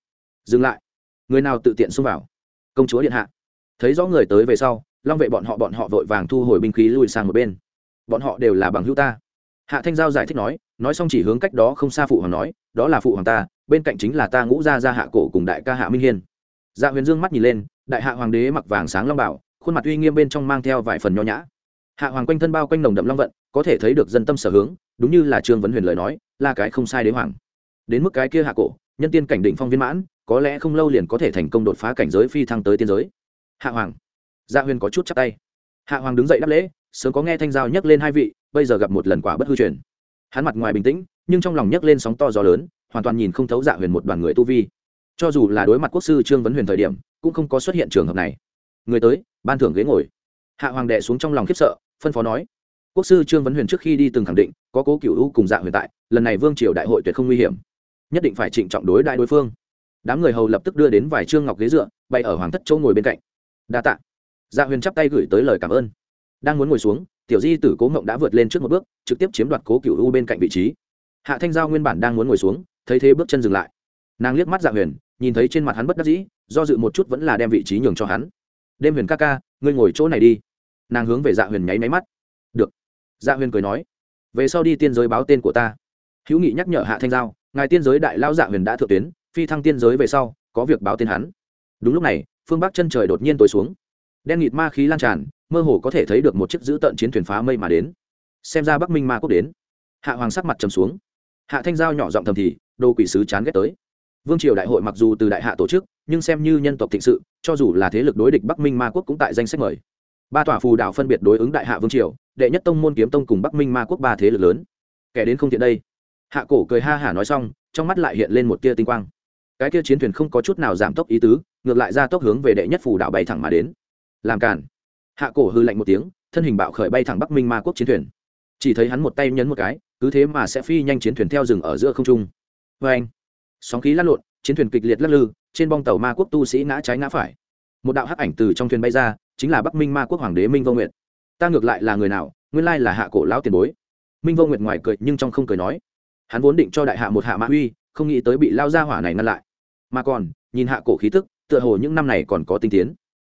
Dừng lại. Người nào tự tiện xông vào? Công chúa điện hạ. Thấy rõ người tới về sau, long vệ bọn họ bọn họ vội vàng thu hồi binh khí lùi sang một bên. Bọn họ đều là bằng hữu ta. Hạ thanh giao giải thích nói nói xong chỉ hướng cách đó không xa phụ hoàng nói, đó là phụ hoàng ta, bên cạnh chính là ta ngũ gia gia hạ cổ cùng đại ca hạ minh hiên dạ huyền dương mắt nhìn lên, đại hạ hoàng đế mặc vàng sáng long bảo, khuôn mặt uy nghiêm bên trong mang theo vài phần nho nhã. Hạ hoàng quanh thân bao quanh nồng đậm long vận, có thể thấy được dân tâm sở hướng, đúng như là trương vấn huyền lời nói, là cái không sai đế hoàng. Đến mức cái kia hạ cổ, nhân tiên cảnh định phong viên mãn, có lẽ không lâu liền có thể thành công đột phá cảnh giới phi thăng tới tiên giới. Hạ hoàng. Dạ huyền có chút chắc tay. Hạ hoàng đứng dậy đáp lễ, sớm có nghe thanh giao nhắc lên hai vị, bây giờ gặp một lần quả bất hư truyền. Hắn mặt ngoài bình tĩnh, nhưng trong lòng nhấc lên sóng to gió lớn, hoàn toàn nhìn không thấu dạ huyền một đoàn người tu vi cho dù là đối mặt quốc sư trương vấn huyền thời điểm, cũng không có xuất hiện trường hợp này. Người tới, ban thưởng ghế ngồi. Hạ hoàng đệ xuống trong lòng khiếp sợ, phân phó nói. Quốc sư trương vấn huyền trước khi đi từng khẳng định, có cố cựu u cùng dạ huyền tại, lần này vương triều đại hội tuyệt không nguy hiểm. Nhất định phải trịnh trọng đối đại đối phương. Đám người hầu lập tức đưa đến vài trương ngọc ghế dựa bay ở hoàng thất châu ngồi bên cạnh. Đa tạ. Dạ huyền chắp tay gửi tới lời cảm ơn. Đang muốn ngồi xuống, tiểu di tử cố mộng đã vượt lên trước một bước, trực tiếp chiếm đoạt cố cựu u bên cạnh vị trí. Hạ thanh giao nguyên bản đang muốn ngồi xuống, thấy thế bước chân dừng lại. Nàng liếc mắt dạ huyền nhìn thấy trên mặt hắn bất đắc dĩ, do dự một chút vẫn là đem vị trí nhường cho hắn. Đêm huyền ca ca, ngươi ngồi chỗ này đi. Nàng hướng về dạ huyền nháy máy mắt. Được. Dạ huyền cười nói, về sau đi tiên giới báo tên của ta. Hữu nghị nhắc nhở hạ thanh giao, ngài tiên giới đại lao dạ huyền đã thượng tuyến, phi thăng tiên giới về sau, có việc báo tên hắn. Đúng lúc này, phương bắc chân trời đột nhiên tối xuống. Đen nghịt ma khí lan tràn, mơ hồ có thể thấy được một chiếc dữ tợn chiến thuyền phá mây mà đến. Xem ra bắc minh ma quốc đến. Hạ hoàng sắc mặt trầm xuống. Hạ thanh giao nhỏ giọng thầm thì, đồ quỷ sứ chán ghét tới vương triều đại hội mặc dù từ đại hạ tổ chức, nhưng xem như nhân tộc thịnh sự, cho dù là thế lực đối địch bắc minh ma quốc cũng tại danh sách mời. Ba tòa phù đảo phân biệt đối ứng đại hạ vương triều, đệ nhất tông môn kiếm tông cùng bắc minh ma quốc ba thế lực lớn. Kẻ đến không tiện đây. Hạ cổ cười ha hả nói xong, trong mắt lại hiện lên một tia tinh quang. Cái tia chiến thuyền không có chút nào giảm tốc ý tứ, ngược lại ra tốc hướng về đệ nhất phù đảo bay thẳng mà đến. Làm cản hạ cổ hư lạnh một tiếng, thân hình bạo khởi bay thẳng bắc minh ma quốc chiến thuyền. Chỉ thấy hắn một tay nhấn một cái, cứ thế mà sẽ phi nhanh chiến thuyền theo rừng ở giữa không trung. Vê anh sóng khí lăn lộn, chiến thuyền kịch liệt lắc lư, trên bong tàu ma quốc tu sĩ ngã trái ngã phải. Một đạo hắc ảnh từ trong thuyền bay ra, chính là bắc minh ma quốc hoàng đế minh vô nguyệt. Ta ngược lại là người nào, nguyên lai là hạ cổ lão tiền bối. Minh vô nguyệt ngoài cười nhưng trong không cười nói, hắn vốn định cho đại hạ một hạ mã uy, không nghĩ tới bị lao ra hỏa này ngăn lại. Mà còn, nhìn hạ cổ khí tức, tựa hồ những năm này còn có tinh tiến.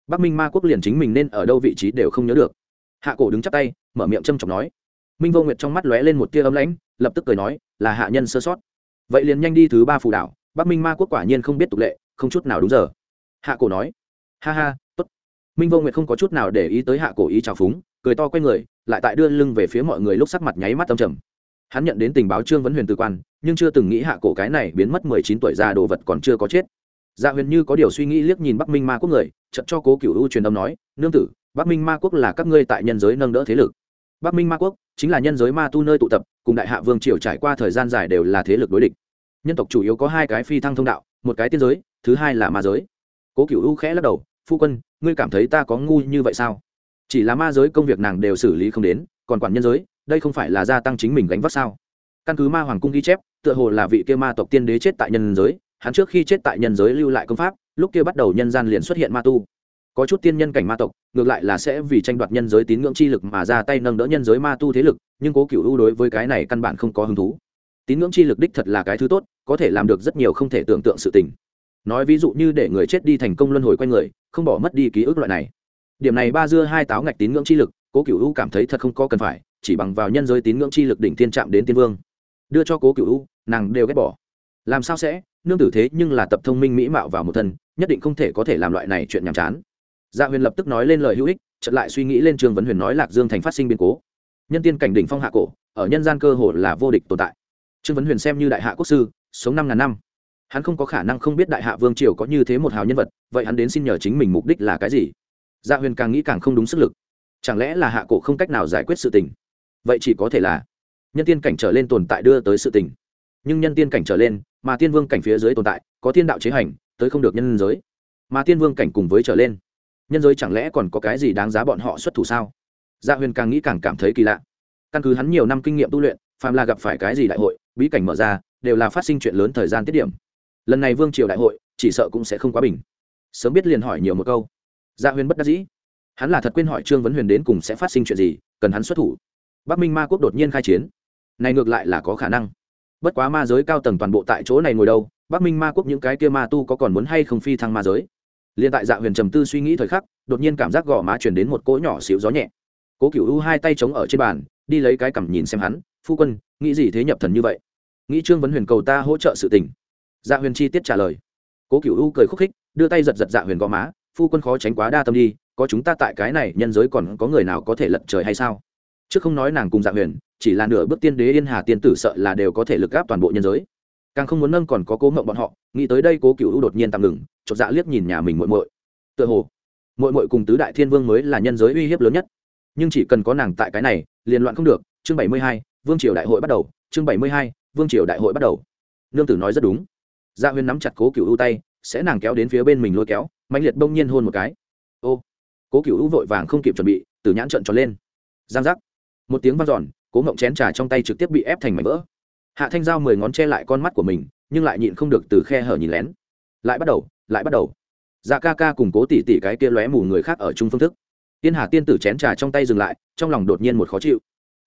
Bắc minh ma quốc liền chính mình nên ở đâu vị trí đều không nhớ được. Hạ cổ đứng chắp tay, mở miệng trâm chọc nói. Minh vô nguyệt trong mắt lóe lên một tia ấm lãnh, lập tức cười nói, là hạ nhân sơ sót vậy liền nhanh đi thứ ba phù đảo, bắc minh ma quốc quả nhiên không biết tục lệ, không chút nào đúng giờ. Hạ cổ nói, ha ha, tốt. Minh vô nguyệt không có chút nào để ý tới hạ cổ ý trào phúng, cười to q u a y người, lại tại đưa lưng về phía mọi người lúc sắc mặt nháy mắt tâm trầm. Hắn nhận đến tình báo trương vấn huyền tư quan, nhưng chưa từng nghĩ hạ cổ cái này biến mất mười chín tuổi già đồ vật còn chưa có chết. Dạ huyền như có điều suy nghĩ liếc nhìn bắc minh ma quốc người chậm cho cố cựu u truyền âm nói, nương tử, bắc minh ma quốc là các ngươi tại nhân giới nâng đỡ thế lực. Bắc minh ma quốc chính là nhân giới ma tu nơi tụ tập, cùng đại hạ vương triều trải qua thời gian dài đều là thế lực đối địch nhân tộc chủ yếu có hai cái phi thăng thông đạo, một cái tiên giới, thứ hai là ma giới. Cố cựu u khẽ lắc đầu, phu quân, ngươi cảm thấy ta có ngu như vậy sao? Chỉ là ma giới công việc nàng đều xử lý không đến, còn quản nhân giới, đây không phải là gia tăng chính mình gánh vác sao? Căn cứ ma hoàng cung ghi chép, tựa hồ là vị kia ma tộc tiên đế chết tại nhân giới, hắn trước khi chết tại nhân giới lưu lại công pháp, lúc kia bắt đầu nhân gian liền xuất hiện ma tu. Có chút tiên nhân cảnh ma tộc, ngược lại là sẽ vì tranh đoạt nhân giới tín ngưỡng chi lực mà ra tay nâng đỡ nhân giới ma tu thế lực, nhưng cố cựu ưu đối với cái này căn bản không có hứng thú tín ngưỡng chi lực đích thật là cái thứ tốt có thể làm được rất nhiều không thể tưởng tượng sự tình. Nói ví dụ như để người chết đi thành công luân hồi q u a n người không bỏ mất đi ký ức loại này. Điểm này ba dưa hai táo ngạch tín ngưỡng chi lực cố cựu U cảm thấy thật không có cần phải chỉ bằng vào nhân giới tín ngưỡng chi lực đỉnh tiên trạm đến tiên vương. Đưa cho cố cựu U, nàng đều ghét bỏ. Làm sao sẽ? Nương tử thế nhưng là tập thông minh mỹ mạo vào một thân nhất định không thể có thể làm loại này chuyện nhàm chán. Dạ huyền lập tức nói lên lời hữu ích chợt lại suy nghĩ lên trương vấn huyền nói lạc dương thành phát sinh biến cố. Nhân tiên cảnh đỉnh phong hạ cổ ở nhân gian cơ hồ là vô địch tồn tại trương vấn huyền xem như đại hạ quốc sư, sống năm ngàn năm. Hắn không có khả năng không biết đại hạ vương triều có như thế một hào nhân vật, vậy hắn đến xin nhờ chính mình mục đích là cái gì? Dạ huyền càng nghĩ càng không đúng sức lực. Chẳng lẽ là hạ cổ không cách nào giải quyết sự tình? Vậy chỉ có thể là nhân tiên cảnh trở lên tồn tại đưa tới sự tình. Nhưng nhân tiên cảnh trở lên, mà tiên vương cảnh phía dưới tồn tại, có thiên đạo chế hành, tới không được nhân giới. Mà tiên vương cảnh cùng với trở lên, nhân giới chẳng lẽ còn có cái gì đáng giá bọn họ xuất thủ sao? Gia dạ huyền càng nghĩ càng cảm thấy kỳ lạ. Căn cứ hắn nhiều năm kinh nghiệm tu luyện, phàm là gặp phải cái gì đại hội bí cảnh mở ra, đều là phát sinh chuyện lớn thời gian tiết điểm. Lần này vương triều đại hội, chỉ sợ cũng sẽ không quá bình. Sớm biết liền hỏi nhiều một câu. Gia dạ huyền bất đắc dĩ. Hắn là thật quên hỏi trương vấn huyền đến cùng sẽ phát sinh chuyện gì, cần hắn xuất thủ. Bắc minh ma quốc đột nhiên khai chiến. Này ngược lại là có khả năng. Bất quá ma giới cao tầng toàn bộ tại chỗ này ngồi đâu, bắc minh ma quốc những cái kia ma tu có còn muốn hay không phi thăng ma giới? Liên tại dạ huyền trầm tư suy nghĩ thời khắc, đột nhiên cảm giác gò má chuyển đến một cỗ nhỏ xíu gió nhẹ cố cựu u hai tay chống ở trên bàn, đi lấy cái cằm nhìn xem hắn, phu quân, nghĩ gì thế nhập thần như vậy? Nghĩ trương vấn huyền cầu ta hỗ trợ sự tình. Dạ huyền chi tiết trả lời. Cố cựu u cười khúc khích, đưa tay giật giật dạ huyền gò má, phu quân khó tránh quá đa tâm đi, có chúng ta tại cái này nhân giới còn có người nào có thể lật trời hay sao? Chứ không nói nàng cùng dạ huyền, chỉ là nửa bước tiên đế yên hà tiên tử sợ là đều có thể lực gáp toàn bộ nhân giới. Càng không muốn nâng còn có cố mộng bọn họ, nghĩ tới đây cố cựu u đột nhiên tạm ngừng, chột dạ liếc nhìn nhà mình muội muội. Tựa hồ, muội muội cùng tứ đại thiên vương mới là nhân giới uy hiếp lớn nhất nhưng chỉ cần có nàng tại cái này, liền loạn không được. Chương bảy mươi hai, vương triều đại hội bắt đầu. Chương bảy mươi hai, vương triều đại hội bắt đầu. Nương tử nói rất đúng. Dạ Gia huyên nắm chặt cố cựu ưu tay, sẽ nàng kéo đến phía bên mình lôi kéo mạnh liệt bông nhiên hôn một cái. Ô, cố cựu ưu vội vàng không kịp chuẩn bị, từ nhãn trận tròn lên. Giang giác. Một tiếng vang giòn cố ngộng chén trà trong tay trực tiếp bị ép thành mảnh vỡ. Hạ thanh dao mười ngón che lại con mắt của mình, nhưng lại nhịn không được từ khe hở nhìn lén. Lại bắt đầu, lại bắt đầu. Dạ ca ca cùng cố tỉ tỉ cái kia lóe mù người khác ở chung phương thức tiên hà tiên tử chén trà trong tay dừng lại trong lòng đột nhiên một khó chịu.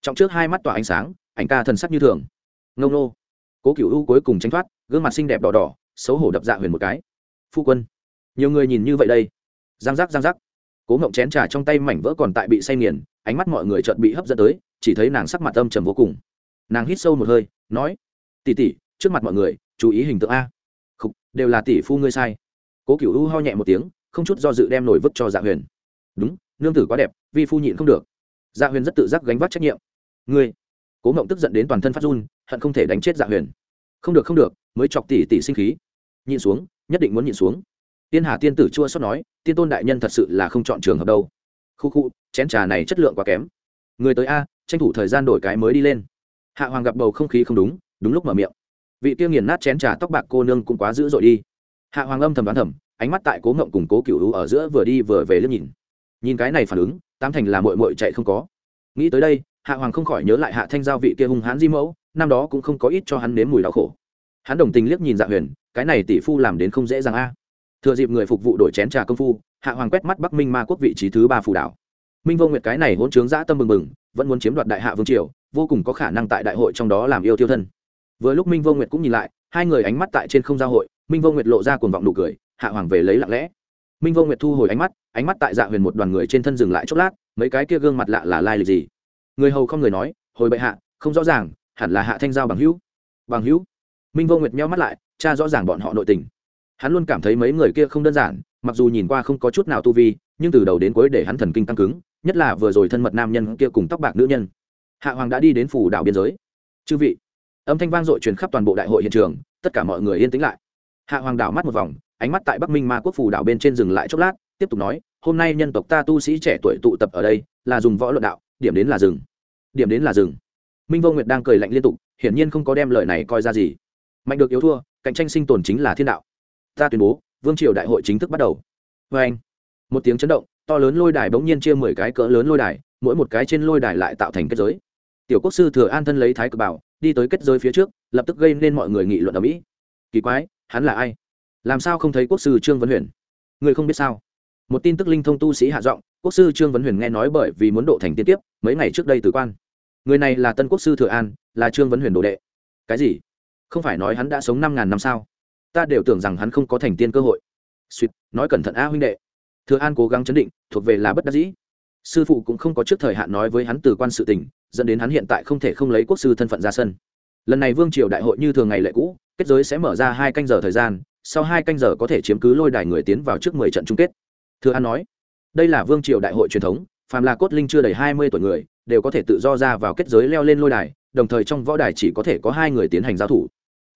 Trong trước hai mắt tỏa ánh sáng ảnh ca thần sắc như thường. Ngông nô. Cố cựu u cuối cùng tránh thoát gương mặt xinh đẹp đỏ đỏ xấu hổ đập dạ huyền một cái. Phu quân. Nhiều người nhìn như vậy đây. Giang giác giang giác. Cố ngộng chén trà trong tay mảnh vỡ còn tại bị say nghiền ánh mắt mọi người chợt bị hấp dẫn tới chỉ thấy nàng sắc mặt âm trầm vô cùng. Nàng hít sâu một hơi nói tỉ tỉ trước mặt mọi người chú ý hình tượng a. Khục, đều là tỷ phu ngươi sai. Cố cựu u ho nhẹ một tiếng không chút do dự đem nổi vứt cho dạ huyền. Đúng nương tử quá đẹp, vi phu nhịn không được. Dạ huyền rất tự giác gánh vác trách nhiệm. Ngươi, cố mộng tức giận đến toàn thân phát run, hận không thể đánh chết dạ huyền. Không được không được, mới chọc tỷ tỷ sinh khí. Nhịn xuống, nhất định muốn nhịn xuống. Tiên hà tiên tử chua xót nói, tiên tôn đại nhân thật sự là không chọn trường hợp đâu. Khu khu, chén trà này chất lượng quá kém. Người tới a, tranh thủ thời gian đổi cái mới đi lên. Hạ hoàng gặp bầu không khí không đúng đúng lúc mở miệng. Vị tiêu nghiền nát chén trà tóc bạc cô nương cũng quá dữ dội đi. Hạ hoàng âm thầm đoán thầm, ánh mắt tại cố ngộng cùng cố cựu ở giữa vừa đi vừa về liếc nhìn nhìn cái này phản ứng tam thành là mội mội chạy không có. Nghĩ tới đây, hạ hoàng không khỏi nhớ lại hạ thanh giao vị kia hung hãn di mẫu, năm đó cũng không có ít cho hắn nếm mùi đau khổ. Hắn đồng tình liếc nhìn dạ huyền, cái này tỷ phu làm đến không dễ dàng a. Thừa dịp người phục vụ đổi chén trà công phu, hạ hoàng quét mắt bắc minh ma quốc vị trí thứ ba phù đảo. Minh vô nguyệt cái này hỗn trướng dã tâm mừng mừng vẫn muốn chiếm đoạt đại hạ vương triều, vô cùng có khả năng tại đại hội trong đó làm yêu tiêu thân. Vừa lúc minh vô nguyệt cũng nhìn lại, hai người ánh mắt tại trên không giao hội, minh vô nguyệt lộ ra cuồng vọng nụ cười, hạ hoàng về lấy lặng lẽ. Minh vô nguyệt thu hồi ánh mắt ánh mắt tại dạ huyền một đoàn người trên thân dừng lại chốc lát, mấy cái kia gương mặt lạ là lai lịch gì? Người hầu không người nói, hồi bệ hạ, không rõ ràng, hẳn là hạ thanh giao bằng hữu. Bằng hữu? Minh vô nguyệt meo mắt lại, cha rõ ràng bọn họ nội tình. Hắn luôn cảm thấy mấy người kia không đơn giản, mặc dù nhìn qua không có chút nào tu vi, nhưng từ đầu đến cuối để hắn thần kinh tăng cứng, nhất là vừa rồi thân mật nam nhân kia cùng tóc bạc nữ nhân. Hạ hoàng đã đi đến phủ đảo biên giới. Chư vị. Âm thanh vang dội truyền khắp toàn bộ đại hội hiện trường, tất cả mọi người yên tĩnh lại. Hạ hoàng đảo mắt một vòng, ánh mắt tại bắc minh ma quốc phủ đảo bên trên dừng lại chốc lát tiếp tục nói, hôm nay nhân tộc ta tu sĩ trẻ tuổi tụ tập ở đây, là dùng võ luận đạo, điểm đến là rừng điểm đến là rừng minh vô nguyệt đang cười lạnh liên tục, hiển nhiên không có đem lời này coi ra gì. Mạnh được yếu thua, cạnh tranh sinh tồn chính là thiên đạo. Ta tuyên bố, vương triều đại hội chính thức bắt đầu. Vê anh, một tiếng chấn động, to lớn lôi đài bỗng nhiên chia mười cái cỡ lớn lôi đài, mỗi một cái trên lôi đài lại tạo thành kết giới. Tiểu quốc sư thừa an thân lấy thái cực bảo, đi tới kết giới phía trước, lập tức gây nên mọi người nghị luận ở mỹ. Kỳ quái, hắn là ai? Làm sao không thấy quốc sư trương vấn huyền? Người không biết sao? Một tin tức linh thông tu sĩ hạ giọng, quốc sư trương vấn huyền nghe nói bởi vì muốn độ thành tiên tiếp mấy ngày trước đây từ quan. Người này là tân quốc sư thừa an, là trương vấn huyền đồ đệ. Cái gì? Không phải nói hắn đã sống năm ngàn năm sao? Ta đều tưởng rằng hắn không có thành tiên cơ hội. Suýt nói cẩn thận a huynh đệ. Thừa an cố gắng chấn định, thuộc về là bất đắc dĩ. Sư phụ cũng không có trước thời hạn nói với hắn từ quan sự tình, dẫn đến hắn hiện tại không thể không lấy quốc sư thân phận ra sân. Lần này vương triều đại hội như thường ngày lệ cũ, kết giới sẽ mở ra hai canh giờ thời gian, sau hai canh giờ có thể chiếm cứ lôi đài người tiến vào trước mười trận chung kết thừa an nói, đây là vương triều đại hội truyền thống, phàm là cốt linh chưa đầy hai mươi tuổi người, đều có thể tự do ra vào kết giới leo lên lôi đài, đồng thời trong võ đài chỉ có thể có hai người tiến hành giao thủ.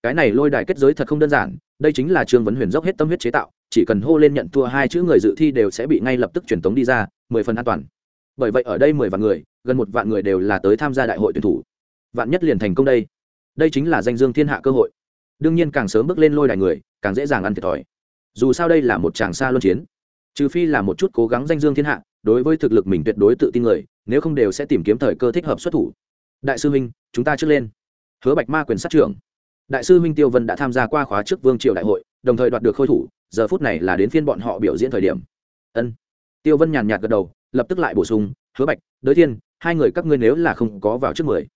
Cái này lôi đài kết giới thật không đơn giản, đây chính là trương vấn huyền dốc hết tâm huyết chế tạo, chỉ cần hô lên nhận thua hai chữ người dự thi đều sẽ bị ngay lập tức truyền tống đi ra, mười phần an toàn. Bởi vậy ở đây mười vạn người, gần một vạn người đều là tới tham gia đại hội tuyển thủ. Vạn nhất liền thành công đây. Đây chính là danh dương thiên hạ cơ hội. Đương nhiên càng sớm bước lên lôi đài người, càng dễ dàng ăn thiệt thòi. Dù sao đây là một tràng xa luân chiến trừ phi là một chút cố gắng danh dương thiên hạ, đối với thực lực mình tuyệt đối tự tin người, nếu không đều sẽ tìm kiếm thời cơ thích hợp xuất thủ. Đại sư huynh, chúng ta trước lên. Hứa bạch ma quyền sát trưởng. Đại sư huynh tiêu vân đã tham gia qua khóa trước vương triều đại hội, đồng thời đoạt được khôi thủ, giờ phút này là đến phiên bọn họ biểu diễn thời điểm. Ân. Tiêu vân nhàn nhạt gật đầu, lập tức lại bổ sung, hứa bạch, đới thiên, hai người các ngươi nếu là không có vào trước mười.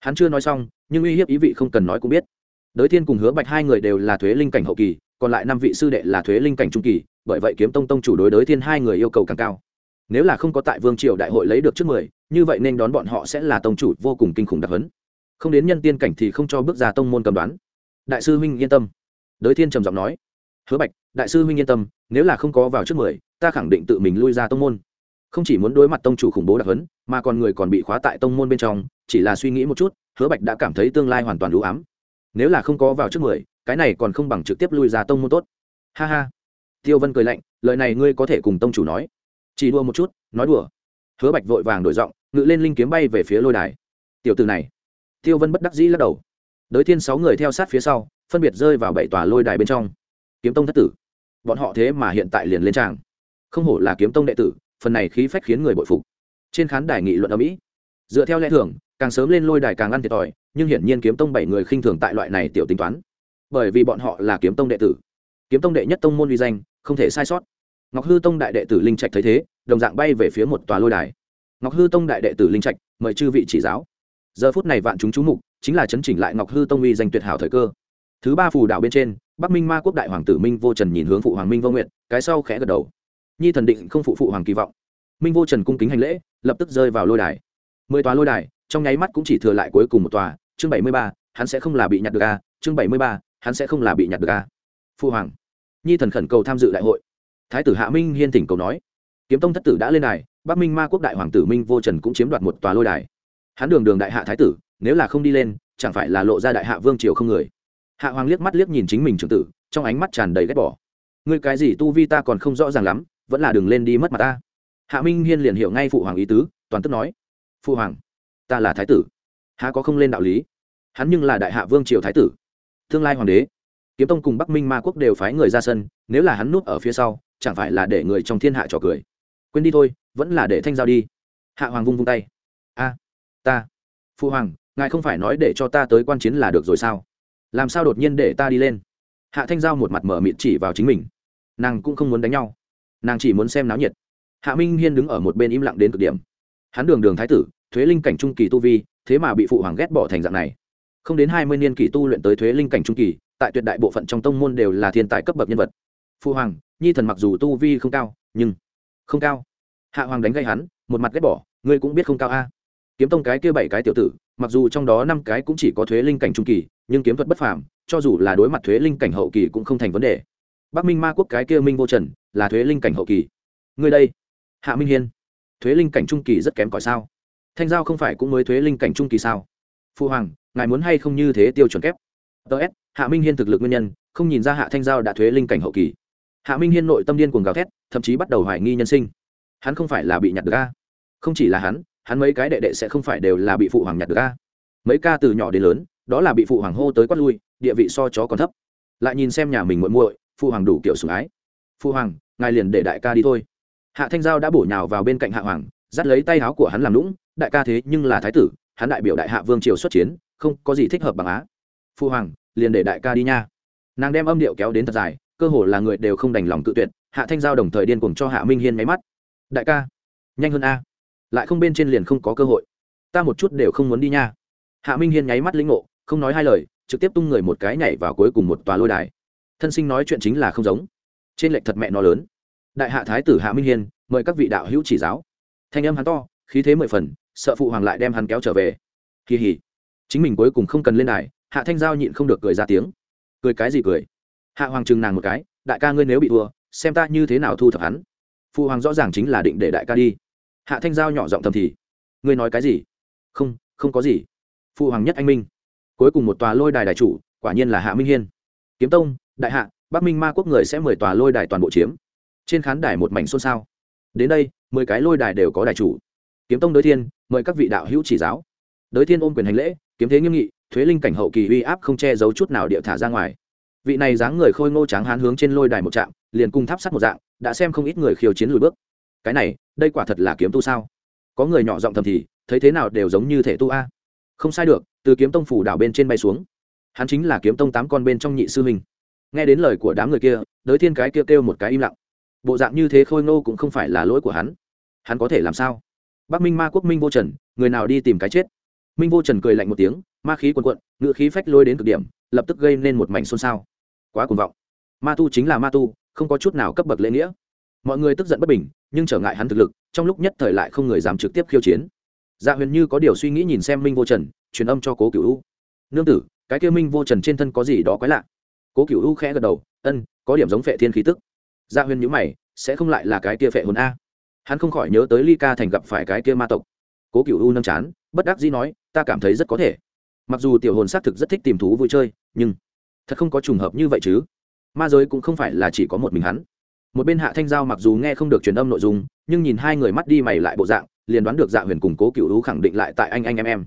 Hắn chưa nói xong, nhưng uy hiếp ý vị không cần nói cũng biết. Đới thiên cùng hứa bạch hai người đều là thuế linh cảnh hậu kỳ, còn lại năm vị sư đệ là thuế linh cảnh trung kỳ bởi vậy kiếm tông tông chủ đối đối thiên hai người yêu cầu càng cao. Nếu là không có tại vương triều đại hội lấy được trước mười, như vậy nên đón bọn họ sẽ là tông chủ vô cùng kinh khủng đặc hấn. Không đến nhân tiên cảnh thì không cho bước ra tông môn cầm đoán. Đại sư huynh yên tâm. Đới thiên trầm giọng nói. Hứa bạch, đại sư huynh yên tâm, nếu là không có vào trước mười, ta khẳng định tự mình lui ra tông môn. Không chỉ muốn đối mặt tông chủ khủng bố đặc hấn, mà còn người còn bị khóa tại tông môn bên trong, chỉ là suy nghĩ một chút, hứa bạch đã cảm thấy tương lai hoàn toàn đủ ám. Nếu là không có vào trước mười, cái này còn không bằng trực tiếp lui ra tông môn tốt. Ha ha tiêu vân cười lạnh, lời này ngươi có thể cùng tông chủ nói. Chỉ đua một chút, nói đùa. Hứa bạch vội vàng đổi giọng, ngự lên linh kiếm bay về phía lôi đài. Tiểu từ này. Tiêu vân bất đắc dĩ lắc đầu. Đới thiên sáu người theo sát phía sau, phân biệt rơi vào bảy tòa lôi đài bên trong. Kiếm tông thất tử. Bọn họ thế mà hiện tại liền lên tràng. Không hổ là kiếm tông đệ tử, phần này khí phách khiến người bội phục. Trên khán đài nghị luận ở mỹ dựa theo lẽ thường, càng sớm lên lôi đài càng ăn thiệt thòi, nhưng hiển nhiên kiếm tông bảy người khinh thường tại loại này tiểu tính toán. Bởi vì bọn họ là kiếm tông đệ tử. Kiếm tông đệ nhất tông môn uy danh không thể sai sót. Ngọc hư tông đại đệ tử linh trạch thấy thế, đồng dạng bay về phía một tòa lôi đài. Ngọc hư tông đại đệ tử linh trạch, mời chư vị chỉ giáo. Giờ phút này vạn chúng chú mục, chính là chấn chỉnh lại ngọc hư tông uy danh tuyệt hảo thời cơ. Thứ ba phù đảo bên trên, bắc minh ma quốc đại hoàng tử minh vô trần nhìn hướng phụ hoàng minh vô nguyện cái sau khẽ gật đầu. Nhi thần định không phụ phụ hoàng kỳ vọng. Minh vô trần cung kính hành lễ, lập tức rơi vào lôi đài. Mười tòa lôi đài, trong nháy mắt cũng chỉ thừa lại cuối cùng một tòa, chương bảy mươi ba, hắn sẽ không là bị nhặt được a, chương bảy mươi ba, hắn sẽ không là bị nhặt được a. Phụ hoàng nhi thần khẩn cầu tham dự đại hội. Thái tử hạ minh hiên thỉnh cầu nói. Kiếm tông thất tử đã lên đài, bắc minh ma quốc đại hoàng tử minh vô trần cũng chiếm đoạt một tòa lôi đài. Hắn đường đường đại hạ thái tử, nếu là không đi lên, chẳng phải là lộ ra đại hạ vương triều không người. Hạ hoàng liếc mắt liếc nhìn chính mình trưởng tử, trong ánh mắt tràn đầy ghét bỏ. Ngươi cái gì tu vi ta còn không rõ ràng lắm, vẫn là đừng lên đi mất mặt ta. Hạ minh hiên liền hiểu ngay phụ hoàng ý tứ, toàn tức nói. Phụ hoàng, ta là thái tử. Há có không lên đạo lý? Hắn nhưng là đại hạ vương triều thái tử. Tương lai hoàng đế kiếm tông cùng bắc minh ma quốc đều phái người ra sân, nếu là hắn núp ở phía sau, chẳng phải là để người trong thiên hạ trò cười. Quên đi thôi, vẫn là để thanh giao đi. Hạ hoàng vung vung tay. A, ta. Phụ hoàng, ngài không phải nói để cho ta tới quan chiến là được rồi sao? Làm sao đột nhiên để ta đi lên? Hạ thanh giao một mặt mở mịt chỉ vào chính mình. Nàng cũng không muốn đánh nhau. Nàng chỉ muốn xem náo nhiệt. Hạ minh hiên đứng ở một bên im lặng đến cực điểm. Hắn đường đường thái tử, thuế linh cảnh trung kỳ tu vi, thế mà bị phụ hoàng ghét bỏ thành dạng này. Không đến hai mươi niên kỳ tu luyện tới thuế linh cảnh trung kỳ tại tuyệt đại bộ phận trong tông môn đều là thiên tài cấp bậc nhân vật. Phụ hoàng, nhi thần mặc dù tu vi không cao, nhưng không cao. Hạ hoàng đánh gây hắn, một mặt ghét bỏ, ngươi cũng biết không cao a. Kiếm tông cái kia bảy cái tiểu tử, mặc dù trong đó năm cái cũng chỉ có thuế linh cảnh trung kỳ, nhưng kiếm thuật bất phàm, cho dù là đối mặt thuế linh cảnh hậu kỳ cũng không thành vấn đề. Bắc minh ma quốc cái kia minh vô trần, là thuế linh cảnh hậu kỳ. Ngươi đây, hạ minh hiên, thuế linh cảnh trung kỳ rất kém cỏi sao? Thanh giao không phải cũng mới thuế linh cảnh trung kỳ sao? Phu hoàng, ngài muốn hay không như thế tiêu chuẩn kép? Ts hạ minh hiên thực lực nguyên nhân, không nhìn ra hạ thanh giao đã thuế linh cảnh hậu kỳ. Hạ minh hiên nội tâm điên cuồng gào thét, thậm chí bắt đầu hoài nghi nhân sinh. Hắn không phải là bị nhặt được a? Không chỉ là hắn hắn mấy cái đệ đệ sẽ không phải đều là bị phụ hoàng nhặt được a? Mấy ca từ nhỏ đến lớn, đó là bị phụ hoàng hô tới quát lui, địa vị so chó còn thấp. Lại nhìn xem nhà mình muội muội, phụ hoàng đủ kiểu sủng ái. Phụ hoàng, ngài liền để đại ca đi thôi. Hạ thanh giao đã bổ nhào vào bên cạnh hạ hoàng, dắt lấy tay áo của hắn làm lũng, đại ca thế nhưng là thái tử, hắn đại biểu đại hạ vương triều xuất chiến, không có gì thích hợp bằng á. Phụ hoàng liền để đại ca đi nha. Nàng đem âm điệu kéo đến thật dài, cơ hồ là người đều không đành lòng cự tuyệt, hạ thanh giao đồng thời điên cùng cho hạ minh hiên máy mắt. Đại ca, nhanh hơn a. Lại không bên trên liền không có cơ hội. Ta một chút đều không muốn đi nha. Hạ minh hiên nháy mắt lĩnh ngộ, không nói hai lời, trực tiếp tung người một cái nhảy vào cuối cùng một tòa lôi đài. Thân sinh nói chuyện chính là không giống. Trên lệch thật mẹ nó lớn. Đại hạ thái tử hạ minh hiên, mời các vị đạo hữu chỉ giáo. Thanh âm hắn to, khí thế mười phần, sợ phụ hoàng lại đem hắn kéo trở về. Kỳ hỉ. Chính mình cuối cùng không cần lên đài hạ thanh giao nhịn không được cười ra tiếng. Cười cái gì cười? Hạ hoàng Trừng nàng một cái, đại ca ngươi nếu bị thua, xem ta như thế nào thu thập hắn. Phụ hoàng rõ ràng chính là định để đại ca đi. Hạ thanh giao nhỏ giọng thầm thì, ngươi nói cái gì? Không không có gì. Phụ hoàng nhất anh minh. Cuối cùng một tòa lôi đài đại chủ, quả nhiên là hạ minh hiên. Kiếm tông, đại hạ, bắc minh ma quốc người sẽ mời tòa lôi đài toàn bộ chiếm. Trên khán đài một mảnh xôn xao. Đến đây, mười cái lôi đài đều có đài chủ. Kiếm tông đới thiên, mời các vị đạo hữu chỉ giáo. Đới thiên ôm quyền hành lễ, kiếm thế nghiêm nghị thuế linh cảnh hậu kỳ uy áp không che giấu chút nào địa thả ra ngoài. Vị này dáng người khôi ngô tráng hán hướng trên lôi đài một trạm liền cung tháp sắt một dạng đã xem không ít người khiêu chiến lùi bước. Cái này đây quả thật là kiếm tu sao? Có người nhỏ giọng thầm thì thấy thế nào đều giống như thể tu a. Không sai được từ kiếm tông phủ đảo bên trên bay xuống. Hắn chính là kiếm tông tám con bên trong nhị sư huynh. Nghe đến lời của đám người kia đới thiên cái kia kêu, kêu một cái im lặng. Bộ dạng như thế khôi ngô cũng không phải là lỗi của hắn. Hắn có thể làm sao? Bắc minh ma quốc minh vô trần người nào đi tìm cái chết? Minh vô trần cười lạnh một tiếng, ma khí quần quận ngự khí phách lôi đến cực điểm, lập tức gây nên một mảnh xôn xao. Quá cuồng vọng. Ma tu chính là ma tu, không có chút nào cấp bậc lễ nghĩa. Mọi người tức giận bất bình, nhưng trở ngại hắn thực lực, trong lúc nhất thời lại không người dám trực tiếp khiêu chiến. Dạ huyền như có điều suy nghĩ nhìn xem minh vô trần, truyền âm cho cố cựu u. Nương tử, cái kia minh vô trần trên thân có gì đó quái lạ? Cố cựu u khẽ gật đầu, ân, có điểm giống phệ thiên khí tức. Dạ huyền nhữ mày, sẽ không lại là cái kia phệ hồn a? Hắn không khỏi nhớ tới ly ca thành gặp phải cái kia ma tộc cố cựu u nâng chán, bất đắc dĩ nói, ta cảm thấy rất có thể. Mặc dù tiểu hồn xác thực rất thích tìm thú vui chơi, nhưng thật không có trùng hợp như vậy chứ. Ma giới cũng không phải là chỉ có một mình hắn. Một bên hạ thanh giao mặc dù nghe không được truyền âm nội dung, nhưng nhìn hai người mắt đi mày lại bộ dạng, liền đoán được dạ huyền cùng cố cựu U khẳng định lại tại anh anh em em.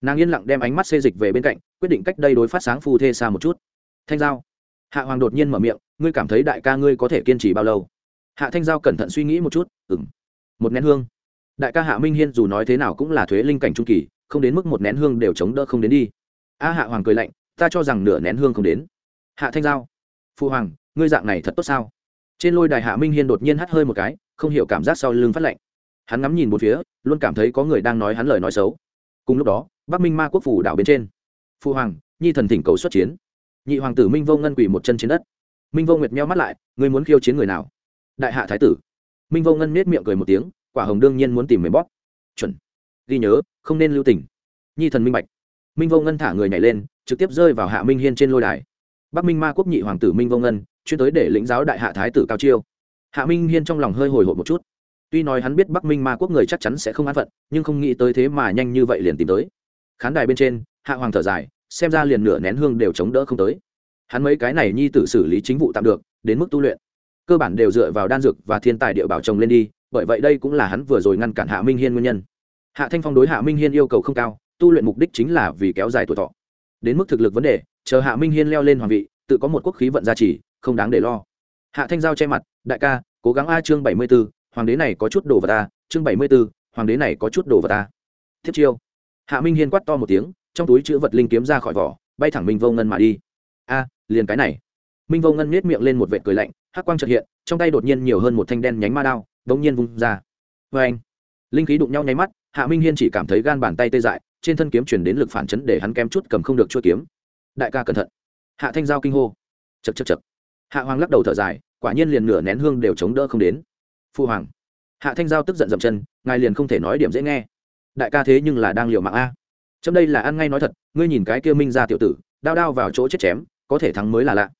Nàng yên lặng đem ánh mắt xê dịch về bên cạnh, quyết định cách đây đối phát sáng phu thê xa một chút. Thanh giao. Hạ hoàng đột nhiên mở miệng, ngươi cảm thấy đại ca ngươi có thể kiên trì bao lâu? Hạ thanh giao cẩn thận suy nghĩ một chút ừng một nén hương đại ca hạ minh hiên dù nói thế nào cũng là thuế linh cảnh trung kỳ, không đến mức một nén hương đều chống đỡ không đến đi. A hạ hoàng cười lạnh, ta cho rằng nửa nén hương không đến. Hạ thanh giao phụ hoàng, ngươi dạng này thật tốt sao? Trên lôi đài hạ minh hiên đột nhiên hắt hơi một cái, không hiểu cảm giác sau lưng phát lạnh. Hắn ngắm nhìn một phía, luôn cảm thấy có người đang nói hắn lời nói xấu. Cùng lúc đó, bắc minh ma quốc phủ đảo bên trên. Phụ hoàng, nhi thần thỉnh cầu xuất chiến. Nhị hoàng tử minh vô ngân quỳ một chân trên đất. Minh vô nguyệt meo mắt lại, ngươi muốn khiêu chiến người nào? Đại hạ thái tử. Minh vô ngân nết miệng cười một tiếng quả hồng đương nhiên muốn tìm mềm bóp. Chuẩn. Ghi nhớ, không nên lưu tình. Nhi thần minh bạch. Minh vô ngân thả người nhảy lên, trực tiếp rơi vào hạ minh hiên trên lôi đài. Bắc minh ma quốc nhị hoàng tử minh vô ngân, chuyên tới để lĩnh giáo đại hạ thái tử cao chiêu. Hạ minh hiên trong lòng hơi hồi hộp một chút. Tuy nói hắn biết bắc minh ma quốc người chắc chắn sẽ không an phận, nhưng không nghĩ tới thế mà nhanh như vậy liền tìm tới. Khán đài bên trên, hạ hoàng thở dài, xem ra liền nửa nén hương đều chống đỡ không tới. Hắn mấy cái này nhi tử xử lý chính vụ tạm được, đến mức tu luyện. Cơ bản đều dựa vào đan dược và thiên tài địa bảo trồng lên đi bởi vậy đây cũng là hắn vừa rồi ngăn cản hạ minh hiên nguyên nhân. Hạ thanh phong đối hạ minh hiên yêu cầu không cao, tu luyện mục đích chính là vì kéo dài tuổi thọ. Đến mức thực lực vấn đề, chờ hạ minh hiên leo lên hoàng vị, tự có một quốc khí vận gia trì, không đáng để lo. Hạ thanh giao che mặt, đại ca, cố gắng a chương bảy mươi b ố hoàng đế này có chút đồ vào ta chương bảy mươi b ố hoàng đế này có chút đồ vào ta thiết chiêu. Hạ minh hiên quát to một tiếng, trong túi chữ vật linh kiếm ra khỏi vỏ, bay thẳng minh vô ngân mà đi. A, liền cái này. Minh vô ngân nết miệng lên một vệt cười lạnh, hắc quang trợt hiện, trong tay đột nhiên nhiều hơn một thanh đen nhánh ma đao bỗng nhiên vung ra. Vê anh, linh khí đụng nhau nháy mắt, hạ minh hiên chỉ cảm thấy gan bàn tay tê dại, trên thân kiếm chuyển đến lực phản chấn để hắn kém chút cầm không được chua kiếm. Đại ca cẩn thận. Hạ thanh giao kinh hô. Chật chật chật hạ hoàng lắc đầu thở dài, quả nhiên liền nửa nén hương đều chống đỡ không đến. Phu hoàng. Hạ thanh giao tức giận dậm chân, ngài liền không thể nói điểm dễ nghe. Đại ca thế nhưng là đang liều mạng a. Trong đây là ăn ngay nói thật, ngươi nhìn cái kia minh ra tiểu tử, đao đao vào chỗ chết chém, có thể thắng mới là lạ.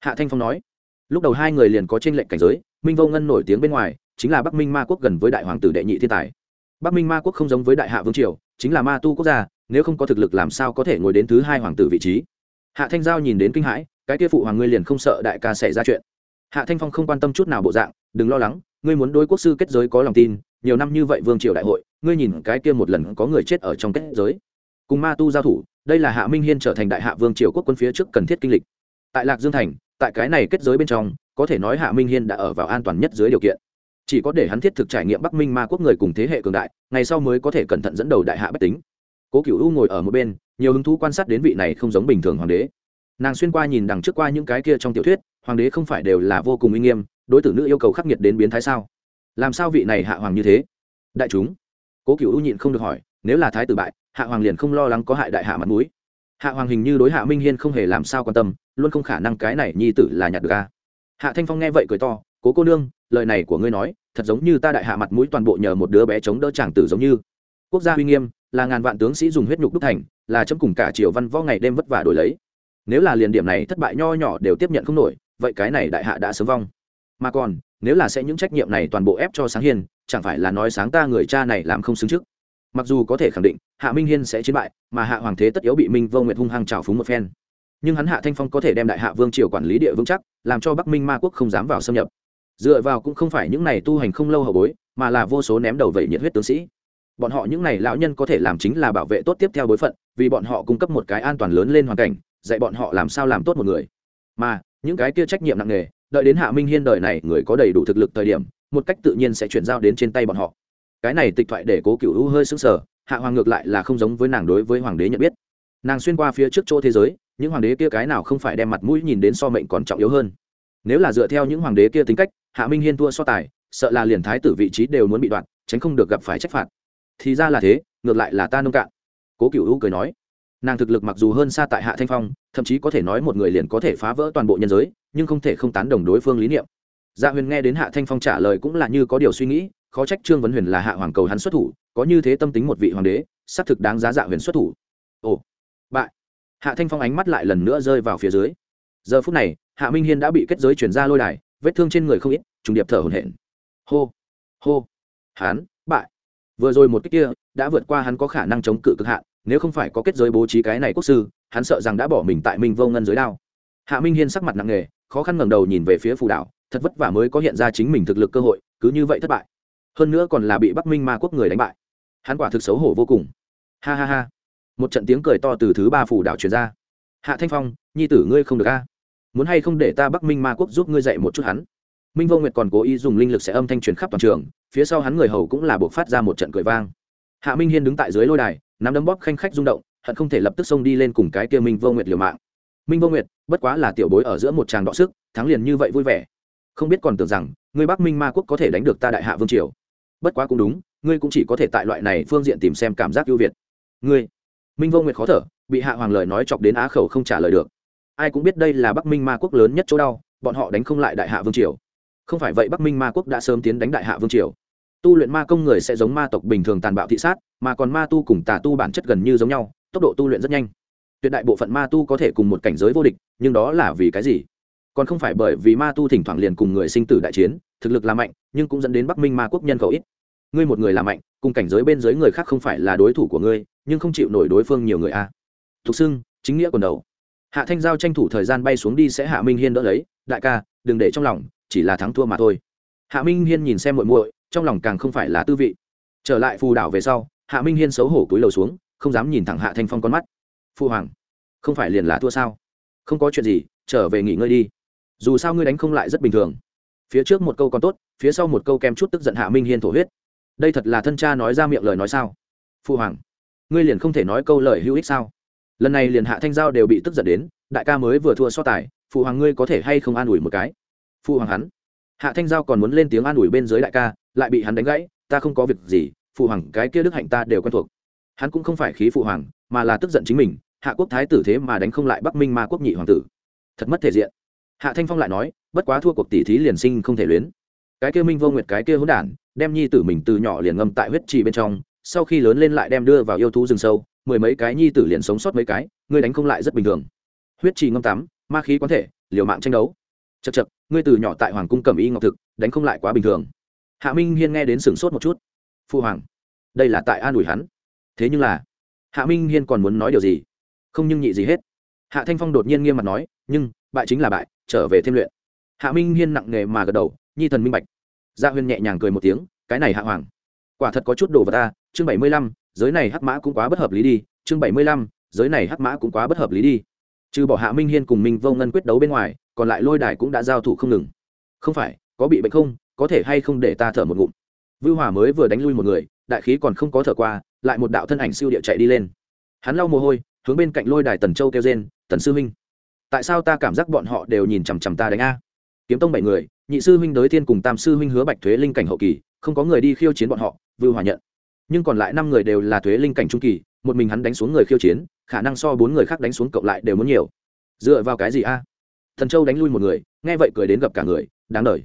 Hạ thanh phong nói. Lúc đầu hai người liền có trên lệnh cảnh giới, minh vô ngân nổi tiếng bên ngoài chính là bắc minh ma quốc gần với đại hoàng tử đệ nhị thiên tài. Bắc minh ma quốc không giống với đại hạ vương triều, chính là ma tu quốc gia, nếu không có thực lực làm sao có thể ngồi đến thứ hai hoàng tử vị trí. Hạ thanh giao nhìn đến kinh hãi, cái kia phụ hoàng ngươi liền không sợ đại ca xảy ra chuyện. Hạ thanh phong không quan tâm chút nào bộ dạng, đừng lo lắng, ngươi muốn đối quốc sư kết giới có lòng tin, nhiều năm như vậy vương triều đại hội, ngươi nhìn cái kia một lần có người chết ở trong kết giới. Cùng ma tu giao thủ, đây là hạ minh hiên trở thành đại hạ vương triều quốc quân phía trước cần thiết kinh lịch. Tại lạc dương thành, tại cái này kết giới bên trong, có thể nói hạ minh hiên đã ở vào an toàn nhất dưới điều kiện chỉ có để hắn thiết thực trải nghiệm bắc minh ma quốc người cùng thế hệ cường đại, ngày sau mới có thể cẩn thận dẫn đầu đại hạ bách tính. Cố cựu u ngồi ở một bên, nhiều hứng thú quan sát đến vị này không giống bình thường hoàng đế. Nàng xuyên qua nhìn đằng trước qua những cái kia trong tiểu thuyết, hoàng đế không phải đều là vô cùng uy nghiêm, đối tử nữ yêu cầu khắc nghiệt đến biến thái sao? Làm sao vị này hạ hoàng như thế? Đại chúng. Cố cựu u nhịn không được hỏi, nếu là thái tử bại, hạ hoàng liền không lo lắng có hại đại hạ mặt mũi. Hạ hoàng hình như đối hạ minh hiên không hề làm sao quan tâm, luôn không khả năng cái này nhi tử là nhặt được a. Hạ thanh phong nghe vậy cười to cố cô nương, lời này của ngươi nói, thật giống như ta đại hạ mặt mũi toàn bộ nhờ một đứa bé chống đỡ chàng tử giống như. Quốc gia uy nghiêm, là ngàn vạn tướng sĩ dùng huyết nhục đúc thành, là chấm cùng cả triều văn võ ngày đêm vất vả đổi lấy. Nếu là liền điểm này thất bại nho nhỏ đều tiếp nhận không nổi, vậy cái này đại hạ đã sớm vong. Mà còn, nếu là sẽ những trách nhiệm này toàn bộ ép cho sáng hiên, chẳng phải là nói sáng ta người cha này làm không xứng trước? Mặc dù có thể khẳng định, hạ minh hiên sẽ chiến bại, mà hạ hoàng thế tất yếu bị minh vô nguyệt hung hăng trào phúng một phen. Nhưng hắn hạ thanh phong có thể đem đại hạ vương triều quản lý địa vững chắc, làm cho bắc minh ma quốc không dám vào xâm nhập dựa vào cũng không phải những này tu hành không lâu hậu bối, mà là vô số ném đầu vẩy nhiệt huyết tướng sĩ. Bọn họ những này lão nhân có thể làm chính là bảo vệ tốt tiếp theo bối phận, vì bọn họ cung cấp một cái an toàn lớn lên hoàn cảnh, dạy bọn họ làm sao làm tốt một người. Mà, những cái kia trách nhiệm nặng nề, đợi đến hạ minh hiên đời này người có đầy đủ thực lực thời điểm, một cách tự nhiên sẽ chuyển giao đến trên tay bọn họ. Cái này tịch thoại để cố cựu hữu hơi sững sở hạ hoàng ngược lại là không giống với nàng đối với hoàng đế nhận biết. Nàng xuyên qua phía trước chỗ thế giới, những hoàng đế kia cái nào không phải đem mặt mũi nhìn đến so mệnh còn trọng yếu hơn. Nếu là dựa theo những hoàng đế kia tính cách hạ minh hiên thua so tài, sợ là liền thái tử vị trí đều muốn bị đoạn tránh không được gặp phải trách phạt. Thì ra là thế, ngược lại là ta nông cạn. Cố cựu hữu cười nói. Nàng thực lực mặc dù hơn xa tại hạ thanh phong, thậm chí có thể nói một người liền có thể phá vỡ toàn bộ nhân giới, nhưng không thể không tán đồng đối phương lý niệm. Dạ huyền nghe đến hạ thanh phong trả lời cũng là như có điều suy nghĩ, khó trách trương vấn huyền là hạ hoàng cầu hắn xuất thủ, có như thế tâm tính một vị hoàng đế, xác thực đáng giá dạ huyền xuất thủ. Ồ, bại. Hạ thanh phong ánh mắt lại lần nữa rơi vào phía dưới. Giờ phút này, hạ minh hiên đã bị kết giới chuyển ra lôi đài vết thương trên người không ít, trùng điệp thở hổn hển. Hô hô, hán, bại. Vừa rồi một cách kia đã vượt qua hắn có khả năng chống cự cực hạn, nếu không phải có kết giới bố trí cái này quốc sư, hắn sợ rằng đã bỏ mình tại minh vô ngân giới đao. Hạ minh hiên sắc mặt nặng nề, khó khăn ngẩng đầu nhìn về phía phù đảo, thật vất vả mới có hiện ra chính mình thực lực cơ hội, cứ như vậy thất bại. Hơn nữa còn là bị bắc minh ma quốc người đánh bại. Hắn quả thực xấu hổ vô cùng. Ha ha ha. Một trận tiếng cười to từ thứ ba phủ đảo truyền ra. Hạ thanh phong, nhi tử ngươi không được a muốn hay không để ta bắc minh ma quốc giúp ngươi dạy một chút hắn? Minh vô nguyệt còn cố ý dùng linh lực sẽ âm thanh truyền khắp toàn trường, phía sau hắn người hầu cũng là buộc phát ra một trận cười vang. Hạ minh hiên đứng tại dưới lôi đài, nắm đấm bóp khanh khách rung động, hận không thể lập tức xông đi lên cùng cái kia minh vô nguyệt liều mạng. Minh vô nguyệt, bất quá là tiểu bối ở giữa một tràng đọ sức, thắng liền như vậy vui vẻ. Không biết còn tưởng rằng, ngươi bắc minh ma quốc có thể đánh được ta đại hạ vương triều. Bất quá cũng đúng, ngươi cũng chỉ có thể tại loại này phương diện tìm xem cảm giác ưu việt. Ngươi, minh vô nguyệt khó thở, bị hạ hoàng lời nói chọc đến á khẩu không trả lời được ai cũng biết đây là bắc minh ma quốc lớn nhất chỗ đau, bọn họ đánh không lại đại hạ vương triều. Không phải vậy bắc minh ma quốc đã sớm tiến đánh đại hạ vương triều. Tu luyện ma công người sẽ giống ma tộc bình thường tàn bạo thị sát, mà còn ma tu cùng tà tu bản chất gần như giống nhau, tốc độ tu luyện rất nhanh. Tuyệt đại bộ phận ma tu có thể cùng một cảnh giới vô địch, nhưng đó là vì cái gì? Còn không phải bởi vì ma tu thỉnh thoảng liền cùng người sinh tử đại chiến, thực lực là mạnh, nhưng cũng dẫn đến bắc minh ma quốc nhân khẩu ít. Ngươi một người là mạnh, cùng cảnh giới bên dưới người khác không phải là đối thủ của ngươi, nhưng không chịu nổi đối phương nhiều người a à. thục xưng chính nghĩa quần đầu hạ thanh giao tranh thủ thời gian bay xuống đi sẽ hạ minh hiên đỡ lấy. Đại ca, đừng để trong lòng, chỉ là thắng thua mà thôi. Hạ minh hiên nhìn xem muội muội, trong lòng càng không phải là tư vị. Trở lại phù đảo về sau, hạ minh hiên xấu hổ cúi lầu xuống, không dám nhìn thẳng hạ thanh phong con mắt. Phu hoàng, không phải liền là thua sao? Không có chuyện gì, trở về nghỉ ngơi đi. Dù sao ngươi đánh không lại rất bình thường. Phía trước một câu còn tốt, phía sau một câu kem chút tức giận hạ minh hiên thổ huyết. Đây thật là thân cha nói ra miệng lời nói sao? Phu hoàng, ngươi liền không thể nói câu lời hữu ích sao? Lần này liền hạ thanh giao đều bị tức giận đến, đại ca mới vừa thua so tài, phụ hoàng ngươi có thể hay không an ủi một cái? Phụ hoàng hắn. Hạ thanh giao còn muốn lên tiếng an ủi bên dưới đại ca, lại bị hắn đánh gãy, ta không có việc gì, phụ hoàng cái kia đức hạnh ta đều quen thuộc. Hắn cũng không phải khí phụ hoàng, mà là tức giận chính mình, hạ quốc thái tử thế mà đánh không lại bắc minh ma quốc nhị hoàng tử. Thật mất thể diện. Hạ thanh phong lại nói, bất quá thua cuộc tỷ thí liền sinh không thể luyến. Cái kia minh vô nguyệt, cái kia hỗn đản, đem nhi tử mình từ nhỏ liền ngâm tại huyết trì bên trong, sau khi lớn lên lại đem đưa vào yêu thú rừng sâu mười mấy cái nhi tử liền sống sót mấy cái, ngươi đánh không lại rất bình thường. Huyết trì ngâm tắm, ma khí quán thể, liều mạng tranh đấu. Chật chật ngươi từ nhỏ tại hoàng cung cẩm y ngọc thực, đánh không lại quá bình thường. Hạ minh hiên nghe đến sửng sốt một chút. Phu hoàng, đây là tại an ủi hắn. Thế nhưng là, hạ minh hiên còn muốn nói điều gì? Không nhưng nhị gì hết. Hạ thanh phong đột nhiên nghiêm mặt nói, nhưng, bại chính là bại, trở về thêm luyện. Hạ minh hiên nặng nề mà gật đầu, nhi thần minh bạch. Dạ Gia huyên nhẹ nhàng cười một tiếng, cái này hạ hoàng, quả thật có chút đồ vào ta, chương bảy mươi lăm giới này hắc mã cũng quá bất hợp lý đi, chương bảy mươi lăm, giới này hắc mã cũng quá bất hợp lý đi. Trừ bỏ hạ minh hiên cùng minh vô ngân quyết đấu bên ngoài, còn lại lôi đài cũng đã giao thủ không ngừng. Không phải, có bị bệnh không? Có thể hay không để ta thở một ngụm? Vưu hòa mới vừa đánh lui một người, đại khí còn không có thở qua, lại một đạo thân ảnh siêu địa chạy đi lên. Hắn lau mồ hôi, hướng bên cạnh lôi đài tần châu kêu trên tần sư huynh, tại sao ta cảm giác bọn họ đều nhìn chằm chằm ta đánh a? Kiếm tông bảy người, nhị sư huynh đới thiên cùng tam sư huynh hứa bạch thuế linh cảnh hậu kỳ, không có người đi khiêu chiến bọn họ, vưu hòa nhận nhưng còn lại năm người đều là thuế linh cảnh trung kỳ, một mình hắn đánh xuống người khiêu chiến, khả năng so bốn người khác đánh xuống cộng lại đều muốn nhiều. Dựa vào cái gì a? Thần châu đánh lui một người, nghe vậy cười đến gặp cả người, đáng đời.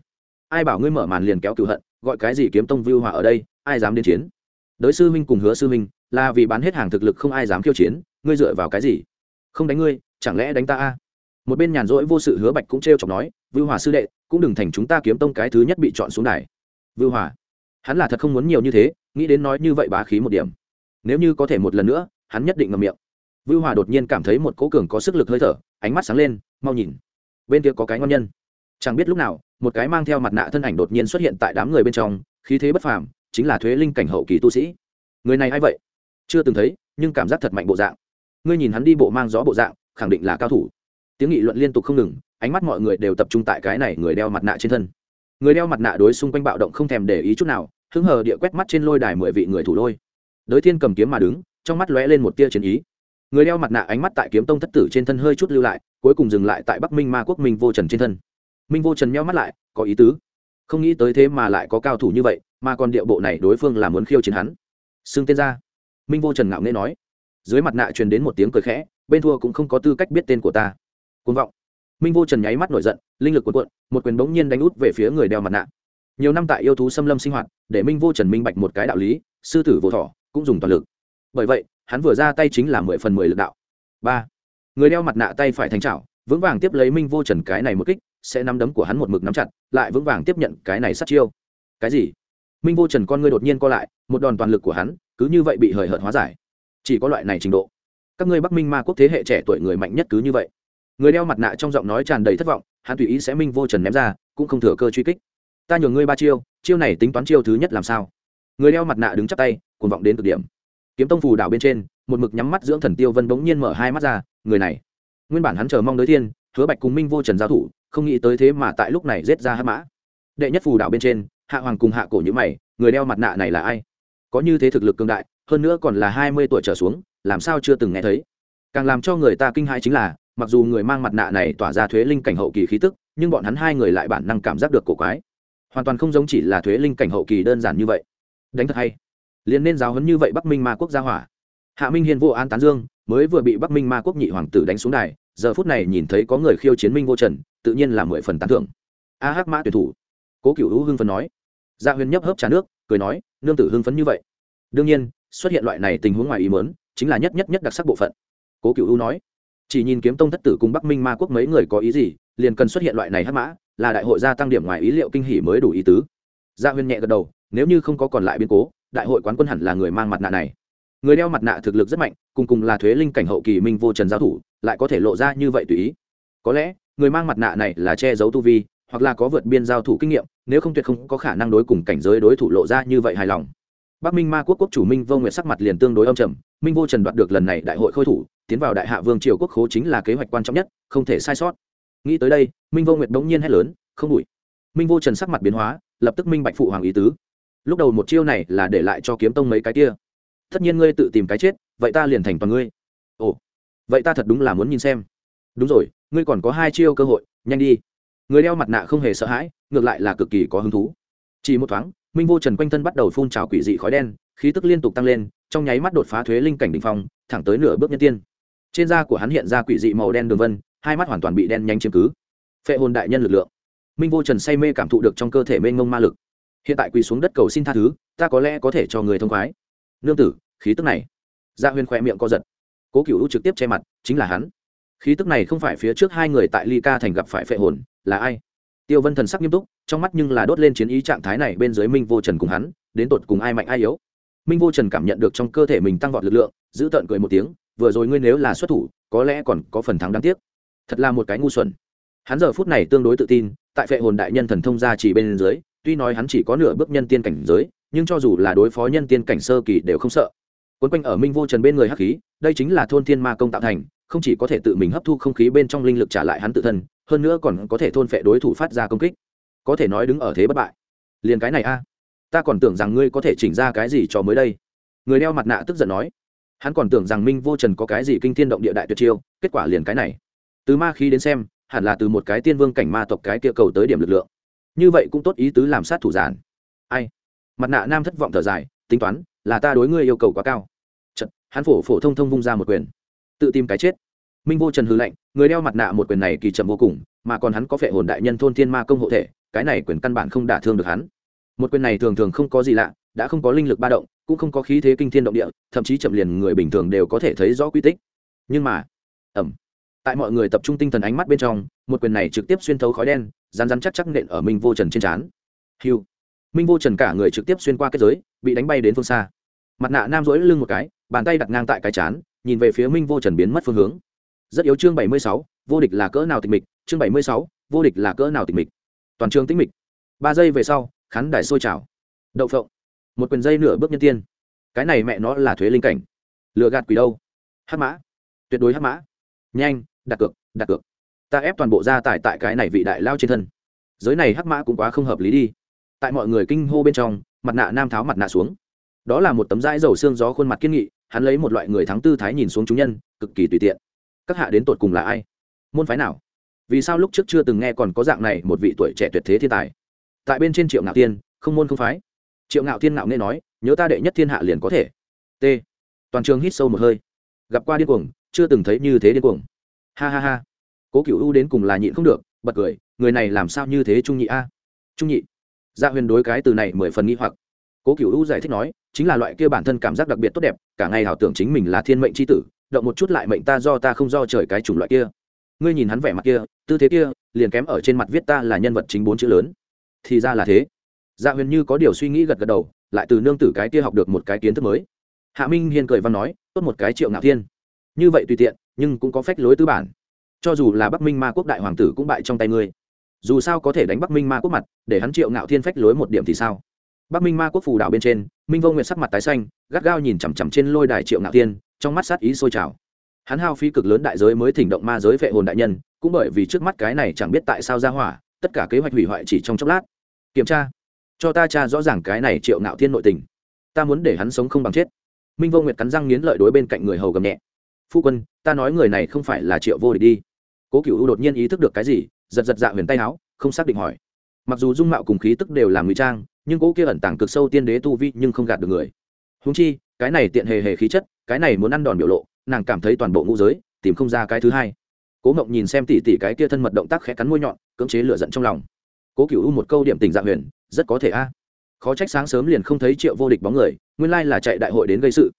Ai bảo ngươi mở màn liền kéo cựu hận, gọi cái gì kiếm tông vưu hòa ở đây, ai dám đến chiến? Đới sư huynh cùng hứa sư huynh, là vì bán hết hàng thực lực không ai dám khiêu chiến, ngươi dựa vào cái gì? Không đánh ngươi, chẳng lẽ đánh ta a? Một bên nhàn rỗi vô sự hứa bạch cũng t r e o chọc nói, vưu hòa sư đệ, cũng đừng thành chúng ta kiếm tông cái thứ nhất bị chọn xuống đài. Vưu hòa hắn là thật không muốn nhiều như thế, nghĩ đến nói như vậy bá khí một điểm. Nếu như có thể một lần nữa, hắn nhất định ngầm miệng. Vưu hòa đột nhiên cảm thấy một cố cường có sức lực hơi thở, ánh mắt sáng lên, mau nhìn. Bên kia có cái ngon nhân. Chẳng biết lúc nào, một cái mang theo mặt nạ thân ảnh đột nhiên xuất hiện tại đám người bên trong, khí thế bất phàm, chính là thuế linh cảnh hậu kỳ tu sĩ. Người này a i vậy? Chưa từng thấy, nhưng cảm giác thật mạnh bộ dạng. Ngươi nhìn hắn đi bộ mang gió bộ dạng, khẳng định là cao thủ. Tiếng nghị luận liên tục không ngừng, ánh mắt mọi người đều tập trung tại cái này người đeo mặt nạ trên thân người đeo mặt nạ đối xung quanh bạo động không thèm để ý chút nào, hứng hờ địa quét mắt trên lôi đài mười vị người thủ lôi. Đới thiên cầm kiếm mà đứng, trong mắt lóe lên một tia chiến ý. Người đeo mặt nạ ánh mắt tại kiếm tông thất tử trên thân hơi chút lưu lại, cuối cùng dừng lại tại bắc minh ma quốc minh vô trần trên thân. Minh vô trần meo mắt lại, có ý tứ. Không nghĩ tới thế mà lại có cao thủ như vậy, mà còn địa bộ này đối phương là muốn khiêu chiến hắn. Xưng tên ra. Minh vô trần ngạo nghễ nói. Dưới mặt nạ truyền đến một tiếng cười khẽ, bên thua cũng không có tư cách biết tên của ta. Côn vọng minh vô trần nháy mắt nổi giận, linh lực cuộn cuộn, một quyền bỗng nhiên đánh út về phía người đeo mặt nạ. Nhiều năm tại yêu thú xâm lâm sinh hoạt, để minh vô trần minh bạch một cái đạo lý, sư tử vô thỏ cũng dùng toàn lực. Bởi vậy, hắn vừa ra tay chính là mười phần mười lực đạo. Ba. Người đeo mặt nạ tay phải thành trào vững vàng tiếp lấy minh vô trần cái này một kích, sẽ nắm đấm của hắn một mực nắm chặt, lại vững vàng tiếp nhận cái này sát chiêu. Cái gì? Minh vô trần con ngươi đột nhiên co lại, một đòn toàn lực của hắn, cứ như vậy bị hời hợt hóa giải. Chỉ có loại này trình độ. Các ngươi bắc minh ma quốc thế hệ trẻ tuổi người mạnh nhất cứ như vậy người đeo mặt nạ trong giọng nói tràn đầy thất vọng, hắn tùy ý sẽ minh vô trần ném ra, cũng không thừa cơ truy kích. Ta nhường ngươi ba chiêu chiêu này tính toán chiêu thứ nhất làm sao? Người đeo mặt nạ đứng chắp tay cuồn vọng đến cực điểm. Kiếm tông phù đảo bên trên, một mực nhắm mắt dưỡng thần tiêu vân bỗng nhiên mở hai mắt ra, người này. Nguyên bản hắn chờ mong đới thiên, hứa bạch cùng minh vô trần giao thủ, không nghĩ tới thế mà tại lúc này rết ra hát mã. Đệ nhất phù đảo bên trên, hạ hoàng cùng hạ cổ nhữ mày, người đeo mặt nạ này là ai? Có như thế thực lực cường đại, hơn nữa còn là hai mươi tuổi trở xuống, làm sao chưa từng nghe thấy? Càng làm cho người ta kinh hãi chính là mặc dù người mang mặt nạ này tỏa ra thuế linh cảnh hậu kỳ khí tức, nhưng bọn hắn hai người lại bản năng cảm giác được cổ quái. Hoàn toàn không giống chỉ là thuế linh cảnh hậu kỳ đơn giản như vậy. Đánh thật hay. Liền nên giáo hấn như vậy bắc minh ma quốc gia hỏa. Hạ minh hiền vô an tán dương, mới vừa bị bắc minh ma quốc nhị hoàng tử đánh xuống đài, giờ phút này nhìn thấy có người khiêu chiến minh vô trần, tự nhiên là mười phần tán thưởng. A hắc mã tuyển thủ. Cố cựu hữu hưng phấn nói. Gia huyền nhấp hớp trà nước, cười nói, nương tử hưng phấn như vậy. Đương nhiên, xuất hiện loại này tình huống ngoài ý mớn chính là nhất nhất nhất đặc sắc bộ phận. Cố cựu hữu nói chỉ nhìn kiếm tông thất tử cùng bắc minh ma quốc mấy người có ý gì, liền cần xuất hiện loại này hắc mã, là đại hội gia tăng điểm ngoài ý liệu kinh hỉ mới đủ ý tứ. Gia huyền nhẹ gật đầu, nếu như không có còn lại biến cố, đại hội quán quân hẳn là người mang mặt nạ này. Người đeo mặt nạ thực lực rất mạnh, cùng cùng là thuế linh cảnh hậu kỳ minh vô trần giao thủ, lại có thể lộ ra như vậy tùy ý. Có lẽ, người mang mặt nạ này là che giấu tu vi, hoặc là có vượt biên giao thủ kinh nghiệm, nếu không tuyệt không có khả năng đối cùng cảnh giới đối thủ lộ ra như vậy hài lòng. Bắc minh ma quốc quốc chủ minh vô nguyệt sắc mặt liền tương đối âm trầm, minh vô trần đoạt được lần này đại hội khôi thủ tiến vào đại hạ vương triều quốc khố chính là kế hoạch quan trọng nhất, không thể sai sót. Nghĩ tới đây, minh vô nguyệt bỗng nhiên hét lớn, không đủi minh vô trần sắc mặt biến hóa, lập tức minh bạch phụ hoàng ý tứ. Lúc đầu một chiêu này là để lại cho kiếm tông mấy cái kia. Tất nhiên ngươi tự tìm cái chết, vậy ta liền thành toàn ngươi. Ồ, vậy ta thật đúng là muốn nhìn xem. Đúng rồi, ngươi còn có hai chiêu cơ hội, nhanh đi. Người đeo mặt nạ không hề sợ hãi, ngược lại là cực kỳ có hứng thú. Chỉ một thoáng, minh vô trần quanh thân bắt đầu phun trào quỷ dị khói đen, khí tức liên tục tăng lên, trong nháy mắt đột phá thuế linh cảnh đ ỉ n h phong, thẳng tới nửa bước nhân tiên trên da của hắn hiện ra quỷ dị màu đen đường vân, hai mắt hoàn toàn bị đen nhanh chiếm cứ. Phệ hồn đại nhân lực lượng. Minh vô trần say mê cảm thụ được trong cơ thể mênh mông ma lực. Hiện tại quỳ xuống đất cầu xin tha thứ, ta có lẽ có thể cho người thông khoái. Nương tử, khí tức này. Dạ Gia huyên khoe miệng co giật. Cố cựu trực tiếp che mặt, chính là hắn. Khí tức này không phải phía trước hai người tại ly ca thành gặp phải phệ hồn, là ai? Tiêu vân thần sắc nghiêm túc, trong mắt nhưng là đốt lên chiến ý trạng thái này bên dưới minh vô trần cùng hắn, đến tột cùng ai mạnh ai yếu. Minh vô trần cảm nhận được trong cơ thể mình tăng vọt lực lượng, giữ tợn cười một tiếng vừa rồi ngươi nếu là xuất thủ, có lẽ còn có phần thắng đáng tiếc. Thật là một cái ngu xuẩn. Hắn giờ phút này tương đối tự tin, tại phệ hồn đại nhân thần thông ra chỉ bên dưới, tuy nói hắn chỉ có nửa bước nhân tiên cảnh giới, nhưng cho dù là đối phó nhân tiên cảnh sơ kỳ đều không sợ. Quấn quanh ở minh vô trần bên người hắc khí, đây chính là thôn thiên ma công tạo thành, không chỉ có thể tự mình hấp thu không khí bên trong linh lực trả lại hắn tự thân, hơn nữa còn có thể thôn phệ đối thủ phát ra công kích. Có thể nói đứng ở thế bất bại. Liền cái này a. Ta còn tưởng rằng ngươi có thể chỉnh ra cái gì cho mới đây. Người đeo mặt nạ tức giận nói hắn còn tưởng rằng minh vô trần có cái gì kinh thiên động địa đại tuyệt chiêu kết quả liền cái này. Từ ma khí đến xem hẳn là từ một cái tiên vương cảnh ma tộc cái kia cầu tới điểm lực lượng. Như vậy cũng tốt ý tứ làm sát thủ giản. Ai? Mặt nạ nam thất vọng thở dài tính toán là ta đối ngươi yêu cầu quá cao. Chật, hắn phổ phổ thông thông vung ra một quyền. Tự tìm cái chết. Minh vô trần hư lệnh người đeo mặt nạ một quyền này kỳ chậm vô cùng mà còn hắn có phệ hồn đại nhân thôn thiên ma công hộ thể cái này quyền căn bản không đả thương được hắn. Một quyền này thường thường không có gì lạ đã không có linh lực ba động cũng không có khí thế kinh thiên động địa, thậm chí chậm liền người bình thường đều có thể thấy rõ quy tích. Nhưng mà ẩm tại mọi người tập trung tinh thần ánh mắt bên trong, một quyền này trực tiếp xuyên thấu khói đen rán rán chắc chắc nện ở minh vô trần trên trán. Hiu minh vô trần cả người trực tiếp xuyên qua kết giới, bị đánh bay đến phương xa. Mặt nạ nam rỗi lưng một cái, bàn tay đặt ngang tại cái chán nhìn về phía minh vô trần biến mất phương hướng. Rất yếu chương bảy mươi sáu, vô địch là cỡ nào tịch mịch? Chương bảy mươi sáu, vô địch là cỡ nào tịch mịch? Toàn trường tĩnh mịch. Ba giây về sau, khán đài sôi trào. Đậu phộng một quyền dây nửa bước nhân tiên. Cái này mẹ nó là thuế linh cảnh. Lựa gạt quỷ đâu? Hắc mã. Tuyệt đối hắc mã. Nhanh, đặt cược đặt cược. Ta ép toàn bộ gia tài tại cái này vị đại lao trên thân. Giới này hắc mã cũng quá không hợp lý đi. Tại mọi người kinh hô bên trong, mặt nạ nam tháo mặt nạ xuống. Đó là một tấm dãi dầu xương gió khuôn mặt kiên nghị, hắn lấy một loại người thắng tư thái nhìn xuống chúng nhân, cực kỳ tùy tiện. Các hạ đến tột cùng là ai? Môn phái nào? Vì sao lúc trước chưa từng nghe còn có dạng này một vị tuổi trẻ tuyệt thế thiên tài? Tại bên trên triệu ngạo tiên, không môn không phái triệu ngạo Thiên ngạo nghe nói, nhớ ta đệ nhất thiên hạ liền có thể. T. Toàn trường hít sâu một hơi. Gặp qua điên cuồng, chưa từng thấy như thế điên cuồng. Ha ha ha. Cố cựu u đến cùng là nhịn không được, bật cười, người này làm sao như thế trung nhị a? Trung nhị. Gia dạ huyền đối cái từ này mười phần nghi hoặc. Cố cựu u giải thích nói, chính là loại kia bản thân cảm giác đặc biệt tốt đẹp, cả ngày hảo tưởng chính mình là thiên mệnh c h i tử, động một chút lại mệnh ta do ta không do trời cái chủng loại kia. Ngươi nhìn hắn vẻ mặt kia, tư thế kia, liền kém ở trên mặt viết ta là nhân vật chính bốn chữ lớn. Thì ra là thế dạ huyền như có điều suy nghĩ gật gật đầu, lại từ nương tử cái kia học được một cái kiến thức mới. Hạ minh hiên cười văn nói, tốt một cái triệu ngạo thiên. Như vậy tùy tiện, nhưng cũng có phách lối tư bản. Cho dù là bắc minh ma quốc đại hoàng tử cũng bại trong tay ngươi. Dù sao có thể đánh bắc minh ma quốc mặt, để hắn triệu ngạo thiên phách lối một điểm thì sao? Bắc minh ma quốc phù đảo bên trên, minh vô nguyệt sắc mặt tái xanh, gắt gao nhìn chằm chằm trên lôi đài triệu ngạo thiên, trong mắt sát ý sôi trào. Hắn hao phí cực lớn đại giới mới thỉnh động ma giới vệ hồn đại nhân, cũng bởi vì trước mắt cái này chẳng biết tại sao ra hỏa, tất cả kế hoạch hủy hoại chỉ trong chốc lát. Kiểm tra cho ta cha rõ ràng cái này triệu ngạo thiên nội tình. Ta muốn để hắn sống không bằng chết. Minh vô nguyệt cắn răng nghiến lợi đối bên cạnh người hầu gầm nhẹ. Phu quân, ta nói người này không phải là triệu vô địch đi. Cố cựu u đột nhiên ý thức được cái gì, giật giật dạ huyền tay áo, không xác định hỏi. Mặc dù dung mạo cùng khí tức đều làm ngụy trang, nhưng cố kia ẩn tàng cực sâu tiên đế tu vi nhưng không gạt được người. Húng chi, cái này tiện hề hề khí chất, cái này muốn ăn đòn biểu lộ, nàng cảm thấy toàn bộ ngũ giới, tìm không ra cái thứ hai. Cố mộng nhìn xem tỉ tỉ cái kia thân mật động tác khẽ cắn môi nhọn, cưỡng chế lửa giận trong lòng. Cố cựu u một câu điểm tình dạ huyền rất có thể a. Khó trách sáng sớm liền không thấy triệu vô địch bóng người, nguyên lai là chạy đại hội đến gây sự.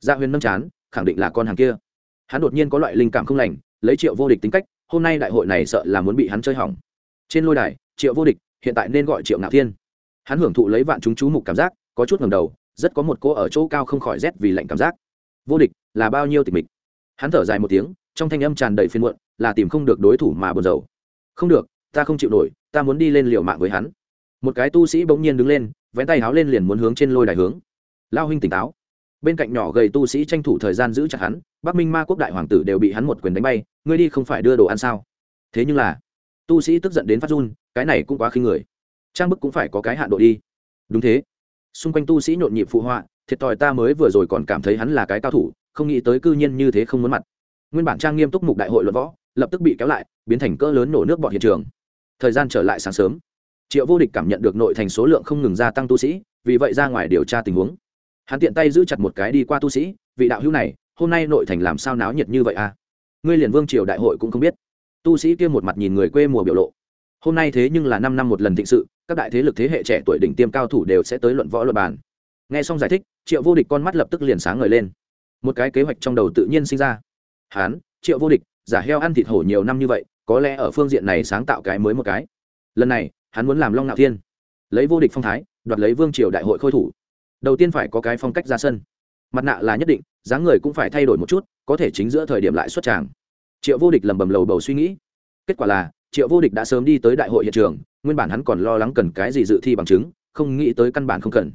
Gia huyền nâng chán, khẳng định là con hàng kia. Hắn đột nhiên có loại linh cảm không lành, lấy triệu vô địch tính cách, hôm nay đại hội này sợ là muốn bị hắn chơi hỏng. Trên lôi đài, triệu vô địch, hiện tại nên gọi triệu ngạo thiên. Hắn hưởng thụ lấy vạn chúng chú mục cảm giác, có chút ngầm đầu, rất có một cô ở chỗ cao không khỏi rét vì lạnh cảm giác. Vô địch, là bao nhiêu tịch mịch? Hắn thở dài một tiếng, trong thanh âm tràn đầy phiên muộn, là tìm không được đối thủ mà buồn rầu. Không được, ta không chịu nổi, ta muốn đi lên liều mạng với hắn một cái tu sĩ bỗng nhiên đứng lên, vén tay háo lên liền muốn hướng trên lôi đài hướng. Lao huynh tỉnh táo. Bên cạnh nhỏ gầy tu sĩ tranh thủ thời gian giữ chặt hắn, bắc minh ma quốc đại hoàng tử đều bị hắn một quyền đánh bay, ngươi đi không phải đưa đồ ăn sao? Thế nhưng là, tu sĩ tức giận đến phát run, cái này cũng quá khinh người. Trang bức cũng phải có cái hạn độ đi. Đúng thế. Xung quanh tu sĩ nhộn nhịp phụ họa, thiệt thòi ta mới vừa rồi còn cảm thấy hắn là cái cao thủ, không nghĩ tới cư nhiên như thế không muốn mặt. Nguyên bản trang nghiêm túc mục đại hội luận võ, lập tức bị kéo lại, biến thành cỡ lớn nổ nước bọt hiện trường. Thời gian trở lại sáng sớm triệu vô địch cảm nhận được nội thành số lượng không ngừng gia tăng tu sĩ, vì vậy ra ngoài điều tra tình huống. Hắn tiện tay giữ chặt một cái đi qua tu sĩ, vị đạo hữu này, hôm nay nội thành làm sao náo nhiệt như vậy à? Ngươi liền vương triều đại hội cũng không biết. Tu sĩ kia một mặt nhìn người quê mùa biểu lộ. Hôm nay thế nhưng là năm năm một lần thịnh sự, các đại thế lực thế hệ trẻ tuổi đỉnh tiêm cao thủ đều sẽ tới luận võ luật bàn. Nghe xong giải thích, triệu vô địch con mắt lập tức liền sáng ngời lên. Một cái kế hoạch trong đầu tự nhiên sinh ra. Hán triệu vô địch, giả heo ăn thịt hổ nhiều năm như vậy, có lẽ ở phương diện này sáng tạo cái mới một cái. Lần này hắn muốn làm long nạo thiên, lấy vô địch phong thái, đoạt lấy vương triều đại hội khôi thủ. Đầu tiên phải có cái phong cách ra sân. Mặt nạ là nhất định, dáng người cũng phải thay đổi một chút, có thể chính giữa thời điểm lại xuất tràng. Triệu vô địch lầm bầm lầu bầu suy nghĩ. Kết quả là, triệu vô địch đã sớm đi tới đại hội hiện trường, nguyên bản hắn còn lo lắng cần cái gì dự thi bằng chứng, không nghĩ tới căn bản không cần.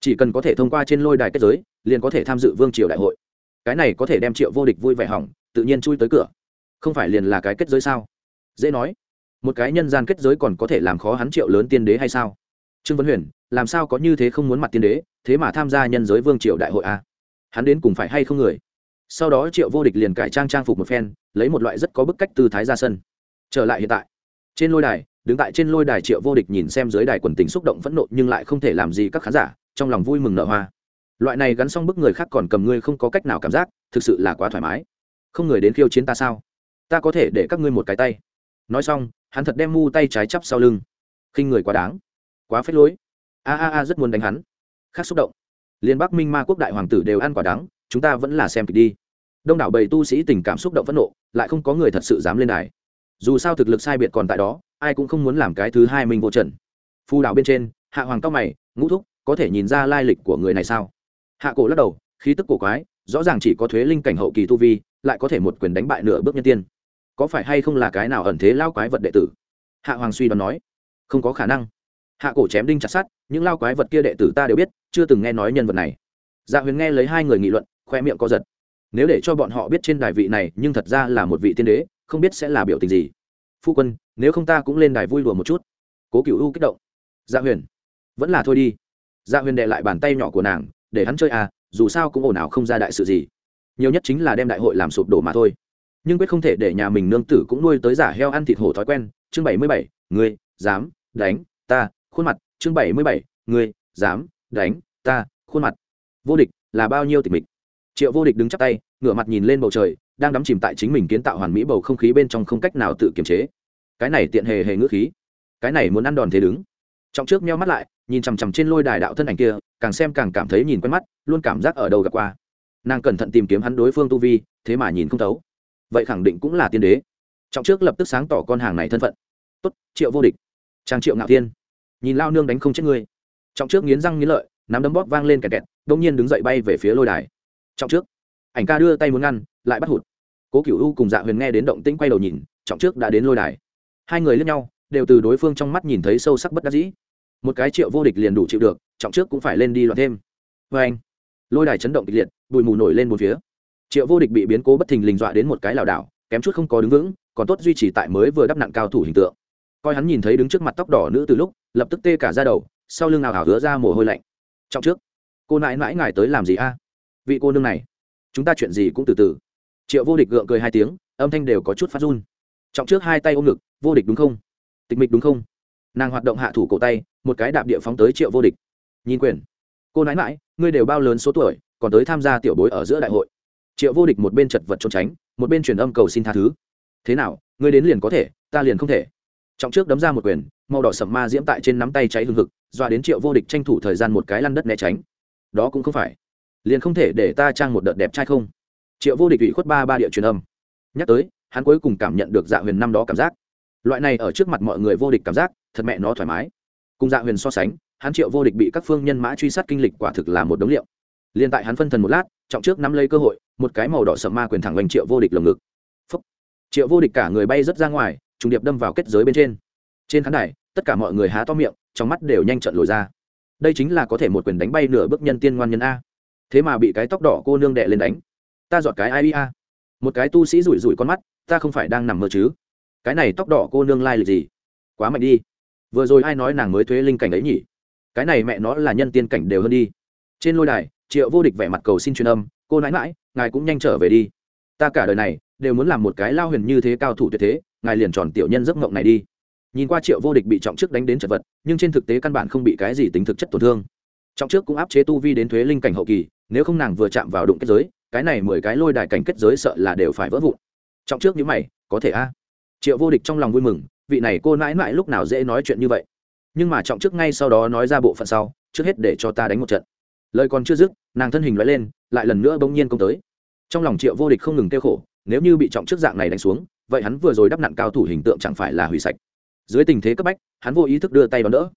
Chỉ cần có thể thông qua trên lôi đài kết giới, liền có thể tham dự vương triều đại hội. Cái này có thể đem triệu vô địch vui vẻ hỏng, tự nhiên chui tới cửa. Không phải liền là cái kết giới sao? Dễ nói một cái nhân gian kết giới còn có thể làm khó hắn triệu lớn tiên đế hay sao? Trương vấn huyền, làm sao có như thế không muốn mặt tiên đế, thế mà tham gia nhân giới vương triều đại hội a hắn đến cùng phải hay không người? Sau đó triệu vô địch liền cải trang trang phục một phen, lấy một loại rất có bức cách tư thái ra sân. Trở lại hiện tại, trên lôi đài, đứng tại trên lôi đài triệu vô địch nhìn xem dưới đài quần tình xúc động phẫn nộ nhưng lại không thể làm gì các khán giả, trong lòng vui mừng nở hoa. Loại này gắn xong bức người khác còn cầm ngươi không có cách nào cảm giác, thực sự là quá thoải mái. Không người đến khiêu chiến ta sao? Ta có thể để các ngươi một cái tay. Nói xong hắn thật đem mu tay trái chắp sau lưng. Khinh người quá đáng, quá phết lối. A a a, rất muốn đánh hắn. Khác xúc động. Liên bắc minh ma quốc đại hoàng tử đều ăn quả đắng, chúng ta vẫn là xem kịch đi. Đông đảo bầy tu sĩ tình cảm xúc động phẫn nộ, lại không có người thật sự dám lên đài. Dù sao thực lực sai biệt còn tại đó, ai cũng không muốn làm cái thứ hai mình vô trần. Phu đảo bên trên, hạ hoàng cao mày, ngũ thúc, có thể nhìn ra lai lịch của người này sao? Hạ cổ lắc đầu, khí tức cổ quái, rõ ràng chỉ có thuế linh cảnh hậu kỳ tu vi, lại có thể một quyền đánh bại nửa bước nhân tiên có phải hay không là cái nào ẩn thế lao quái vật đệ tử? Hạ hoàng suy đoán nói. Không có khả năng. Hạ cổ chém đinh chặt sát những lao quái vật kia đệ tử ta đều biết, chưa từng nghe nói nhân vật này. Dạ huyền nghe lấy hai người nghị luận, khoe miệng có giật. Nếu để cho bọn họ biết trên đài vị này, nhưng thật ra là một vị tiên đế, không biết sẽ là biểu tình gì. Phu quân, nếu không ta cũng lên đài vui đùa một chút. Cố cựu u kích động. Dạ huyền, vẫn là thôi đi. Dạ huyền đệ lại bàn tay nhỏ của nàng, để hắn chơi à dù sao cũng ồn ào không ra đại sự gì. Nhiều nhất chính là đem đại hội làm sụp đổ mà thôi nhưng quyết không thể để nhà mình nương tử cũng nuôi tới giả heo ăn thịt hổ thói quen. Chương bảy mươi bảy người dám, đánh, ta, khuôn mặt. Chương bảy mươi bảy người dám, đánh, ta, khuôn mặt. Vô địch là bao nhiêu tịch mịch? Triệu vô địch đứng chắp tay, ngửa mặt nhìn lên bầu trời, đang đắm chìm tại chính mình kiến tạo hoàn mỹ bầu không khí bên trong không cách nào tự kiềm chế. Cái này tiện hề hề ngữ khí. Cái này muốn ăn đòn thế đứng. Trọng trước meo mắt lại, nhìn chằm chằm trên lôi đài đạo thân ảnh kia, càng xem càng cảm thấy nhìn quen mắt, luôn cảm giác ở đầu gặp qua. Nàng cẩn thận tìm kiếm hắn đối phương tu vi, thế mà nhìn không thấu vậy khẳng định cũng là tiên đế. Trọng trước lập tức sáng tỏ con hàng này thân phận. Tốt, triệu vô địch. Trang triệu ngạo thiên. Nhìn lao nương đánh không chết ngươi. Trọng trước nghiến răng nghiến lợi, nắm đấm bóp vang lên kẹt kẹt, đông nhiên đứng dậy bay về phía lôi đài. Trọng trước. Ảnh ca đưa tay muốn ngăn, lại bắt hụt. Cố cựu u cùng dạ huyền nghe đến động tĩnh quay đầu nhìn, trọng trước đã đến lôi đài. Hai người lướt nhau, đều từ đối phương trong mắt nhìn thấy sâu sắc bất đắc dĩ. Một cái triệu vô địch liền đủ chịu được, trọng trước cũng phải lên đi loạn thêm. Vê anh lôi đài chấn động kịch liệt, bụi mù nổi lên một phía triệu vô địch bị biến cố bất thình lình dọa đến một cái lảo đảo, kém chút không có đứng vững, còn tốt duy trì tại mới vừa đắp nặng cao thủ hình tượng. Coi hắn nhìn thấy đứng trước mặt tóc đỏ nữ từ lúc, lập tức tê cả ra đầu, sau lưng nào hảo hứa ra mồ hôi lạnh. Trong trước, cô nãi mãi ngài tới làm gì a? Vị cô nương này, chúng ta chuyện gì cũng từ từ. Triệu vô địch gượng cười hai tiếng, âm thanh đều có chút phát run. Trọng trước hai tay ôm ngực, vô địch đúng không? Tịch mịch đúng không? Nàng hoạt động hạ thủ cổ tay, một cái đạp địa phóng tới triệu vô địch. Nhìn quyền, cô nãi mãi ngươi đều bao lớn số tuổi, còn tới tham gia tiểu bối ở giữa đại hội triệu vô địch một bên chật vật trốn tránh, một bên truyền âm cầu xin tha thứ. Thế nào, ngươi đến liền có thể, ta liền không thể. Trọng trước đấm ra một quyền, màu đỏ sầm ma diễm tại trên nắm tay cháy hừng hực doa đến triệu vô địch tranh thủ thời gian một cái lăn đất né tránh. Đó cũng không phải. Liền không thể để ta trang một đợt đẹp trai không? Triệu vô địch ủy khuất ba ba địa truyền âm. Nhắc tới, hắn cuối cùng cảm nhận được dạ huyền năm đó cảm giác. Loại này ở trước mặt mọi người vô địch cảm giác, thật mẹ nó thoải mái. Cùng dạ huyền so sánh, hắn triệu vô địch bị các phương nhân mã truy sát kinh lịch quả thực là một đống liệu liền tại hắn phân thần một lát, trọng trước nắm lấy cơ hội, một cái màu đỏ sậm ma quyền thẳng vành triệu vô địch lồng ngực. Phúc. triệu vô địch cả người bay rất ra ngoài, trùng điệp đâm vào kết giới bên trên. Trên khán đài, tất cả mọi người há to miệng, trong mắt đều nhanh trận lồi ra. Đây chính là có thể một quyền đánh bay nửa bước nhân tiên ngoan nhân a. Thế mà bị cái tóc đỏ cô nương đệ lên đánh. Ta dọn cái ai a. Một cái tu sĩ rủi rủi con mắt, ta không phải đang nằm mơ chứ? Cái này tóc đỏ cô nương lai、like、lịch gì? Quá mạnh đi. Vừa rồi ai nói nàng mới thuế linh cảnh ấy nhỉ? Cái này mẹ nó là nhân tiên cảnh đều hơn đi. Trên lôi đài triệu vô địch vẻ mặt cầu xin truyền âm, cô nãi mãi ngài cũng nhanh trở về đi. Ta cả đời này đều muốn làm một cái lao huyền như thế cao thủ tuyệt thế, ngài liền tròn tiểu nhân giấc mộng này đi. Nhìn qua triệu vô địch bị trọng trước đánh đến chật vật, nhưng trên thực tế căn bản không bị cái gì tính thực chất tổn thương. Trọng trước cũng áp chế tu vi đến thuế linh cảnh hậu kỳ, nếu không nàng vừa chạm vào đụng kết giới, cái này mười cái lôi đài cảnh kết giới sợ là đều phải vỡ vụn. Trọng trước như mày, có thể a. Triệu vô địch trong lòng vui mừng, vị này cô nãi mãi lúc nào dễ nói chuyện như vậy. Nhưng mà trọng trước ngay sau đó nói ra bộ phận sau, trước hết để cho ta đánh một trận lời còn chưa dứt, nàng thân hình loại lên, lại lần nữa bỗng nhiên công tới. Trong lòng triệu vô địch không ngừng kêu khổ, nếu như bị trọng trước dạng này đánh xuống, vậy hắn vừa rồi đắp nặn cao thủ hình tượng chẳng phải là hủy sạch. Dưới tình thế cấp bách, hắn vô ý thức đưa tay đón đỡ.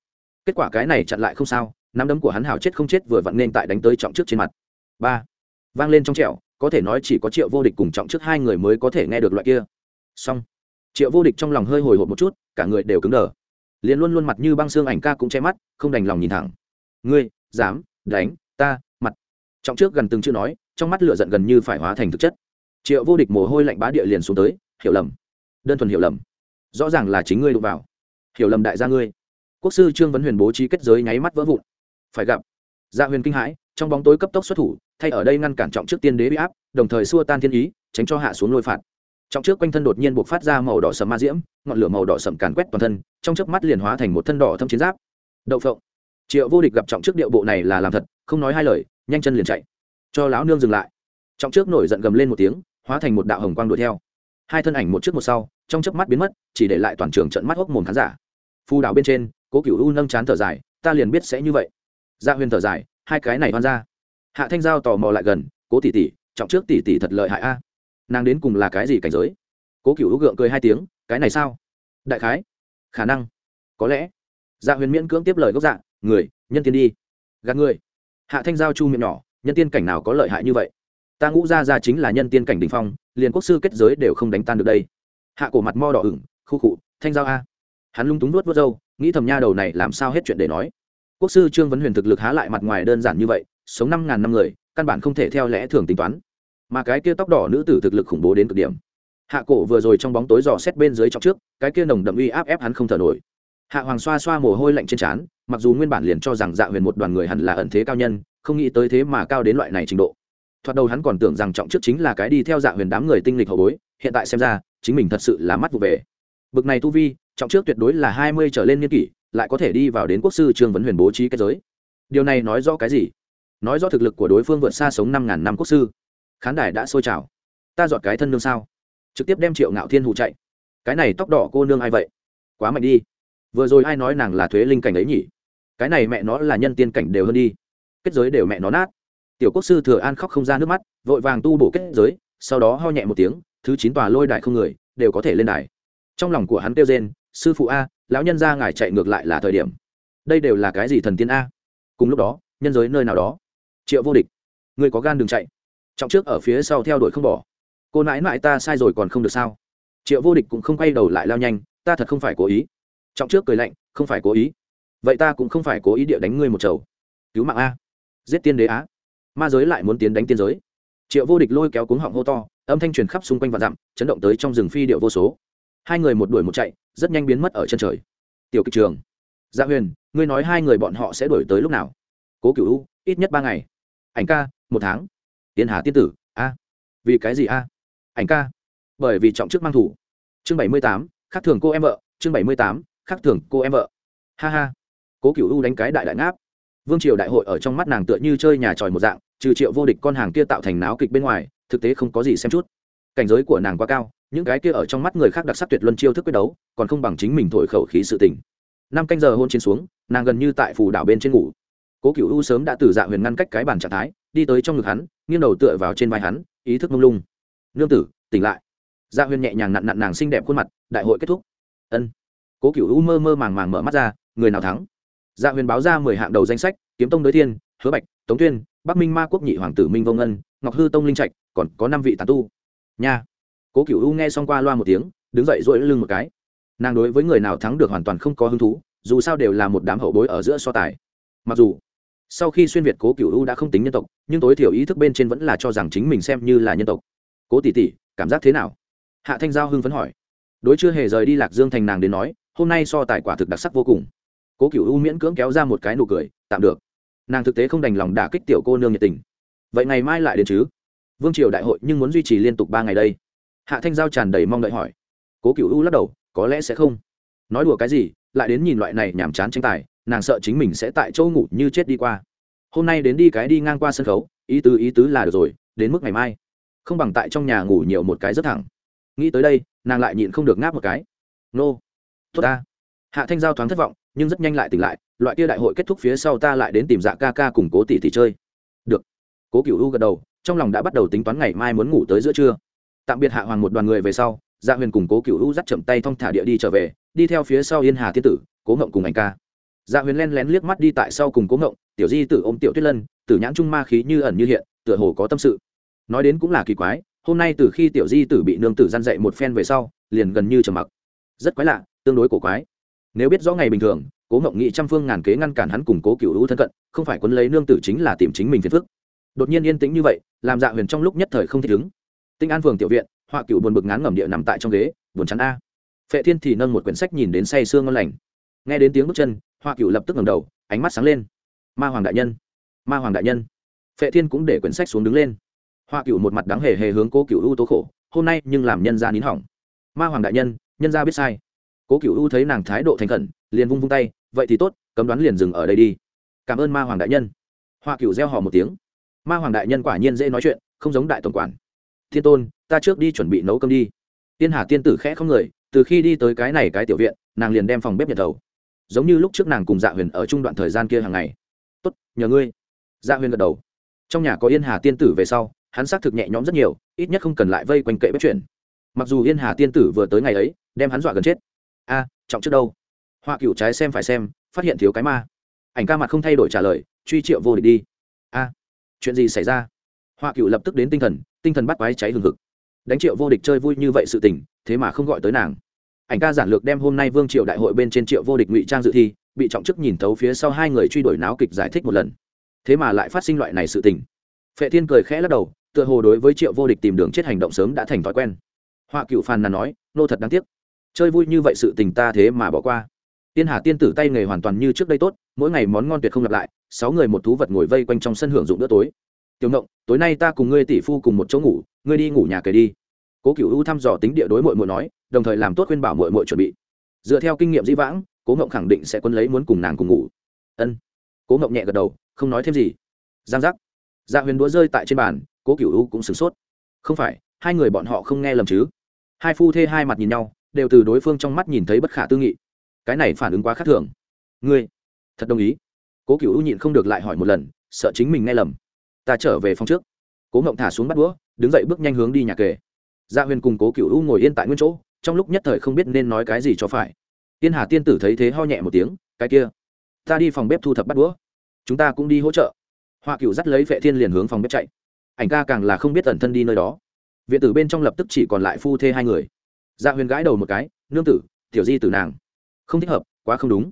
Kết quả cái này chặn lại không sao, nắm đấm của hắn hào chết không chết vừa vặn nên tại đánh tới trọng trước trên mặt. Ba. Vang lên trong trẹo có thể nói chỉ có triệu vô địch cùng trọng trước hai người mới có thể nghe được loại kia. Xong. Triệu vô địch trong lòng hơi hồi hộp một chút, cả người đều cứng đờ. Liền luôn luôn mặt như băng xương ảnh ca cũng che mắt, không đành lòng nhìn thẳng. Ngươi, dám? Đánh, ta, mặt. Trọng trước gần từng chữ nói, trong mắt lửa giận gần như phải hóa thành thực chất. Triệu vô địch mồ hôi lạnh bá địa liền xuống tới, hiểu lầm. Đơn thuần hiểu lầm. Rõ ràng là chính ngươi đụng vào. Hiểu lầm đại gia ngươi. Quốc sư trương vấn huyền bố trí kết giới nháy mắt vỡ vụn. Phải gặp. Gia huyền kinh hãi, trong bóng tối cấp tốc xuất thủ, thay ở đây ngăn cản trọng trước tiên đế bị áp, đồng thời xua tan thiên ý, tránh cho hạ xuống lôi phạt. Trọng trước quanh thân đột nhiên buộc phát ra màu đỏ sầm ma diễm, ngọn lửa màu đỏ sầm càn quét toàn thân, trong chớp mắt liền hóa thành một thân đỏ thâm chiến giáp. Đậu phộng triệu vô địch gặp trọng trước điệu bộ này là làm thật, không nói hai lời, nhanh chân liền chạy. Cho lão nương dừng lại. Trọng trước nổi giận gầm lên một tiếng, hóa thành một đạo hồng quang đuổi theo. Hai thân ảnh một trước một sau, trong chớp mắt biến mất, chỉ để lại toàn trường trận mắt hốc mồm khán giả. Phu đảo bên trên, cố cựu u nâng chán thở dài, ta liền biết sẽ như vậy. Gia huyền thở dài, hai cái này hoan ra hạ thanh giao tò mò lại gần, cố tỷ tỷ, trọng trước tỷ tỷ thật lợi hại a. Nàng đến cùng là cái gì cảnh giới? Cố cựu u gượng cười hai tiếng, cái này sao? Đại khái, khả năng, có lẽ. Gia huyền miễn cưỡng tiếp lời gốc dạ người, nhân tiên đi. Gạt người. Hạ thanh giao chu miệng nhỏ, nhân tiên cảnh nào có lợi hại như vậy? Ta ngũ ra ra chính là nhân tiên cảnh đình phong, liền quốc sư kết giới đều không đánh tan được đây. Hạ cổ mặt mo đỏ ửng, khu cụ thanh giao a. Hắn lung túng nuốt vớt râu, nghĩ thầm nha đầu này làm sao hết chuyện để nói. Quốc sư trương vấn huyền thực lực há lại mặt ngoài đơn giản như vậy, sống năm ngàn năm người, căn bản không thể theo lẽ thường tính toán. Mà cái kia tóc đỏ nữ tử thực lực khủng bố đến cực điểm. Hạ cổ vừa rồi trong bóng tối dò xét bên dưới trong trước, cái kia nồng đậm uy áp ép hắn không thở nổi hạ hoàng xoa xoa mồ hôi lạnh trên trán, mặc dù nguyên bản liền cho rằng dạ huyền một đoàn người hẳn là ẩn thế cao nhân, không nghĩ tới thế mà cao đến loại này trình độ. Thoạt đầu hắn còn tưởng rằng trọng trước chính là cái đi theo dạ huyền đám người tinh lịch hậu bối, hiện tại xem ra, chính mình thật sự là mắt vụ về. Bực này tu vi, trọng trước tuyệt đối là hai mươi trở lên niên kỷ, lại có thể đi vào đến quốc sư trương vấn huyền bố trí kết giới. Điều này nói rõ cái gì? Nói rõ thực lực của đối phương vượt xa sống năm ngàn năm quốc sư. Khán đài đã sôi trào. Ta dọn cái thân nương sao? Trực tiếp đem triệu ngạo thiên hụ chạy. Cái này tóc đỏ cô nương ai vậy? Quá mạnh đi vừa rồi ai nói nàng là thuế linh cảnh ấy nhỉ? Cái này mẹ nó là nhân tiên cảnh đều hơn đi. Kết giới đều mẹ nó nát. Tiểu quốc sư thừa an khóc không ra nước mắt, vội vàng tu bổ kết giới, sau đó ho nhẹ một tiếng, thứ chín tòa lôi đại không người, đều có thể lên đài. Trong lòng của hắn kêu rên, sư phụ a, lão nhân ra ngài chạy ngược lại là thời điểm. Đây đều là cái gì thần tiên a? Cùng lúc đó, nhân giới nơi nào đó. Triệu vô địch người có gan đừng chạy. Trọng trước ở phía sau theo đuổi không bỏ. Cô nãi nãi ta sai rồi còn không được sao? Triệu vô địch cũng không quay đầu lại lao nhanh, ta thật không phải cố ý trọng trước cười lạnh, không phải cố ý. Vậy ta cũng không phải cố ý địa đánh ngươi một chầu. Cứu mạng a. Giết tiên đế á ma giới lại muốn tiến đánh tiên giới. Triệu vô địch lôi kéo cuống họng hô to, âm thanh truyền khắp xung quanh và dặm, chấn động tới trong rừng phi điệu vô số. Hai người một đuổi một chạy, rất nhanh biến mất ở chân trời. Tiểu kịch trường. Gia dạ huyền, ngươi nói hai người bọn họ sẽ đuổi tới lúc nào? Cố cựu u, ít nhất ba ngày. Ảnh ca, một tháng. Tiên hà tiên tử, a. Vì cái gì a? Ảnh ca. Bởi vì trọng chức mang thủ. Chương bảy mươi tám, khác thường cô em vợ, chương bảy mươi tám khác thường, cô em vợ. Ha ha. Cố cựu u đánh cái đại đại ngáp. Vương triều đại hội ở trong mắt nàng tựa như chơi nhà tròi một dạng, trừ triệu vô địch con hàng kia tạo thành náo kịch bên ngoài, thực tế không có gì xem chút. Cảnh giới của nàng quá cao, những cái kia ở trong mắt người khác đặc sắc tuyệt luân chiêu thức quyết đấu, còn không bằng chính mình thổi khẩu khí sự tình. Năm canh giờ hôn chiến xuống, nàng gần như tại phù đảo bên trên ngủ. Cố cựu u sớm đã từ dạ huyền ngăn cách cái bàn trạng thái, đi tới trong ngực hắn, nghiêng đầu tựa vào trên vai hắn, ý thức mông lung. Nương tử, tỉnh lại. Dạ huyền nhẹ nhàng nặn nặn nàng xinh đẹp khuôn mặt, đại hội kết thúc. Ân cố cựu u mơ mơ màng màng mở mắt ra, người nào thắng? Dạ huyền báo ra mười hạng đầu danh sách, kiếm tông đới thiên, hứa bạch, tống tuyên, bắc minh ma quốc nhị hoàng tử minh vông ân ngọc hư tông linh trạch, còn có năm vị tàn tu. Nha. Cố cựu u nghe xong qua loa một tiếng, đứng dậy dội lưng một cái. Nàng đối với người nào thắng được hoàn toàn không có hứng thú, dù sao đều là một đám hậu bối ở giữa so tài. Mặc dù, sau khi xuyên việt cố cựu u đã không tính nhân tộc, nhưng tối thiểu ý thức bên trên vẫn là cho rằng chính mình xem như là nhân tộc. Cố tỷ tỷ, cảm giác thế nào? Hạ thanh giao hưng phấn hỏi. Đối chưa hề rời đi lạc dương thành nàng đến nói hôm nay so tài quả thực đặc sắc vô cùng. Cố cựu u miễn cưỡng kéo ra một cái nụ cười, tạm được. Nàng thực tế không đành lòng đả kích tiểu cô nương nhiệt tình. Vậy ngày mai lại đến chứ? Vương triều đại hội nhưng muốn duy trì liên tục ba ngày đây. Hạ thanh giao tràn đầy mong đợi hỏi. Cố cựu u lắc đầu, có lẽ sẽ không. Nói đùa cái gì, lại đến nhìn loại này nhàm chán tranh tài, nàng sợ chính mình sẽ tại chỗ ngủ như chết đi qua. Hôm nay đến đi cái đi ngang qua sân khấu, ý tứ ý tứ là được rồi, đến mức ngày mai. Không bằng tại trong nhà ngủ nhiều một cái rất thẳng. Nghĩ tới đây, nàng lại nhịn không được ngáp một cái. Nô tốt ta. Hạ thanh giao thoáng thất vọng, nhưng rất nhanh lại tỉnh lại, loại kia đại hội kết thúc phía sau ta lại đến tìm dạ ca ca cùng cố tỷ tỷ chơi. Được. Cố cựu u gật đầu, trong lòng đã bắt đầu tính toán ngày mai muốn ngủ tới giữa trưa. Tạm biệt hạ hoàng một đoàn người về sau dạ huyền cùng cố cựu u dắt chậm tay thong thả địa đi trở về, đi theo phía sau yên hà thiên tử, cố ngộng cùng ảnh ca. Dạ huyền len lén liếc mắt đi tại sau cùng cố ngộng, tiểu di tử ôm tiểu tuyết lân, tử nhãn trung ma khí như ẩn như hiện, tựa hồ có tâm sự. Nói đến cũng là kỳ quái, hôm nay từ khi tiểu di tử bị nương tử gian dậy một phen về sau, liền gần như trầm mặc. Rất quái lạ tương đối cổ quái. Nếu biết rõ ngày bình thường, cố ngộng nghị trăm phương ngàn kế ngăn cản hắn cùng cố cựu hữu thân cận, không phải quấn lấy nương tử chính là tìm chính mình phiền phức. Đột nhiên yên tĩnh như vậy, làm dạ huyền trong lúc nhất thời không thích ứng. Tinh an phường tiểu viện họa cựu buồn bực ngán ngẩm địa nằm tại trong ghế, buồn chắn a. Phệ thiên thì nâng một quyển sách nhìn đến say sương ngon lành. Nghe đến tiếng bước chân họa cựu lập tức ngẩng đầu, ánh mắt sáng lên. Ma hoàng đại nhân, ma hoàng đại nhân. Phệ thiên cũng để quyển sách xuống đứng lên. Họa cựu một mặt đáng hề hề hướng cố cựu ưu tố khổ, hôm nay nhưng làm nhân ra nín hỏng. Ma hoàng đại nhân nhân ra biết sai cố cựu ưu thấy nàng thái độ thành khẩn, liền vung vung tay, vậy thì tốt, cấm đoán liền dừng ở đây đi. Cảm ơn ma hoàng đại nhân. Hoa cựu gieo họ một tiếng. Ma hoàng đại nhân quả nhiên dễ nói chuyện, không giống đại tổng quản. Thiên tôn, ta trước đi chuẩn bị nấu cơm đi. Tiên hà tiên tử khẽ không người, từ khi đi tới cái này cái tiểu viện, nàng liền đem phòng bếp nhật đầu. giống như lúc trước nàng cùng dạ huyền ở trung đoạn thời gian kia hàng ngày. Tốt, nhờ ngươi. Dạ huyền gật đầu. Trong nhà có yên hà tiên tử về sau, hắn xác thực nhẹ nhõm rất nhiều, ít nhất không cần lại vây quanh kệ bếp chuyển mặc dù yên hà tiên tử vừa tới ngày ấy, đem hắn dọa gần chết a, trọng trước đâu? Họa cựu trái xem phải xem, phát hiện thiếu cái ma. Ảnh ca mặt không thay đổi trả lời, truy triệu vô địch đi. A, chuyện gì xảy ra? Họa cựu lập tức đến tinh thần tinh thần bắt quái cháy hừng hực. Đánh triệu vô địch chơi vui như vậy sự tình, thế mà không gọi tới nàng. Ảnh ca giản lược đem hôm nay vương triệu đại hội bên trên triệu vô địch ngụy trang dự thi, bị trọng chức nhìn thấu phía sau hai người truy đuổi náo kịch giải thích một lần. Thế mà lại phát sinh loại này sự tình. Phệ thiên cười khẽ lắc đầu, tựa hồ đối với triệu vô địch tìm đường chết hành động sớm đã thành thói quen. Họa cựu phàn nàn nói, nô thật đáng tiếc chơi vui như vậy sự tình ta thế mà bỏ qua. Tiên hà tiên tử tay nghề hoàn toàn như trước đây tốt, mỗi ngày món ngon tuyệt không lặp lại, sáu người một thú vật ngồi vây quanh trong sân hưởng dụng bữa tối. Tiểu ngộng, tối nay ta cùng ngươi tỷ phu cùng một chỗ ngủ, ngươi đi ngủ nhà kề đi. Cố cựu u thăm dò tính địa đối mội mội nói, đồng thời làm tốt khuyên bảo mội mội chuẩn bị. Dựa theo kinh nghiệm dĩ vãng, cố ngộng khẳng định sẽ quân lấy muốn cùng nàng cùng ngủ. Ân. Cố ngộng nhẹ gật đầu, không nói thêm gì. Giang giác. Dạ huyền đũa rơi tại trên bàn, cố cựu u cũng sửng sốt. Không phải, hai người bọn họ không nghe lầm chứ? Hai phu thê hai mặt nhìn nhau đều từ đối phương trong mắt nhìn thấy bất khả tư nghị. Cái này phản ứng quá khác thường. Ngươi, thật đồng ý. Cố cựu u nhịn không được lại hỏi một lần, sợ chính mình nghe lầm. Ta trở về phòng trước. Cố ngộng thả xuống bắt đũa, đứng dậy bước nhanh hướng đi nhà kề. Gia huyền cùng cố cựu u ngồi yên tại nguyên chỗ, trong lúc nhất thời không biết nên nói cái gì cho phải. Tiên hà tiên tử thấy thế ho nhẹ một tiếng, cái kia, ta đi phòng bếp thu thập bắt đũa. Chúng ta cũng đi hỗ trợ. Hoa cựu dắt lấy vệ thiên liền hướng phòng bếp chạy. Ảnh ca càng là không biết ẩn thân đi nơi đó. Viện tử bên trong lập tức chỉ còn lại phu thê hai người dạ huyền gãi đầu một cái, nương tử, tiểu di tử nàng. Không thích hợp, quá không đúng.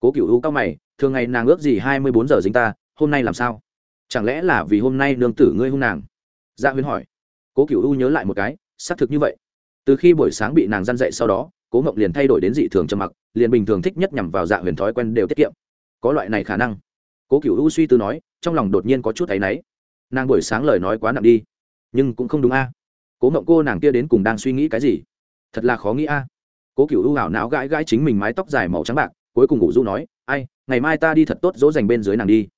Cố cựu u cao mày, thường ngày nàng ước gì hai mươi bốn giờ dính ta, hôm nay làm sao? Chẳng lẽ là vì hôm nay nương tử ngươi hung nàng? Dạ huyền hỏi. Cố cựu u nhớ lại một cái, xác thực như vậy. Từ khi buổi sáng bị nàng g i a n dậy sau đó, cố Mộng liền thay đổi đến dị thường trầm mặc, liền bình thường thích nhất nhằm vào dạ huyền thói quen đều tiết kiệm. Có loại này khả năng. Cố cựu u suy tư nói, trong lòng đột nhiên có chút áy náy. Nàng buổi sáng lời nói quá nặng đi, nhưng cũng không đúng a. Cố Mộng cô nàng kia đến cùng đang suy nghĩ cái gì? Thật là khó nghĩ a. Cố cựu u ảo não gãi gãi chính mình mái tóc dài màu trắng bạc, cuối cùng ngủ du nói, ai, ngày mai ta đi thật tốt dỗ dành bên dưới nàng đi.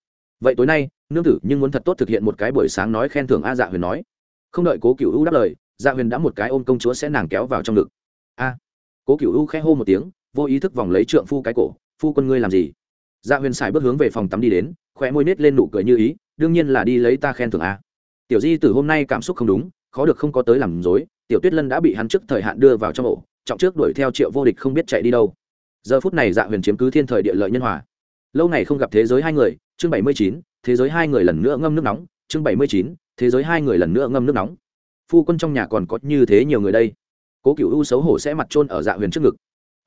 Vậy tối nay, nương tử nhưng muốn thật tốt thực hiện một cái buổi sáng nói khen thưởng a dạ huyền nói. Không đợi cố cựu u đáp lời dạ huyền đã một cái ôm công chúa sẽ nàng kéo vào trong ngực. A. Cố cựu u khẽ hô một tiếng, vô ý thức vòng lấy trượng phu cái cổ, phu quân ngươi làm gì? Dạ huyền xài bước hướng về phòng tắm đi đến, khóe môi nết lên nụ cười như ý, đương nhiên là đi lấy ta khen thưởng a. Tiểu di từ hôm nay cảm xúc không đúng, khó được không có tới làm dối tiểu tuyết lân đã bị hắn trước thời hạn đưa vào trong ổ, trọng trước đuổi theo triệu vô địch không biết chạy đi đâu. Giờ phút này dạ huyền chiếm cứ thiên thời địa lợi nhân hòa. Lâu ngày không gặp thế giới hai người, chương bảy mươi chín, thế giới hai người lần nữa ngâm nước nóng, chương bảy mươi chín, thế giới hai người lần nữa ngâm nước nóng. Phu quân trong nhà còn có như thế nhiều người đây. Cố cựu u xấu hổ sẽ mặt trôn ở dạ huyền trước ngực.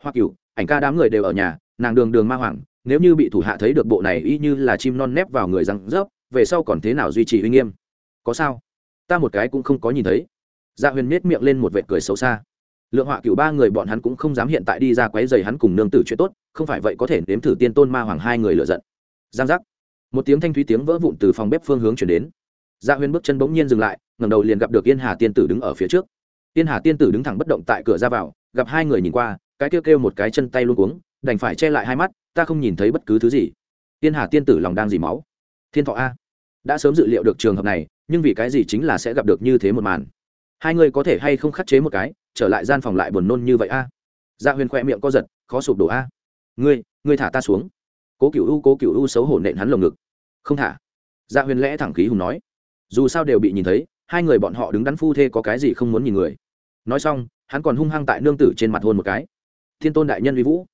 Hoa cựu ảnh ca đám người đều ở nhà, nàng đường đường ma hoàng, nếu như bị thủ hạ thấy được bộ này y như là chim non nép vào người răng rớp, về sau còn thế nào duy trì uy nghiêm? Có sao? Ta một cái cũng không có nhìn thấy dạ huyền miết miệng lên một vệ cười xấu xa. Lượng họa cựu ba người bọn hắn cũng không dám hiện tại đi ra quấy giày hắn cùng nương tử chuyện tốt, không phải vậy có thể nếm thử tiên tôn ma hoàng hai người lựa giận. Giang giác. Một tiếng thanh thúy tiếng vỡ vụn từ phòng bếp phương hướng chuyển đến. Dạ huyền bước chân bỗng nhiên dừng lại ngầm đầu liền gặp được yên hà tiên tử đứng ở phía trước. Yên hà tiên tử đứng thẳng bất động tại cửa ra vào, gặp hai người nhìn qua, cái kêu kêu một cái chân tay luôn cuống, đành phải che lại hai mắt, ta không nhìn thấy bất cứ thứ gì. Yên hà tiên tử lòng đang dì máu. Thiên thọ a. Đã sớm dự liệu được trường hợp này, nhưng vì cái gì chính là sẽ gặp được như thế một màn? Hai người có thể hay không khắc chế một cái, trở lại gian phòng lại buồn nôn như vậy a? Dạ huyền khoe miệng co giật, khó sụp đổ a. Ngươi ngươi thả ta xuống. Cố cựu u, cố cựu u xấu hổ nện hắn lồng ngực. Không thả. Dạ huyền lẽ thẳng khí hùng nói. Dù sao đều bị nhìn thấy, hai người bọn họ đứng đắn phu thê có cái gì không muốn nhìn người. Nói xong, hắn còn hung hăng tại nương tử trên mặt hôn một cái. Thiên tôn đại nhân uy vũ.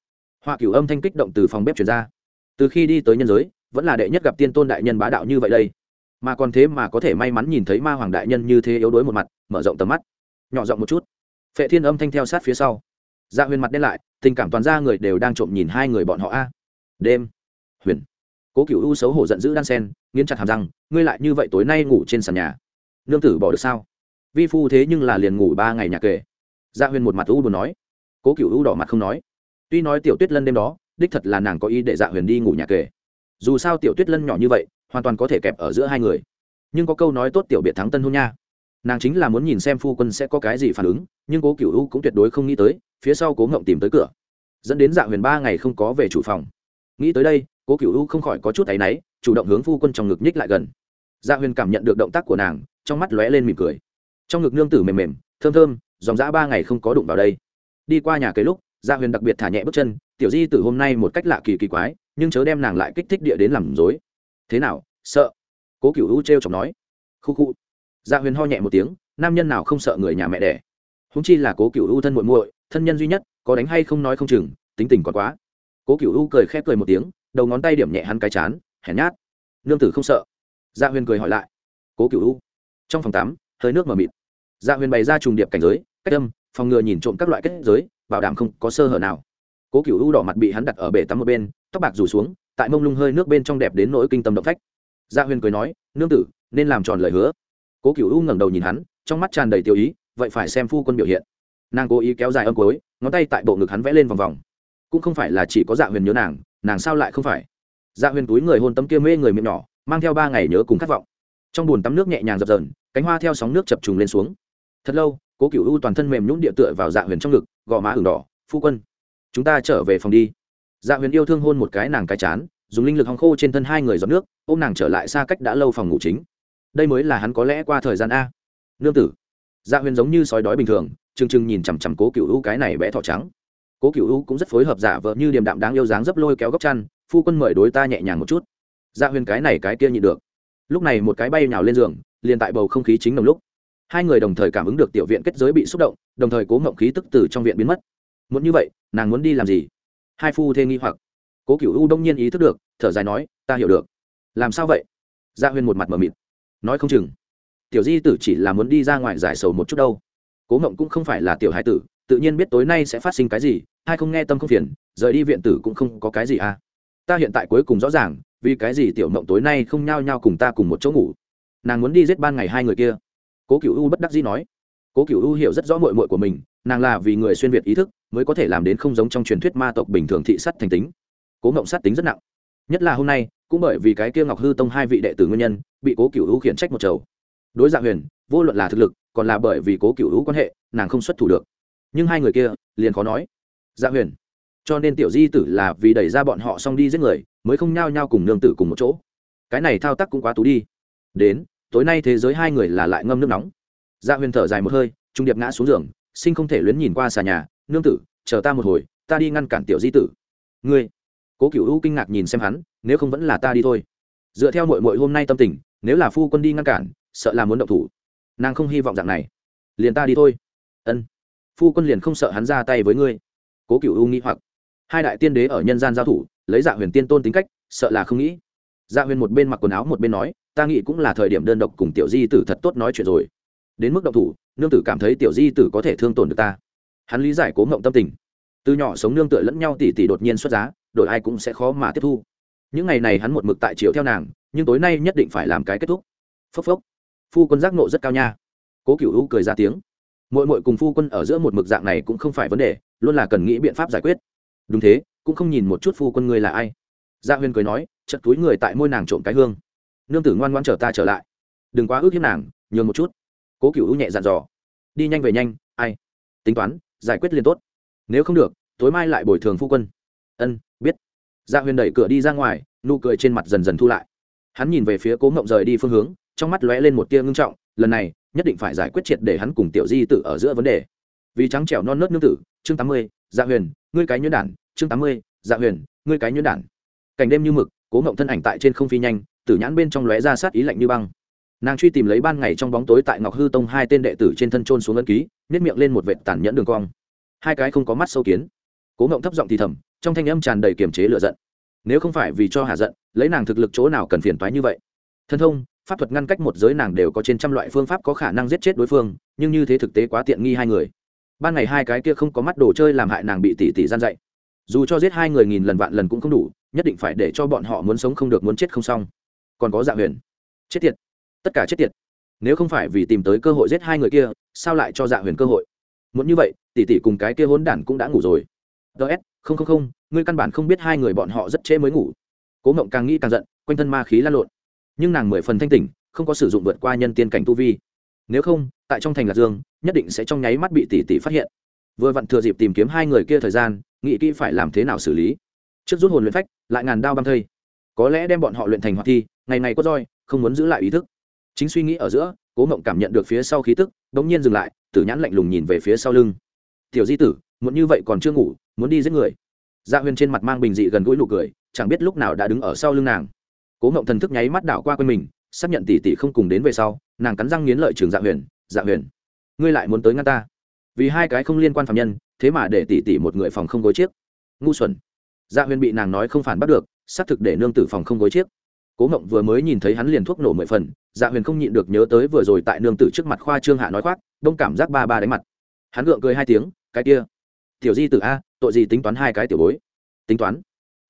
Họa cửu âm thanh kích động từ phòng bếp chuyển ra. Từ khi đi tới nhân giới, vẫn là đệ nhất gặp tiên tôn đại nhân bá đạo như vậy đây mà còn thế mà có thể may mắn nhìn thấy ma hoàng đại nhân như thế yếu đuối một mặt, mở rộng tầm mắt. Nhỏ rộng một chút. Phệ thiên âm thanh theo sát phía sau. Dạ huyền mặt đen lại, tình cảm toàn ra người đều đang trộm nhìn hai người bọn họ a. Đêm. Huyền. Cố cựu u xấu hổ giận dữ đan sen, nghiến chặt hàm răng, ngươi lại như vậy tối nay ngủ trên sàn nhà. Nương tử bỏ được sao? Vi phu thế nhưng là liền ngủ ba ngày nhà kề. Dạ huyền một mặt u buồn nói. Cố cựu u đỏ mặt không nói. Tuy nói tiểu tuyết lân đêm đó, đích thật là nàng có ý để dạ huyền đi ngủ nhà kề. Dù sao tiểu tuyết lân nhỏ như vậy hoàn toàn có thể kẹp ở giữa hai người. Nhưng có câu nói tốt tiểu biệt thắng tân hôn nha. Nàng chính là muốn nhìn xem phu quân sẽ có cái gì phản ứng, nhưng cố cựu u cũng tuyệt đối không nghĩ tới, phía sau cố ngộng tìm tới cửa. Dẫn đến dạ huyền ba ngày không có về chủ phòng. Nghĩ tới đây, cố cựu u không khỏi có chút áy náy, chủ động hướng phu quân trong ngực nhích lại gần. Dạ huyền cảm nhận được động tác của nàng, trong mắt lóe lên mỉm cười. Trong ngực nương tử mềm mềm, thơm thơm, dòng dã ba ngày không có đụng vào đây. Đi qua nhà cái lúc dạ huyền đặc biệt thả nhẹ bước chân, tiểu di từ hôm nay một cách lạ kỳ kỳ quái, nhưng chớ đem nàng lại kích thích địa đến làm dối thế nào, sợ? Cố cựu u t r e o chọc nói. Khu khu. Dạ huyền ho nhẹ một tiếng, nam nhân nào không sợ người nhà mẹ đẻ? Húng chi là cố cựu u thân muội muội, thân nhân duy nhất, có đánh hay không nói không chừng, tính tình còn quá. Cố cựu u cười khép cười một tiếng, đầu ngón tay điểm nhẹ hắn cái chán, hèn nhát. Nương tử không sợ. Dạ huyền cười hỏi lại. Cố cựu u. Trong phòng tắm, hơi nước mờ mịt. Dạ huyền bày ra trùng điệp cảnh giới, cách âm, phòng ngừa nhìn trộm các loại kết giới, bảo đảm không có sơ hở nào. Cố cựu u đỏ mặt bị hắn đặt ở bể tắm một bên, tóc bạc rủ xuống tại mông lung hơi nước bên trong đẹp đến nỗi kinh tâm động phách. Gia huyền cười nói, nương tử, nên làm tròn lời hứa. Cố cựu u ngẩng đầu nhìn hắn, trong mắt tràn đầy tiêu ý, vậy phải xem phu quân biểu hiện. Nàng cố ý kéo dài âm cối ngón tay tại bộ ngực hắn vẽ lên vòng vòng. Cũng không phải là chỉ có dạ huyền nhớ nàng nàng sao lại không phải? Dạ huyền túi người hôn tấm kia mê người miệng nhỏ, mang theo ba ngày nhớ cùng khát vọng. Trong bùn tắm nước nhẹ nhàng dập dờn, cánh hoa theo sóng nước chập trùng lên xuống. Thật lâu, cố cựu u toàn thân mềm nhũng địa tựa vào dạ huyền trong ngực, gò má ửng đỏ, phu quân, chúng ta trở về phòng đi dạ huyền yêu thương hôn một cái nàng cái chán, dùng linh lực hòng khô trên thân hai người giọt nước, ôm nàng trở lại xa cách đã lâu phòng ngủ chính. Đây mới là hắn có lẽ qua thời gian a. Nương tử. Dạ huyền giống như sói đói bình thường chừng chừng nhìn chằm chằm cố cựu u cái này vẽ thọ trắng. Cố cựu u cũng rất phối hợp giả vợ như điềm đạm đáng yêu dáng dấp lôi kéo góc chăn, phu quân mời đối ta nhẹ nhàng một chút. Dạ huyền cái này cái kia nhịn được. Lúc này một cái bay nhào lên giường, liền tại bầu không khí chính đồng lúc. Hai người đồng thời cảm ứng được tiểu viện kết giới bị xúc động, đồng thời cố mộng khí tức từ trong viện biến mất. Muốn như vậy, nàng muốn đi làm gì? Hai phu thê nghi hoặc. Cố cựu u đông nhiên ý thức được, thở dài nói, ta hiểu được. Làm sao vậy? Dạ Gia huyên một mặt mờ mịt. Nói không chừng. Tiểu di tử chỉ là muốn đi ra ngoài giải sầu một chút đâu. Cố mộng cũng không phải là tiểu hải tử, tự nhiên biết tối nay sẽ phát sinh cái gì, hai không nghe tâm không phiền, rời đi viện tử cũng không có cái gì à. Ta hiện tại cuối cùng rõ ràng, vì cái gì tiểu mộng tối nay không nhao nhao cùng ta cùng một chỗ ngủ. Nàng muốn đi giết ban ngày hai người kia. Cố cựu u bất đắc dĩ nói. Cố cựu u hiểu rất rõ mội mội của mình, nàng là vì người xuyên việt ý thức mới có thể làm đến không giống trong truyền thuyết ma tộc bình thường thị sắt thành tính. Cố ngộng sát tính rất nặng. Nhất là hôm nay, cũng bởi vì cái kia ngọc hư tông hai vị đệ tử nguyên nhân, bị cố cựu hữu khiển trách một chầu. Đối dạ huyền, vô luận là thực lực, còn là bởi vì cố cựu hữu quan hệ, nàng không xuất thủ được. Nhưng hai người kia, liền khó nói. Dạ huyền, cho nên tiểu di tử là vì đẩy ra bọn họ xong đi giết người, mới không nhao nhao cùng nương tử cùng một chỗ. Cái này thao tác cũng quá tú đi. Đến, tối nay thế giới hai người là lại ngâm nước nóng. Dạ huyền thở dài một hơi, trung điệp ngã xuống giường, sinh không thể luyến nhìn qua xà nhà nương tử, chờ ta một hồi, ta đi ngăn cản tiểu di tử. Ngươi. Cố cựu u kinh ngạc nhìn xem hắn, nếu không vẫn là ta đi thôi. Dựa theo mội mội hôm nay tâm tình, nếu là phu quân đi ngăn cản, sợ là muốn động thủ. Nàng không hy vọng dạng này. Liền ta đi thôi. Ân. Phu quân liền không sợ hắn ra tay với ngươi. Cố cựu u nghĩ hoặc. Hai đại tiên đế ở nhân gian giao thủ, lấy dạ huyền tiên tôn tính cách, sợ là không nghĩ. Dạ huyền một bên mặc quần áo một bên nói, ta nghĩ cũng là thời điểm đơn độc cùng tiểu di tử thật tốt nói chuyện rồi. Đến mức động thủ, nương tử cảm thấy tiểu di tử có thể thương tổn được ta hắn lý giải cố ngộng tâm tình. Từ nhỏ sống nương tựa lẫn nhau tỉ tỉ đột nhiên xuất giá, đổi ai cũng sẽ khó mà tiếp thu. Những ngày này hắn một mực tại chiều theo nàng, nhưng tối nay nhất định phải làm cái kết thúc. Phốc phốc. Phu quân giác nộ rất cao nha. Cố cựu u cười ra tiếng. Mỗi mỗi cùng phu quân ở giữa một mực dạng này cũng không phải vấn đề, luôn là cần nghĩ biện pháp giải quyết. Đúng thế, cũng không nhìn một chút phu quân ngươi là ai. Dạ Gia huyên cười nói chật túi người tại môi nàng trộm cái hương. Nương tử ngoan ngoan chờ ta trở lại. Đừng quá ước hiếp nàng, nhường một chút. Cố cựu u nhẹ dặn dò. Đi nhanh về nhanh, ai? Tính toán giải quyết liền tốt. Nếu không được, tối mai lại bồi thường phu quân. Ân, biết. Gia dạ huyền đẩy cửa đi ra ngoài, nụ cười trên mặt dần dần thu lại. Hắn nhìn về phía cố mộng rời đi phương hướng, trong mắt lóe lên một tia ngưng trọng, lần này, nhất định phải giải quyết triệt để hắn cùng tiểu di tử ở giữa vấn đề. Vì trắng trẻo non nớt nương tử, chương tám mươi dạ huyền, ngươi cái nhuyễn đản, chương tám mươi dạ huyền, ngươi cái nhuyễn đản. Cảnh đêm như mực, cố mộng thân ảnh tại trên không phi nhanh, tử nhãn bên trong lóe ra sát ý lạnh như băng nàng truy tìm lấy ban ngày trong bóng tối tại ngọc hư tông hai tên đệ tử trên thân trôn xuống ấn ký nhét miệng lên một vệt tàn nhẫn đường cong. Hai cái không có mắt sâu kiến. Cố ngộng thấp giọng thì thầm, trong thanh âm tràn đầy kiềm chế lựa giận. Nếu không phải vì cho hà giận, lấy nàng thực lực chỗ nào cần phiền toái như vậy? Thân thông, pháp thuật ngăn cách một giới nàng đều có trên trăm loại phương pháp có khả năng giết chết đối phương, nhưng như thế thực tế quá tiện nghi hai người. Ban ngày hai cái kia không có mắt đồ chơi làm hại nàng bị tỷ tỷ gian dạy. Dù cho giết hai người nghìn lần vạn lần cũng không đủ, nhất định phải để cho bọn họ muốn sống không được muốn chết không xong. Còn có dạ huyền. Chết tiệt tất cả chết tiệt. Nếu không phải vì tìm tới cơ hội giết hai người kia, sao lại cho dạ huyền cơ hội? Muốn như vậy, tỷ tỷ cùng cái kia hốn đản cũng đã ngủ rồi. Ts không không không, ngươi căn bản không biết hai người bọn họ rất trễ mới ngủ. Cố mộng càng nghĩ càng giận, quanh thân ma khí lan lộn. Nhưng nàng mười phần thanh tỉnh, không có sử dụng vượt qua nhân tiên cảnh tu vi. Nếu không, tại trong thành lạc dương, nhất định sẽ trong nháy mắt bị tỷ tỷ phát hiện. Vừa vặn thừa dịp tìm kiếm hai người kia thời gian, nghĩ kỹ phải làm thế nào xử lý. Trước rút hồn luyện phách, lại ngàn đao băng thây. Có lẽ đem bọn họ luyện thành hoạt thi, ngày ngày có roi, không muốn giữ lại ý thức chính suy nghĩ ở giữa, cố mộng cảm nhận được phía sau khí tức đ ỗ n g nhiên dừng lại, tử nhãn lạnh lùng nhìn về phía sau lưng. Tiểu di tử muốn như vậy còn chưa ngủ, muốn đi giết người? Dạ huyền trên mặt mang bình dị gần gũi nụ cười, chẳng biết lúc nào đã đứng ở sau lưng nàng. Cố mộng thần thức nháy mắt đảo qua quên mình, xác nhận tỷ tỷ không cùng đến về sau, nàng cắn răng nghiến lợi trường dạ huyền dạ huyền, ngươi lại muốn tới ngăn ta? Vì hai cái không liên quan phạm nhân, thế mà để tỷ tỷ một người phòng không gối chiếc. Ngu xuẩn. Dạ huyền bị nàng nói không phản bắt được, xác thực để nương tử phòng không gối chiếc. Cố mộng vừa mới nhìn thấy hắn liền thuốc nổ mười phần dạ huyền không nhịn được nhớ tới vừa rồi tại nương tử trước mặt khoa trương hạ nói khoác, đông cảm giác ba ba đánh mặt. Hắn gượng cười hai tiếng, cái kia, tiểu di t a, tội gì tính toán hai cái tiểu bối? Tính toán?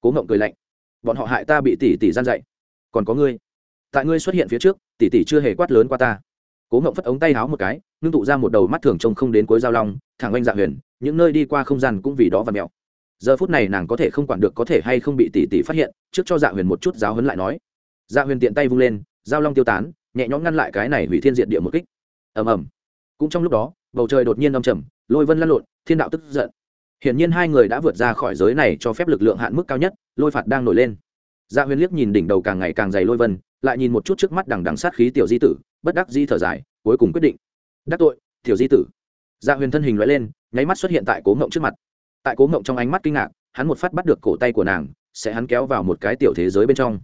Cố ngộng cười lạnh. Bọn họ hại ta bị tỷ tỷ gian dạy. Còn có ngươi. Tại ngươi xuất hiện phía trước, tỷ tỷ chưa hề quát lớn qua ta. Cố ngộng phất ống tay háo một cái, ngưng tụ ra một đầu mắt thường trông không đến cuối giao long, thẳng oanh dạ huyền, những nơi đi qua không gian cũng vì đó và mẹo. Giờ phút này nàng có thể không quản được có thể hay không bị tỷ tỷ phát hiện, trước cho dạ huyền một chút giáo hấn lại nói. Dạ huyền tiện tay vung lên giao long tiêu tán, nhẹ nhõm ngăn lại cái này hủy thiên diện địa một kích. Ầm ầm. Cũng trong lúc đó, bầu trời đột nhiên âm trầm, lôi vân lăn lộn, thiên đạo tức giận. Hiển nhiên hai người đã vượt ra khỏi giới này cho phép lực lượng hạn mức cao nhất, lôi phạt đang nổi lên. Gia huyền liếc nhìn đỉnh đầu càng ngày càng dày lôi vân, lại nhìn một chút trước mắt đằng đằng sát khí tiểu di tử, bất đắc di thở dài, cuối cùng quyết định. Đắc tội, tiểu di tử. Gia huyền thân hình loại lên, nháy mắt xuất hiện tại cố ngộng trước mặt. Tại cố ngộng trong ánh mắt kinh ngạc, hắn một phát bắt được cổ tay của nàng, sẽ hắn kéo vào một cái tiểu thế giới bên trong.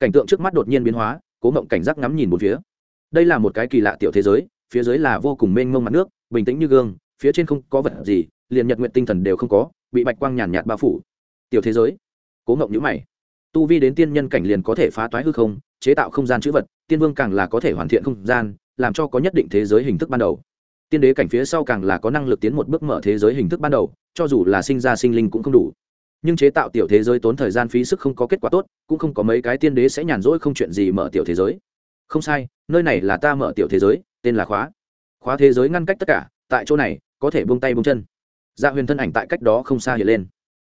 Cảnh tượng trước mắt đột nhiên biến hóa cố Mộng cảnh giác ngắm nhìn một phía. Đây là một cái kỳ lạ tiểu thế giới, phía dưới là vô cùng mênh mông mặt nước, bình tĩnh như gương, phía trên không có vật gì, liền nhật nguyện tinh thần đều không có, bị bạch quang nhàn nhạt bao phủ. Tiểu thế giới. Cố ngộng nhữ mày. Tu vi đến tiên nhân cảnh liền có thể phá toái hư không, chế tạo không gian chữ vật, tiên vương càng là có thể hoàn thiện không gian, làm cho có nhất định thế giới hình thức ban đầu. Tiên đế cảnh phía sau càng là có năng lực tiến một bước mở thế giới hình thức ban đầu, cho dù là sinh ra sinh linh cũng không đủ nhưng chế tạo tiểu thế giới tốn thời gian phí sức không có kết quả tốt, cũng không có mấy cái tiên đế sẽ nhàn rỗi không chuyện gì mở tiểu thế giới. Không sai, nơi này là ta mở tiểu thế giới, tên là khóa. Khóa thế giới ngăn cách tất cả, tại chỗ này, có thể buông tay buông chân. Dạ huyền thân ảnh tại cách đó không xa hiện lên.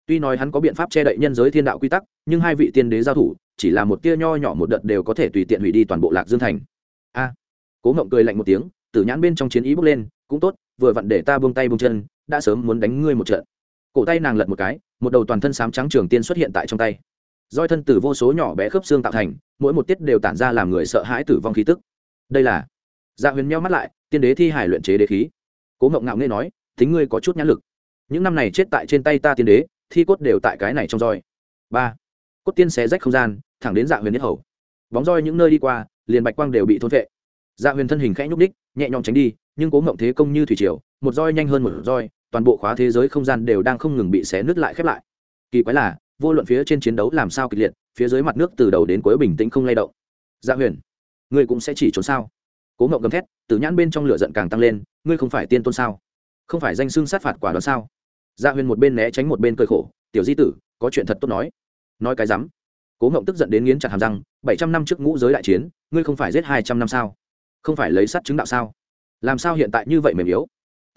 Tuy nói hắn có biện pháp che đậy nhân giới thiên đạo quy tắc, nhưng hai vị tiên đế giao thủ, chỉ là một tia nho nhỏ một đợt đều có thể tùy tiện hủy đi toàn bộ lạc dương thành. A. Cố ngộng cười lạnh một tiếng tử nhãn bên trong chiến ý bước lên, cũng tốt, vừa vặn để ta buông tay buông chân, đã sớm muốn đánh ngươi một trận cổ tay nàng lật một cái, một đầu toàn thân sám trắng trường tiên xuất hiện tại trong tay. Roi thân từ vô số nhỏ bé khớp xương tạo thành, mỗi một tiết đều tản ra làm người sợ hãi tử vong khí tức. Đây là dạ huyền meo mắt lại, tiên đế thi hải luyện chế đế khí. Cố ngộng ngạo nghe nói tính ngươi có chút nhãn lực. Những năm này chết tại trên tay ta tiên đế, thi cốt đều tại cái này trong roi. Ba. Cốt tiên xé rách không gian, thẳng đến dạ huyền nhất hầu. Bóng roi những nơi đi qua, liền bạch quang đều bị thôn vệ dạ huyền thân hình khẽ nhúc đích nhẹ nhõm tránh đi, nhưng cố ngộng thế công như thủy triều, một roi nhanh hơn một roi toàn bộ khóa thế giới không gian đều đang không ngừng bị xé nứt lại khép lại. Kỳ quái là, vô luận phía trên chiến đấu làm sao kịch liệt, phía dưới mặt nước từ đầu đến cuối bình tĩnh không lay động. Dạ huyền, ngươi cũng sẽ chỉ trốn sao? Cố ngậu gầm thét, từ nhãn bên trong lửa giận càng tăng lên, ngươi không phải tiên tôn sao? Không phải danh xưng sát phạt quả đó sao? Dạ huyền một bên né tránh một bên cơi khổ, tiểu di tử, có chuyện thật tốt nói. Nói cái rắm. Cố ngậu tức giận đến nghiến chặt hàm răng, bảy trăm năm trước ngũ giới đại chiến, ngươi không phải giết hai trăm năm sao? Không phải lấy sắt chứng đạo sao? Làm sao hiện tại như vậy mềm yếu?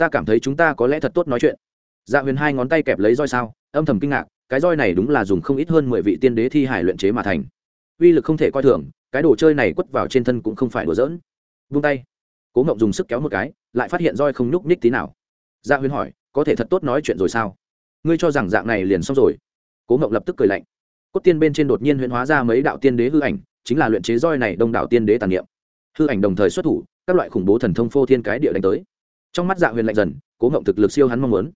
Ta cảm thấy chúng ta có lẽ thật tốt nói chuyện. Dạ huyền hai ngón tay kẹp lấy roi sao, âm thầm kinh ngạc, cái roi này đúng là dùng không ít hơn mười vị tiên đế thi hải luyện chế mà thành. Uy lực không thể coi thường, cái đồ chơi này quất vào trên thân cũng không phải đùa giỡn. Vung tay. Cố ngộng dùng sức kéo một cái, lại phát hiện roi không nhúc nhích tí nào. Dạ huyền hỏi, có thể thật tốt nói chuyện rồi sao? Ngươi cho rằng dạng này liền xong rồi. Cố ngộng lập tức cười lạnh. Cốt tiên bên trên đột nhiên huyễn hóa ra mấy đạo tiên đế hư ảnh, chính là luyện chế roi này đông đảo tiên đế tàn niệm. Hư ảnh đồng thời xuất thủ, các loại khủng bố thần thông phô thiên cái địa đánh tới trong mắt dạ huyền lạnh dần, cố ngộng thực lực siêu hắn mong muốn.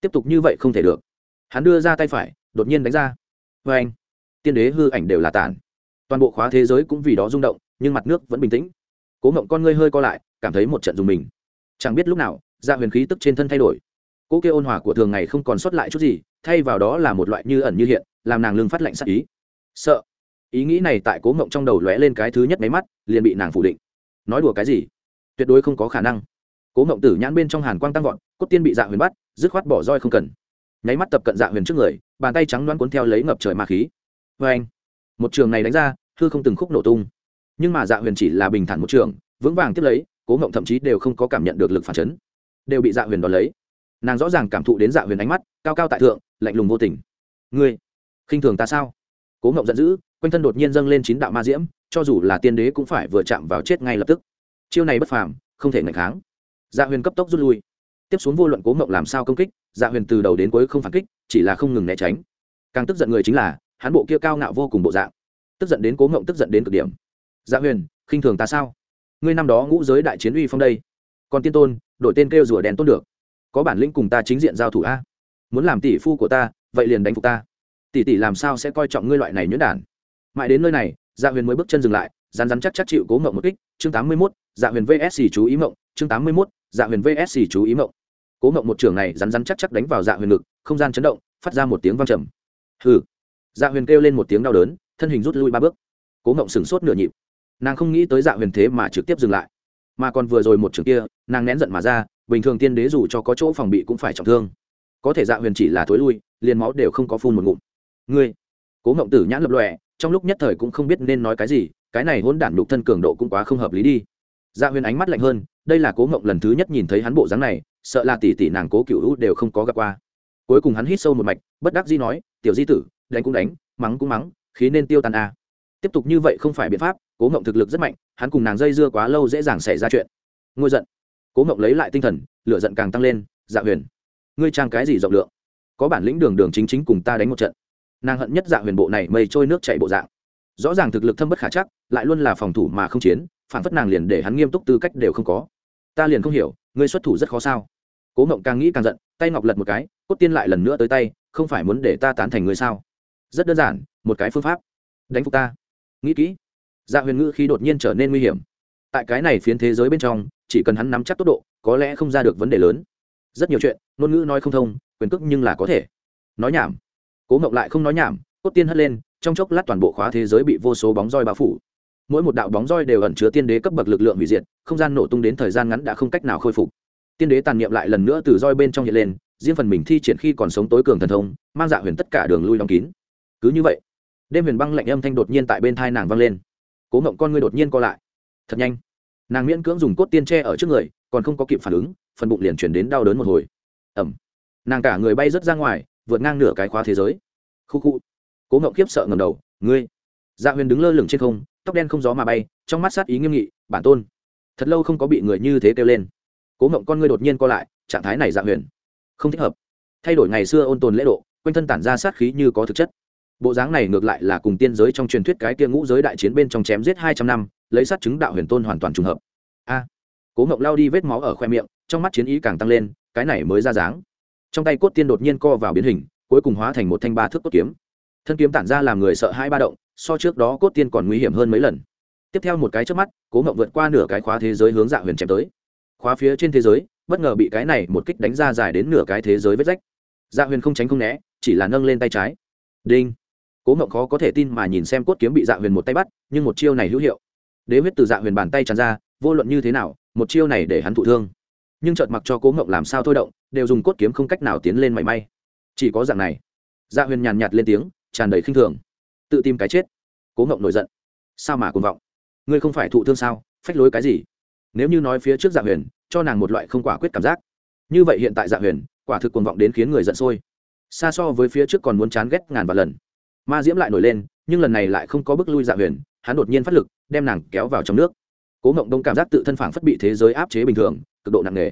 Tiếp tục như vậy không thể được. Hắn đưa ra tay phải, đột nhiên đánh ra. Vê anh, tiên đế hư ảnh đều là tản toàn bộ khóa thế giới cũng vì đó rung động, nhưng mặt nước vẫn bình tĩnh. Cố ngộng con ngươi hơi co lại, cảm thấy một trận dùng mình. Chẳng biết lúc nào dạ huyền khí tức trên thân thay đổi. Cỗ kêu ôn hòa của thường ngày không còn sót lại chút gì, thay vào đó là một loại như ẩn như hiện, làm nàng lương phát lạnh sắc ý. Sợ. Ý nghĩ này tại cố ngộng trong đầu lóe lên cái thứ nhất máy mắt, liền bị nàng phủ định. Nói đùa cái gì? Tuyệt đối không có khả năng cố ngộng tử nhãn bên trong hàn quang tăng vọt, cốt tiên bị dạ huyền bắt, dứt khoát bỏ roi không cần. Nháy mắt tập cận dạ huyền trước người, bàn tay trắng đoán cuốn theo lấy ngập trời ma khí. Vê anh. Một trường này đánh ra, hư không từng khúc nổ tung. Nhưng mà dạ huyền chỉ là bình thản một trường, vững vàng tiếp lấy, cố ngộng thậm chí đều không có cảm nhận được lực phản chấn. Đều bị dạ huyền đón lấy. Nàng rõ ràng cảm thụ đến dạ huyền ánh mắt, cao cao tại thượng, lạnh lùng vô tình. Ngươi, khinh thường ta sao? Cố ngộng giận dữ, quanh thân đột nhiên dâng lên chín đạo ma diễm, cho dù là tiên đế cũng phải vừa chạm vào chết ngay lập tức. Chiêu này bất phàm, không thể ngạch kháng dạ huyền cấp tốc rút lui. Tiếp xuống vô luận cố mộng làm sao công kích dạ huyền từ đầu đến cuối không phản kích, chỉ là không ngừng né tránh. Càng tức giận người chính là, hắn bộ kia cao ngạo vô cùng bộ dạng. Tức giận đến cố mộng tức giận đến cực điểm. Dạ huyền, khinh thường ta sao? Ngươi năm đó ngũ giới đại chiến uy phong đây. Còn tiên tôn, đổi tên kêu rùa đèn tôn được. Có bản lĩnh cùng ta chính diện giao thủ a. Muốn làm tỷ phu của ta, vậy liền đánh phục ta. Tỷ tỷ làm sao sẽ coi trọng ngươi loại này nhuyễn đản? Mãi đến nơi này dạ huyền mới bước chân dừng lại rán rán chắc chắc chịu cố mộng một kích. Chương tám mươi mốt dạ huyền vsc chú ý mộng chương tám mươi mốt dạ huyền vsc chú ý mộng. Cố mộng một trường này rắn rắn chắc chắc đánh vào dạ huyền ngực, không gian chấn động, phát ra một tiếng vang trầm. Hừ. Dạ huyền kêu lên một tiếng đau đớn, thân hình rút lui ba bước. Cố mộng sửng sốt nửa nhịp. Nàng không nghĩ tới dạ huyền thế mà trực tiếp dừng lại. Mà còn vừa rồi một trường kia, nàng nén giận mà ra, bình thường tiên đế dù cho có chỗ phòng bị cũng phải trọng thương. Có thể dạ huyền chỉ là thối lui, liền máu đều không có phun một ngụm. Ngươi. Cố ngộng tử nhãn lập lòe, trong lúc nhất thời cũng không biết nên nói cái gì, cái này hôn đản đục thân cường độ cũng quá không hợp lý đi dạ huyền ánh mắt lạnh hơn, đây là cố ngộng lần thứ nhất nhìn thấy hắn bộ dáng này, sợ là tỷ tỷ nàng cố cựu hữu đều không có gặp qua. Cuối cùng hắn hít sâu một mạch, bất đắc di nói, tiểu di tử, đánh cũng đánh, mắng cũng mắng, khí nên tiêu tan a. Tiếp tục như vậy không phải biện pháp, cố ngộng thực lực rất mạnh, hắn cùng nàng dây dưa quá lâu dễ dàng xảy ra chuyện. Ngôi giận. Cố ngộng lấy lại tinh thần, lửa giận càng tăng lên dạ huyền, ngươi trang cái gì rộng lượng? Có bản lĩnh đường đường chính chính cùng ta đánh một trận. Nàng hận nhất dạ huyền bộ này mây trôi nước chảy bộ dạng. Rõ ràng thực lực thâm bất khả chắc, lại luôn là phòng thủ mà không chiến phản phất nàng liền để hắn nghiêm túc tư cách đều không có. Ta liền không hiểu, ngươi xuất thủ rất khó sao? Cố ngộng càng nghĩ càng giận, tay ngọc lật một cái, cốt tiên lại lần nữa tới tay, không phải muốn để ta tán thành ngươi sao? Rất đơn giản, một cái phương pháp. Đánh phục ta. Nghĩ kỹ. Dạ huyền ngữ khi đột nhiên trở nên nguy hiểm. Tại cái này phiến thế giới bên trong, chỉ cần hắn nắm chắc tốc độ, có lẽ không ra được vấn đề lớn. Rất nhiều chuyện, ngôn ngữ nói không thông, quyền cước nhưng là có thể. Nói nhảm. Cố ngộng lại không nói nhảm, cốt tiên hất lên, trong chốc lát toàn bộ khóa thế giới bị vô số bóng roi bao phủ mỗi một đạo bóng roi đều ẩn chứa tiên đế cấp bậc lực lượng hủy diệt, không gian nổ tung đến thời gian ngắn đã không cách nào khôi phục. Tiên đế tàn niệm lại lần nữa từ roi bên trong hiện lên, riêng phần mình thi triển khi còn sống tối cường thần thông, mang dạ huyền tất cả đường lui đóng kín. Cứ như vậy, đêm huyền băng lạnh âm thanh đột nhiên tại bên thai nàng vang lên. Cố ngộng con ngươi đột nhiên co lại. Thật nhanh. Nàng miễn cưỡng dùng cốt tiên tre ở trước người, còn không có kịp phản ứng, phần bụng liền chuyển đến đau đớn một hồi. Ẩm nàng cả người bay rớt ra ngoài, vượt ngang nửa cái khóa thế giới. Khu khu. Cố ngộng khiếp sợ ngầm đầu, ngươi? Dạ huyền đứng lơ lửng trên không tóc đen không gió mà bay, trong mắt sát ý nghiêm nghị, bản tôn, thật lâu không có bị người như thế kêu lên. Cố mộng con ngươi đột nhiên co lại, trạng thái này dạng huyền, không thích hợp. Thay đổi ngày xưa ôn tồn lễ độ, quanh thân tản ra sát khí như có thực chất. Bộ dáng này ngược lại là cùng tiên giới trong truyền thuyết cái kia ngũ giới đại chiến bên trong chém giết hai trăm năm, lấy sát chứng đạo huyền tôn hoàn toàn trùng hợp. A. Cố ngộng lao đi vết máu ở khoe miệng, trong mắt chiến ý càng tăng lên, cái này mới ra dáng. Trong tay cốt tiên đột nhiên co vào biến hình, cuối cùng hóa thành một thanh ba thước cốt kiếm. Thân kiếm tản ra làm người sợ hai ba động so trước đó cốt tiên còn nguy hiểm hơn mấy lần. Tiếp theo một cái trước mắt, cố ngộng vượt qua nửa cái khóa thế giới hướng dạ huyền chém tới. Khóa phía trên thế giới, bất ngờ bị cái này một kích đánh ra dài đến nửa cái thế giới vết rách. Dạ huyền không tránh không né, chỉ là nâng lên tay trái. Đinh. Cố ngộng khó có thể tin mà nhìn xem cốt kiếm bị dạ huyền một tay bắt, nhưng một chiêu này hữu hiệu. Đế huyết từ dạ huyền bàn tay tràn ra, vô luận như thế nào, một chiêu này để hắn thụ thương. Nhưng chợt mặc cho cố ngộng làm sao thôi động, đều dùng cốt kiếm không cách nào tiến lên mảy may. Chỉ có dạng này. Dạ huyền nhàn nhạt lên tiếng, tràn đầy khinh thường tự tìm cái chết. Cố ngộng nổi giận. Sao mà cuồng vọng? Ngươi không phải thụ thương sao? Phách lối cái gì? Nếu như nói phía trước dạ huyền, cho nàng một loại không quả quyết cảm giác. Như vậy hiện tại dạ huyền, quả thực cuồng vọng đến khiến người giận sôi. Xa so với phía trước còn muốn chán ghét ngàn vạn lần. Ma diễm lại nổi lên, nhưng lần này lại không có bước lui dạ huyền, hắn đột nhiên phát lực, đem nàng kéo vào trong nước. Cố ngộng đông cảm giác tự thân phản phất bị thế giới áp chế bình thường, cực độ nặng nề.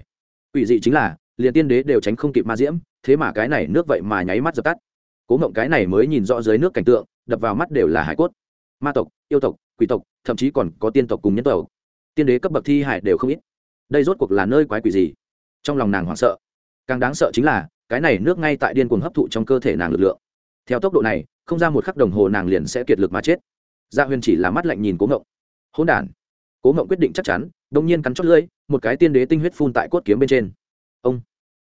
Ủy dị chính là, liền tiên đế đều tránh không kịp ma diễm, thế mà cái này nước vậy mà nháy mắt dập tắt. Cố ngộng cái này mới nhìn rõ dưới nước cảnh tượng đập vào mắt đều là hải cốt. Ma tộc, yêu tộc, quỷ tộc, thậm chí còn có tiên tộc cùng nhân tộc. Tiên đế cấp bậc thi hải đều không ít. Đây rốt cuộc là nơi quái quỷ gì? Trong lòng nàng hoảng sợ. Càng đáng sợ chính là, cái này nước ngay tại điên cuồng hấp thụ trong cơ thể nàng lực lượng. Theo tốc độ này, không ra một khắc đồng hồ nàng liền sẽ kiệt lực mà chết. Gia huyền chỉ là mắt lạnh nhìn cố ngộng. Hỗn đản. Cố ngộng quyết định chắc chắn đông nhiên cắn chót lưỡi, một cái tiên đế tinh huyết phun tại cốt kiếm bên trên. Ông.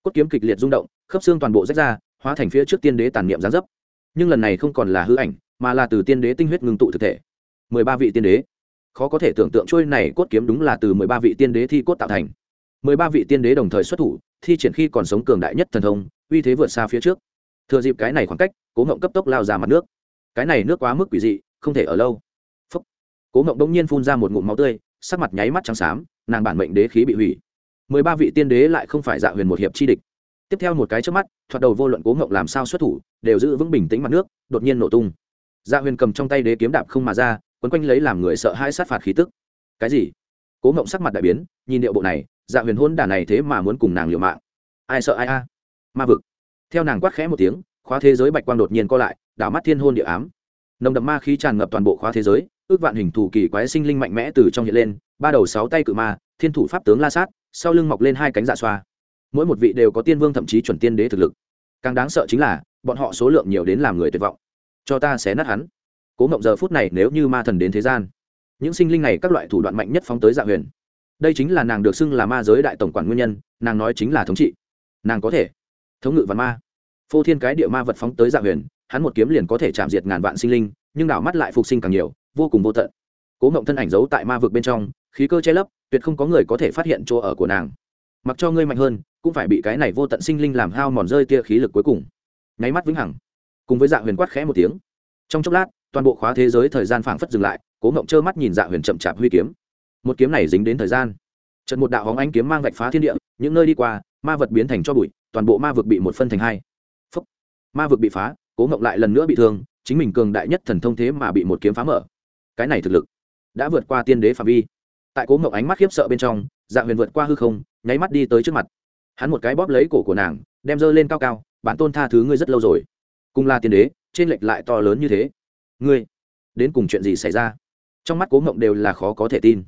Cốt kiếm kịch liệt rung động, khớp xương toàn bộ rách ra, hóa thành phía trước tiên đế tàn niệm gián dấp. Nhưng lần này không còn là hư ảnh mà là từ tiên đế tinh huyết ngưng tụ thực thể. mười ba vị tiên đế. Khó có thể tưởng tượng trôi này cốt kiếm đúng là từ mười ba vị tiên đế thi cốt tạo thành. mười ba vị tiên đế đồng thời xuất thủ, thi triển khi còn sống cường đại nhất thần thông, uy thế vượt xa phía trước. Thừa dịp cái này khoảng cách, cố ngộng cấp tốc lao ra mặt nước. Cái này nước quá mức quỷ dị, không thể ở lâu. Phúc. cố ngộng đông nhiên phun ra một ngụm máu tươi, sắc mặt nháy mắt trắng xám, nàng bản mệnh đế khí bị hủy. mười ba vị tiên đế lại không phải dạ huyền một hiệp chi địch. Tiếp theo một cái trước mắt, thoạt đầu vô luận cố ngộng làm sao xuất thủ, đều giữ vững bình tĩnh mặt nước, đột nhiên nổ tung dạ huyền cầm trong tay đế kiếm đạp không mà ra, quấn quanh lấy làm người sợ hãi sát phạt khí tức. Cái gì? Cố ngộng sắc mặt đại biến, nhìn điệu bộ này dạ huyền hôn đả này thế mà muốn cùng nàng liều mạng. Ai sợ ai a? Ma vực. Theo nàng quát khẽ một tiếng, khóa thế giới bạch quang đột nhiên co lại, đảo mắt thiên hôn địa ám. Nồng đậm ma khí tràn ngập toàn bộ khóa thế giới, ước vạn hình thủ kỳ quái sinh linh mạnh mẽ từ trong hiện lên, ba đầu sáu tay cự ma, thiên thủ pháp tướng la sát, sau lưng mọc lên hai cánh dạ xoa. Mỗi một vị đều có tiên vương thậm chí chuẩn tiên đế thực lực. Càng đáng sợ chính là, bọn họ số lượng nhiều đến làm người tuyệt vọng cho ta xé nát hắn. Cố mộng giờ phút này nếu như ma thần đến thế gian, những sinh linh này các loại thủ đoạn mạnh nhất phóng tới dạ huyền. Đây chính là nàng được xưng là ma giới đại tổng quản nguyên nhân, nàng nói chính là thống trị. Nàng có thể thống ngự văn ma. Phô thiên cái địa ma vật phóng tới dạ huyền, hắn một kiếm liền có thể chạm diệt ngàn vạn sinh linh, nhưng đảo mắt lại phục sinh càng nhiều, vô cùng vô tận. Cố mộng thân ảnh giấu tại ma vực bên trong, khí cơ che lấp, tuyệt không có người có thể phát hiện chỗ ở của nàng. Mặc cho ngươi mạnh hơn, cũng phải bị cái này vô tận sinh linh làm hao mòn rơi tia khí lực cuối cùng. Nháy mắt vĩnh hằng cùng với dạ huyền quát khẽ một tiếng. Trong chốc lát, toàn bộ khóa thế giới thời gian phảng phất dừng lại, cố ngộng trơ mắt nhìn dạ huyền chậm chạp huy kiếm. Một kiếm này dính đến thời gian. Trận một đạo hóng ánh kiếm mang vạch phá thiên địa, những nơi đi qua, ma vật biến thành cho bụi, toàn bộ ma vực bị một phân thành hai. Phúc. ma vực bị phá, cố ngộng lại lần nữa bị thương, chính mình cường đại nhất thần thông thế mà bị một kiếm phá mở. Cái này thực lực đã vượt qua tiên đế phạm vi. Tại cố ngộng ánh mắt khiếp sợ bên trong dạ huyền vượt qua hư không, nháy mắt đi tới trước mặt. Hắn một cái bóp lấy cổ của nàng, đem dơ lên cao cao, bản tôn tha thứ ngươi rất lâu rồi cùng là tiên đế, trên lệch lại to lớn như thế. Ngươi, đến cùng chuyện gì xảy ra? Trong mắt cố mộng đều là khó có thể tin.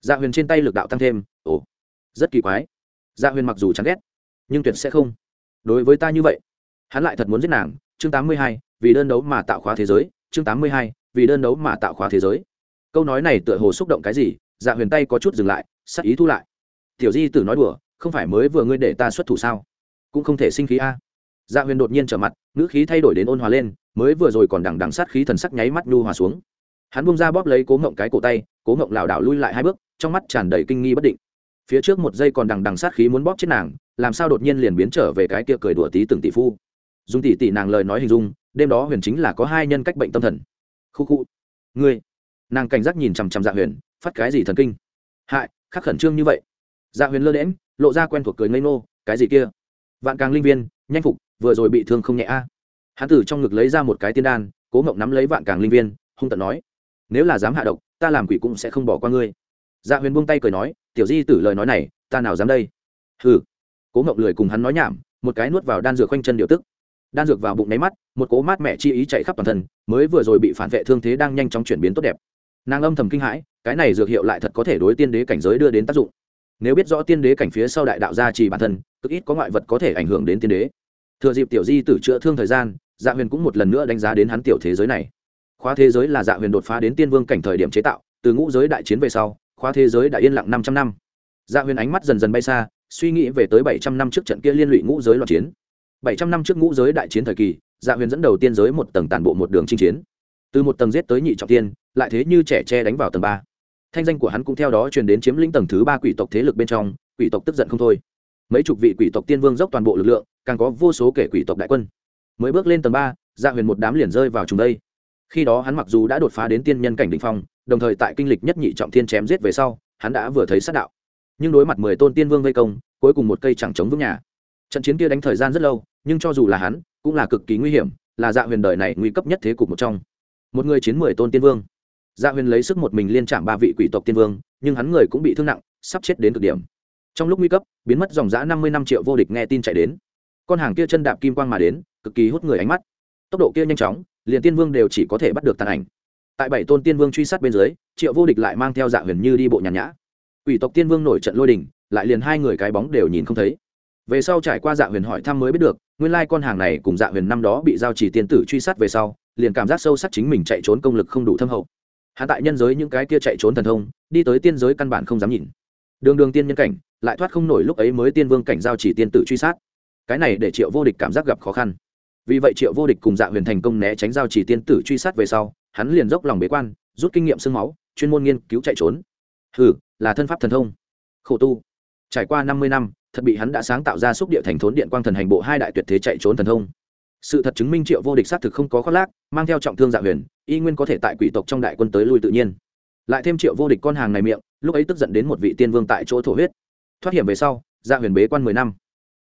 Dạ huyền trên tay lực đạo tăng thêm, ồ, rất kỳ quái. Dạ huyền mặc dù chán ghét, nhưng tuyệt sẽ không. Đối với ta như vậy, hắn lại thật muốn giết nàng. Chương tám mươi hai, vì đơn đấu mà tạo khóa thế giới. Chương tám mươi hai, vì đơn đấu mà tạo khóa thế giới. Câu nói này tựa hồ xúc động cái gì? Dạ huyền tay có chút dừng lại, sắc ý thu lại. Tiểu di tử nói đùa, không phải mới vừa ngươi để ta xuất thủ sao? Cũng không thể sinh khí a dạ huyền đột nhiên trở mặt ngữ khí thay đổi đến ôn hòa lên mới vừa rồi còn đằng đằng sát khí thần sắc nháy mắt nhu hòa xuống. Hắn bung ra bóp lấy cố ngộng cái cổ tay cố ngộng lảo đảo lui lại hai bước trong mắt tràn đầy kinh nghi bất định. Phía trước một giây còn đằng đằng sát khí muốn bóp chết nàng làm sao đột nhiên liền biến trở về cái kia cười đùa tí từng tỷ phu. Dùng tỷ tỷ nàng lời nói hình dung đêm đó huyền chính là có hai nhân cách bệnh tâm thần. Khu khu. Ngươi. Nàng cảnh giác nhìn chằm chằm dạ huyền phát cái gì thần kinh? Hại khắc khẩn trương như vậy. Dạ huyền lơ đễm lộ ra quen thuộc cười ngây ngô, cái gì kia? Vạn càng linh viên nhanh phục, vừa rồi bị thương không nhẹ a. À. hán tử trong ngực lấy ra một cái tiên đan, cố mộng nắm lấy vạn càng linh viên, hung tận nói, nếu là dám hạ độc, ta làm quỷ cũng sẽ không bỏ qua ngươi. Dạ huyền buông tay cười nói, tiểu di tử lời nói này, ta nào dám đây? Hừ. Cố mộng lười cùng hắn nói nhảm, một cái nuốt vào đan dược khoanh chân điều tức. Đan dược vào bụng nháy mắt, một cố mát mẹ chi ý chạy khắp toàn thân, mới vừa rồi bị phản vệ thương thế đang nhanh chóng chuyển biến tốt đẹp. Nàng âm thầm kinh hãi, cái này dược hiệu lại thật có thể đối tiên đế cảnh giới đưa đến tác dụng nếu biết rõ tiên đế cảnh phía sau đại đạo gia trì bản thân, cực ít có ngoại vật có thể ảnh hưởng đến tiên đế. Thừa dịp tiểu di tử chữa thương thời gian dạ huyền cũng một lần nữa đánh giá đến hắn tiểu thế giới này. Khóa thế giới là dạ huyền đột phá đến tiên vương cảnh thời điểm chế tạo, từ ngũ giới đại chiến về sau, khóa thế giới đã yên lặng năm trăm năm. Dạ huyền ánh mắt dần dần bay xa, suy nghĩ về tới bảy trăm năm trước trận kia liên lụy ngũ giới loạn chiến. bảy trăm năm trước ngũ giới đại chiến thời kỳ dạ huyền dẫn đầu tiên giới một tầng tàn bộ một đường chinh chiến. Từ một tầng giết tới nhị trọng tiên, lại thế như trẻ tre đánh vào tầng ba thanh danh của hắn cũng theo đó truyền đến chiếm lĩnh tầng thứ ba quỷ tộc thế lực bên trong, quỷ tộc tức giận không thôi. Mấy chục vị quỷ tộc tiên vương dốc toàn bộ lực lượng, càng có vô số kể quỷ tộc đại quân. Mới bước lên tầng ba dạ huyền một đám liền rơi vào trùng đây. Khi đó hắn mặc dù đã đột phá đến tiên nhân cảnh đ ỉ n h phong, đồng thời tại kinh lịch nhất nhị trọng thiên chém giết về sau, hắn đã vừa thấy sát đạo. Nhưng đối mặt mười tôn tiên vương vây công, cuối cùng một cây chẳng chống vững nhà. Trận chiến kia đánh thời gian rất lâu, nhưng cho dù là hắn, cũng là cực kỳ nguy hiểm, là dạ huyền đời này nguy cấp nhất thế cục một trong. Một người chiến mười tôn tiên vương dạ huyền lấy sức một mình liên chạm ba vị quỷ tộc tiên vương, nhưng hắn người cũng bị thương nặng, sắp chết đến cực điểm. Trong lúc nguy cấp, biến mất dòng giã năm mươi năm triệu vô địch nghe tin chạy đến. Con hàng kia chân đạp kim quang mà đến, cực kỳ hút người ánh mắt. Tốc độ kia nhanh chóng, liền tiên vương đều chỉ có thể bắt được tàn ảnh. Tại bảy tôn tiên vương truy sát bên dưới, triệu vô địch lại mang theo dạ huyền như đi bộ nhàn nhã. Quỷ tộc tiên vương nổi trận lôi đình, lại liền hai người cái bóng đều nhìn không thấy. Về sau trải qua dạ huyền hỏi thăm mới biết được, nguyên lai con hàng này cùng dạ huyền năm đó bị giao chỉ tiên tử truy sát về sau, liền cảm giác sâu sắc chính mình chạy trốn công lực không đủ thâm hậu hạ tại nhân giới những cái kia chạy trốn thần thông, đi tới tiên giới căn bản không dám nhìn. Đường đường tiên nhân cảnh, lại thoát không nổi lúc ấy mới tiên vương cảnh giao chỉ tiên tử truy sát. Cái này để triệu vô địch cảm giác gặp khó khăn. Vì vậy triệu vô địch cùng dạ huyền thành công né tránh giao chỉ tiên tử truy sát về sau, hắn liền dốc lòng bế quan, rút kinh nghiệm sương máu, chuyên môn nghiên cứu chạy trốn. Hừ, là thân pháp thần thông. Khổ tu. Trải qua năm mươi năm, thật bị hắn đã sáng tạo ra xúc địa thành thốn điện quang thần hành bộ hai đại tuyệt thế chạy trốn thần thông. Sự thật chứng minh triệu vô địch xác thực không có khoác lác, mang theo trọng thương dạ huyền y nguyên có thể tại quỷ tộc trong đại quân tới lui tự nhiên. Lại thêm triệu vô địch con hàng này miệng, lúc ấy tức giận đến một vị tiên vương tại chỗ thổ huyết. Thoát hiểm về sau ra huyền bế quan mười năm.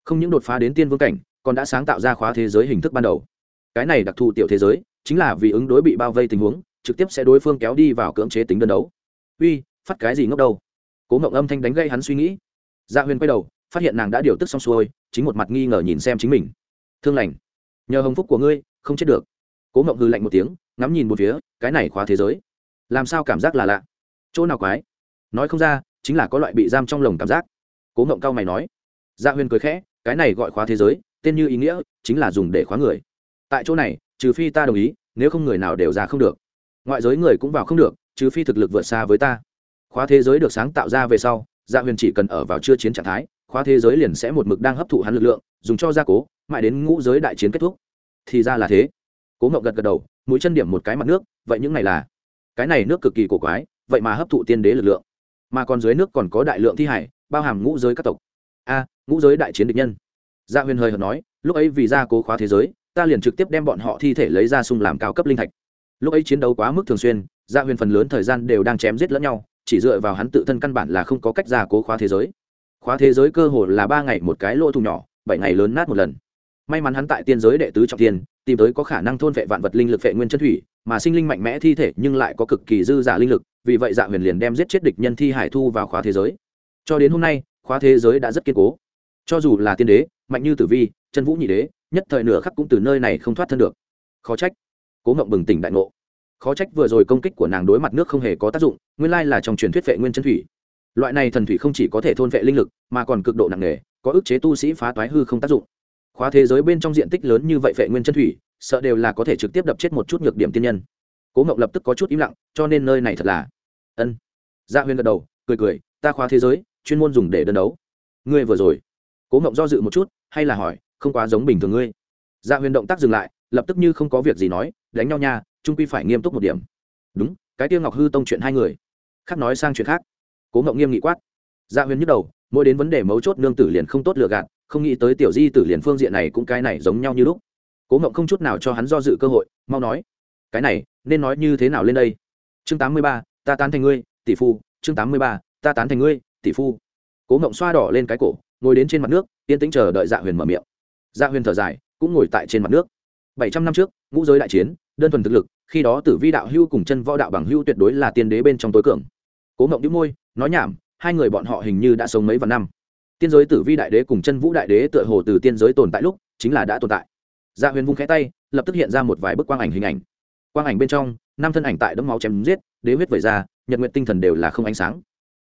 Không những đột phá đến tiên vương cảnh, còn đã sáng tạo ra khóa thế giới hình thức ban đầu. Cái này đặc thù tiểu thế giới, chính là vì ứng đối bị bao vây tình huống, trực tiếp sẽ đối phương kéo đi vào cưỡng chế tính đơn đấu. Uy, phát cái gì ngốc đâu? Cố ngộng âm thanh đánh gây hắn suy nghĩ. Dạ huyền quay đầu, phát hiện nàng đã điều tức xong xuôi, chính một mặt nghi ngờ nhìn xem chính mình. Thương lành. Nhờ hồng phúc của ngươi, không chết được. Cố ngộng hư lạnh một tiếng ngắm nhìn một phía, cái này khóa thế giới. Làm sao cảm giác là lạ? Chỗ nào quái? Nói không ra, chính là có loại bị giam trong lồng cảm giác. Cố ngộng cao mày nói. Dạ huyền cười khẽ, cái này gọi khóa thế giới, tên như ý nghĩa, chính là dùng để khóa người. Tại chỗ này, trừ phi ta đồng ý, nếu không người nào đều ra không được. Ngoại giới người cũng vào không được, trừ phi thực lực vượt xa với ta. Khóa thế giới được sáng tạo ra về sau dạ huyền chỉ cần ở vào chưa chiến trạng thái, khóa thế giới liền sẽ một mực đang hấp thụ hắn lực lượng, dùng cho gia cố, mãi đến ngũ giới đại chiến kết thúc. Thì ra là thế cố ngậu gật gật đầu, mũi chân điểm một cái mặt nước, vậy những này là? Cái này nước cực kỳ cổ quái, vậy mà hấp thụ tiên đế lực lượng. Mà còn dưới nước còn có đại lượng thi hải, bao hàm ngũ giới các tộc. A, ngũ giới đại chiến địch nhân. Gia huyền hơi hợt nói, lúc ấy vì gia cố khóa thế giới, ta liền trực tiếp đem bọn họ thi thể lấy ra sung làm cao cấp linh thạch. Lúc ấy chiến đấu quá mức thường xuyên gia huyền phần lớn thời gian đều đang chém giết lẫn nhau, chỉ dựa vào hắn tự thân căn bản là không có cách gia cố khóa thế giới. Khóa thế giới cơ hồ là ba ngày một cái lỗ thùng nhỏ, bảy ngày lớn nát một lần. May mắn hắn tại tiên giới đệ tứ trọng tiên tìm tới có khả năng thôn vệ vạn vật linh lực vệ nguyên chân thủy, mà sinh linh mạnh mẽ thi thể nhưng lại có cực kỳ dư giả linh lực, vì vậy dạ huyền liền đem giết chết địch nhân thi hải thu vào khóa thế giới. Cho đến hôm nay, khóa thế giới đã rất kiên cố. Cho dù là tiên đế, mạnh như tử vi, chân vũ nhị đế, nhất thời nửa khắc cũng từ nơi này không thoát thân được. Khó trách. Cố ngộng bừng tỉnh đại ngộ. Khó trách vừa rồi công kích của nàng đối mặt nước không hề có tác dụng, nguyên lai là trong truyền thuyết vệ nguyên chân thủy. Loại này thần thủy không chỉ có thể thôn vệ linh lực, mà còn cực độ nặng nề, có ức chế tu sĩ phá toái hư không tác dụng khóa thế giới bên trong diện tích lớn như vậy phệ nguyên chân thủy, sợ đều là có thể trực tiếp đập chết một chút nhược điểm tiên nhân. Cố ngộng lập tức có chút im lặng, cho nên nơi này thật là ân. Gia dạ huyên gật đầu, cười cười, ta khóa thế giới, chuyên môn dùng để đơn đấu. Ngươi vừa rồi? Cố ngộng do dự một chút, hay là hỏi, không quá giống bình thường ngươi. Gia dạ huyền động tác dừng lại, lập tức như không có việc gì nói, đánh nhau nha trung quy phải nghiêm túc một điểm. Đúng, cái tiêu ngọc hư tông chuyện hai người. Khác nói sang chuyện khác. Cố ngộng nghiêm nghị quát. Gia dạ huyền nhức đầu, mỗi đến vấn đề mấu chốt nương tử liền không tốt lựa gạt không nghĩ tới tiểu di tử liền phương diện này cũng cái này giống nhau như lúc. Cố ngộng không chút nào cho hắn do dự cơ hội, mau nói. Cái này, nên nói như thế nào lên đây? Chương tám mươi ba, ta tán thành ngươi, tỷ phu. Chương tám mươi ba, ta tán thành ngươi, tỷ phu. Cố ngộng xoa đỏ lên cái cổ, ngồi đến trên mặt nước, yên tĩnh chờ đợi dạ huyền mở miệng. Dạ huyền thở dài, cũng ngồi tại trên mặt nước. Bảy trăm năm trước, ngũ giới đại chiến, đơn thuần thực lực, khi đó tử vi đạo hưu cùng chân võ đạo bằng hưu tuyệt đối là tiên đế bên trong tối cường. Cố ngộng đĩu môi, nói nhảm, hai người bọn họ hình như đã sống mấy vạn năm tiên giới tử vi đại đế cùng chân vũ đại đế tựa hồ từ tiên giới tồn tại lúc, chính là đã tồn tại. Dạ huyền vung khẽ tay, lập tức hiện ra một vài bức quang ảnh hình ảnh. Quang ảnh bên trong, năm thân ảnh tại đấm máu chém giết, đế huyết vẩy ra, nhật nguyện tinh thần đều là không ánh sáng.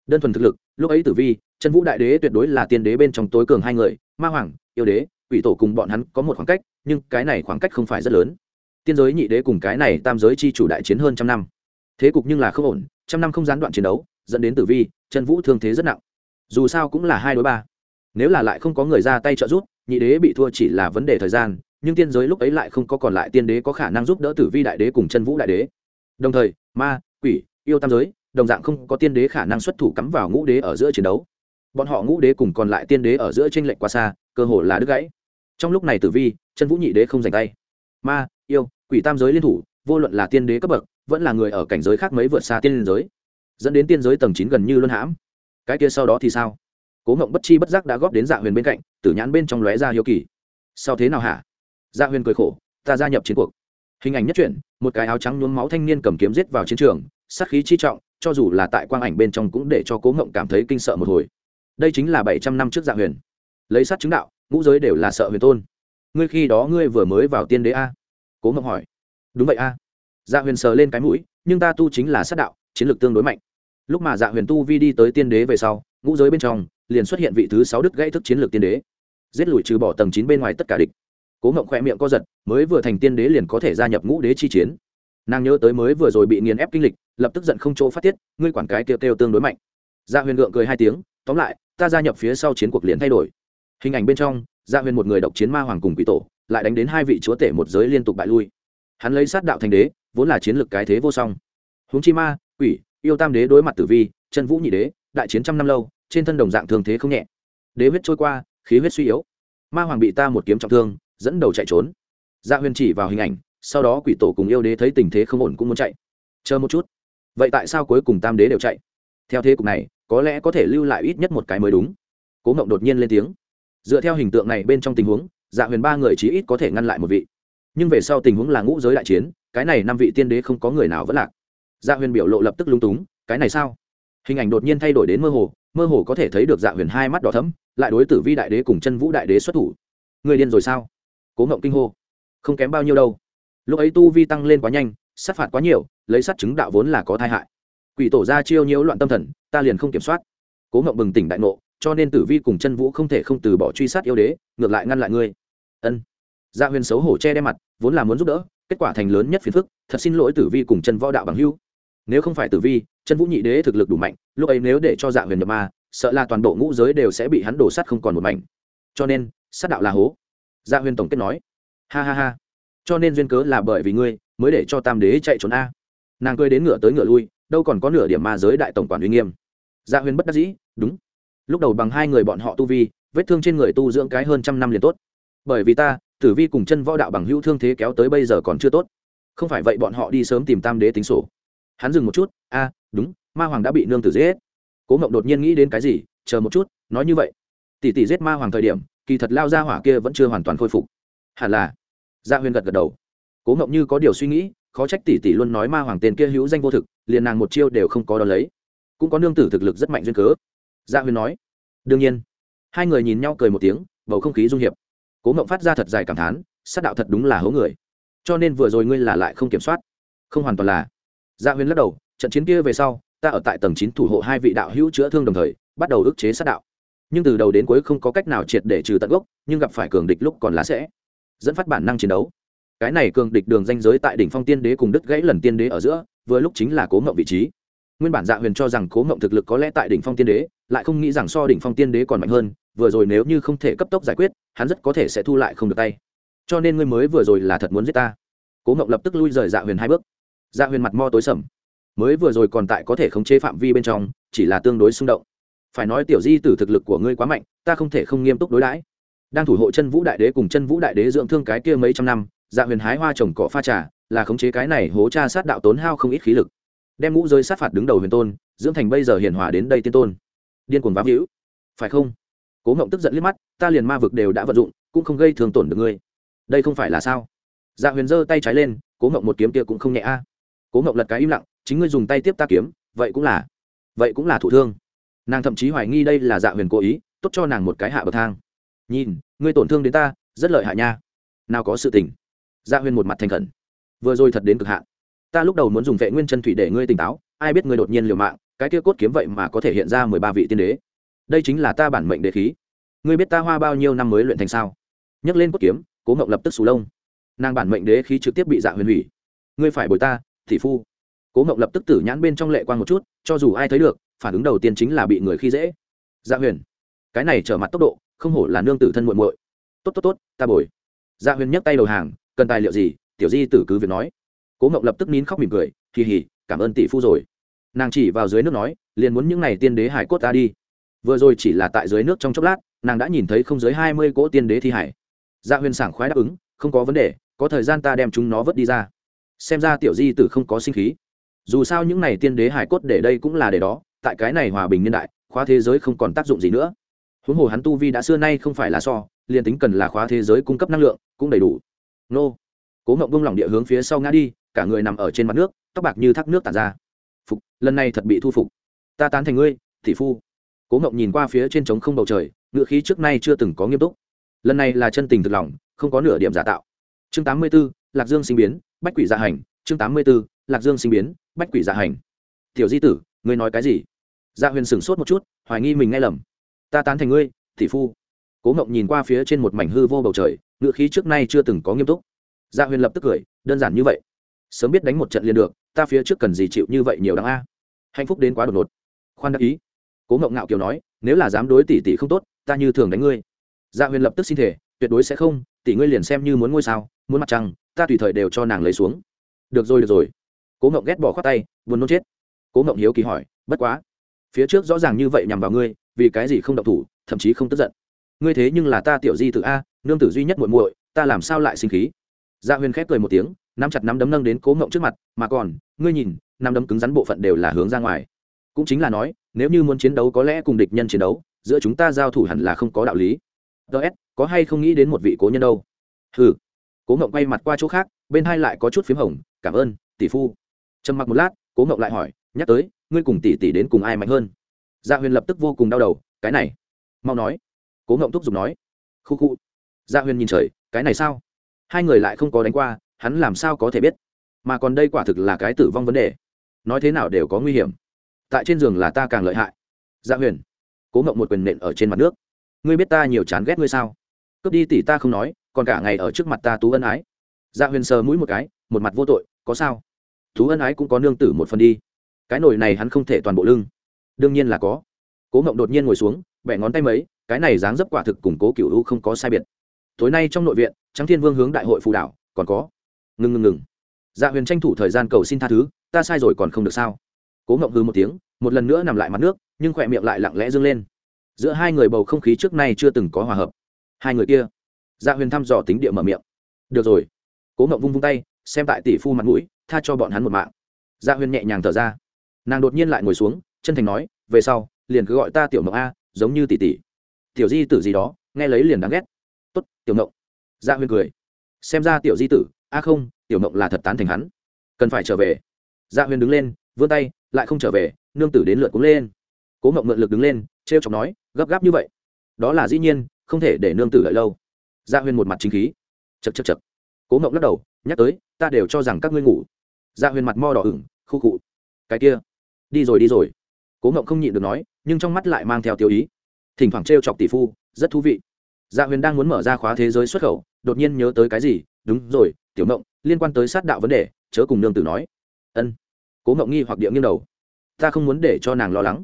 Đơn thuần thực lực, lúc ấy tử vi, chân vũ đại đế tuyệt đối là tiên đế bên trong tối cường hai người, ma hoàng, yêu đế, quỷ tổ cùng bọn hắn có một khoảng cách, nhưng cái này khoảng cách không phải rất lớn. Tiên giới nhị đế cùng cái này tam giới chi chủ đại chiến hơn trăm năm. Thế cục nhưng là không ổn, trăm năm không gián đoạn chiến đấu, dẫn đến tử vi, chân vũ thương thế rất nặng. Dù sao cũng là hai đối ba nếu là lại không có người ra tay trợ giúp, nhị đế bị thua chỉ là vấn đề thời gian, nhưng tiên giới lúc ấy lại không có còn lại tiên đế có khả năng giúp đỡ tử vi đại đế cùng chân vũ đại đế. Đồng thời, ma, quỷ, yêu tam giới, đồng dạng không có tiên đế khả năng xuất thủ cắm vào ngũ đế ở giữa chiến đấu. Bọn họ ngũ đế cùng còn lại tiên đế ở giữa tranh lệch quá xa, cơ hồ là đứt gãy. Trong lúc này tử vi, chân vũ nhị đế không dành tay. Ma, yêu, quỷ tam giới liên thủ, vô luận là tiên đế cấp bậc, vẫn là người ở cảnh giới khác mấy vượt xa tiên giới, dẫn đến tiên giới tầng chín gần như luân hãm. Cái kia sau đó thì sao? Cố ngộng bất chi bất giác đã góp đến dạ huyền bên cạnh, tử nhãn bên trong lóe ra hiếu kỳ. Sao thế nào hả? Dạ huyền cười khổ, ta gia nhập chiến cuộc. Hình ảnh nhất truyện, một cái áo trắng nhuốm máu thanh niên cầm kiếm giết vào chiến trường, sát khí chi trọng, cho dù là tại quang ảnh bên trong cũng để cho cố ngộng cảm thấy kinh sợ một hồi. Đây chính là bảy trăm năm trước dạ huyền. Lấy sát chứng đạo, ngũ giới đều là sợ huyền tôn. Ngươi khi đó ngươi vừa mới vào tiên đế a? Cố ngộng hỏi. Đúng vậy a. Dạ huyền sờ lên cái mũi, nhưng ta tu chính là sát đạo, chiến lược tương đối mạnh. Lúc mà dạ huyền tu vi đi tới tiên đế về sau, ngũ giới bên trong liền xuất hiện vị thứ sáu đức gãy thức chiến lược tiên đế. Giết lùi trừ bỏ tầng chín bên ngoài tất cả địch. Cố ngộng khoe miệng co giật, mới vừa thành tiên đế liền có thể gia nhập ngũ đế chi chiến. Nàng nhớ tới mới vừa rồi bị nghiền ép kinh lịch, lập tức giận không chỗ phát tiết, ngươi quản cái kêu kêu tương đối mạnh. Gia huyền gượng cười hai tiếng, tóm lại, ta gia nhập phía sau chiến cuộc liền thay đổi. Hình ảnh bên trong gia huyền một người độc chiến ma hoàng cùng quỷ tổ, lại đánh đến hai vị chúa tể một giới liên tục bại lui. Hắn lấy sát đạo thành đế, vốn là chiến lược cái thế vô song. Huống chi ma, quỷ, yêu tam đế đối mặt tử vi, chân vũ nhị đế, đại chiến trăm năm lâu trên thân đồng dạng thường thế không nhẹ. Đế huyết trôi qua, khí huyết suy yếu. Ma hoàng bị ta một kiếm trọng thương, dẫn đầu chạy trốn. Dạ huyền chỉ vào hình ảnh, sau đó quỷ tổ cùng yêu đế thấy tình thế không ổn cũng muốn chạy. Chờ một chút. Vậy tại sao cuối cùng tam đế đều chạy? Theo thế cục này, có lẽ có thể lưu lại ít nhất một cái mới đúng. Cố ngộng đột nhiên lên tiếng. Dựa theo hình tượng này bên trong tình huống dạ huyền ba người chí ít có thể ngăn lại một vị. Nhưng về sau tình huống là ngũ giới đại chiến, cái này năm vị tiên đế không có người nào vẫn lạc. Dạ huyền biểu lộ lập tức lung túng, cái này sao? Hình ảnh đột nhiên thay đổi đến mơ hồ mơ hồ có thể thấy được dạ huyền hai mắt đỏ thấm lại đối tử vi đại đế cùng chân vũ đại đế xuất thủ. Người điên rồi sao? Cố ngộng kinh hô. Không kém bao nhiêu đâu. Lúc ấy tu vi tăng lên quá nhanh, sát phạt quá nhiều, lấy sát chứng đạo vốn là có tai hại. Quỷ tổ ra chiêu nhiễu loạn tâm thần, ta liền không kiểm soát. Cố ngộng bừng tỉnh đại ngộ, cho nên tử vi cùng chân vũ không thể không từ bỏ truy sát yêu đế, ngược lại ngăn lại ngươi. Ân. Dạ huyền xấu hổ che đe mặt, vốn là muốn giúp đỡ, kết quả thành lớn nhất phiền phức, thật xin lỗi tử vi cùng chân võ đạo bằng hưu nếu không phải tử vi, chân vũ nhị đế thực lực đủ mạnh, lúc ấy nếu để cho dạ huyền nhập ma, sợ là toàn bộ ngũ giới đều sẽ bị hắn đổ sắt không còn một mảnh. Cho nên, sát đạo là hố. Dạ huyền tổng kết nói, ha ha ha, cho nên duyên cớ là bởi vì ngươi mới để cho tam đế chạy trốn a. Nàng cười đến ngựa tới ngựa lui, đâu còn có nửa điểm ma giới đại tổng quản uy nghiêm. Dạ huyền bất đắc dĩ, đúng. Lúc đầu bằng hai người bọn họ tu vi, vết thương trên người tu dưỡng cái hơn trăm năm liền tốt. Bởi vì ta, tử vi cùng chân võ đạo bằng hữu thương thế kéo tới bây giờ còn chưa tốt. Không phải vậy bọn họ đi sớm tìm tam đế tính sổ hắn dừng một chút, a, đúng, ma hoàng đã bị nương tử giết. Cố mộng đột nhiên nghĩ đến cái gì, chờ một chút, nói như vậy. Tỷ tỷ giết ma hoàng thời điểm, kỳ thật lao ra hỏa kia vẫn chưa hoàn toàn khôi phục. Hẳn là dạ gia Huyên gật gật đầu. Cố mộng như có điều suy nghĩ, khó trách tỷ tỷ luôn nói ma hoàng tên kia hữu danh vô thực, liền nàng một chiêu đều không có đo lấy. Cũng có nương tử thực lực rất mạnh duyên cớ. Dạ gia Huyên nói, đương nhiên. Hai người nhìn nhau cười một tiếng, bầu không khí dung hiệp. Cố mộng phát ra thật dài cảm thán, sát đạo thật đúng là hố người. Cho nên vừa rồi ngươi là lại không kiểm soát. Không hoàn toàn là dạ huyền lắc đầu, trận chiến kia về sau, ta ở tại tầng chín thủ hộ hai vị đạo hữu chữa thương đồng thời, bắt đầu ức chế sát đạo. Nhưng từ đầu đến cuối không có cách nào triệt để trừ tận gốc, nhưng gặp phải cường địch lúc còn lá sẽ dẫn phát bản năng chiến đấu. Cái này cường địch đường danh giới tại đỉnh phong tiên đế cùng đứt gãy lần tiên đế ở giữa, vừa lúc chính là cố ngộng vị trí. Nguyên bản dạ huyền cho rằng cố ngộng thực lực có lẽ tại đỉnh phong tiên đế, lại không nghĩ rằng so đỉnh phong tiên đế còn mạnh hơn, vừa rồi nếu như không thể cấp tốc giải quyết, hắn rất có thể sẽ thu lại không được tay. Cho nên ngươi mới vừa rồi là thật muốn giết ta. Cố ngộng lập tức lui rời dạ huyền hai bước dạ huyền mặt mo tối sầm. Mới vừa rồi còn tại có thể khống chế phạm vi bên trong, chỉ là tương đối xung động. Phải nói tiểu di tử thực lực của ngươi quá mạnh, ta không thể không nghiêm túc đối đãi. Đang thủ hộ chân vũ đại đế cùng chân vũ đại đế dưỡng thương cái kia mấy trăm năm dạ huyền hái hoa trồng cỏ pha trà, là khống chế cái này hố cha sát đạo tốn hao không ít khí lực. Đem ngũ rơi sát phạt đứng đầu huyền tôn, dưỡng thành bây giờ hiền hòa đến đây tiên tôn. Điên cuồng vám hữu phải không? Cố ngộng tức giận liếc mắt, ta liền ma vực đều đã vận dụng, cũng không gây thương tổn được ngươi. Đây không phải là sao? Dạ huyền giơ tay trái lên, cố ngộng một kiếm kia cũng không nhẹ a cố ngậu lật cái im lặng, chính ngươi dùng tay tiếp ta kiếm, vậy cũng là, vậy cũng là thụ thương. Nàng thậm chí hoài nghi đây là dạ huyền cố ý, tốt cho nàng một cái hạ bậc thang. Nhìn, ngươi tổn thương đến ta, rất lợi hại nha. Nào có sự tình. Dạ huyền một mặt thành khẩn. Vừa rồi thật đến cực hạn. Ta lúc đầu muốn dùng vệ nguyên chân thủy để ngươi tỉnh táo, ai biết ngươi đột nhiên liều mạng, cái kia cốt kiếm vậy mà có thể hiện ra mười ba vị tiên đế. Đây chính là ta bản mệnh đế khí. Ngươi biết ta hoa bao nhiêu năm mới luyện thành sao? Nhấc lên cốt kiếm, cố ngộng lập tức sù lông. Nàng bản mệnh đế khí trực tiếp bị dạ huyền hủy. Ngươi phải bồi ta thị phu. Cố mộng lập tức tử nhãn bên trong lệ quan một chút, cho dù ai thấy được, phản ứng đầu tiên chính là bị người khi dễ. Dạ huyền, cái này trở mặt tốc độ, không hổ là nương tử thân muội muội. Tốt tốt tốt, ta bồi. Dạ huyền nhấc tay đầu hàng, cần tài liệu gì? Tiểu di tử cứ việc nói. Cố mộng lập tức nín khóc mỉm cười kỳ hỉ cảm ơn tỷ phu rồi. Nàng chỉ vào dưới nước nói, liền muốn những n à y tiên đế hải cốt ta đi. Vừa rồi chỉ là tại dưới nước trong chốc lát, nàng đã nhìn thấy không dưới hai mươi cỗ tiên đế thi hải. Dạ huyền sảng khoái đáp ứng, không có vấn đề, có thời gian ta đem chúng nó vớt đi ra xem ra tiểu di tử không có sinh khí. Dù sao những n à y tiên đế hải cốt để đây cũng là để đó, tại cái này hòa bình nhân đại, khóa thế giới không còn tác dụng gì nữa. Huống hồ hắn tu vi đã xưa nay không phải là so, liền tính cần là khóa thế giới cung cấp năng lượng, cũng đầy đủ. Nô. Cố ngộng bông lỏng địa hướng phía sau ngã đi, cả người nằm ở trên mặt nước, tóc bạc như thác nước tàn ra. Phục, lần này thật bị thu phục. Ta tán thành ngươi thị phu. Cố ngộng nhìn qua phía trên trống không bầu trời, ngựa khí trước nay chưa từng có nghiêm túc. Lần này là chân tình thực lòng, không có nửa điểm giả tạo. Chương tám mươi b ố lạc dương sinh biến bách quỷ dạ hành, chương tám mươi b ố lạc dương sinh biến, bách quỷ dạ hành. Tiểu di tử, ngươi nói cái gì? Dạ huyền sửng sốt một chút, hoài nghi mình nghe lầm. Ta tán thành ngươi thị phu. Cố ngộng nhìn qua phía trên một mảnh hư vô bầu trời ngựa khí trước nay chưa từng có nghiêm túc. Dạ huyền lập tức cười, đơn giản như vậy. Sớm biết đánh một trận liền được, ta phía trước cần gì chịu như vậy nhiều đáng a? Hạnh phúc đến quá đột ngột. Khoan đắc ý. Cố ngộng ngạo kiều nói, nếu là dám đối tỷ tỷ không tốt, ta như thường đánh ngươi. Dạ huyền lập tức xin thể tuyệt đối sẽ không, tỷ ngươi liền xem như muốn ngôi sao muốn mặt trăng, ta tùy thời đều cho nàng lấy xuống. Được rồi được rồi. Cố ngộng ghét bỏ khoát tay, buồn nôn chết. Cố ngộng hiếu kỳ hỏi, bất quá, phía trước rõ ràng như vậy nhằm vào ngươi, vì cái gì không động thủ, thậm chí không tức giận? Ngươi thế nhưng là ta tiểu di tự a, nương tử duy nhất muội muội, ta làm sao lại sinh khí? Dạ huyền khép cười một tiếng, nắm chặt nắm đấm nâng đến cố ngộng trước mặt, mà còn, ngươi nhìn, nắm đấm cứng rắn bộ phận đều là hướng ra ngoài. Cũng chính là nói, nếu như muốn chiến đấu có lẽ cùng địch nhân chiến đấu, giữa chúng ta giao thủ hẳn là không có đạo lý. Ts có hay không nghĩ đến một vị cố nhân đâu? Ừ cố ngộng quay mặt qua chỗ khác, bên hai lại có chút p h í m hồng, cảm ơn, tỷ phu. Trầm mặc một lát, cố ngộng lại hỏi, nhắc tới, ngươi cùng tỷ tỷ đến cùng ai mạnh hơn? Dạ huyền lập tức vô cùng đau đầu, cái này, mau nói. Cố ngộng thúc giục nói, khu khu. Dạ huyền nhìn trời, cái này sao? Hai người lại không có đánh qua, hắn làm sao có thể biết? Mà còn đây quả thực là cái tử vong vấn đề. Nói thế nào đều có nguy hiểm. Tại trên giường là ta càng lợi hại. Dạ huyền, cố ngộng một quyền nện ở trên mặt nước, ngươi biết ta nhiều chán ghét ngươi sao? Cướp đi tỷ ta không nói còn cả ngày ở trước mặt ta tú ân ái. Dạ huyền sờ mũi một cái, một mặt vô tội, có sao? Tú ân ái cũng có nương tử một phần đi. Cái nồi này hắn không thể toàn bộ lưng. Đương nhiên là có. Cố ngộng đột nhiên ngồi xuống, bẻ ngón tay mấy, cái này dáng dấp quả thực củng cố cựu u không có sai biệt. Tối nay trong nội viện trắng thiên vương hướng đại hội phù đảo còn có. Ngừng ngừng ngừng. Dạ huyền tranh thủ thời gian cầu xin tha thứ, ta sai rồi còn không được sao? Cố ngộng hư một tiếng, một lần nữa nằm lại mặt nước, nhưng khỏe miệng lại lặng lẽ dâng lên. Giữa hai người bầu không khí trước nay chưa từng có hòa hợp. Hai người kia dạ huyền thăm dò tính địa mở miệng. Được rồi. Cố ngộng vung vung tay, xem tại tỷ phu mặt mũi, tha cho bọn hắn một mạng. Dạ huyền nhẹ nhàng thở ra. Nàng đột nhiên lại ngồi xuống, chân thành nói, về sau, liền cứ gọi ta tiểu mộng a, giống như tỷ tỷ. Tiểu di tử gì đó, nghe lấy liền đáng ghét. Tốt, tiểu mộng dạ huyền cười. Xem ra tiểu di tử, a không, tiểu mộng là thật tán thành hắn. Cần phải trở về. Dạ huyền đứng lên, vươn tay, lại không trở về, nương tử đến lượt cũng lên. Cố ngộng mượn lực đứng lên t r e o chọc nói, gấp gáp như vậy. Đó là dĩ nhiên, không thể để nương tử đợi lâu. Dạ gia huyên một mặt chính khí. Chật chật chật cố mộng lắc đầu, nhắc tới, ta đều cho rằng các ngươi ngủ. Dạ gia huyên mặt mo đỏ ửng, khu cụ cái kia. Đi rồi đi rồi. Cố mộng không nhịn được nói, nhưng trong mắt lại mang theo tiêu ý. Thỉnh thoảng t r e o chọc tỷ phu, rất thú vị. Dạ gia huyên đang muốn mở ra khóa thế giới xuất khẩu, đột nhiên nhớ tới cái gì? Đúng rồi, tiểu mộng liên quan tới sát đạo vấn đề, chớ cùng nương tử nói. Ân. Cố mộng nghi hoặc địa nghiêng đầu. Ta không muốn để cho nàng lo lắng.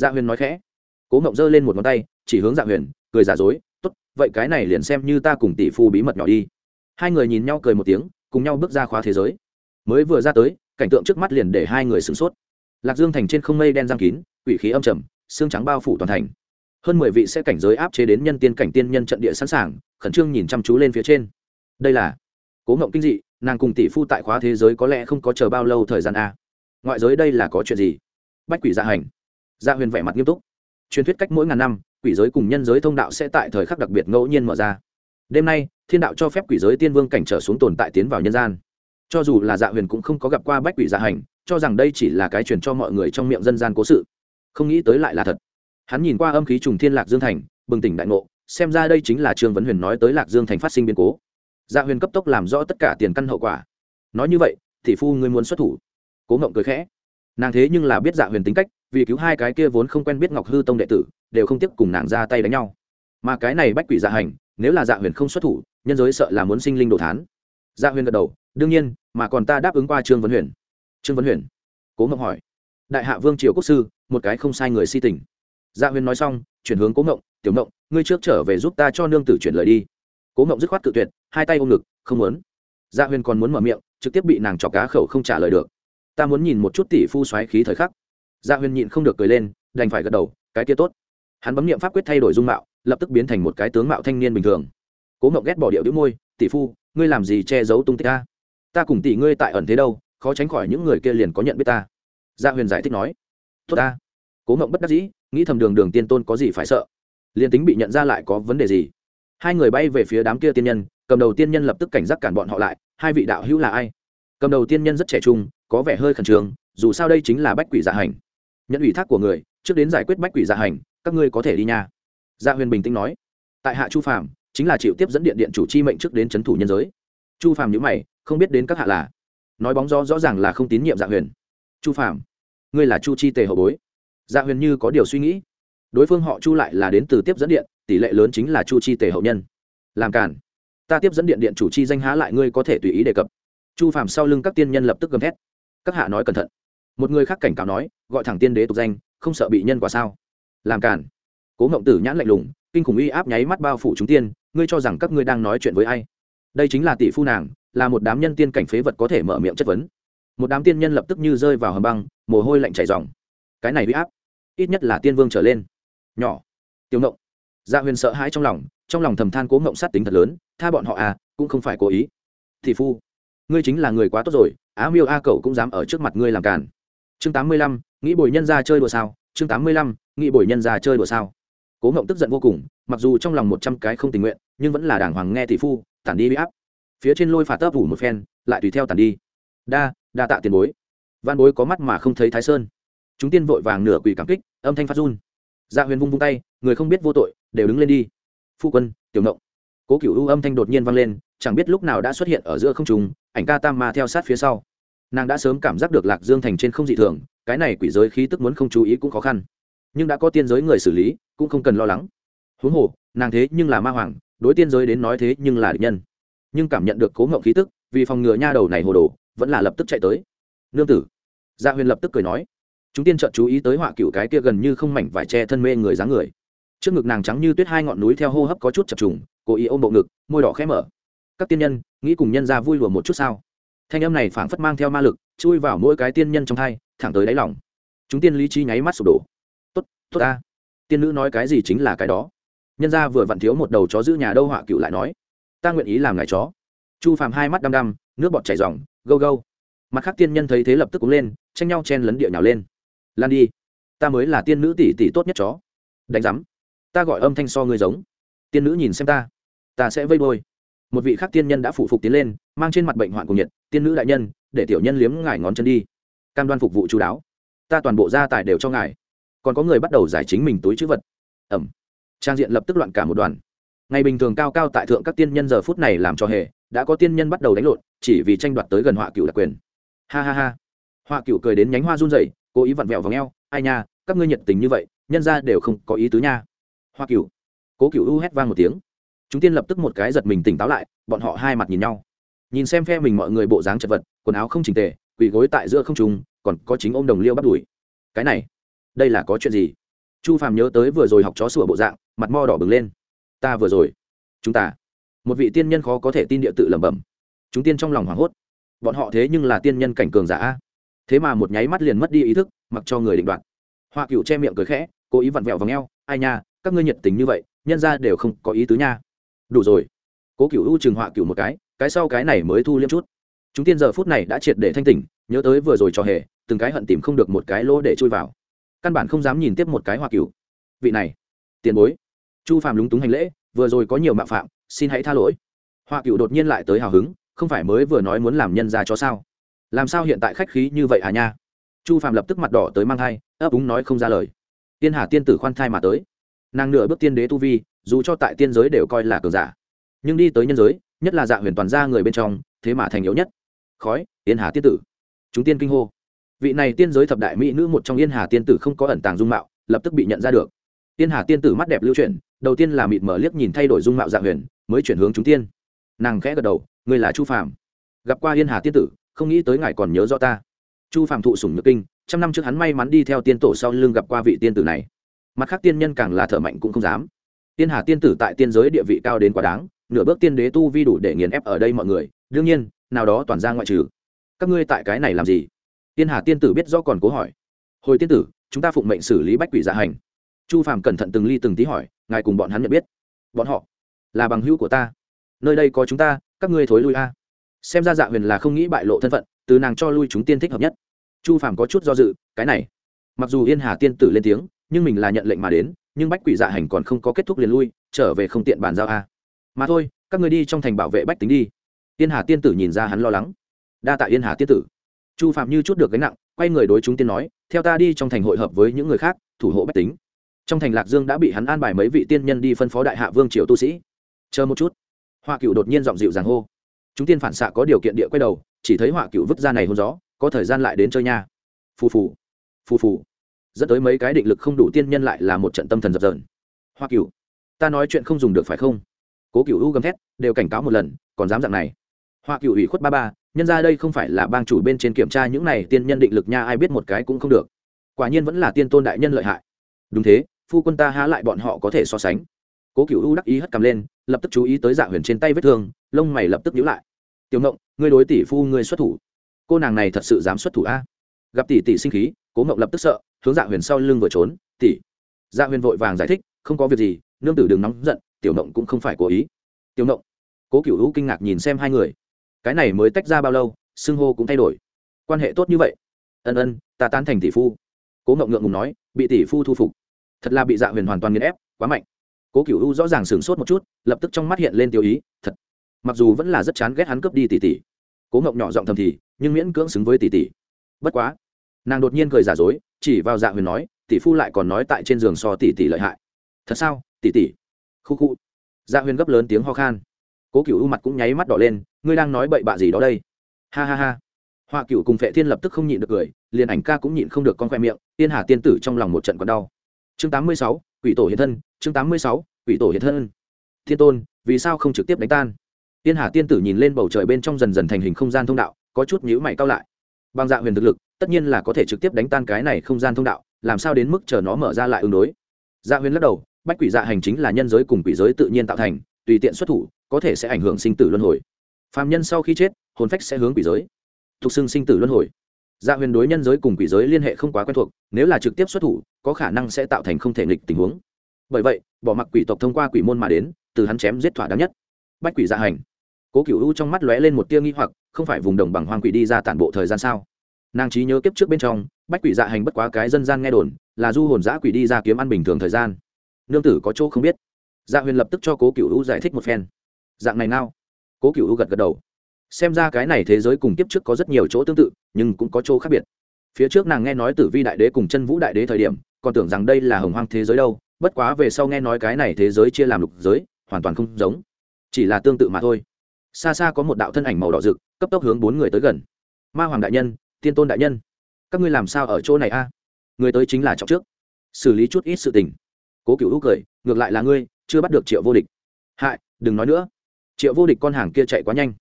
Gia huyên nói khẽ. Cố mộng giơ lên một ngón tay, chỉ hướng dạ huyền, cười giả dối vậy cái này liền xem như ta cùng tỷ phu bí mật nhỏ đi. Hai người nhìn nhau cười một tiếng, cùng nhau bước ra khóa thế giới. Mới vừa ra tới, cảnh tượng trước mắt liền để hai người sửng sốt. Lạc dương thành trên không mây đen giang kín, quỷ khí âm trầm, xương trắng bao phủ toàn thành. Hơn mười vị sẽ cảnh giới áp chế đến nhân tiên cảnh tiên nhân trận địa sẵn sàng, khẩn trương nhìn chăm chú lên phía trên. Đây là cố ngộng kinh dị, nàng cùng tỷ phu tại khóa thế giới có lẽ không có chờ bao lâu thời gian a. Ngoại giới đây là có chuyện gì? Bách quỷ dạ hành. Dạ huyền vẻ mặt nghiêm túc. Truyền thuyết cách mỗi ngàn năm quỷ giới cùng nhân giới thông đạo sẽ tại thời khắc đặc biệt ngẫu nhiên mở ra. Đêm nay, thiên đạo cho phép quỷ giới tiên vương cảnh trở xuống tồn tại tiến vào nhân gian. Cho dù là dạ huyền cũng không có gặp qua bách quỷ dạ hành, cho rằng đây chỉ là cái truyền cho mọi người trong miệng dân gian cố sự. Không nghĩ tới lại là thật. Hắn nhìn qua âm khí trùng thiên lạc dương thành, bừng tỉnh đại ngộ, xem ra đây chính là trương vấn huyền nói tới lạc dương thành phát sinh biến cố. Dạ huyền cấp tốc làm rõ tất cả tiền căn hậu quả. Nói như vậy thì phu ngươi muốn xuất thủ. Cố ngộng cười khẽ nàng thế nhưng là biết dạ huyền tính cách, vì cứu hai cái kia vốn không quen biết ngọc hư tông đệ tử, đều không tiếp cùng nàng ra tay đánh nhau. Mà cái này bách quỷ dạ hành, nếu là dạ huyền không xuất thủ, nhân giới sợ là muốn sinh linh đồ thán. Dạ huyền gật đầu, đương nhiên, mà còn ta đáp ứng qua trương vấn huyền. Trương vấn huyền cố ngộng hỏi, đại hạ vương triều quốc sư, một cái không sai người si tình. Dạ huyền nói xong, chuyển hướng cố ngộng tiểu ngộng ngươi trước trở về giúp ta cho nương tử chuyển lời đi. Cố ngộng dứt khoát cự tuyệt, hai tay ôm ngực, không muốn. Dạ huyền còn muốn mở miệng, trực tiếp bị nàng chọc cá khẩu không trả lời được ta muốn nhìn một chút tỷ phu xoáy khí thời khắc. Dạ huyền nhịn không được cười lên, đành phải gật đầu, cái kia tốt. Hắn bấm nghiệm pháp quyết thay đổi dung mạo, lập tức biến thành một cái tướng mạo thanh niên bình thường. Cố ngậu ghét bỏ điệu đĩu môi, tỷ phu, ngươi làm gì che giấu tung tích ta? Ta cùng tỷ ngươi tại ẩn thế đâu, khó tránh khỏi những người kia liền có nhận biết ta. Gia dạ huyền giải thích nói, tốt ta. Cố ngậu bất đắc dĩ, nghĩ thầm đường đường tiên tôn có gì phải sợ. Liền tính bị nhận ra lại có vấn đề gì? Hai người bay về phía đám kia tiên nhân, cầm đầu tiên nhân lập tức cảnh giác cản bọn họ lại, hai vị đạo hữu là ai? Cầm đầu tiên nhân rất trẻ trung có vẻ hơi khẩn trương, dù sao đây chính là bách quỷ dạ hành. Nhận ủy thác của người, trước đến giải quyết bách quỷ dạ hành, các ngươi có thể đi nha. Gia dạ huyền bình tĩnh nói. Tại hạ chu phạm chính là chịu tiếp dẫn điện điện chủ chi mệnh trước đến c h ấ n thủ nhân giới. Chu phạm nhữ mày, không biết đến các hạ là. Nói bóng gió rõ ràng là không tín nhiệm dạ huyền. Chu phạm ngươi là chu chi tề hậu bối. Dạ huyền như có điều suy nghĩ. Đối phương họ chu lại là đến từ tiếp dẫn điện, tỷ lệ lớn chính là chu chi tề hậu nhân. Làm cản ta tiếp dẫn điện điện chủ chi danh há lại ngươi có thể tùy ý đề cập. Chu phạm sau lưng các tiên nhân lập tức gầm thét các hạ nói cẩn thận. Một người khác cảnh cáo nói, gọi thẳng tiên đế tục danh, không sợ bị nhân quả sao? Làm cản cố ngộng tử nhãn lạnh lùng, kinh khủng uy áp nháy mắt bao phủ chúng tiên, ngươi cho rằng các ngươi đang nói chuyện với ai? Đây chính là tỷ phu nàng, là một đám nhân tiên cảnh phế vật có thể mở miệng chất vấn. Một đám tiên nhân lập tức như rơi vào hầm băng, mồ hôi lạnh chảy dòng cái này uy áp, ít nhất là tiên vương trở lên. Nhỏ. Tiểu ngộng. Gia huyền sợ hãi trong lòng trong lòng thầm than cố ngộng sát tính thật lớn, tha bọn họ à cũng không phải cố ý. Tỷ phu ngươi chính là người quá tốt rồi, á miêu a cậu cũng dám ở trước mặt ngươi làm càn. Chương tám mươi lăm, nghĩ bồi nhân ra chơi đùa sao? Chương tám mươi lăm, nghĩ bồi nhân ra chơi đùa sao? Cố ngộng tức giận vô cùng, mặc dù trong lòng một trăm cái không tình nguyện, nhưng vẫn là đàng hoàng nghe tỷ phu, tản đi bị áp. Phía trên lôi phạt tấp ủ một phen, lại tùy theo tản đi. Đa đa tạ tiền bối. Văn bối có mắt mà không thấy thái sơn. Chúng tiên vội vàng nửa quỳ cảm kích, âm thanh phát run. Dạ huyền vung vung tay, người không biết vô tội, đều đứng lên đi. Phu quân, tiểu ngộng. Cố cựu u âm thanh đột nhiên vang lên, chẳng biết lúc nào đã xuất hiện ở giữa không trùng ảnh ca tam ma theo sát phía sau. Nàng đã sớm cảm giác được lạc dương thành trên không dị thường, cái này quỷ giới khí tức muốn không chú ý cũng khó khăn. Nhưng đã có tiên giới người xử lý, cũng không cần lo lắng. Huống hồ, nàng thế nhưng là ma hoàng, đối tiên giới đến nói thế nhưng là địch nhân. Nhưng cảm nhận được cố ngậu khí tức, vì phòng ngừa nha đầu này hồ đồ, vẫn là lập tức chạy tới. Nương tử. Gia huyền lập tức cười nói. Chúng tiên trợn chú ý tới họa cựu cái kia gần như không mảnh vải che thân mê người dáng người. Trước ngực nàng trắng như tuyết hai ngọn núi theo hô hấp có chút chập trùng, cố ý ôm bộ ngực, môi đỏ khẽ mở các tiên nhân, nghĩ cùng nhân ra vui lùa một chút sao? Thanh âm này phảng phất mang theo ma lực, chui vào mỗi cái tiên nhân trong thai thẳng tới đáy lòng. Chúng tiên lý trí nháy mắt sụp đổ. Tốt tốt ta. Tiên nữ nói cái gì chính là cái đó. Nhân ra vừa vặn thiếu một đầu chó giữ nhà đâu họa cựu lại nói. Ta nguyện ý làm ngài chó. Chu phàm hai mắt đăm đăm, nước bọt chảy r gâu gâu. Mặt khác tiên nhân thấy thế lập tức cúng lên, tranh nhau chen lấn địa nhào lên. Lan đi. Ta mới là tiên nữ tỷ tỷ tốt nhất chó. Đánh giám. Ta gọi âm thanh so ngươi giống. Tiên nữ nhìn xem ta. Ta sẽ vây bôi một vị khác tiên nhân đã phụ phục tiến lên, mang trên mặt bệnh hoạn cùng nhiệt, tiên nữ đại nhân, để tiểu nhân liếm ngài ngón chân đi. Cam đoan phục vụ chú đáo. Ta toàn bộ gia tài đều cho ngài. Còn có người bắt đầu giải chính mình túi chữ vật. Ẩm. Trang diện lập tức loạn cả một đoàn. Ngày bình thường cao cao tại thượng các tiên nhân giờ phút này làm cho hề, đã có tiên nhân bắt đầu đánh lộn, chỉ vì tranh đoạt tới gần họa cựu đặc quyền. Ha ha ha. Họa cựu cười đến nhánh hoa run rẩy, cố ý vặn vẹo vào ngheo ai nha, các ngươi nhiệt tình như vậy, nhân ra đều không có ý tứ nha. Hoa cựu. Cố cựu u hét vang một tiếng chúng tiên lập tức một cái giật mình tỉnh táo lại, bọn họ hai mặt nhìn nhau. Nhìn xem phe mình mọi người bộ dáng chật vật, quần áo không chỉnh tề, quỳ gối tại giữa không trùng còn có chính ôm đồng liêu bắt đuổi cái này, đây là có chuyện gì? Chu phàm nhớ tới vừa rồi học chó sủa bộ dạng, mặt mo đỏ bừng lên. Ta vừa rồi, chúng ta, một vị tiên nhân khó có thể tin địa tự lẩm bẩm. Chúng tiên trong lòng hoảng hốt. Bọn họ thế nhưng là tiên nhân cảnh cường giả thế mà một nháy mắt liền mất đi ý thức, mặc cho người định đoạt. Hoa cựu che miệng cười khẽ, cố ý vặn vẹo vào ngheo ai nha, các ngươi nhiệt tình như vậy, nhân ra đều không có ý tứ nha đủ rồi. Cố cựu u chừng họa cựu một cái cái sau cái này mới thu liêm chút. Chúng tiên giờ phút này đã triệt để thanh tỉnh, nhớ tới vừa rồi trò hề, từng cái hận tìm không được một cái lỗ để chui vào. Căn bản không dám nhìn tiếp một cái hoa cựu vị này, tiền bối. Chu phàm lúng túng hành lễ, vừa rồi có nhiều mạo phạm, xin hãy tha lỗi. Hoa cựu đột nhiên lại tới hào hứng, không phải mới vừa nói muốn làm nhân ra cho sao? Làm sao hiện tại khách khí như vậy à nha? Chu phàm lập tức mặt đỏ tới mang thai, ấp úng nói không ra lời. Tiên hà tiên tử khoan thai mà tới. Nàng nửa bước tiên đế tu vi dù cho tại tiên giới đều coi là cường giả. Nhưng đi tới nhân giới, nhất là dạ huyền toàn ra người bên trong, thế mà thành yếu nhất. Khói tiên hà tiên tử. Chúng tiên kinh hô. Vị này tiên giới thập đại mỹ nữ một trong yên hà tiên tử không có ẩn tàng dung mạo, lập tức bị nhận ra được. Tiên hà tiên tử mắt đẹp lưu chuyển, đầu tiên là mịt mở liếc nhìn thay đổi dung mạo dạ huyền, mới chuyển hướng chúng tiên. Nàng khẽ gật đầu người là chu phàm. Gặp qua yên hà tiên tử, không nghĩ tới ngài còn nhớ rõ ta. Chu phàm thụ sủng nhược kinh, trăm năm trước hắn may mắn đi theo tiên tổ sau lưng gặp qua vị tiên tử này. Mặt khác tiên nhân càng là thợ mạnh cũng không dám tiên hà tiên tử tại tiên giới địa vị cao đến quá đáng, nửa bước tiên đế tu vi đủ để nghiền ép ở đây mọi người. Đương nhiên, nào đó toàn ra ngoại trừ. Các ngươi tại cái này làm gì? Tiên hà tiên tử biết do còn cố hỏi. Hồi tiên tử, chúng ta phụng mệnh xử lý bách quỷ dạ hành. Chu phàm cẩn thận từng ly từng tí hỏi, ngài cùng bọn hắn nhận biết. Bọn họ là bằng hữu của ta. Nơi đây có chúng ta, các ngươi thối lui a. Xem ra dạ huyền là không nghĩ bại lộ thân phận, từ nàng cho lui chúng tiên thích hợp nhất. Chu phàm có chút do dự, cái này. Mặc dù yên hà tiên tử lên tiếng, nhưng mình là nhận lệnh mà đến nhưng bách quỷ dạ hành còn không có kết thúc liền lui, trở về không tiện bàn giao a. Mà thôi, các người đi trong thành bảo vệ bách tính đi. Yên hà tiên tử nhìn ra hắn lo lắng. Đa tạ yên hà tiên tử. Chu phạm như chút được gánh nặng, quay người đối chúng tiên nói, theo ta đi trong thành hội hợp với những người khác, thủ hộ bách tính. Trong thành lạc dương đã bị hắn an bài mấy vị tiên nhân đi phân phó đại hạ vương triều tu sĩ. Chờ một chút. Hoa cựu đột nhiên giọng dịu giàng hô. Chúng tiên phản xạ có điều kiện địa quay đầu, chỉ thấy họa cựu vứt ra này hôn gió, có thời gian lại đến chơi nha. Phù phù. Phù phù dẫn tới mấy cái định lực không đủ tiên nhân lại là một trận tâm thần dập dờn. Hoa cựu ta nói chuyện không dùng được phải không? Cố cựu u gầm thét, đều cảnh cáo một lần, còn dám dạng này. Hoa cựu ủy khuất ba ba, nhân ra đây không phải là bang chủ bên trên kiểm tra những này tiên nhân định lực nha, ai biết một cái cũng không được. Quả nhiên vẫn là tiên tôn đại nhân lợi hại. Đúng thế, phu quân ta há lại bọn họ có thể so sánh. Cố cựu u đắc ý hất cầm lên, lập tức chú ý tới dạ huyền trên tay vết thương, lông mày lập tức nhíu lại. Tiểu ngộng, ngươi đối tỷ phu ngươi xuất thủ. Cô nàng này thật sự dám xuất thủ a? Gặp tỷ tỷ sinh khí, cố ngộng lập tức sợ, hướng dạ huyền sau lưng vừa trốn, tỷ. Dạ huyền vội vàng giải thích, không có việc gì, nương tử đừng nóng giận, tiểu ngộng cũng không phải cố ý. Tiểu ngộng? Cố cựu u kinh ngạc nhìn xem hai người. Cái này mới tách ra bao lâu, xưng hô cũng thay đổi. Quan hệ tốt như vậy. Ân ân, ta tán thành tỷ phu. Cố ngộng ngượng ngùng nói, bị tỷ phu thu phục. Thật là bị dạ huyền hoàn toàn nghiền ép, quá mạnh. Cố cựu u rõ ràng sửng sốt một chút, lập tức trong mắt hiện lên tiêu ý, thật, mặc dù vẫn là rất chán ghét hắn cướp đi tỷ tỷ. Cố ngộng nhỏ giọng thầm thì, nhưng miễn cưỡng xứng với tỷ tỷ bất quá, nàng đột nhiên cười giả dối, chỉ vào dạ huyền nói, tỷ phu lại còn nói tại trên giường so tỷ tỷ lợi hại. Thật sao, tỷ tỷ? Khu khu. Dạ huyền gấp lớn tiếng ho khan. Cố cựu u mặt cũng nháy mắt đỏ lên, ngươi đang nói bậy bạ gì đó đây? Ha ha ha. Họa cựu cùng phệ thiên lập tức không nhịn được cười, liền ảnh ca cũng nhịn không được con khoe miệng, tiên hà tiên tử trong lòng một trận còn đau. Chương tám mươi sáu, quỷ tổ hiện thân, chương tám mươi sáu, quỷ tổ hiện thân. Thiên tôn, vì sao không trực tiếp đánh tan? Tiên hà tiên tử nhìn lên bầu trời bên trong dần dần thành hình không gian thông đạo, có chút nhữ mày cao lại bằng dạ huyền thực lực, tất nhiên là có thể trực tiếp đánh tan cái này không gian thông đạo, làm sao đến mức chờ nó mở ra lại ứng đối? Dạ huyền lắc đầu, bách quỷ dạ hành chính là nhân giới cùng quỷ giới tự nhiên tạo thành, tùy tiện xuất thủ, có thể sẽ ảnh hưởng sinh tử luân hồi. Phạm nhân sau khi chết, hồn phách sẽ hướng quỷ giới. Thuộc xưng sinh tử luân hồi. Dạ huyền đối nhân giới cùng quỷ giới liên hệ không quá quen thuộc, nếu là trực tiếp xuất thủ, có khả năng sẽ tạo thành không thể nghịch tình huống. Bởi vậy, bỏ mặc quỷ tộc thông qua quỷ môn mà đến, từ hắn chém giết thỏa đáng nhất. Bách quỷ dạ hành cố cựu u trong mắt lóe lên một tia nghi hoặc, không phải vùng đồng bằng hoang quỷ đi ra tản bộ thời gian sao? Nàng trí nhớ kiếp trước bên trong, bách quỷ dạ hành bất quá cái dân gian nghe đồn, là du hồn giã quỷ đi ra kiếm ăn bình thường thời gian. Nương tử có chỗ không biết. Dạ huyền lập tức cho cố cựu u giải thích một phen. Dạng này nào? Cố cựu u gật gật đầu. Xem ra cái này thế giới cùng kiếp trước có rất nhiều chỗ tương tự, nhưng cũng có chỗ khác biệt. Phía trước nàng nghe nói tử vi đại đế cùng chân vũ đại đế thời điểm, còn tưởng rằng đây là hồng hoang thế giới đâu, bất quá về sau nghe nói cái này thế giới chia làm lục giới, hoàn toàn không giống. Chỉ là tương tự mà thôi xa xa có một đạo thân ảnh màu đỏ rực, cấp tốc hướng bốn người tới gần. Ma hoàng đại nhân, tiên tôn đại nhân, các ngươi làm sao ở chỗ này a? Người tới chính là trọng trước. Xử lý chút ít sự tình. Cố cựu hữu cười, ngược lại là ngươi, chưa bắt được triệu vô địch. Hại, đừng nói nữa. Triệu vô địch con hàng kia chạy quá nhanh.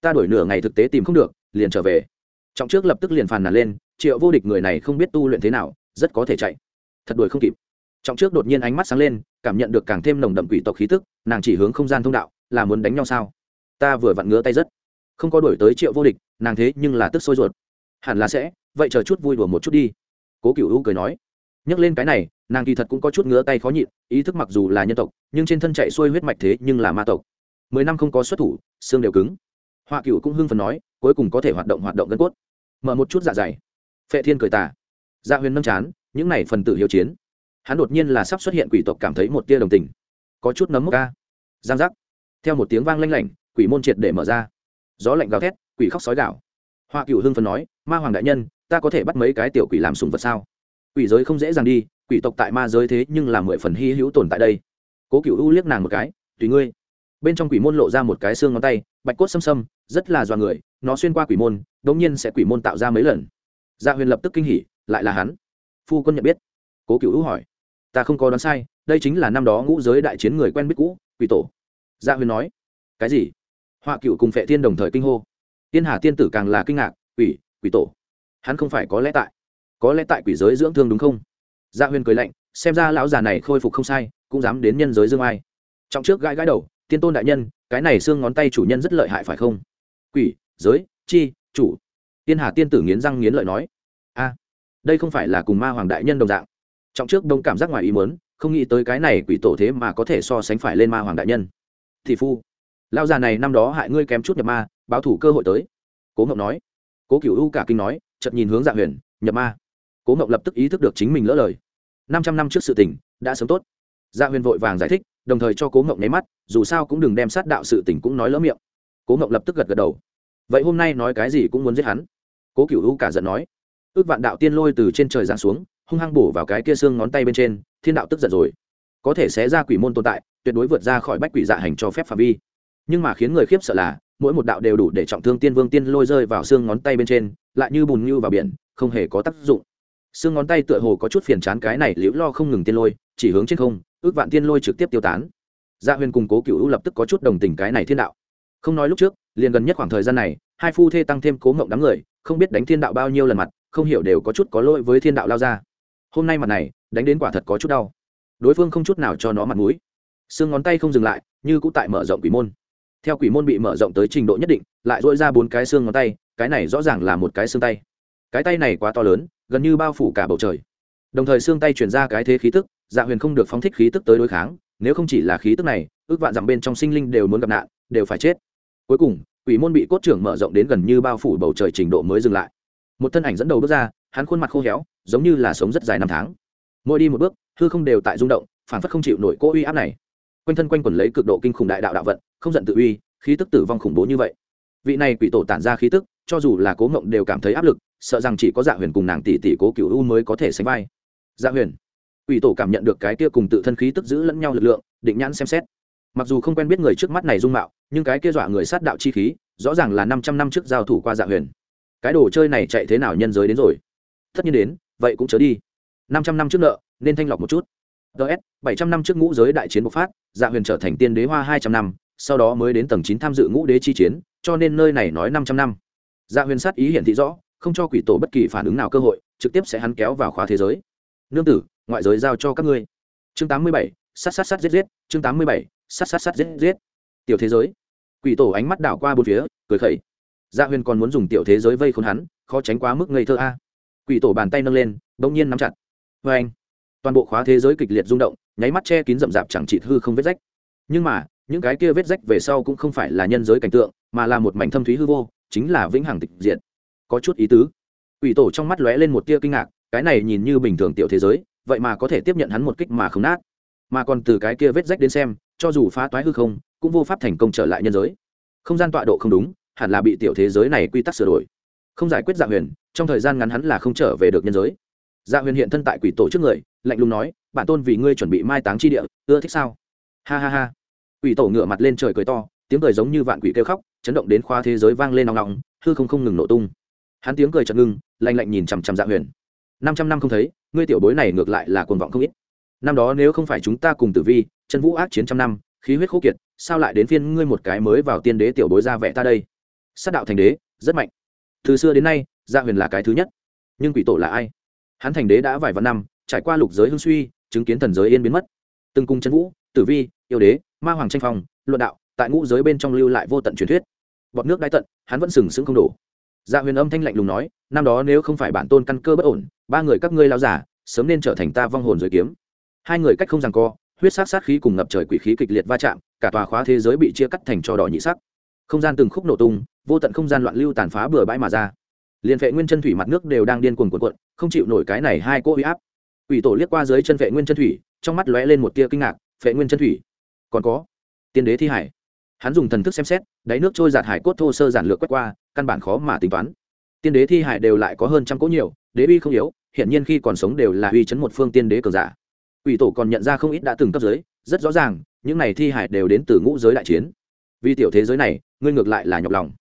Ta đổi nửa ngày thực tế tìm không được, liền trở về. Trọng trước lập tức liền phàn nàn lên, triệu vô địch người này không biết tu luyện thế nào, rất có thể chạy. Thật đuổi không kịp. Trọng trước đột nhiên ánh mắt sáng lên, cảm nhận được càng thêm nồng đậm quỷ tộc khí tức, nàng chỉ hướng không gian thông đạo, là muốn đánh nhau sao? Ta vừa vặn ngứa tay rất. Không có đổi tới triệu vô địch, nàng thế nhưng là tức sôi ruột. Hẳn là sẽ, vậy chờ chút vui đùa một chút đi. Cố cựu u cười nói. Nhắc lên cái này, nàng kỳ thật cũng có chút ngứa tay khó nhịn, ý thức mặc dù là nhân tộc, nhưng trên thân chạy xuôi huyết mạch thế nhưng là ma tộc. Mười năm không có xuất thủ, xương đều cứng. Họa cựu cũng hưng phần nói, cuối cùng có thể hoạt động hoạt động gân cốt. Mở một chút dạ dày. Phệ thiên cười tà. Gia dạ huyền nâm chán, những này phần tử hiếu chiến. Hắn đột nhiên là sắp xuất hiện quỷ tộc cảm thấy một tia đồng tình. Có chút nấm mốc ca. Giang giác. Theo một tiếng vang lanh lảnh quỷ môn triệt để mở ra. Gió lạnh gào thét, quỷ khóc sói gạo hoa cựu hưng phần nói, ma hoàng đại nhân, ta có thể bắt mấy cái tiểu quỷ làm sùng vật sao? Quỷ giới không dễ dàng đi, quỷ tộc tại ma giới thế nhưng là mười phần hy hữu tồn tại đây. Cố cựu u liếc nàng một cái, tùy ngươi. Bên trong quỷ môn lộ ra một cái xương ngón tay, bạch cốt xâm xâm, rất là dọa người, nó xuyên qua quỷ môn đ ỗ n g nhiên sẽ quỷ môn tạo ra mấy lần. Gia dạ huyền lập tức kinh hỉ, lại là hắn. Phu quân nhận biết. Cố cựu u hỏi, ta không có đoán sai, đây chính là năm đó ngũ giới đại chiến người quen biết cũ, quỷ tổ. Gia dạ huyền nói, cái gì? Họa cựu cùng phệ thiên đồng thời kinh hô. Tiên hà tiên tử càng là kinh ngạc, quỷ quỷ tổ, hắn không phải có lẽ tại, có lẽ tại quỷ giới dưỡng thương đúng không? Dạ Gia huyên cười lạnh, xem ra lão già này khôi phục không sai, cũng dám đến nhân giới dương ai. Trong trước gãi gãi đầu, tiên tôn đại nhân, cái này xương ngón tay chủ nhân rất lợi hại phải không? Quỷ, giới, chi, chủ. Tiên hà tiên tử nghiến răng nghiến lợi nói, a, đây không phải là cùng ma hoàng đại nhân đồng dạng. Trọng trước đông cảm giác ngoài ý mớn không nghĩ tới cái này quỷ tổ thế mà có thể so sánh phải lên ma hoàng đại nhân. Thị phu lao già này năm đó hại ngươi kém chút nhập ma, báo thủ cơ hội tới. Cố ngộng nói. Cố cựu u cả kinh nói, chợt nhìn hướng dạ huyền, nhập ma. Cố ngộng lập tức ý thức được chính mình lỡ lời. Năm trăm năm trước sự tình, đã sớm tốt. Dạ huyền vội vàng giải thích, đồng thời cho cố ngộng nháy mắt, dù sao cũng đừng đem sát đạo sự tình cũng nói lỡ miệng. Cố ngộng lập tức gật gật đầu. Vậy hôm nay nói cái gì cũng muốn giết hắn. Cố cựu u cả giận nói. Ước vạn đạo tiên lôi từ trên trời giáng xuống, hung hăng bổ vào cái kia xương ngón tay bên trên, thiên đạo tức giận rồi. Có thể xé ra quỷ môn tồn tại, tuyệt đối vượt ra khỏi bách quỷ dạ hành cho phép phạm vi nhưng mà khiến người khiếp sợ là, mỗi một đạo đều đủ để trọng thương tiên vương tiên lôi rơi vào xương ngón tay bên trên, lại như bùn như vào biển, không hề có tác dụng. Xương ngón tay tựa hồ có chút phiền chán cái này liễu lo không ngừng tiên lôi, chỉ hướng trên không, ước vạn tiên lôi trực tiếp tiêu tán. Gia huyên huyền cùng cố cựu lập tức có chút đồng tình cái này thiên đạo. Không nói lúc trước, liền gần nhất khoảng thời gian này, hai phu thê tăng thêm cố ngộng đám người, không biết đánh thiên đạo bao nhiêu lần mặt, không hiểu đều có chút có lỗi với thiên đạo lao ra. Hôm nay mặt này, đánh đến quả thật có chút đau. Đối phương không chút nào cho nó mặt mũi. Xương ngón tay không dừng lại, như cũng tại mở rộng quỷ môn theo quỷ môn bị mở rộng tới trình độ nhất định, lại dội ra bốn cái xương ngón tay, cái này rõ ràng là một cái xương tay. Cái tay này quá to lớn, gần như bao phủ cả bầu trời. Đồng thời xương tay chuyển ra cái thế khí tức dạ huyền không được phóng thích khí tức tới đối kháng, nếu không chỉ là khí tức này, ước vạn dặm bên trong sinh linh đều muốn gặp nạn, đều phải chết. Cuối cùng, quỷ môn bị cốt trưởng mở rộng đến gần như bao phủ bầu trời trình độ mới dừng lại. Một thân ảnh dẫn đầu bước ra, hắn khuôn mặt khô héo, giống như là sống rất dài năm tháng. Mỗi đi một bước, hư không đều tại rung động, phản phất không chịu nổi cỗ uy áp này. Quanh thân quanh quẩn lấy cực độ kinh khủng đại đạo đạo vận không giận tự uy, khí tức tử vong khủng bố như vậy. Vị này quỷ tổ tản ra khí tức, cho dù là cố ngộng đều cảm thấy áp lực, sợ rằng chỉ có dạ huyền cùng nàng tỷ tỷ cố cựu u mới có thể sánh vai. Dạ huyền, quỷ tổ cảm nhận được cái kia cùng tự thân khí tức giữ lẫn nhau lực lượng, định nhãn xem xét. Mặc dù không quen biết người trước mắt này dung mạo, nhưng cái kia dọa người sát đạo chi khí, rõ ràng là năm trăm năm trước giao thủ qua dạ huyền. Cái đồ chơi này chạy thế nào nhân giới đến rồi? Tất nhiên đến, vậy cũng chớ đi. Năm trăm năm trước nợ, nên thanh lọc một chút. Ts bảy trăm năm trước ngũ giới đại chiến bộc phát dạ huyền trở thành tiên đế hoa hai trăm năm sau đó mới đến tầng chín tham dự ngũ đế chi chiến, cho nên nơi này nói năm trăm năm. Dạ huyền sát ý hiển thị rõ, không cho quỷ tổ bất kỳ phản ứng nào cơ hội, trực tiếp sẽ hắn kéo vào khóa thế giới. Nương tử, ngoại giới giao cho các ngươi. Chương tám mươi bảy, sát sát sát giết giết, chương tám mươi bảy, sát sát sát giết giết. Tiểu thế giới. Quỷ tổ ánh mắt đảo qua bốn phía, cười khẩy. Dạ huyền còn muốn dùng tiểu thế giới vây khốn hắn, khó tránh quá mức ngây thơ a. Quỷ tổ bàn tay nâng lên, bỗng nhiên nắm chặt. Vê anh toàn bộ khóa thế giới kịch liệt rung động, nháy mắt che kín rậm rạp chẳng chịt hư không vết rách. Nhưng mà những cái kia vết rách về sau cũng không phải là nhân giới cảnh tượng, mà là một mảnh thâm thúy hư vô, chính là vĩnh hằng tịch diện có chút ý tứ. Quỷ tổ trong mắt lóe lên một tia kinh ngạc, cái này nhìn như bình thường tiểu thế giới, vậy mà có thể tiếp nhận hắn một kích mà không nát. Mà còn từ cái kia vết rách đến xem, cho dù phá toái hư không, cũng vô pháp thành công trở lại nhân giới. Không gian tọa độ không đúng, hẳn là bị tiểu thế giới này quy tắc sửa đổi. Không giải quyết dạ huyền, trong thời gian ngắn hắn là không trở về được nhân giới. Dạ huyền hiện thân tại quỷ tổ trước người, lạnh lùng nói, bản tôn vì ngươi chuẩn bị mai táng chi địa, ưa thích sao? Ha ha ha quỷ tổ ngửa mặt lên trời cười to, tiếng cười giống như vạn quỷ kêu khóc, chấn động đến khoa thế giới vang lên nóng nóng, hư không không ngừng nổ tung. Hắn tiếng cười chật ngưng lạnh lạnh nhìn chằm chằm dạ huyền. Năm trăm năm không thấy, ngươi tiểu bối này ngược lại là cuồng vọng không ít. Năm đó nếu không phải chúng ta cùng tử vi, chân vũ ác chiến trăm năm, khí huyết khô kiệt, sao lại đến phiên ngươi một cái mới vào tiên đế tiểu bối ra vẽ ta đây? Sát đạo thành đế, rất mạnh. Từ xưa đến nay gia huyền là cái thứ nhất. Nhưng quỷ tổ là ai? Hắn thành đế đã vài vạn năm, trải qua lục giới hương suy, chứng kiến thần giới yên biến mất. Từng cung chân vũ tử vi, yêu đế, ma hoàng tranh phong, luận đạo, tại ngũ giới bên trong lưu lại vô tận truyền thuyết. Bọt nước đáy tận, hắn vẫn sừng sững không đủ. gia dạ huyền âm thanh lạnh lùng nói, năm đó nếu không phải bản tôn căn cơ bất ổn, ba người các ngươi lao giả, sớm nên trở thành ta vong hồn rồi kiếm. Hai người cách không rằng co, huyết sát sát khí cùng ngập trời quỷ khí kịch liệt va chạm, cả tòa khóa thế giới bị chia cắt thành trò đỏ nhị sắc. Không gian từng khúc nổ tung, vô tận không gian loạn lưu tàn phá bừa bãi mà ra. Liền vệ nguyên chân thủy mặt nước đều đang điên cuồng cuộn cuộn, không chịu nổi cái này hai cỗ uy áp. Ủy tổ liếc qua dưới chân vệ nguyên chân thủy, trong mắt lóe lên một tia kinh ngạc. Phệ nguyên chân thủy. Còn có, tiên đế thi hải. Hắn dùng thần thức xem xét, đáy nước trôi giạt hải cốt thô sơ giản lược quét qua, căn bản khó mà tính toán. Tiên đế thi hải đều lại có hơn trăm cỗ nhiều, đế uy không yếu hiện nhiên khi còn sống đều là uy chấn một phương tiên đế cường giả. Ủy tổ còn nhận ra không ít đã từng cấp giới, rất rõ ràng, những này thi hải đều đến từ ngũ giới đại chiến. Vì tiểu thế giới này, ngươi ngược lại là nhọc lòng.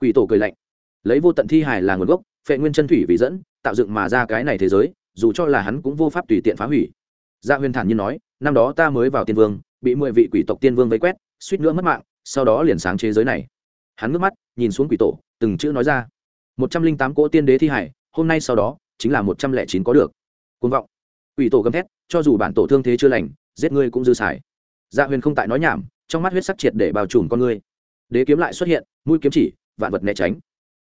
Quỷ tổ cười lạnh. Lấy vô tận thi hải là nguồn gốc, phệ nguyên chân thủy vì dẫn, tạo dựng mà ra cái này thế giới, dù cho là hắn cũng vô pháp tùy tiện phá hủy. Gia huyền thản nhiên nói năm đó ta mới vào tiên vương, bị mười vị quỷ tộc tiên vương vây quét, suýt nữa mất mạng, sau đó liền sáng chế giới này. Hắn ngước mắt, nhìn xuống quỷ tổ, từng chữ nói ra. Một trăm linh tám cỗ tiên đế thi hải, hôm nay sau đó, chính là một trăm lẻ chín có được. Côn vọng. Quỷ tổ gầm thét, cho dù bản tổ thương thế chưa lành, giết ngươi cũng dư xài. Dạ huyền không tại nói nhảm, trong mắt huyết sắc triệt để bao trùm con ngươi. Đế kiếm lại xuất hiện, mũi kiếm chỉ, vạn vật né tránh.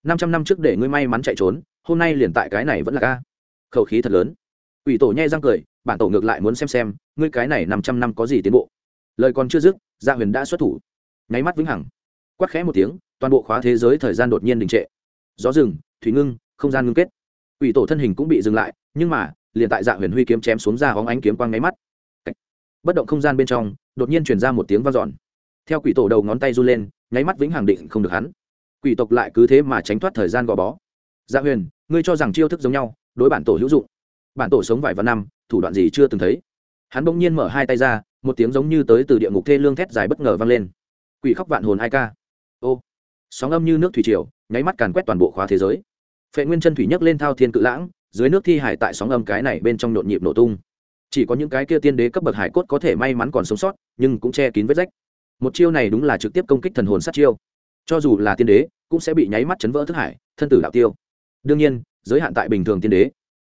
Năm trăm năm trước để ngươi may mắn chạy trốn, hôm nay liền tại cái này vẫn là ca khẩu khí thật lớn ủy tổ nhai răng cười, bản tổ ngược lại muốn xem xem, ngươi cái này năm trăm năm có gì tiến bộ. Lời còn chưa dứt gia huyền đã xuất thủ. Nháy mắt vĩnh hằng. Quát khẽ một tiếng, toàn bộ khóa thế giới thời gian đột nhiên đình trệ. Gió rừng, thủy ngưng, không gian ngưng kết. Ủy tổ thân hình cũng bị dừng lại, nhưng mà, liền tại dạ huyền huy kiếm chém xuống ra hóng ánh kiếm quang nháy mắt. Bất động không gian bên trong, đột nhiên truyền ra một tiếng vang dọn. Theo quỷ tổ đầu ngón tay run lên, nháy mắt vĩnh hằng định không được hắn. Quỷ tộc lại cứ thế mà tránh thoát thời gian gò bó. Dạ huyền, ngươi cho rằng chiêu thức giống nhau, đối bản tổ hữu dụng bản tổ sống vài vạn năm, thủ đoạn gì chưa từng thấy. Hắn bỗng nhiên mở hai tay ra, một tiếng giống như tới từ địa ngục thê lương thét dài bất ngờ vang lên. Quỷ khóc vạn hồn hai ca. Ô, sóng âm như nước thủy triều, nháy mắt càn quét toàn bộ khóa thế giới. Phệ nguyên chân thủy nhấc lên thao thiên cự lãng, dưới nước thi hải tại sóng âm cái này bên trong nhộn nhịp nổ tung. Chỉ có những cái kia tiên đế cấp bậc hải cốt có thể may mắn còn sống sót, nhưng cũng che kín vết rách. Một chiêu này đúng là trực tiếp công kích thần hồn sát chiêu. Cho dù là tiên đế, cũng sẽ bị nháy mắt chấn vỡ thức hải, thân tử đạo tiêu. Đương nhiên, giới hạn tại bình thường tiên đế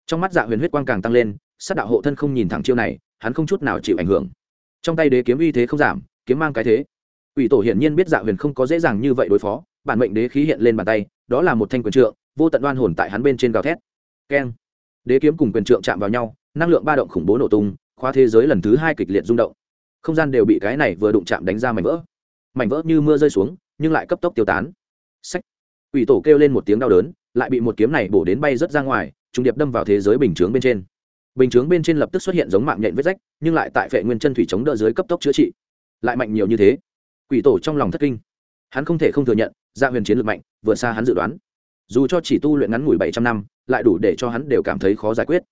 trong mắt dạ huyền huyết quang càng tăng lên, sát đạo hộ thân không nhìn thẳng chiêu này, hắn không chút nào chịu ảnh hưởng. Trong tay đế kiếm uy thế không giảm, kiếm mang cái thế. Ủy tổ hiển nhiên biết dạ huyền không có dễ dàng như vậy đối phó, bản mệnh đế khí hiện lên bàn tay, đó là một thanh quyền trượng, vô tận đoan hồn tại hắn bên trên gào thét. Keng. Đế kiếm cùng quyền trượng chạm vào nhau, năng lượng ba động khủng bố nổ tung khoa thế giới lần thứ hai kịch liệt rung động. Không gian đều bị cái này vừa đụng chạm đánh ra mảnh vỡ. Mảnh vỡ như mưa rơi xuống, nhưng lại cấp tốc tiêu tán. Sách ủy tổ kêu lên một tiếng đau đớn, lại bị một kiếm này bổ đến bay rớt ra ngoài trung điệp đâm vào thế giới bình chướng bên trên. Bình chướng bên trên lập tức xuất hiện giống mạng nhện vết rách, nhưng lại tại phệ nguyên chân thủy chống đỡ dưới cấp tốc chữa trị. Lại mạnh nhiều như thế. Quỷ tổ trong lòng thất kinh. Hắn không thể không thừa nhận gia huyền chiến lược mạnh, vượt xa hắn dự đoán. Dù cho chỉ tu luyện ngắn ngủi bảy trăm năm, lại đủ để cho hắn đều cảm thấy khó giải quyết.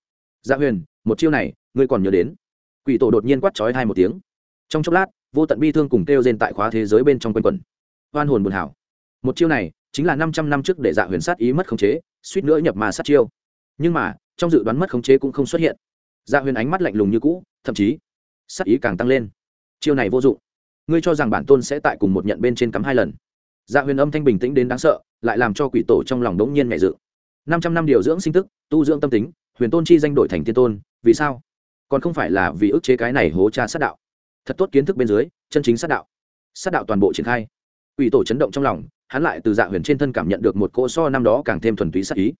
Gia huyền, một chiêu này, ngươi còn nhớ đến? Quỷ tổ đột nhiên quát trói hai một tiếng. Trong chốc lát, vô tận bi thương cùng kêu rên tại khóa thế giới bên trong quân quần hoan hồn buồn hảo. Một chiêu này, chính là năm trăm năm trước để dạ huyền sát ý mất khống chế, suýt nữa nhập mà sát chiêu nhưng mà, trong dự đoán mất khống chế cũng không xuất hiện. Dạ huyền ánh mắt lạnh lùng như cũ, thậm chí sát ý càng tăng lên. Chiêu này vô dụng. Ngươi cho rằng bản tôn sẽ tại cùng một nhận bên trên cắm hai lần. Dạ huyền âm thanh bình tĩnh đến đáng sợ, lại làm cho quỷ tổ trong lòng đống nhiên nhẹ dự. Năm trăm năm điều dưỡng sinh tức, tu dưỡng tâm tính, huyền tôn chi danh đổi thành tiên tôn, vì sao? Còn không phải là vì ức chế cái này hố cha sát đạo. Thật tốt kiến thức bên dưới, chân chính sát đạo. Sát đạo toàn bộ triển khai. Quỷ tổ chấn động trong lòng, hắn lại từ dạ huyền trên thân cảm nhận được một cỗ so năm đó càng thêm thuần túy sát ý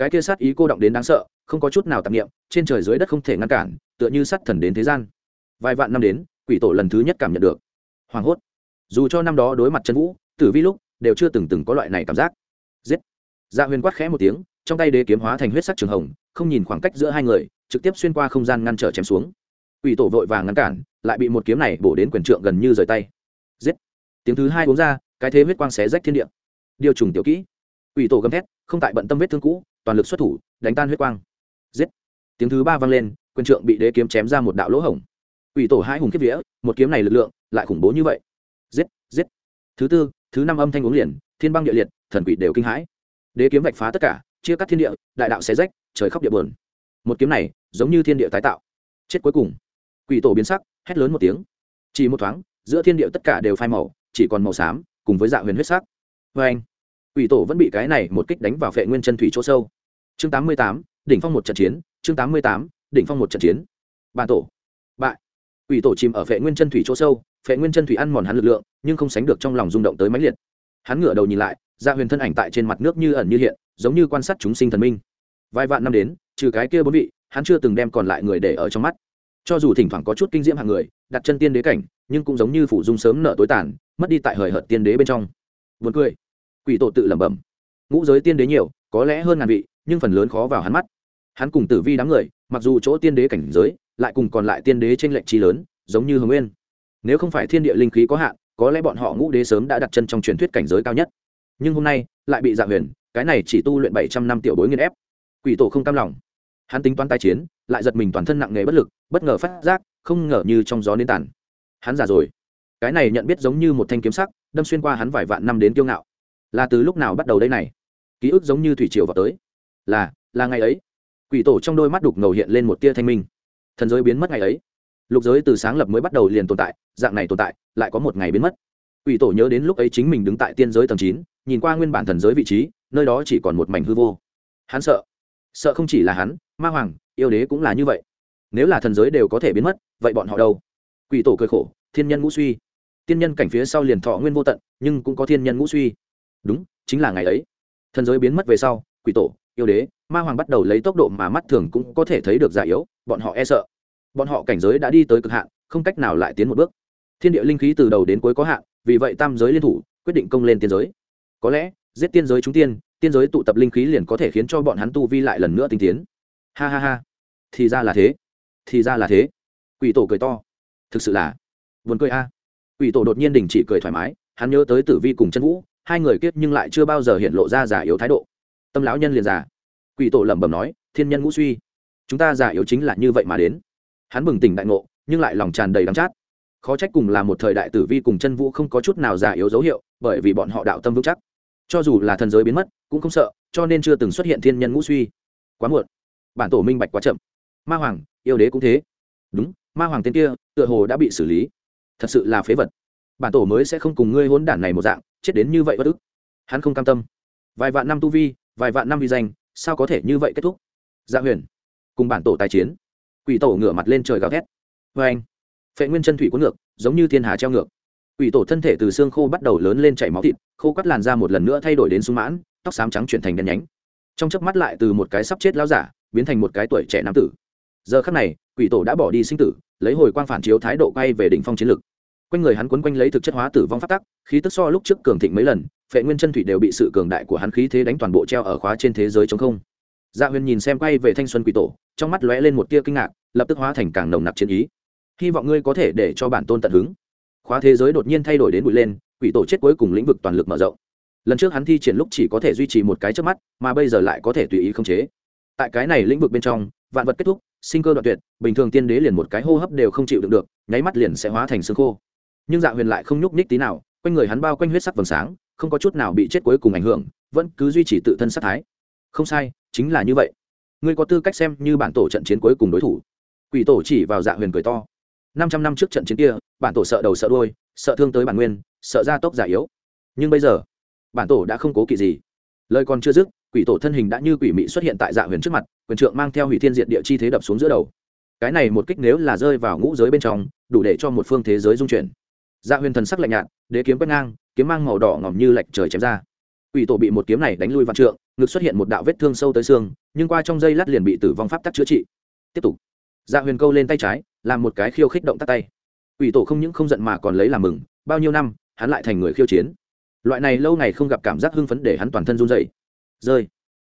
cái kia sát ý cô động đến đáng sợ, không có chút nào tạp nghiệm trên trời dưới đất không thể ngăn cản, tựa như sát thần đến thế gian. Vài vạn năm đến, quỷ tổ lần thứ nhất cảm nhận được. Hoảng hốt. Dù cho năm đó đối mặt chân vũ, tử vi lúc đều chưa từng từng có loại này cảm giác. Giết. Dạ huyền quát khẽ một tiếng, trong tay đế kiếm hóa thành huyết sắc trường hồng, không nhìn khoảng cách giữa hai người, trực tiếp xuyên qua không gian ngăn trở chém xuống. Quỷ tổ vội vàng ngăn cản, lại bị một kiếm này bổ đến quyền trượng gần như rời tay. Giết. Tiếng thứ hai uống ra, cái thế huyết quang xé rách thiên địa. Điều trùng tiểu kỹ. Quỷ tổ gầm thét, không tại bận tâm vết thương cũ toàn lực xuất thủ, đánh tan huyết quang. Giết! Tiếng thứ ba vang lên, quyền trượng bị đế kiếm chém ra một đạo lỗ hổng. Quỷ tổ hai hùng kiếp vía, một kiếm này lực lượng lại khủng bố như vậy. Giết! Giết! Thứ tư, thứ năm âm thanh uống liền, thiên băng địa liệt, thần quỷ đều kinh hãi. Đế kiếm vạch phá tất cả, chia cắt thiên địa, đại đạo xé rách, trời khóc địa bờn một kiếm này, giống như thiên địa tái tạo. Chết cuối cùng. Quỷ tổ biến sắc, hét lớn một tiếng. Chỉ một thoáng, giữa thiên địa tất cả đều phai màu, chỉ còn màu xám, cùng với dạ huyền huyết sắc. Vê anh quỷ tổ vẫn bị cái này một kích đánh vào phệ nguyên chân thủy chỗ sâu. Chương tám mươi tám, đỉnh phong một trận chiến. Chương tám mươi tám, đỉnh phong một trận chiến. Bản tổ, bại. Quỷ tổ chìm ở phệ nguyên chân thủy chỗ sâu. Phệ nguyên chân thủy ăn mòn hắn lực lượng, nhưng không sánh được trong lòng rung động tới mãnh liệt. Hắn ngửa đầu nhìn lại gia huyền thân ảnh tại trên mặt nước như ẩn như hiện, giống như quan sát chúng sinh thần minh. Vài vạn năm đến, trừ cái kia bốn vị, hắn chưa từng đem còn lại người để ở trong mắt. Cho dù thỉnh thoảng có chút kinh diễm hàng người, đặt chân tiên đế cảnh, nhưng cũng giống như phủ dung sớm nợ tối tàn, mất đi tại hời hợt tiên đế bên trong. Vượt cười quỷ tổ tự lẩm bẩm. Ngũ giới tiên đế nhiều, có lẽ hơn ngàn vị, nhưng phần lớn khó vào hắn mắt. Hắn cùng tử vi đám người, mặc dù chỗ tiên đế cảnh giới, lại cùng còn lại tiên đế t r ê n lệch trí lớn, giống như hồng nguyên. Nếu không phải thiên địa linh khí có hạn, có lẽ bọn họ ngũ đế sớm đã đặt chân trong truyền thuyết cảnh giới cao nhất. Nhưng hôm nay, lại bị dạ huyền, cái này chỉ tu luyện bảy trăm năm tiểu bối nghiên ép. Quỷ tổ không cam lòng. Hắn tính toán tai chiến, lại giật mình toàn thân nặng nề bất lực, bất ngờ phát giác, không ngờ như trong gió đến tàn. Hắn già rồi. Cái này nhận biết giống như một thanh kiếm sắc, đâm xuyên qua hắn vài vạn năm đến kiêu ngạo là từ lúc nào bắt đầu đây này? Ký ức giống như thủy triều vào tới. Là là ngày ấy. Quỷ tổ trong đôi mắt đục ngầu hiện lên một tia thanh minh. Thần giới biến mất ngày ấy. Lục giới từ sáng lập mới bắt đầu liền tồn tại, dạng này tồn tại, lại có một ngày biến mất. Quỷ tổ nhớ đến lúc ấy chính mình đứng tại tiên giới tầng chín, nhìn qua nguyên bản thần giới vị trí, nơi đó chỉ còn một mảnh hư vô. Hắn sợ. Sợ không chỉ là hắn, ma hoàng, yêu đế cũng là như vậy. Nếu là thần giới đều có thể biến mất, vậy bọn họ đâu? Quỷ tổ cười khổ, thiên nhân ngũ suy. Tiên nhân cảnh phía sau liền thọ nguyên vô tận, nhưng cũng có thiên nhân ngũ suy đúng, chính là ngày ấy. Thần giới biến mất về sau, quỷ tổ, yêu đế, ma hoàng bắt đầu lấy tốc độ mà mắt thường cũng có thể thấy được già yếu, bọn họ e sợ. Bọn họ cảnh giới đã đi tới cực hạn, không cách nào lại tiến một bước. Thiên địa linh khí từ đầu đến cuối có hạn, vì vậy tam giới liên thủ, quyết định công lên tiên giới. Có lẽ, giết tiên giới chúng tiên tiên giới tụ tập linh khí liền có thể khiến cho bọn hắn tu vi lại lần nữa tinh tiến. Ha ha ha. Thì ra là thế. Thì ra là thế. Quỷ tổ cười to. Thực sự là buồn cười a. Quỷ tổ đột nhiên đình chỉ cười thoải mái, hắn nhớ tới tử vi cùng chân vũ hai người kiết nhưng lại chưa bao giờ hiện lộ ra giả yếu thái độ. Tâm lão nhân liền giả. Quỷ tổ lẩm bẩm nói, thiên nhân ngũ suy. Chúng ta giả yếu chính là như vậy mà đến. Hắn bừng tỉnh đại ngộ, nhưng lại lòng tràn đầy đắng chát. Khó trách cùng là một thời đại tử vi cùng chân vũ không có chút nào giả yếu dấu hiệu, bởi vì bọn họ đạo tâm vững chắc. Cho dù là thần giới biến mất, cũng không sợ, cho nên chưa từng xuất hiện thiên nhân ngũ suy. Quá muộn. Bản tổ minh bạch quá chậm. Ma hoàng, yêu đế cũng thế. Đúng, ma hoàng tên kia, tựa hồ đã bị xử lý. Thật sự là phế vật bản tổ mới sẽ không cùng ngươi hỗn đản này một dạng, chết đến như vậy bất ức. Hắn không cam tâm. Vài vạn năm tu vi, vài vạn năm vi danh, sao có thể như vậy kết thúc? Dạ huyền, cùng bản tổ tài chiến. Quỷ tổ ngửa mặt lên trời gào thét. Vê anh, phệ nguyên chân thủy cuốn ngược, giống như thiên hà treo ngược. Quỷ tổ thân thể từ xương khô bắt đầu lớn lên chảy máu thịt, khô cắt làn ra một lần nữa thay đổi đến sung mãn, tóc xám trắng chuyển thành đen nhánh. Trong chớp mắt lại từ một cái sắp chết lao giả, biến thành một cái tuổi trẻ nam tử. Giờ khắc này, quỷ tổ đã bỏ đi sinh tử, lấy hồi quang phản chiếu thái độ quay về đỉnh phong chiến lực quanh người hắn quấn quanh lấy thực chất hóa tử vong phát tắc, khí tức so lúc trước cường thịnh mấy lần, phệ nguyên chân thủy đều bị sự cường đại của hắn khí thế đánh toàn bộ treo ở khóa trên thế giới chống không. Dạ huyền nhìn xem quay về thanh xuân quỷ tổ, trong mắt lóe lên một tia kinh ngạc, lập tức hóa thành càng nồng nặc chiến ý. Hy vọng ngươi có thể để cho bản tôn tận hứng. Khóa thế giới đột nhiên thay đổi đến bụi lên, quỷ tổ chết cuối cùng lĩnh vực toàn lực mở rộng. Lần trước hắn thi triển lúc chỉ có thể duy trì một cái trước mắt, mà bây giờ lại có thể tùy ý không chế. Tại cái này lĩnh vực bên trong, vạn vật kết thúc, sinh cơ đoạn tuyệt, bình thường tiên đế liền một cái hô hấp đều không chịu được được, nháy mắt liền sẽ hóa thành xương khô nhưng dạ huyền lại không nhúc nhích tí nào, quanh người hắn bao quanh huyết sắc vầng sáng, không có chút nào bị chết cuối cùng ảnh hưởng, vẫn cứ duy trì tự thân sát thái. Không sai, chính là như vậy. Ngươi có tư cách xem như bản tổ trận chiến cuối cùng đối thủ. Quỷ tổ chỉ vào dạ huyền cười to. Năm trăm năm trước trận chiến kia, bản tổ sợ đầu sợ đôi sợ thương tới bản nguyên, sợ gia tốc giả yếu. Nhưng bây giờ, bản tổ đã không cố kỵ gì. Lời còn chưa dứt, quỷ tổ thân hình đã như quỷ mị xuất hiện tại dạ huyền trước mặt, quyền trượng mang theo hủy thiên diện địa chi thế đập xuống giữa đầu. Cái này một kích nếu là rơi vào ngũ giới bên trong, đủ để cho một phương thế giới dung chuyển dạ huyền thần sắc lạnh nhạt, đế kiếm quét ngang, kiếm mang màu đỏ ngỏm như lạch trời chém ra. Quỷ tổ bị một kiếm này đánh lui vạn trượng, ngực xuất hiện một đạo vết thương sâu tới xương, nhưng qua trong dây lát liền bị tử vong pháp tắc chữa trị. Tiếp tục. Dạ huyền câu lên tay trái, làm một cái khiêu khích động tắt tay. Quỷ tổ không những không giận mà còn lấy làm mừng, bao nhiêu năm, hắn lại thành người khiêu chiến. Loại này lâu ngày không gặp cảm giác hưng phấn để hắn toàn thân run dậy rơi.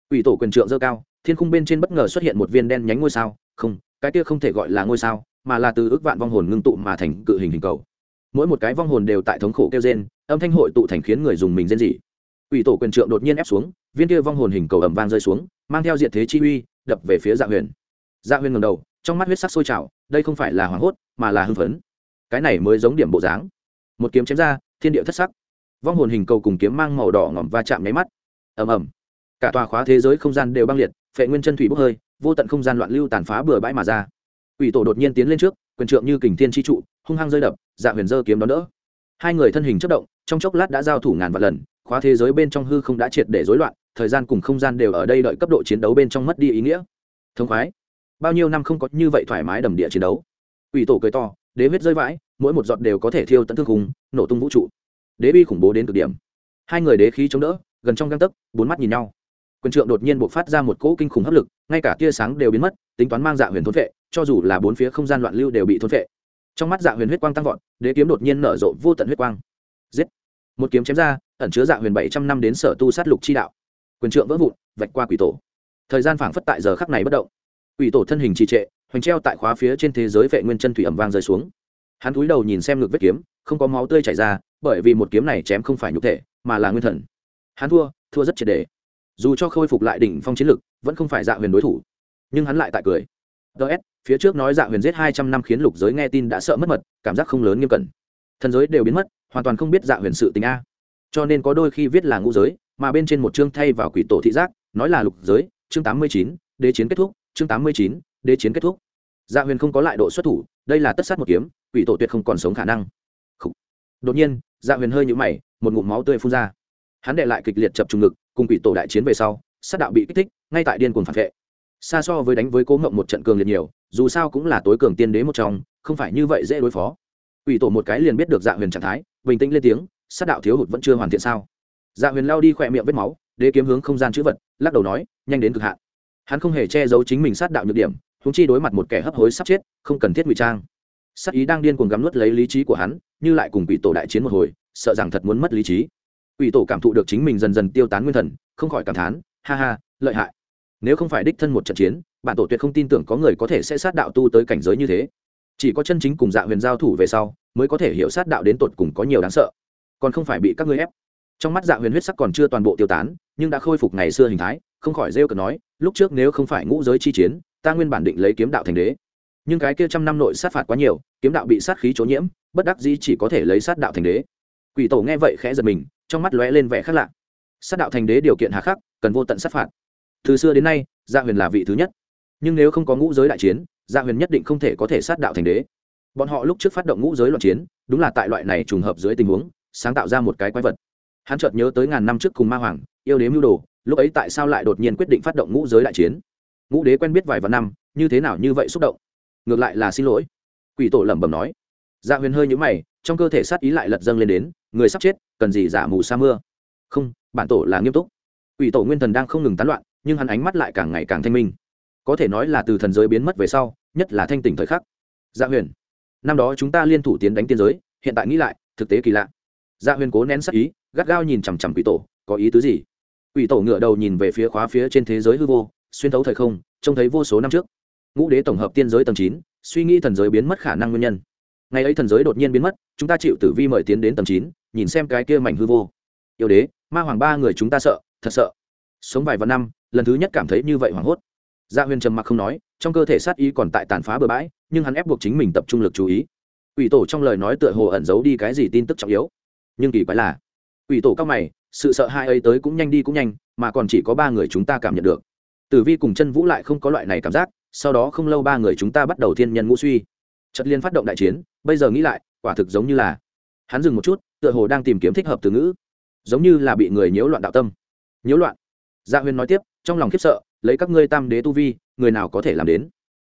Quỷ tổ quyền trượng dơ cao, thiên khung bên trên bất ngờ xuất hiện một viên đen nhánh ngôi sao. Không, cái kia không thể gọi là ngôi sao, mà là từ ước vạn vong hồn ngưng tụ mà thành cự hình hình cầu mỗi một cái vong hồn đều tại thống khổ kêu rên, âm thanh hội tụ thành khiến người dùng mình rên rỉ. Quỷ tổ quyền trượng đột nhiên ép xuống, viên kia vong hồn hình cầu ẩm vang rơi xuống, mang theo diện thế chi uy, đập về phía dạ huyền. Dạ huyền ngầm đầu, trong mắt huyết sắc sôi trào, đây không phải là hoảng hốt, mà là hưng phấn. Cái này mới giống điểm bộ dáng. Một kiếm chém ra, thiên địa thất sắc. Vong hồn hình cầu cùng kiếm mang màu đỏ ngỏm va chạm nháy mắt. Ầm ầm. Cả tòa khóa thế giới không gian đều băng liệt, phệ nguyên chân thủy bốc hơi, vô tận không gian loạn lưu tàn phá bừa bãi mà ra quỷ tổ đột nhiên tiến lên trước, quyền trượng như kình thiên chi trụ, hung hăng rơi đập dạ huyền dơ kiếm đón đỡ. Hai người thân hình chất động, trong chốc lát đã giao thủ ngàn vạn lần, khóa thế giới bên trong hư không đã triệt để rối loạn, thời gian cùng không gian đều ở đây đợi cấp độ chiến đấu bên trong mất đi ý nghĩa. Thông khoái, bao nhiêu năm không có như vậy thoải mái đầm địa chiến đấu. Quỷ tổ cười to, đế huyết rơi vãi, mỗi một giọt đều có thể thiêu tận thương khung, nổ tung vũ trụ. Đế bi khủng bố đến cực điểm. Hai người đế khí chống đỡ, gần trong găng tấc, bốn mắt nhìn nhau. Quyền trượng đột nhiên buộc phát ra một cỗ kinh khủng hấp lực, ngay cả tia sáng đều biến mất, tính toán mang dạ huyền thốn vệ cho dù là bốn phía không gian loạn lưu đều bị thôn phệ, trong mắt dạ huyền huyết quang tăng vọt đế kiếm đột nhiên nở rộ vô tận huyết quang. Giết! Một kiếm chém ra ẩn chứa dạ huyền bảy trăm năm đến sở tu sát lục chi đạo. Quyền trượng vỡ vụn vạch qua quỷ tổ. Thời gian phảng phất tại giờ khắc này bất động. Quỷ tổ thân hình trì trệ hoành treo tại khóa phía trên thế giới vệ nguyên chân thủy ẩm vang rơi xuống. Hắn cúi đầu nhìn xem ngực vết kiếm không có máu tươi chảy ra bởi vì một kiếm này chém không phải nhục thể mà là nguyên thần. Hắn thua thua rất triệt đề dù cho khôi phục lại đỉnh phong chiến lực vẫn không phải dạ huyền đối thủ. Nhưng hắn lại tại cười ts phía trước nói dạ huyền giết hai trăm năm khiến lục giới nghe tin đã sợ mất mật, cảm giác không lớn nghiêm cẩn. Thần giới đều biến mất, hoàn toàn không biết dạ huyền sự tình a. Cho nên có đôi khi viết là ngũ giới, mà bên trên một chương thay vào quỷ tổ thị giác, nói là lục giới, chương tám mươi chín, đế chiến kết thúc, chương tám mươi chín, đế chiến kết thúc. Dạ huyền không có lại độ xuất thủ, đây là tất sát một kiếm, quỷ tổ tuyệt không còn sống khả năng. Đột nhiên dạ huyền hơi nhũ mày, một ngụm máu tươi phun ra. Hắn đệ lại kịch liệt chập trùng ngực, cùng quỷ tổ đại chiến về sau, sát đạo bị kích thích, ngay tại điên cuồng phản vệ xa so với đánh với cố ngộng một trận cường liệt nhiều, dù sao cũng là tối cường tiên đế một trong, không phải như vậy dễ đối phó. Ủy tổ một cái liền biết được dạ huyền trạng thái, bình tĩnh lên tiếng, sát đạo thiếu hụt vẫn chưa hoàn thiện sao? Dạ huyền lao đi khỏe miệng vết máu, đế kiếm hướng không gian chữ vật, lắc đầu nói, nhanh đến cực hạn. Hắn không hề che giấu chính mình sát đạo nhược điểm húng chi đối mặt một kẻ hấp hối sắp chết, không cần thiết ngụy trang. Sát ý đang điên cuồng gắm nuốt lấy lý trí của hắn, như lại cùng quỷ tổ đại chiến một hồi, sợ rằng thật muốn mất lý trí. Quỷ tổ cảm thụ được chính mình dần dần tiêu tán nguyên thần, không khỏi cảm thán, ha ha, lợi hại nếu không phải đích thân một trận chiến, bản tổ tuyệt không tin tưởng có người có thể sẽ sát đạo tu tới cảnh giới như thế. Chỉ có chân chính cùng dạ huyền giao thủ về sau, mới có thể hiểu sát đạo đến tột cùng có nhiều đáng sợ. Còn không phải bị các ngươi ép. Trong mắt dạ huyền huyết sắc còn chưa toàn bộ tiêu tán, nhưng đã khôi phục ngày xưa hình thái, không khỏi rêu cờ nói, lúc trước nếu không phải ngũ giới chi chiến, ta nguyên bản định lấy kiếm đạo thành đế. Nhưng cái kia trăm năm nội sát phạt quá nhiều, kiếm đạo bị sát khí trố nhiễm, bất đắc dĩ chỉ có thể lấy sát đạo thành đế. Quỷ tổ nghe vậy khẽ giật mình, trong mắt lóe lên vẻ khác lạ. Sát đạo thành đế điều kiện hà khắc, cần vô tận sát phạt từ xưa đến nay gia huyền là vị thứ nhất. Nhưng nếu không có ngũ giới đại chiến gia huyền nhất định không thể có thể sát đạo thành đế. Bọn họ lúc trước phát động ngũ giới loạn chiến, đúng là tại loại này trùng hợp dưới tình huống, sáng tạo ra một cái quái vật. Hắn chợt nhớ tới ngàn năm trước cùng ma hoàng, yêu đế mưu đồ, lúc ấy tại sao lại đột nhiên quyết định phát động ngũ giới đại chiến? Ngũ đế quen biết vài vạn năm, như thế nào như vậy xúc động? Ngược lại là xin lỗi. Quỷ tổ lẩm bẩm nói. Dạ huyền hơi nhũ mày, trong cơ thể sát ý lại lật dâng lên đến, người sắp chết, cần gì giả mù sa mưa? Không, bản tổ là nghiêm túc. Quỷ tổ nguyên thần đang không ngừng tán loạn nhưng hắn ánh mắt lại càng ngày càng thanh minh. Có thể nói là từ thần giới biến mất về sau, nhất là thanh tỉnh thời khắc. Dạ huyền, năm đó chúng ta liên thủ tiến đánh tiên giới, hiện tại nghĩ lại, thực tế kỳ lạ. Dạ huyền cố nén sắc ý, gắt gao nhìn chằm chằm quỷ tổ, có ý tứ gì? Quỷ tổ ngựa đầu nhìn về phía khóa phía trên thế giới hư vô, xuyên thấu thời không, trông thấy vô số năm trước. Ngũ đế tổng hợp tiên giới tầng chín, suy nghĩ thần giới biến mất khả năng nguyên nhân. Ngày ấy thần giới đột nhiên biến mất, chúng ta chịu tử vi mời tiến đến tầng chín, nhìn xem cái kia mảnh hư vô. Yêu đế, ma hoàng ba người chúng ta sợ, thật sợ. Sống vài vạn năm lần thứ nhất cảm thấy như vậy hoảng hốt. Gia huyền trầm mặc không nói, trong cơ thể sát ý còn tại tàn phá bừa bãi, nhưng hắn ép buộc chính mình tập trung lực chú ý. Ủy tổ trong lời nói tựa hồ ẩn giấu đi cái gì tin tức trọng yếu. Nhưng kỳ quái là ủy tổ cao mày, sự sợ hai ấy tới cũng nhanh đi cũng nhanh, mà còn chỉ có ba người chúng ta cảm nhận được. Tử vi cùng chân vũ lại không có loại này cảm giác, sau đó không lâu ba người chúng ta bắt đầu thiên nhân ngũ suy. Chất liên phát động đại chiến, bây giờ nghĩ lại, quả thực giống như là, hắn dừng một chút, tựa hồ đang tìm kiếm thích hợp từ ngữ. Giống như là bị người nhiễu loạn đạo tâm. Nhiễu loạn. Dạ Gia huyên nói tiếp trong lòng khiếp sợ, lấy các ngươi tam đế tu vi, người nào có thể làm đến?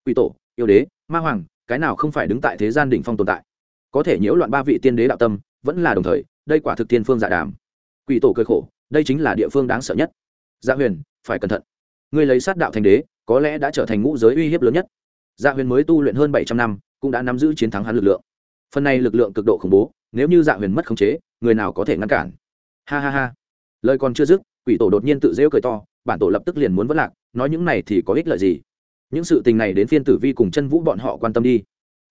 Quỷ tổ, yêu đế, ma hoàng, cái nào không phải đứng tại thế gian đỉnh phong tồn tại? Có thể nhiễu loạn ba vị tiên đế đạo tâm, vẫn là đồng thời, đây quả thực tiên phương dạ đàm. Quỷ tổ cười khổ, đây chính là địa phương đáng sợ nhất. Gia dạ huyền, phải cẩn thận. Ngươi lấy sát đạo thành đế, có lẽ đã trở thành ngũ giới uy hiếp lớn nhất. Gia dạ huyền mới tu luyện hơn bảy trăm năm, cũng đã nắm giữ chiến thắng hắn lực lượng. Phần này lực lượng cực độ khủng bố, nếu như dạ huyền mất khống chế, người nào có thể ngăn cản? Ha ha ha. Lời còn chưa dứt, quỷ tổ đột nhiên tự rêu cười to bản tổ lập tức liền muốn vất lạc, nói những này thì có ích lợi gì? Những sự tình này đến phiên tử vi cùng chân vũ bọn họ quan tâm đi.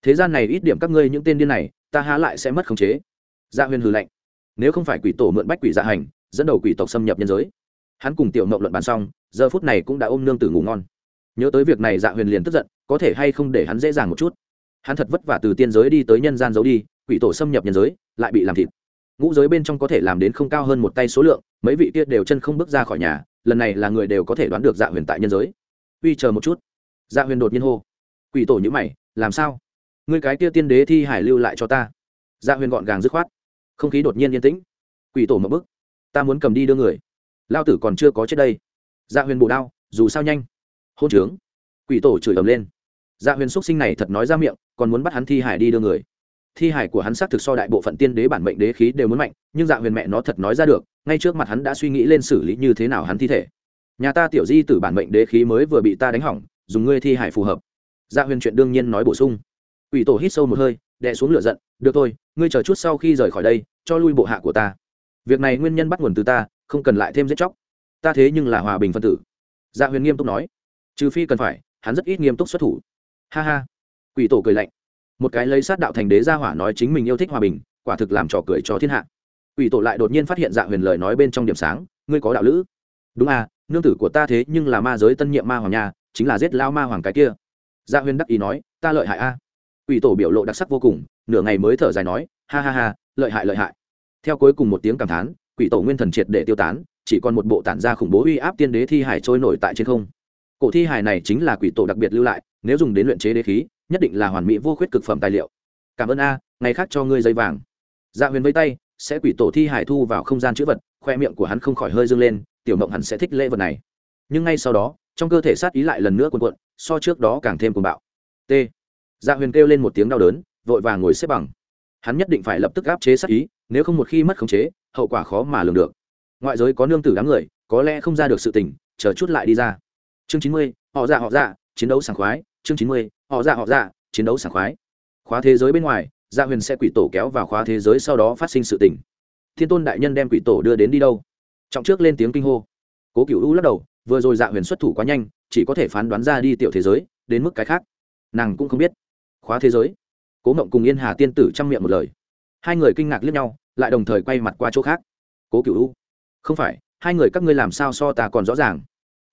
Thế gian này ít điểm các ngươi những tên điên này, ta há lại sẽ mất khống chế. Gia huyền hư lạnh. Nếu không phải quỷ tổ mượn bách quỷ dạ hành, dẫn đầu quỷ tộc xâm nhập nhân giới. Hắn cùng tiểu mộng luận bàn xong, giờ phút này cũng đã ôm nương tử ngủ ngon. Nhớ tới việc này dạ huyền liền tức giận, có thể hay không để hắn dễ dàng một chút. Hắn thật vất vả từ tiên giới đi tới nhân gian giấu đi, quỷ tổ xâm nhập nhân giới, lại bị làm thịt. Ngũ giới bên trong có thể làm đến không cao hơn một tay số lượng, mấy vị kia đều chân không bước ra khỏi nhà lần này là người đều có thể đoán được dạ huyền tại nhân giới. Uy, chờ một chút. Dạ huyền đột nhiên hô. Quỷ tổ nhữ mày, làm sao? Người cái kia tiên đế thi hải lưu lại cho ta. Dạ huyền gọn gàng dứt khoát. Không khí đột nhiên yên tĩnh. Quỷ tổ một bức ta muốn cầm đi đưa người. Lao tử còn chưa có chết đây. Dạ huyền bổ đao, dù sao nhanh. Hôn trướng. Quỷ tổ chửi ầm lên. Dạ huyền x sinh này thật nói ra miệng, còn muốn bắt hắn thi hải đi đưa người. Thi hải của hắn xác thực so đại bộ phận tiên đế bản mệnh đế khí đều muốn mạnh, nhưng dạ huyền mẹ nó thật nói ra được ngay trước mặt hắn đã suy nghĩ lên xử lý như thế nào hắn thi thể. Nhà ta tiểu di tử bản mệnh đế khí mới vừa bị ta đánh hỏng, dùng ngươi thi hải phù hợp. Dạ huyền chuyện đương nhiên nói bổ sung. Ủy tổ hít sâu một hơi, đè xuống lửa giận, được thôi, ngươi chờ chút sau khi rời khỏi đây, cho lui bộ hạ của ta. Việc này nguyên nhân bắt nguồn từ ta, không cần lại thêm giết chóc. Ta thế nhưng là hòa bình phân tử. Dạ huyền nghiêm túc nói. Trừ phi cần phải, hắn rất ít nghiêm túc xuất thủ. Ha ha. Quỷ tổ cười lạnh. Một cái lấy sát đạo thành đế gia hỏa nói chính mình yêu thích hòa bình, quả thực làm trò cười cho thiên hạ quỷ tổ lại đột nhiên phát hiện dạ huyền lời nói bên trong điểm sáng, ngươi có đạo lữ? Đúng à nương tử của ta thế nhưng là ma giới tân nhiệm ma hoàng nhà, chính là giết lao ma hoàng cái kia. Dạ huyền đắc ý nói, ta lợi hại a. À. quỷ tổ biểu lộ đặc sắc vô cùng, nửa ngày mới thở dài nói, ha ha ha, lợi hại lợi hại. Theo cuối cùng một tiếng cảm thán, quỷ tổ nguyên thần triệt để tiêu tán, chỉ còn một bộ tản ra khủng bố uy áp tiên đế thi hải trôi nổi tại trên không. Cổ thi hải này chính là quỷ tổ đặc biệt lưu lại, nếu dùng đến luyện chế đế khí, nhất định là hoàn mỹ vô khuyết cực phẩm tài liệu. Cảm ơn a, ngày khác cho ngươi giấy vàng. Dạ huyền vẫy tay sẽ quỷ tổ thi hải thu vào không gian chữ vật khoe miệng của hắn không khỏi hơi dâng lên tiểu mộng hắn sẽ thích lễ vật này. Nhưng ngay sau đó trong cơ thể sát ý lại lần nữa cuồn cuộn so trước đó càng thêm cuồng bạo. T. Dạ huyền kêu lên một tiếng đau đớn vội vàng ngồi xếp bằng. Hắn nhất định phải lập tức áp chế sát ý nếu không một khi mất khống chế hậu quả khó mà lường được. Ngoại giới có nương tử đám người có lẽ không ra được sự tỉnh, chờ chút lại đi ra. Chương chín mươi họ dạ họ dạ chiến đấu sảng khoái. Chương chín mươi họ dạ họ dạ chiến đấu sảng khoái. Khóa thế giới bên ngoài gia huyền sẽ quỷ tổ kéo vào khóa thế giới sau đó phát sinh sự tình. Thiên tôn đại nhân đem quỷ tổ đưa đến đi đâu? Trọng trước lên tiếng kinh hô. Cố cựu u lắc đầu, vừa rồi dạ huyền xuất thủ quá nhanh, chỉ có thể phán đoán ra đi tiểu thế giới, đến mức cái khác. Nàng cũng không biết. Khóa thế giới. Cố Mộng cùng yên hà tiên tử chăm miệng một lời. Hai người kinh ngạc liếc nhau, lại đồng thời quay mặt qua chỗ khác. Cố cựu u, không phải, hai người các ngươi làm sao so ta còn rõ ràng?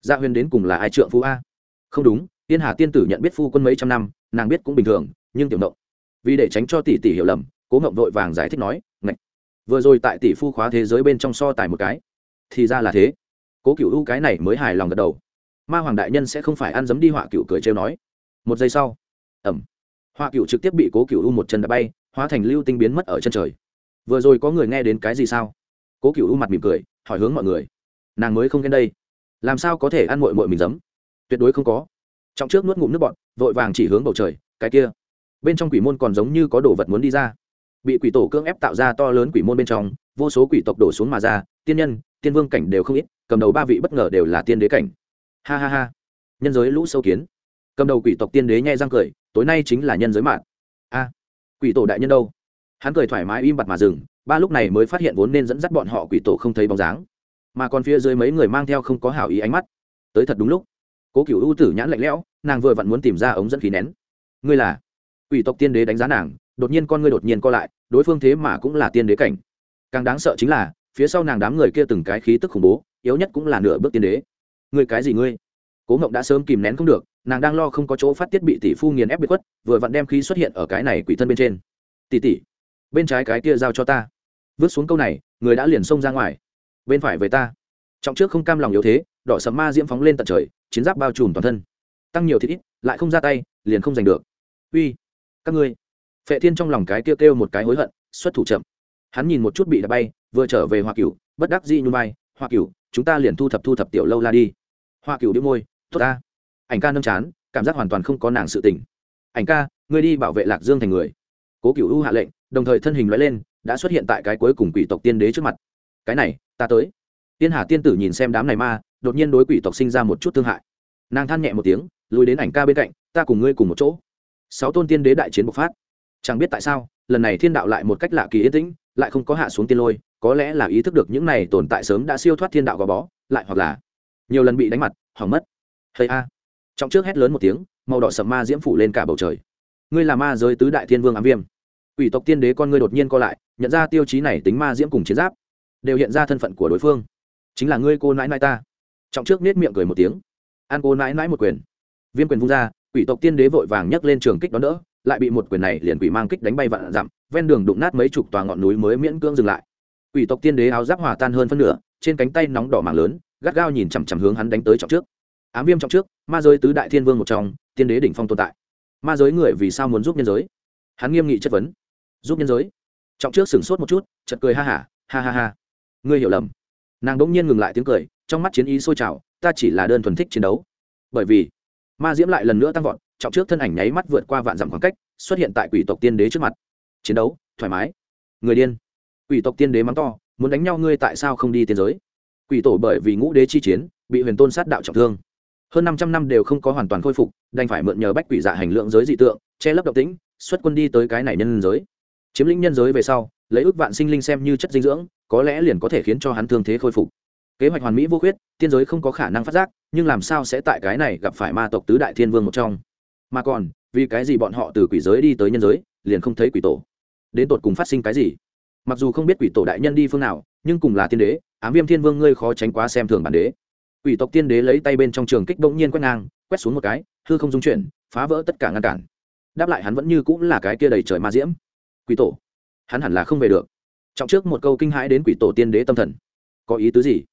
Dạ huyền đến cùng là ai trượng phú a? Không đúng, yên hà tiên tử nhận biết phu quân mấy trăm năm, nàng biết cũng bình thường, nhưng tiểu động vì để tránh cho tỷ tỷ hiểu lầm, cố ngộng vội vàng giải thích nói, ngạch, vừa rồi tại tỷ phu khóa thế giới bên trong so tài một cái, thì ra là thế. Cố cựu u cái này mới hài lòng gật đầu. Ma hoàng đại nhân sẽ không phải ăn dấm đi họa cựu cười trêu nói. Một giây sau ẩm hoa cựu trực tiếp bị cố cựu u một chân đã bay, hóa thành lưu tinh biến mất ở chân trời. Vừa rồi có người nghe đến cái gì sao? Cố cựu u mặt mỉm cười, hỏi hướng mọi người. Nàng mới không đến đây, làm sao có thể ăn mội mội mình giấm tuyệt đối không có. Trọng trước nuốt ngụm nước bọt, vội vàng chỉ hướng bầu trời, cái kia bên trong quỷ môn còn giống như có đồ vật muốn đi ra. Bị quỷ tổ cưỡng ép tạo ra to lớn quỷ môn bên trong, vô số quỷ tộc đổ xuống mà ra, tiên nhân, tiên vương cảnh đều không ít, cầm đầu ba vị bất ngờ đều là tiên đế cảnh. Ha ha ha. Nhân giới lũ sâu kiến. Cầm đầu quỷ tộc tiên đế nhai răng cười, tối nay chính là nhân giới mạng a, quỷ tổ đại nhân đâu? Hắn cười thoải mái im bặt mà dừng, ba lúc này mới phát hiện vốn nên dẫn dắt bọn họ quỷ tổ không thấy bóng dáng. Mà còn phía dưới mấy người mang theo không có hảo ý ánh mắt. Tới thật đúng lúc. Cố cựu ưu tử nhãn lạnh lẽo, nàng vừa vặn muốn tìm ra ống dẫn khí nén. Ngươi là? Quỷ tộc tiên đế đánh giá nàng, đột nhiên con ngươi đột nhiên co lại, đối phương thế mà cũng là tiên đế cảnh. Càng đáng sợ chính là, phía sau nàng đám người kia từng cái khí tức khủng bố, yếu nhất cũng là nửa bước tiên đế. Ngươi cái gì ngươi? Cố ngộng đã sớm kìm nén không được, nàng đang lo không có chỗ phát tiết bị tỷ phu nghiền ép bị khuất, vừa vặn đem khí xuất hiện ở cái này quỷ thân bên trên. Tỷ tỷ, bên trái cái kia giao cho ta. Vứt xuống câu này, người đã liền xông ra ngoài. Bên phải về ta. Trọng trước không cam lòng yếu thế, đỏ sầm ma diễm phóng lên tận trời, chiến giáp bao trùm toàn thân. Tăng nhiều thịt ít, lại không ra tay, liền không giành được. Uy các ngươi. Phệ thiên trong lòng cái kêu kêu một cái hối hận, xuất thủ chậm. Hắn nhìn một chút bị đã bay, vừa trở về hoa cửu, bất đắc dĩ nhung bay hoa cửu, chúng ta liền thu thập thu thập tiểu lâu la đi. Hoa cửu đĩu môi, tốt ta. Ảnh ca nâm chán, cảm giác hoàn toàn không có nàng sự tình. Ảnh ca, ngươi đi bảo vệ lạc dương thành người. Cố cửu u hạ lệnh, đồng thời thân hình nói lên, đã xuất hiện tại cái cuối cùng quỷ tộc tiên đế trước mặt. Cái này, ta tới. Tiên hà tiên tử nhìn xem đám này ma, đột nhiên đối quỷ tộc sinh ra một chút thương hại. Nàng than nhẹ một tiếng, lùi đến ảnh ca bên cạnh, ta cùng ngươi cùng một chỗ sáu tôn tiên đế đại chiến bộc phát. Chẳng biết tại sao, lần này thiên đạo lại một cách lạ kỳ yên tĩnh, lại không có hạ xuống tiên lôi, có lẽ là ý thức được những này tồn tại sớm đã siêu thoát thiên đạo gò bó, lại hoặc là nhiều lần bị đánh mặt, hỏng mất. Hay a. Trong trước hét lớn một tiếng, màu đỏ sầm ma diễm phủ lên cả bầu trời. Ngươi là ma giới tứ đại thiên vương ám viêm. Ủy tộc tiên đế con ngươi đột nhiên co lại, nhận ra tiêu chí này tính ma diễm cùng chiến giáp, đều hiện ra thân phận của đối phương. Chính là ngươi cô nãi nãi ta. Trọng trước nết miệng cười một tiếng. An cô nãi nãi một quyền. Viêm quyền vung ra quỷ tộc tiên đế vội vàng nhấc lên trường kích đón đỡ lại bị một quyền này liền quỷ mang kích đánh bay vạn dặm ven đường đụng nát mấy chục tòa ngọn núi mới miễn cưỡng dừng lại. Quỷ tộc tiên đế áo giáp hòa tan hơn phân nửa trên cánh tay nóng đỏ mảng lớn gắt gao nhìn chằm chằm hướng hắn đánh tới trọng trước. Ám viêm trọng trước ma giới tứ đại thiên vương một trong tiên đế đỉnh phong tồn tại. Ma giới người vì sao muốn giúp nhân giới? Hắn nghiêm nghị chất vấn. Giúp nhân giới? Trọng trước sửng sốt một chút chật cười ha hả ha, ha ha. Ha ngươi hiểu lầm. Nàng đ ỗ n g nhiên ngừng lại tiếng cười trong mắt chiến ý sôi trào ta chỉ là đơn thuần thích chiến đấu. Bởi vì ma diễm lại lần nữa tăng vọt, trọng trước thân ảnh nháy mắt vượt qua vạn dặm khoảng cách, xuất hiện tại quỷ tộc tiên đế trước mặt. Chiến đấu, thoải mái. Người điên. Quỷ tộc tiên đế mắng to, muốn đánh nhau ngươi tại sao không đi tiên giới? Quỷ tổ bởi vì ngũ đế chi chiến, bị huyền tôn sát đạo trọng thương. Hơn năm trăm năm đều không có hoàn toàn khôi phục, đành phải mượn nhờ bách quỷ dạ hành lượng giới dị tượng, che lấp độc tính xuất quân đi tới cái này nhân giới. Chiếm lĩnh nhân giới về sau, lấy ước vạn sinh linh xem như chất dinh dưỡng, có lẽ liền có thể khiến cho hắn thương thế khôi phục kế hoạch hoàn mỹ vô khuyết, tiên giới không có khả năng phát giác, nhưng làm sao sẽ tại cái này gặp phải ma tộc tứ đại thiên vương một trong? Mà còn, vì cái gì bọn họ từ quỷ giới đi tới nhân giới, liền không thấy quỷ tổ? Đến tột cùng phát sinh cái gì? Mặc dù không biết quỷ tổ đại nhân đi phương nào, nhưng cùng là tiên đế, ám viêm thiên vương ngươi khó tránh quá xem thường bản đế. Quỷ tộc tiên đế lấy tay bên trong trường kích bỗng nhiên quét ngang, quét xuống một cái, hư không dung chuyển, phá vỡ tất cả ngăn cản. Đáp lại hắn vẫn như cũng là cái kia đầy trời ma diễm. Quỷ tổ? Hắn hẳn là không về được. Trọng trước một câu kinh hãi đến quỷ tổ tiên đế tâm thần. Có ý tứ gì?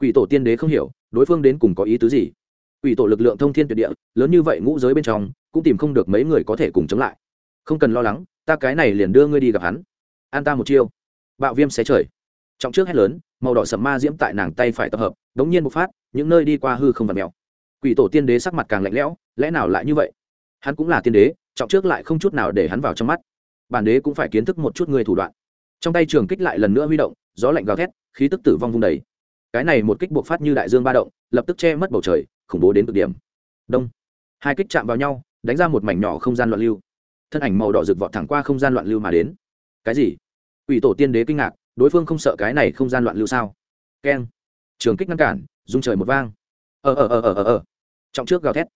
Quỷ tổ tiên đế không hiểu, đối phương đến cùng có ý tứ gì? Quỷ tổ lực lượng thông thiên tuyệt địa, lớn như vậy ngũ giới bên trong, cũng tìm không được mấy người có thể cùng chống lại. Không cần lo lắng, ta cái này liền đưa ngươi đi gặp hắn. An ta một chiêu. Bạo viêm xé trời. Trọng trước hét lớn, màu đỏ sầm ma diễm tại nàng tay phải tập hợp, đống nhiên bộc phát, những nơi đi qua hư không và mèo. Quỷ tổ tiên đế sắc mặt càng lạnh lẽo, lẽ nào lại như vậy? Hắn cũng là tiên đế, trọng trước lại không chút nào để hắn vào trong mắt. Bản đế cũng phải kiến thức một chút người thủ đoạn. Trong tay trường kích lại lần nữa huy động, gió lạnh gào thét, khí tức tử vong vung đầy cái này một kích buộc phát như đại dương ba động, lập tức che mất bầu trời, khủng bố đến cực điểm. Đông. Hai kích chạm vào nhau, đánh ra một mảnh nhỏ không gian loạn lưu. Thân ảnh màu đỏ rực vọt thẳng qua không gian loạn lưu mà đến. Cái gì? Ủy tổ tiên đế kinh ngạc, đối phương không sợ cái này không gian loạn lưu sao? Keng. Trường kích ngăn cản dung trời một vang. Ờ ờ ờ ờ ờ ờ. Trọng trước gào thét.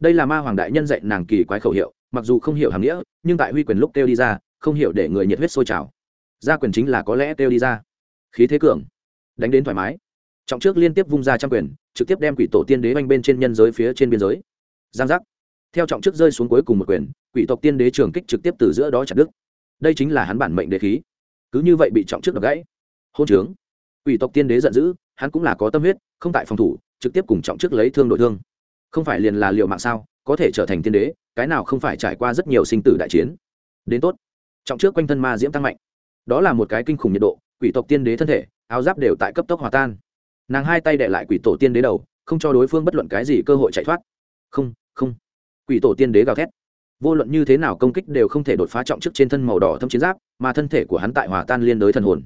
Đây là ma hoàng đại nhân dạy nàng kỳ quái khẩu hiệu, mặc dù không hiểu hàm nghĩa, nhưng tại huy quyền lúc kêu đi ra, không hiểu để người nhiệt huyết sôi trào. Gia quyền chính là có lẽ kêu đi ra. Khí thế cường. Đánh đến thoải mái trọng trước liên tiếp vung ra trăm quyền, trực tiếp đem quỷ tổ tiên đế oanh bên trên nhân giới phía trên biên giới. Giang giác. Theo trọng trước rơi xuống cuối cùng một quyền, quỷ tộc tiên đế trường kích trực tiếp từ giữa đó chặt đứt. Đây chính là hắn bản mệnh đế khí. Cứ như vậy bị trọng trước đập gãy. Hôn trướng. Quỷ tộc tiên đế giận dữ, hắn cũng là có tâm huyết, không tại phòng thủ, trực tiếp cùng trọng trước lấy thương đội thương. Không phải liền là liệu mạng sao, có thể trở thành tiên đế, cái nào không phải trải qua rất nhiều sinh tử đại chiến. Đến tốt. Trọng trước quanh thân ma diễm tăng mạnh. Đó là một cái kinh khủng nhiệt độ, quỷ tộc tiên đế thân thể, áo giáp đều tại cấp tốc hòa tan nàng hai tay đệ lại quỷ tổ tiên đế đầu, không cho đối phương bất luận cái gì cơ hội chạy thoát. Không không. Quỷ tổ tiên đế gào thét. Vô luận như thế nào công kích đều không thể đột phá trọng chức trên thân màu đỏ thâm chiến giáp, mà thân thể của hắn tại hòa tan liên đới thần hồn.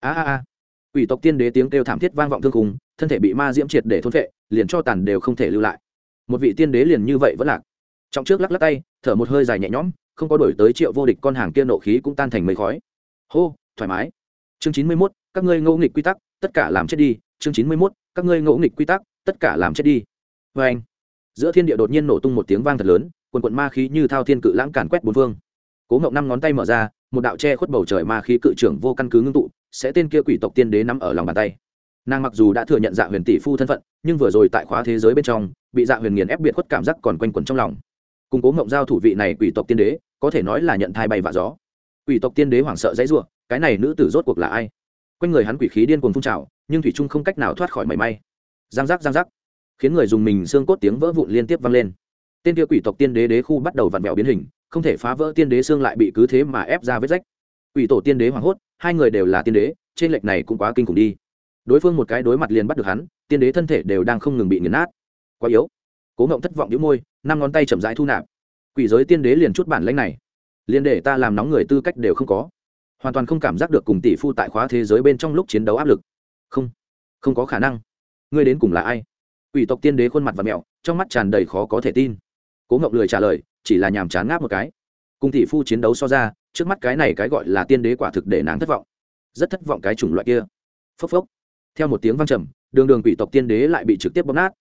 A a a. Quỷ tộc tiên đế tiếng kêu thảm thiết vang vọng thương cùng thân thể bị ma diễm triệt để thôn vệ liền cho tàn đều không thể lưu lại. Một vị tiên đế liền như vậy vẫn lạc. Trọng trước lắc lắc tay, thở một hơi dài nhẹ nhõm, không có đổi tới triệu vô địch con hàng kia nộ khí cũng tan thành mây khói. Hô, thoải mái. Chương chín mươi mốt, các ngươi ngẫu nghịch quy tắc, tất cả làm chết đi chương chín mươi mốt, các ngươi ngẫu nghịch quy tắc, tất cả làm chết đi. Vê anh, giữa thiên địa đột nhiên nổ tung một tiếng vang thật lớn, quần quận ma khí như thao thiên cự lãng càn quét bốn phương. Cố ngậu năm ngón tay mở ra, một đạo che khuất bầu trời ma khí cự trưởng vô căn cứ ngưng tụ, sẽ tên kia quỷ tộc tiên đế nắm ở lòng bàn tay. Nàng mặc dù đã thừa nhận dạ huyền tỷ phu thân phận, nhưng vừa rồi tại khóa thế giới bên trong, bị dạ huyền nghiền ép biệt khuất cảm giác còn quanh quẩn trong lòng. Cùng cố ngộng giao thủ vị này quỷ tộc tiên đế, có thể nói là nhận thai bay vạ gió. Quỷ tộc tiên đế hoảng sợ dãy ruộng cái này nữ tử rốt cuộc là ai? Quanh người hắn quỷ khí điên cuồng phun trào nhưng thủy trung không cách nào thoát khỏi mảy may. Giang giác giang giác. Khiến người dùng mình xương cốt tiếng vỡ vụn liên tiếp vang lên. Tên kia quỷ tộc tiên đế đế khu bắt đầu vặn vẹo biến hình, không thể phá vỡ tiên đế xương lại bị cứ thế mà ép ra vết rách. Quỷ tổ tiên đế hoảng hốt, hai người đều là tiên đế, trên lệch này cũng quá kinh khủng đi. Đối phương một cái đối mặt liền bắt được hắn, tiên đế thân thể đều đang không ngừng bị nghiền nát. Quá yếu. Cố ngộng thất vọng đĩu môi, năm ngón tay chậm rãi thu nạp. Quỷ giới tiên đế liền chút bản lãnh này, liền để ta làm nóng người tư cách đều không có. Hoàn toàn không cảm giác được cùng tỷ phu tại khóa thế giới bên trong lúc chiến đấu áp lực không không có khả năng. Ngươi đến cùng là ai? Quỷ tộc tiên đế khuôn mặt và mẹo, trong mắt tràn đầy khó có thể tin. Cố ngộng lười trả lời, chỉ là nhàm chán ngáp một cái. Cùng tỷ phu chiến đấu so ra, trước mắt cái này cái gọi là tiên đế quả thực để nàng thất vọng. Rất thất vọng cái chủng loại kia. Phốc phốc. Theo một tiếng vang trầm, đường đường quỷ tộc tiên đế lại bị trực tiếp bóp nát.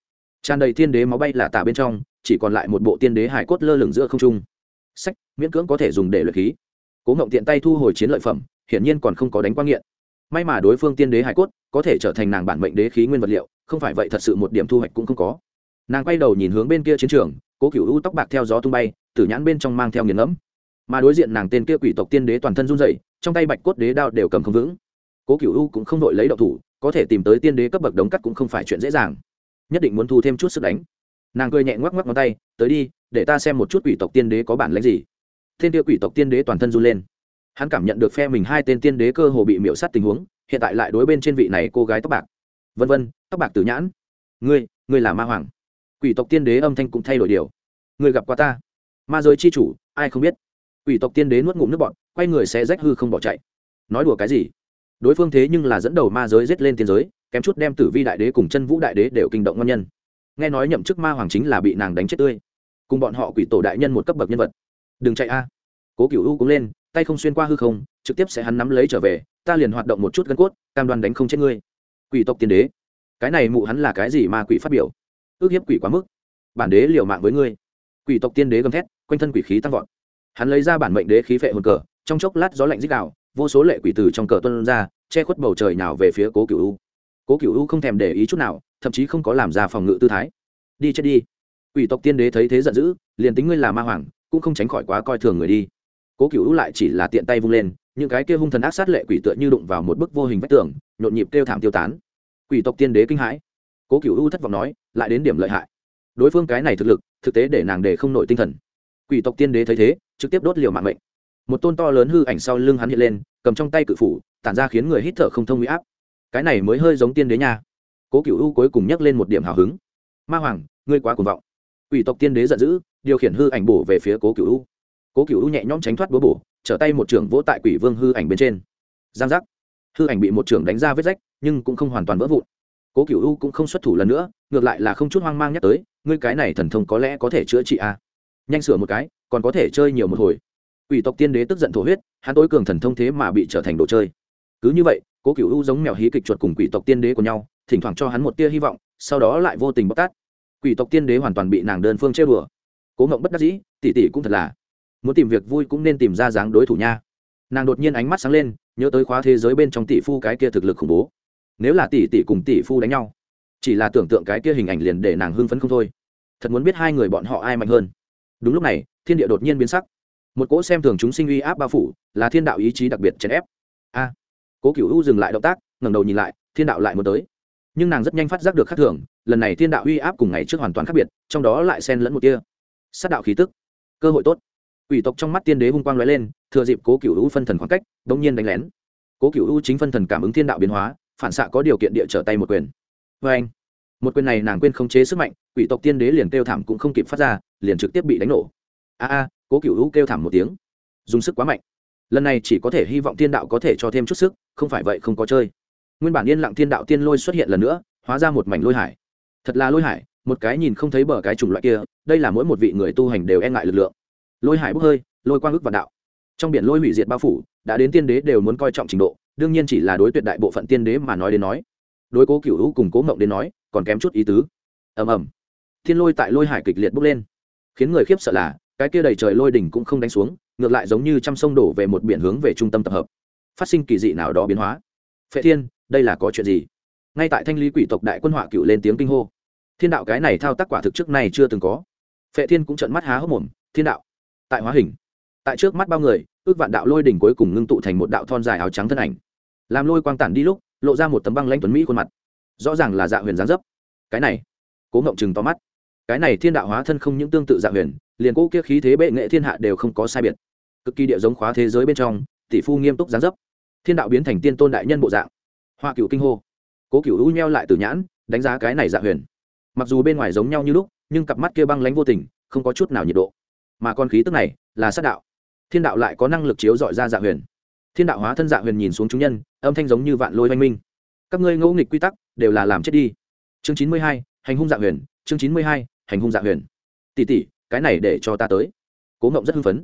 Tràn đầy tiên đế máu bay là tả bên trong, chỉ còn lại một bộ tiên đế hải cốt lơ lửng giữa không trung. Sách, miễn cưỡng có thể dùng để luyện khí. Cố ngộng tiện tay thu hồi chiến lợi phẩm, hiển nhiên còn không có đánh quang nghiện may mà đối phương tiên đế hải cốt có thể trở thành nàng bản mệnh đế khí nguyên vật liệu, không phải vậy thật sự một điểm thu hoạch cũng không có. Nàng quay đầu nhìn hướng bên kia chiến trường, cố cựu u tóc bạc theo gió tung bay, tử nhãn bên trong mang theo nghiền ngẫm. Mà đối diện nàng tên kia quỷ tộc tiên đế toàn thân run dậy trong tay bạch cốt đế đao đều cầm không vững. Cố cựu u cũng không đội lấy đậu thủ, có thể tìm tới tiên đế cấp bậc đống cắt cũng không phải chuyện dễ dàng. Nhất định muốn thu thêm chút sức đánh. Nàng cười nhẹ ngoắc ngoắc ngón tay, tới đi, để ta xem một chút quỷ tộc tiên đế có bản lãnh gì. Tên kia quỷ tộc tiên đế toàn thân run lên hắn cảm nhận được phe mình hai tên tiên đế cơ hồ bị miễu sát tình huống, hiện tại lại đối bên trên vị này cô gái tóc bạc. Vân vân, tóc bạc tử nhãn. Ngươi ngươi là ma hoàng. Quỷ tộc tiên đế âm thanh cũng thay đổi điều. Ngươi gặp qua ta. Ma giới chi chủ, ai không biết? Quỷ tộc tiên đế nuốt ngụm nước bọn quay người sẽ rách hư không bỏ chạy. Nói đùa cái gì? Đối phương thế nhưng là dẫn đầu ma giới giết lên tiên giới, kém chút đem tử vi đại đế cùng chân vũ đại đế đều kinh động ngon nhân. Nghe nói nhậm chức ma hoàng chính là bị nàng đánh chết tươi. Cùng bọn họ quỷ tổ đại nhân một cấp bậc nhân vật. Đừng chạy a. Cố cựu u cũng lên tay không xuyên qua hư không, trực tiếp sẽ hắn nắm lấy trở về, ta liền hoạt động một chút gân cốt, cam đoan đánh không chết ngươi. Quỷ tộc tiên đế. Cái này mụ hắn là cái gì mà quỷ phát biểu? Ước hiếp quỷ quá mức. Bản đế liều mạng với ngươi. Quỷ tộc tiên đế gầm thét, quanh thân quỷ khí tăng vọt. Hắn lấy ra bản mệnh đế khí phệ hồn cờ, trong chốc lát gió lạnh dích đạo vô số lệ quỷ từ trong cờ tuân ra, che khuất bầu trời nào về phía cố cựu u. Cố cựu u không thèm để ý chút nào, thậm chí không có làm ra phòng ngự tư thái. Đi chết đi. Quỷ tộc tiên đế thấy thế giận dữ, liền tính ngươi là ma hoàng, cũng không tránh khỏi quá coi thường người đi cố cựu u lại chỉ là tiện tay vung lên, những cái kia hung thần ác sát lệ quỷ tựa như đụng vào một bức vô hình vách tường, nhộn nhịp kêu thảm tiêu tán. Quỷ tộc tiên đế kinh hãi. Cố cựu u thất vọng nói, lại đến điểm lợi hại. Đối phương cái này thực lực, thực tế để nàng để không nổi tinh thần. Quỷ tộc tiên đế thấy thế, trực tiếp đốt liều mạng mệnh. Một tôn to lớn hư ảnh sau lưng hắn hiện lên, cầm trong tay cự phủ, tản ra khiến người hít thở không thông huy áp. Cái này mới hơi giống tiên đế nha. Cố cựu u cuối cùng nhắc lên một điểm hào hứng. Ma hoàng, ngươi quá cuồng vọng. Quỷ tộc tiên đế giận dữ, điều khiển hư ảnh bổ về phía cố cựu u cố cựu u nhẹ nhõm tránh thoát búa bổ, trở tay một trưởng vỗ tại quỷ vương hư ảnh bên trên. Giang giác. Hư ảnh bị một trưởng đánh ra vết rách, nhưng cũng không hoàn toàn vỡ vụn. Cố cựu u cũng không xuất thủ lần nữa, ngược lại là không chút hoang mang nhắc tới, ngươi cái này thần thông có lẽ có thể chữa trị a. À. nhanh sửa một cái, còn có thể chơi nhiều một hồi. Quỷ tộc tiên đế tức giận thổ huyết, hắn tối cường thần thông thế mà bị trở thành đồ chơi. Cứ như vậy, cố cựu u giống mèo hí kịch chuột cùng quỷ tộc tiên đế của nhau, thỉnh thoảng cho hắn một tia hy vọng, sau đó lại vô tình bóc tát. Quỷ tộc tiên đế hoàn toàn bị nàng đơn phương chơi bừa cố ngộng bất đắc dĩ tỉ tỉ cũng thật là muốn tìm việc vui cũng nên tìm ra dáng đối thủ nha. Nàng đột nhiên ánh mắt sáng lên, nhớ tới khóa thế giới bên trong tỷ phu cái kia thực lực khủng bố. Nếu là tỷ tỷ cùng tỷ phu đánh nhau, chỉ là tưởng tượng cái kia hình ảnh liền để nàng hưng phấn không thôi. Thật muốn biết hai người bọn họ ai mạnh hơn. Đúng lúc này, thiên địa đột nhiên biến sắc. Một cỗ xem thường chúng sinh uy áp bao phủ, là thiên đạo ý chí đặc biệt chèn ép. A! Cố cựu u dừng lại động tác, ngẩng đầu nhìn lại, thiên đạo lại muốn tới. Nhưng nàng rất nhanh phát giác được khác thường, lần này thiên đạo uy áp cùng ngày trước hoàn toàn khác biệt, trong đó lại xen lẫn một kia sát đạo khí tức. Cơ hội tốt quỷ tộc trong mắt tiên đế hung quang lóe lên, thừa dịp cố cựu u phân thần khoảng cách đông nhiên đánh lén. Cố cựu u chính phân thần cảm ứng thiên đạo biến hóa, phản xạ có điều kiện địa trở tay một quyền. Vê anh một quyền này nàng quên khống chế sức mạnh, quỷ tộc tiên đế liền kêu thảm cũng không kịp phát ra, liền trực tiếp bị đánh nổ. A a, cố cựu u kêu thảm một tiếng. Dùng sức quá mạnh. Lần này chỉ có thể hy vọng thiên đạo có thể cho thêm chút sức, không phải vậy không có chơi. Nguyên bản yên lặng thiên đạo tiên lôi xuất hiện lần nữa, hóa ra một mảnh lôi hải. Thật là lôi hải, một cái nhìn không thấy bờ cái chủng loại kia, đây là mỗi một vị người tu hành đều e ngại lực lượng lôi hải bốc hơi, lôi quang ức và đạo. Trong biển lôi hủy diệt bao phủ, đã đến tiên đế đều muốn coi trọng trình độ, đương nhiên chỉ là đối tuyệt đại bộ phận tiên đế mà nói đến nói. Đối cố cựu hữu cùng cố mộng đến nói, còn kém chút ý tứ. Ầm ầm. Thiên lôi tại lôi hải kịch liệt bốc lên. Khiến người khiếp sợ là, cái kia đầy trời lôi đỉnh cũng không đánh xuống, ngược lại giống như trăm sông đổ về một biển hướng về trung tâm tập hợp. Phát sinh kỳ dị nào đó biến hóa. Phệ thiên, đây là có chuyện gì? Ngay tại thanh lý quỷ tộc đại quân họa cựu lên tiếng kinh hô. Thiên đạo cái này thao tác quả thực trước này chưa từng có. Phệ thiên cũng trận mắt há hốc mồm, thiên đạo tại hóa hình. Tại trước mắt bao người, ước vạn đạo lôi đỉnh cuối cùng ngưng tụ thành một đạo thon dài áo trắng thân ảnh. Làm lôi quang tản đi lúc, lộ ra một tấm băng lãnh tuấn mỹ khuôn mặt. Rõ ràng là dạ huyền gián dấp. Cái này, cố ngộng chừng to mắt. Cái này thiên đạo hóa thân không những tương tự dạ huyền, liền cố kia khí thế bệ nghệ thiên hạ đều không có sai biệt. Cực kỳ địa giống khóa thế giới bên trong, tỷ phu nghiêm túc gián dấp. Thiên đạo biến thành tiên tôn đại nhân bộ dạng. Hoa cựu kinh hô. Cố cựu u nheo lại từ nhãn, đánh giá cái này dạ huyền. Mặc dù bên ngoài giống nhau như lúc, nhưng cặp mắt kia băng lánh vô tình, không có chút nào nhiệt độ mà con khí tức này là sát đạo. Thiên đạo lại có năng lực chiếu dọi ra dạ huyền. Thiên đạo hóa thân dạ huyền nhìn xuống chúng nhân, âm thanh giống như vạn lôi oanh minh. Các ngươi ngẫu nghịch quy tắc đều là làm chết đi. Chương chín mươi hai, hành hung dạ huyền, chương chín mươi hai, hành hung dạ huyền. Tỷ tỷ, cái này để cho ta tới. Cố ngộng rất hưng phấn.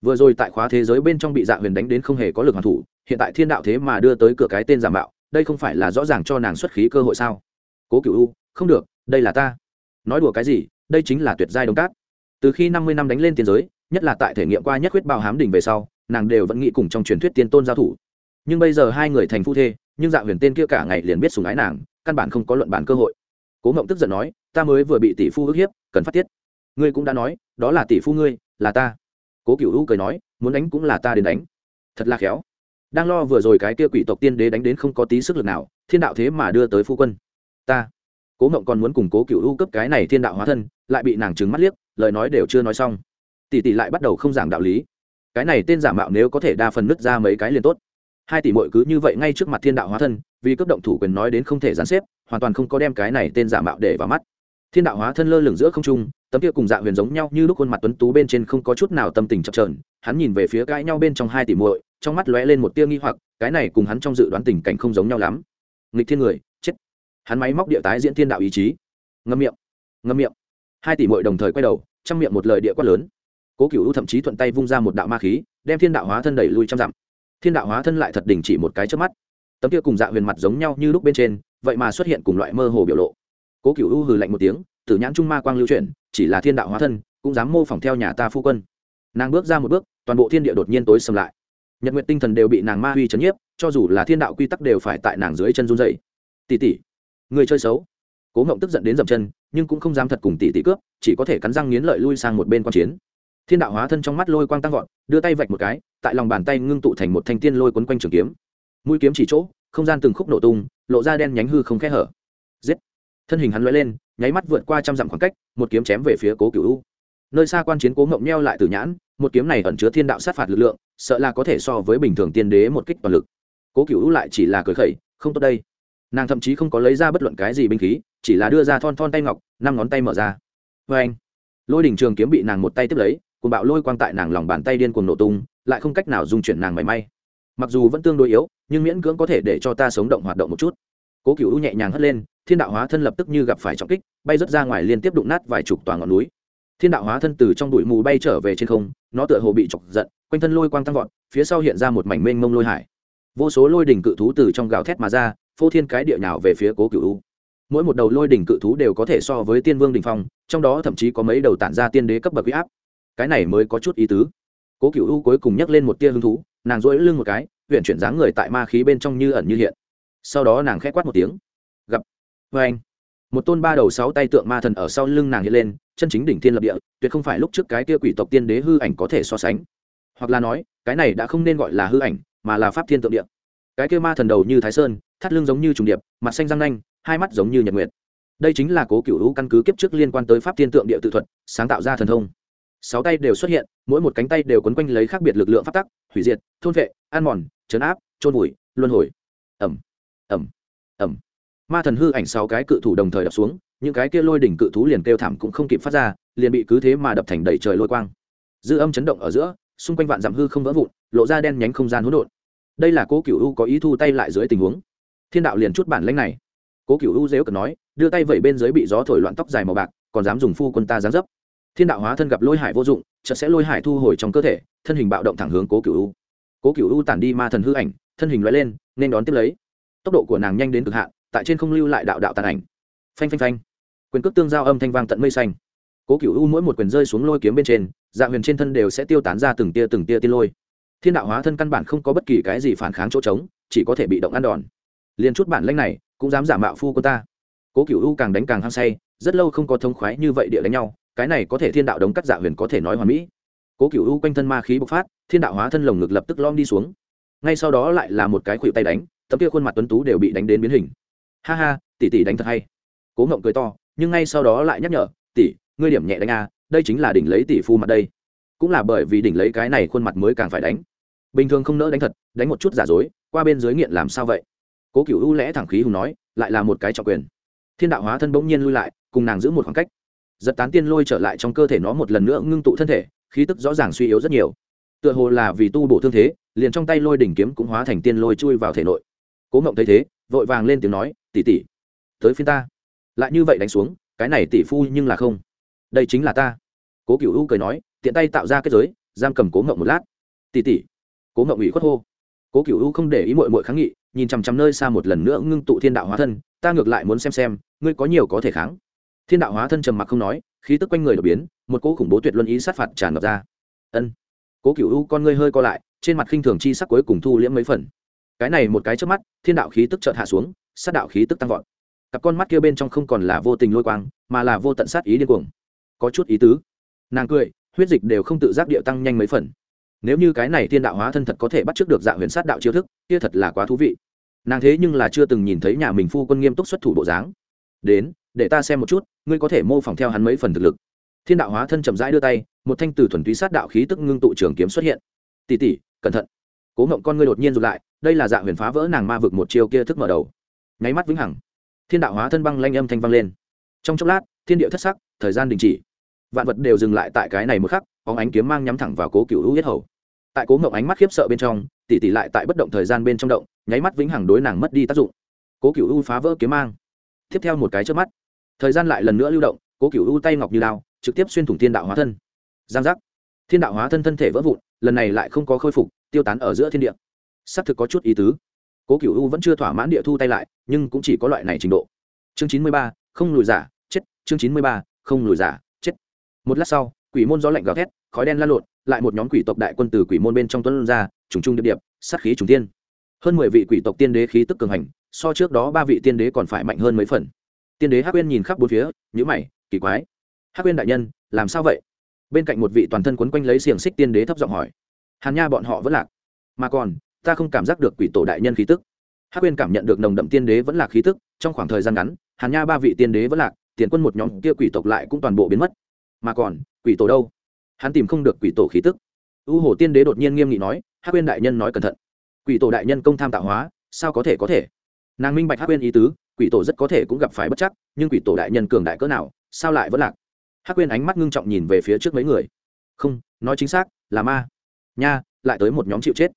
Vừa rồi tại khóa thế giới bên trong bị dạ huyền đánh đến không hề có lực hoàn thủ, hiện tại thiên đạo thế mà đưa tới cửa cái tên giả mạo, đây không phải là rõ ràng cho nàng xuất khí cơ hội sao? Cố cựu u, không được, đây là ta. Nói đùa cái gì, đây chính là tuyệt giai đồng cát từ khi năm mươi năm đánh lên tiền giới, nhất là tại thể nghiệm qua nhất huyết bao hám đỉnh về sau, nàng đều vẫn nghĩ cùng trong truyền thuyết tiên tôn giao thủ. Nhưng bây giờ hai người thành phu thê, nhưng dạ huyền tên kia cả ngày liền biết sùng ái nàng, căn bản không có luận bản cơ hội. Cố ngộng tức giận nói, ta mới vừa bị tỷ phu ức hiếp, cần phát tiết. Ngươi cũng đã nói, đó là tỷ phu ngươi, là ta. Cố cựu hữu cười nói, muốn đánh cũng là ta đến đánh. Thật là khéo. Đang lo vừa rồi cái kia quỷ tộc tiên đế đánh đến không có tí sức lực nào, thiên đạo thế mà đưa tới phu quân. Ta. Cố ngộng còn muốn cùng cố cựu hữu cấp cái này thiên đạo hóa thân, lại bị nàng trừng mắt liếc lời nói đều chưa nói xong. Tỷ tỷ lại bắt đầu không giảng đạo lý. Cái này tên giả mạo nếu có thể đa phần nứt ra mấy cái liền tốt. Hai tỷ mội cứ như vậy ngay trước mặt thiên đạo hóa thân, vì cấp động thủ quyền nói đến không thể gián xếp, hoàn toàn không có đem cái này tên giả mạo để vào mắt. Thiên đạo hóa thân lơ lửng giữa không trung, tấm kia cùng dạ huyền giống nhau như lúc khuôn mặt tuấn tú bên trên không có chút nào tâm tình chập trờn hắn nhìn về phía cãi nhau bên trong hai tỷ muội, trong mắt lóe lên một tia nghi hoặc, cái này cùng hắn trong dự đoán tình cảnh không giống nhau lắm. Nghịch thiên người, chết. Hắn máy móc địa tái diễn thiên đạo ý chí. Ngâm miệng. Ngâm miệng. Hai tỷ muội đồng thời quay đầu trong miệng một lời địa quát lớn. Cố cựu thậm chí thuận tay vung ra một đạo ma khí, đem thiên đạo hóa thân đẩy lui trăm dặm. Thiên đạo hóa thân lại thật đình chỉ một cái trước mắt. Tấm kia cùng dạ huyền mặt giống nhau như lúc bên trên, vậy mà xuất hiện cùng loại mơ hồ biểu lộ. Cố cựu u hừ lạnh một tiếng, tử nhãn trung ma quang lưu chuyển, chỉ là thiên đạo hóa thân, cũng dám mô phỏng theo nhà ta phu quân. Nàng bước ra một bước, toàn bộ thiên địa đột nhiên tối sầm lại. Nhật nguyện tinh thần đều bị nàng ma huy chấn nhiếp, cho dù là thiên đạo quy tắc đều phải tại nàng dưới chân run dày tỷ tỷ, người chơi xấu cố ngộng tức giận đến dậm chân, nhưng cũng không dám thật cùng tỷ tỷ cướp, chỉ có thể cắn răng nghiến lợi lui sang một bên quan chiến. Thiên đạo hóa thân trong mắt lôi quang tăng vọt, đưa tay vạch một cái, tại lòng bàn tay ngưng tụ thành một thanh tiên lôi quấn quanh trường kiếm. Mũi kiếm chỉ chỗ, không gian từng khúc nổ tung, lộ ra đen nhánh hư không khe hở. Giết! Thân hình hắn lóe lên, nháy mắt vượt qua trăm dặm khoảng cách, một kiếm chém về phía cố cựu u. Nơi xa quan chiến cố ngộng neo lại từ nhãn, một kiếm này ẩn chứa thiên đạo sát phạt lực lượng, sợ là có thể so với bình thường tiên đế một kích toàn lực. Cố cựu u lại chỉ là cười khẩy, không tốt đây nàng thậm chí không có lấy ra bất luận cái gì binh khí, chỉ là đưa ra thon thon tay ngọc, năm ngón tay mở ra. Vê anh, lôi đỉnh trường kiếm bị nàng một tay tiếp lấy cùng bạo lôi quang tại nàng lòng bàn tay điên cuồng nổ tung, lại không cách nào dung chuyển nàng mảy may. Mặc dù vẫn tương đối yếu, nhưng miễn cưỡng có thể để cho ta sống động hoạt động một chút. Cố cựu nhẹ nhàng hất lên, thiên đạo hóa thân lập tức như gặp phải trọng kích, bay rớt ra ngoài liên tiếp đụng nát vài chục toàn ngọn núi. Thiên đạo hóa thân từ trong bụi mù bay trở về trên không, nó tựa hồ bị chọc giận, quanh thân lôi quang tăng vọt, phía sau hiện ra một mảnh mênh mông lôi hải. Vô số lôi đỉnh cự thú từ trong gào thét mà ra phô thiên cái địa nhào về phía cố cựu mỗi một đầu lôi đỉnh cự thú đều có thể so với tiên vương đình phong, trong đó thậm chí có mấy đầu tản ra tiên đế cấp bậc huy áp. Cái này mới có chút ý tứ. Cố cựu u cuối cùng nhắc lên một tia hứng thú, nàng dỗi lưng một cái huyện chuyển dáng người tại ma khí bên trong như ẩn như hiện. Sau đó nàng k h é quát một tiếng. Gặp. Vê anh. Một tôn ba đầu sáu tay tượng ma thần ở sau lưng nàng hiện lên, chân chính đỉnh thiên lập địa, tuyệt không phải lúc trước cái kia quỷ tộc tiên đế hư ảnh có thể so sánh. Hoặc là nói, cái này đã không nên gọi là hư ảnh, mà là pháp thiên tượng địa. Cái kia ma thần đầu như thái sơn thắt lưng giống như trùng điệp, mặt xanh răng nanh, hai mắt giống như nhật nguyệt. Đây chính là cố cựu hữu căn cứ kiếp trước liên quan tới pháp thiên tượng địa tự thuật, sáng tạo ra thần thông. Sáu tay đều xuất hiện, mỗi một cánh tay đều quấn quanh lấy khác biệt lực lượng phát tắc, hủy diệt, thôn vệ an mòn chấn áp trôn vùi, luân hồi. Ẩm ẩm ẩm ma thần hư ảnh sáu cái cự thủ đồng thời đập xuống, những cái kia lôi đỉnh cự thú liền kêu thảm cũng không kịp phát ra, liền bị cứ thế mà đập thành đầy trời lôi quang. Dư âm chấn động ở giữa, xung quanh vạn dặm hư không vỡ vụn, lộ ra đen nhánh không gian hỗn độn. Đây là cố cựu u có ý thu tay lại dưới tình huống thiên đạo liền chút bản lãnh này. Cố cựu u dếu cần nói, đưa tay vẩy bên dưới bị gió thổi loạn tóc dài màu bạc, còn dám dùng phu quân ta dám dấp. Thiên đạo hóa thân gặp lôi hải vô dụng, chợt sẽ lôi hải thu hồi trong cơ thể, thân hình bạo động thẳng hướng cố cựu u. Cố cựu u tản đi ma thần hư ảnh, thân hình loại lên, nên đón tiếp lấy. Tốc độ của nàng nhanh đến cực hạn, tại trên không lưu lại đạo đạo tàn ảnh. Phanh phanh phanh. Quyền cước tương giao âm thanh vang tận mây xanh. Cố cựu u mỗi một quyền rơi xuống lôi kiếm bên trên dạ huyền trên thân đều sẽ tiêu tán ra từng tia từng tia tiên lôi. Thiên đạo hóa thân căn bản không có bất kỳ cái gì phản kháng chỗ trống, chỉ có thể bị động ăn đòn liền chút bản lãnh này cũng dám giả mạo phu cô ta. Cố cựu u càng đánh càng hăng say, rất lâu không có thông khoái như vậy địa đánh nhau, cái này có thể thiên đạo đống cắt dạ huyền có thể nói hoàn mỹ. Cố cựu u quanh thân ma khí bộc phát, thiên đạo hóa thân lồng ngực lập tức lom đi xuống. Ngay sau đó lại là một cái khuỵu tay đánh tấm kia khuôn mặt tuấn tú đều bị đánh đến biến hình. Ha ha, tỷ tỷ đánh thật hay. Cố ngộng cười to, nhưng ngay sau đó lại nhắc nhở, tỷ, ngươi điểm nhẹ đánh a, đây chính là đỉnh lấy tỷ phu mặt đây. Cũng là bởi vì đỉnh lấy cái này khuôn mặt mới càng phải đánh. Bình thường không nỡ đánh thật, đánh một chút giả dối, qua bên dưới nghiện làm sao vậy? Cố cựu ưu lẽ thẳng khí hùng nói, lại là một cái trọng quyền. Thiên đạo hóa thân bỗng nhiên lui lại, cùng nàng giữ một khoảng cách. Giật tán tiên lôi trở lại trong cơ thể nó một lần nữa ngưng tụ thân thể, khí tức rõ ràng suy yếu rất nhiều. Tựa hồ là vì tu bổ thương thế, liền trong tay lôi đỉnh kiếm cũng hóa thành tiên lôi chui vào thể nội. Cố ngộng thấy thế, vội vàng lên tiếng nói tỉ tỉ tới phiên ta. Lại như vậy đánh xuống, cái này tỷ phu nhưng là không. Đây chính là ta. Cố cựu u cười nói, tiện tay tạo ra kết giới, giam cầm cố ngộng một lát. Tỉ tỉ cố ngộng ủy khuất hô. Cố cựu u không để ý mội mội kháng nghị nhìn chằm chằm nơi xa một lần nữa ngưng tụ thiên đạo hóa thân, ta ngược lại muốn xem xem, ngươi có nhiều có thể kháng. Thiên đạo hóa thân trầm mặc không nói, khí tức quanh người đột biến, một cỗ khủng bố tuyệt luân ý sát phạt tràn ngập ra. Ân. Cố cựu u, con ngươi hơi co lại, trên mặt khinh thường chi sắc cuối cùng thu liễm mấy phần. Cái này một cái trước mắt, thiên đạo khí tức chợt hạ xuống, sát đạo khí tức tăng vọt. Cặp con mắt kia bên trong không còn là vô tình lôi quang, mà là vô tận sát ý điên cuồng. Có chút ý tứ. Nàng cười, huyết dịch đều không tự giác địa tăng nhanh mấy phần nếu như cái này thiên đạo hóa thân thật có thể bắt trước được dạng huyền sát đạo chiêu thức, kia thật là quá thú vị. Nàng thế nhưng là chưa từng nhìn thấy nhà mình phu quân nghiêm túc xuất thủ bộ dáng. Đến, để ta xem một chút, ngươi có thể mô phỏng theo hắn mấy phần thực lực. Thiên đạo hóa thân chậm rãi đưa tay, một thanh từ thuần túy sát đạo khí tức ngưng tụ trường kiếm xuất hiện. Tỉ tỉ cẩn thận. Cố ngộng con ngươi đột nhiên rụt lại, đây là dạng huyền phá vỡ nàng ma vực một chiêu kia thức mở đầu. Nháy mắt vĩnh hằng. Thiên đạo hóa thân băng lanh âm thanh vang lên. Trong chốc lát, thiên địa thất sắc, thời gian đình chỉ. Vạn vật đều dừng lại tại cái này một khắc, bóng ánh kiếm mang nhắm thẳng vào cố cựu hữu yết hầu tại cố ngộng ánh mắt khiếp sợ bên trong, tỉ tỉ lại tại bất động thời gian bên trong động, nháy mắt vĩnh hằng đối nàng mất đi tác dụng. Cố cựu u phá vỡ kiếm mang. Tiếp theo một cái trước mắt, thời gian lại lần nữa lưu động, cố cựu u tay ngọc như lao trực tiếp xuyên thủng thiên đạo hóa thân. Giang giác. Thiên đạo hóa thân thân thể vỡ vụn, lần này lại không có khôi phục, tiêu tán ở giữa thiên địa. Xác thực có chút ý tứ. Cố cựu u vẫn chưa thỏa mãn địa thu tay lại, nhưng cũng chỉ có loại này trình độ. Chương chín mươi ba, không lùi giả, chết. Chương chín mươi ba, không lùi giả, chết. Một lát sau, quỷ môn gió lạnh gào thét, khói đen lan lộn lại một nhóm quỷ tộc đại quân từ quỷ môn bên trong tuấn ra, trùng trung điệp điệp, sát khí trùng tiên hơn mười vị quỷ tộc tiên đế khí tức cường hành, so trước đó ba vị tiên đế còn phải mạnh hơn mấy phần. Tiên đế hắc uyên nhìn khắp bốn phía nhữ mày, kỳ quái. Hắc uyên đại nhân, làm sao vậy? Bên cạnh một vị toàn thân quấn quanh lấy xiềng xích tiên đế thấp giọng hỏi. Hàn nha bọn họ vẫn lạc. Mà còn, ta không cảm giác được quỷ tổ đại nhân khí tức. Hắc uyên cảm nhận được nồng đậm tiên đế vẫn lạc khí tức, trong khoảng thời gian ngắn, hàn nha ba vị tiên đế vẫn lạc, tiền quân một nhóm kia quỷ tộc lại cũng toàn bộ biến mất. Mà còn, quỷ tổ đâu? Hắn tìm không được quỷ tổ khí tức. U hồ tiên đế đột nhiên nghiêm nghị nói, hắc uyên đại nhân nói cẩn thận. Quỷ tổ đại nhân công tham tạo hóa, sao có thể có thể? Nàng minh bạch hắc uyên ý tứ, quỷ tổ rất có thể cũng gặp phải bất chắc, nhưng quỷ tổ đại nhân cường đại cỡ nào, sao lại vẫn lạc? Hắc uyên ánh mắt ngưng trọng nhìn về phía trước mấy người. Không, nói chính xác, là ma. Nha, lại tới một nhóm chịu chết.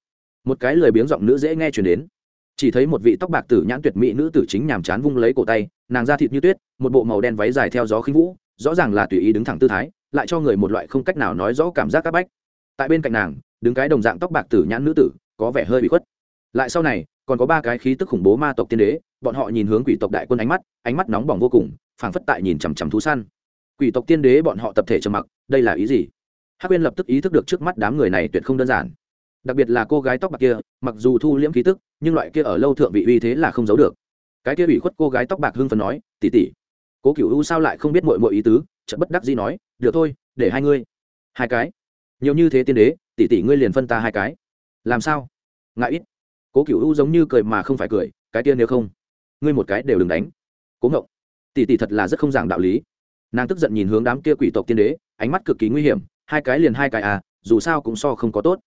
Một cái lời biếng giọng nữ dễ nghe chuyển đến. Chỉ thấy một vị tóc bạc tử nhãn tuyệt mỹ nữ tử chính nhàm chán vung lấy cổ tay, nàng da thịt như tuyết, một bộ màu đen váy dài theo gió khinh vũ, rõ ràng là tùy ý đứng thẳng tư thái lại cho người một loại không cách nào nói rõ cảm giác áp bách. Tại bên cạnh nàng, đứng cái đồng dạng tóc bạc tử nhãn nữ tử, có vẻ hơi bị khuất. Lại sau này, còn có ba cái khí tức khủng bố ma tộc tiên đế, bọn họ nhìn hướng quỷ tộc đại quân ánh mắt ánh mắt nóng bỏng vô cùng, phảng phất tại nhìn chằm chằm thú săn. Quỷ tộc tiên đế bọn họ tập thể trầm mặc, đây là ý gì? Hắc uyên lập tức ý thức được trước mắt đám người này tuyệt không đơn giản. Đặc biệt là cô gái tóc bạc kia, mặc dù thu liễm khí tức, nhưng loại kia ở lâu thượng vị uy thế là không giấu được. Cái kia ủy khuất cô gái tóc bạc hưng phấn nói tỉ tỉ cố cựu u sao lại không biết mội mội ý tứ? Chợt bất đắc dĩ nói, được thôi, để hai ngươi. Hai cái? Nhiều như thế tiên đế, tỷ tỷ ngươi liền phân ta hai cái. Làm sao? Ngại ít. Cố cựu u giống như cười mà không phải cười, cái tiên nếu không, ngươi một cái đều đừng đánh. Cố ngộng, tỷ tỷ thật là rất không giảng đạo lý. Nàng tức giận nhìn hướng đám kia quỷ tộc tiên đế, ánh mắt cực kỳ nguy hiểm, hai cái liền hai cái à dù sao cũng so không có tốt.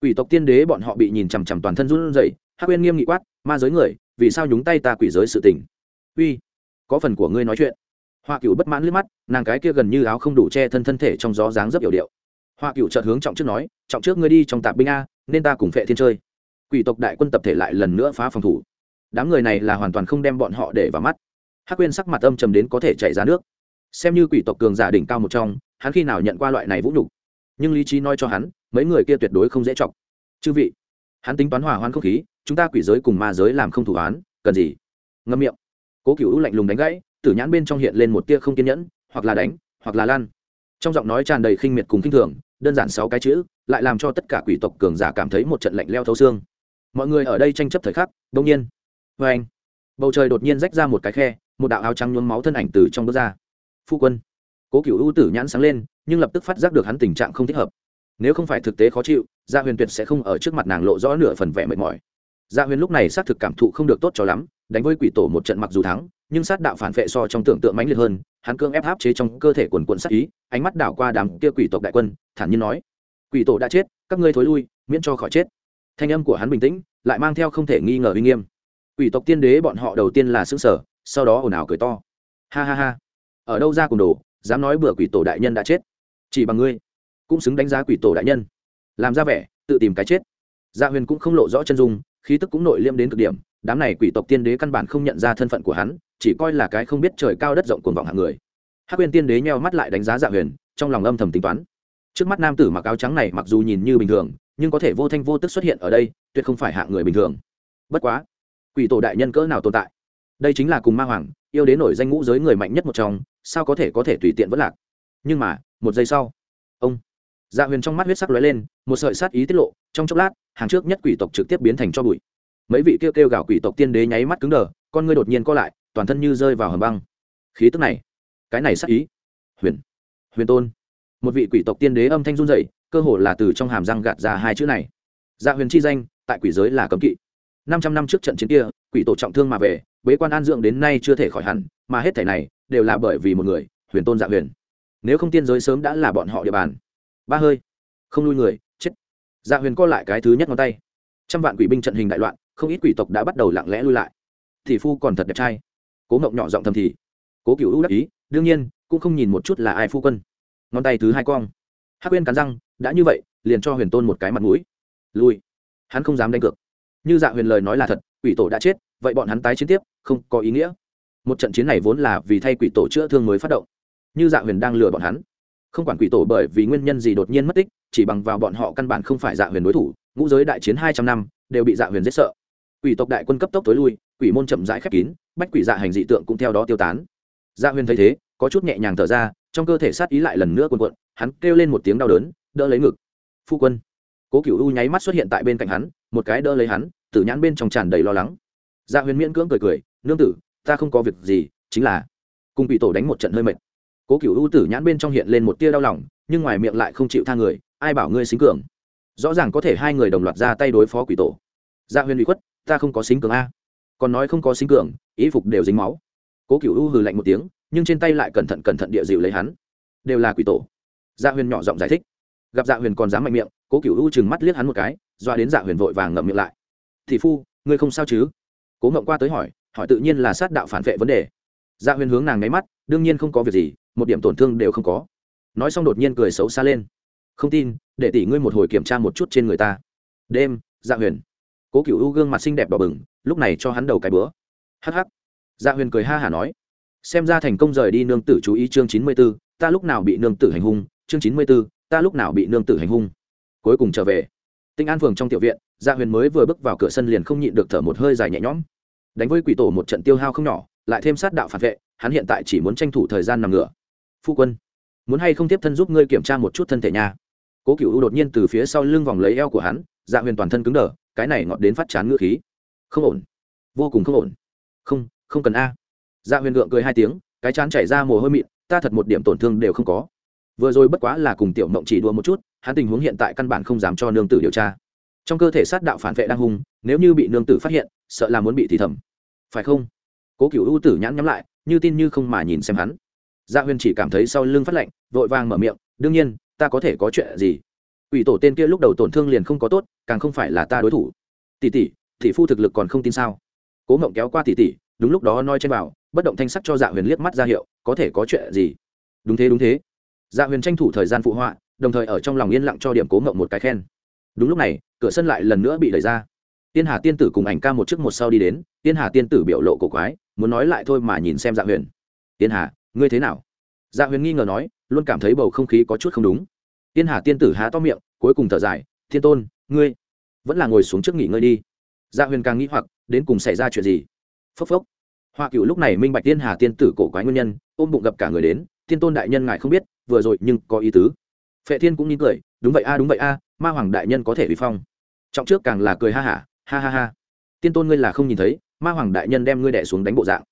Quỷ tộc tiên đế bọn họ bị nhìn chằm chằm toàn thân run rẩy, hắc uyên nghiêm nghị quát, ma giới người, vì sao nhúng tay ta quỷ giới sự tình? Uy, có phần của ngươi nói chuyện hoa cựu bất mãn liếc mắt, nàng cái kia gần như áo không đủ che thân thân thể trong gió dáng rất hiểu điệu. Hoa cựu chợt hướng trọng trước nói, trọng trước ngươi đi trong tạp binh a, nên ta cùng phệ thiên chơi. Quỷ tộc đại quân tập thể lại lần nữa phá phòng thủ. Đám người này là hoàn toàn không đem bọn họ để vào mắt. Hắc quyên sắc mặt âm trầm đến có thể chảy ra nước. Xem như quỷ tộc cường giả đỉnh cao một trong, hắn khi nào nhận qua loại này vũ nhục? Nhưng lý trí nói cho hắn, mấy người kia tuyệt đối không dễ chọc. Chư vị, hắn tính toán hòa hoan không khí, chúng ta quỷ giới cùng ma giới làm không thủ án, cần gì? Ngâm miệng. Cố cựu lạnh lùng đánh gãy tử nhãn bên trong hiện lên một tia không kiên nhẫn, hoặc là đánh, hoặc là lan trong giọng nói tràn đầy khinh miệt cùng khinh thường, đơn giản sáu cái chữ, lại làm cho tất cả quỷ tộc cường giả cảm thấy một trận lạnh leo thấu xương. Mọi người ở đây tranh chấp thời khắc, đông nhiên vê anh, bầu trời đột nhiên rách ra một cái khe, một đạo áo trắng nhuốm máu thân ảnh từ trong bước ra. Phu quân, cố cựu ưu tử nhãn sáng lên, nhưng lập tức phát giác được hắn tình trạng không thích hợp. Nếu không phải thực tế khó chịu gia huyền tuyệt sẽ không ở trước mặt nàng lộ rõ nửa phần vẻ mệt mỏi. Gia huyền lúc này xác thực cảm thụ không được tốt cho lắm đánh với quỷ tổ một trận mặc dù thắng, nhưng sát đạo phản vệ so trong tưởng tượng mãnh liệt hơn, hắn cương ép áp chế trong cơ thể quần quận sát ý, ánh mắt đảo qua đám kia quỷ tộc đại quân, thản nhiên nói, quỷ tổ đã chết, các ngươi thối lui, miễn cho khỏi chết. Thanh âm của hắn bình tĩnh, lại mang theo không thể nghi ngờ uy nghiêm. Quỷ tộc tiên đế bọn họ đầu tiên là xứng sở sau đó ồn ào cười to. Ha ha ha, ở đâu ra cùng đồ, dám nói bữa quỷ tổ đại nhân đã chết. Chỉ bằng ngươi, cũng xứng đánh giá quỷ tổ đại nhân. Làm ra vẻ, tự tìm cái chết. Gia huyền cũng không lộ rõ chân dung, khí tức cũng nội liêm đến cực điểm đám này quỷ tộc tiên đế căn bản không nhận ra thân phận của hắn, chỉ coi là cái không biết trời cao đất rộng cuồng vọng hạng người. Hắc huyền tiên đế nheo mắt lại đánh giá dạ huyền, trong lòng âm thầm tính toán. Trước mắt nam tử mặc áo trắng này mặc dù nhìn như bình thường, nhưng có thể vô thanh vô tức xuất hiện ở đây, tuyệt không phải hạng người bình thường. Bất quá, quỷ tổ đại nhân cỡ nào tồn tại? Đây chính là cùng ma hoàng, yêu đến nổi danh ngũ giới người mạnh nhất một trong, sao có thể có thể tùy tiện vất lạc? Nhưng mà, một giây sau, ông dạ huyền trong mắt huyết sắc lóe lên, một sợi sát ý tiết lộ, trong chốc lát, hàng trước nhất quỷ tộc trực tiếp biến thành cho bụi mấy vị kêu kêu gào quỷ tộc tiên đế nháy mắt cứng đờ, con ngươi đột nhiên co lại, toàn thân như rơi vào hầm băng. Khí tức này, cái này sát ý. Huyền huyền tôn. Một vị quỷ tộc tiên đế âm thanh run dậy cơ hồ là từ trong hàm răng gạt ra hai chữ này. Dạ huyền chi danh, tại quỷ giới là cấm kỵ. Năm trăm năm trước trận chiến kia, quỷ tổ trọng thương mà về, bế quan an dưỡng đến nay chưa thể khỏi hẳn, mà hết thể này đều là bởi vì một người, huyền tôn dạ huyền. Nếu không tiên giới sớm đã là bọn họ địa bàn. Ba hơi. Không nuôi người, chết. Dạ huyền co lại cái thứ nhất ngón tay. Trăm vạn quỷ binh trận hình đại loạn không ít quỷ tộc đã bắt đầu lặng lẽ lui lại. Thì phu còn thật đẹp trai. Cố ngộng nhỏ giọng thầm thì. Cố cựu đắc ý, đương nhiên, cũng không nhìn một chút là ai phu quân. Ngón tay thứ hai cong. Hắc quên cắn răng, đã như vậy, liền cho huyền tôn một cái mặt mũi. Lui. Hắn không dám đánh cược. Như dạ huyền lời nói là thật, quỷ tổ đã chết, vậy bọn hắn tái chiến tiếp, không có ý nghĩa. Một trận chiến này vốn là vì thay quỷ tổ chữa thương mới phát động. Như dạ huyền đang lừa bọn hắn. Không quản quỷ tổ bởi vì nguyên nhân gì đột nhiên mất tích, chỉ bằng vào bọn họ căn bản không phải dạ huyền đối thủ, ngũ giới đại chiến hai trăm năm, đều bị dạ huyền giết sợ quỷ tộc đại quân cấp tốc tối lui, quỷ môn chậm rãi khép kín, bách quỷ dạ hành dị tượng cũng theo đó tiêu tán. Dạ huyền thấy thế, có chút nhẹ nhàng thở ra, trong cơ thể sát ý lại lần nữa quần quận hắn kêu lên một tiếng đau đớn, đỡ lấy ngực. Phu quân. Cố cựu u nháy mắt xuất hiện tại bên cạnh hắn, một cái đỡ lấy hắn, tử nhãn bên trong tràn đầy lo lắng. Dạ huyền miễn cưỡng cười cười, nương tử, ta không có việc gì, chính là cùng quỷ tổ đánh một trận hơi mệt. Cố cựu u tử nhãn bên trong hiện lên một tia đau lòng, nhưng ngoài miệng lại không chịu tha người, ai bảo ngươi xính cường? Rõ ràng có thể hai người đồng loạt ra tay đối phó quỷ tổ. Dạ huyền bị khuất ta không có xính cường a. Còn nói không có xính cường ý phục đều dính máu. Cố cựu u hừ lạnh một tiếng, nhưng trên tay lại cẩn thận cẩn thận địa dịu lấy hắn. Đều là quỷ tổ. Dạ huyền nhỏ giọng giải thích. Gặp dạ huyền còn dám mạnh miệng, cố cựu u chừng mắt liếc hắn một cái, doa đến dạ huyền vội vàng ngậm miệng lại. Thì phu, ngươi không sao chứ? Cố ngậm qua tới hỏi hỏi tự nhiên là sát đạo phản vệ vấn đề. Dạ huyền hướng nàng nháy mắt, đương nhiên không có việc gì, một điểm tổn thương đều không có. Nói xong đột nhiên cười xấu xa lên. Không tin, để tỷ ngươi một hồi kiểm tra một chút trên người ta. Đêm dạ huyền cố cựu u gương mặt xinh đẹp đỏ bừng, lúc này cho hắn đầu cái bữa. Hh dạ huyền cười ha hả nói, xem ra thành công rời đi nương tử chú ý chương chín mươi b ố ta lúc nào bị nương tử hành hung, chương chín mươi b ố ta lúc nào bị nương tử hành hung. Cuối cùng trở về. Tinh an phường trong tiểu viện dạ huyền mới vừa bước vào cửa sân liền không nhịn được thở một hơi dài nhẹ nhõm. Đánh với quỷ tổ một trận tiêu hao không nhỏ, lại thêm sát đạo phản vệ, hắn hiện tại chỉ muốn tranh thủ thời gian nằm ngửa. Phu quân, muốn hay không tiếp thân giúp ngươi kiểm tra một chút thân thể nhà cố cựu U đột nhiên từ phía sau lưng vòng lấy eo của hắn dạ huyền toàn thân cứng đờ cái này ngọt đến phát chán ngựa khí. Không ổn. Vô cùng không ổn. Không không cần a. Dạ huyền gượng cười hai tiếng, cái chán chảy ra mồ hôi mịn, ta thật một điểm tổn thương đều không có. Vừa rồi bất quá là cùng tiểu mộng chỉ đua một chút, hắn tình huống hiện tại căn bản không dám cho nương tử điều tra. Trong cơ thể sát đạo phản vệ đang hung, nếu như bị nương tử phát hiện, sợ là muốn bị thì thầm. Phải không? Cố cựu ưu tử nhãn nhắm lại, như tin như không mà nhìn xem hắn. Dạ huyền chỉ cảm thấy sau lưng phát lạnh, vội vàng mở miệng, đương nhiên, ta có thể có chuyện gì? Ủy tổ tên kia lúc đầu tổn thương liền không có tốt, càng không phải là ta đối thủ. Tỷ tỷ tỷ phu thực lực còn không tin sao? Cố ngộng kéo qua tỷ tỷ, đúng lúc đó nói trên bảo, bất động thanh sắc cho dạ huyền liếc mắt ra hiệu, có thể có chuyện gì? Đúng thế đúng thế. Dạ huyền tranh thủ thời gian phụ họa, đồng thời ở trong lòng yên lặng cho điểm cố ngộng một cái khen. Đúng lúc này, cửa sân lại lần nữa bị đẩy ra. Tiên hà tiên tử cùng ảnh ca một trước một sau đi đến, tiên hà tiên tử biểu lộ cổ quái, muốn nói lại thôi mà nhìn xem dạ huyền. Tiên hà, ngươi thế nào? Dạ huyền nghi ngờ nói, luôn cảm thấy bầu không khí có chút không đúng tiên hà tiên tử há to miệng cuối cùng thở dài thiên tôn ngươi vẫn là ngồi xuống trước nghỉ ngơi đi. Dạ huyền càng nghĩ hoặc đến cùng xảy ra chuyện gì? Phốc phốc. Hoa cựu lúc này minh bạch tiên hà tiên tử cổ quái nguyên nhân ôm bụng gặp cả người đến tiên tôn đại nhân ngài không biết vừa rồi nhưng có ý tứ. Phệ thiên cũng nín cười đúng vậy a đúng vậy a ma hoàng đại nhân có thể bị phong. Trọng trước càng là cười ha hả ha, ha ha. Ha tiên tôn ngươi là không nhìn thấy ma hoàng đại nhân đem ngươi đẻ xuống đánh bộ dạng.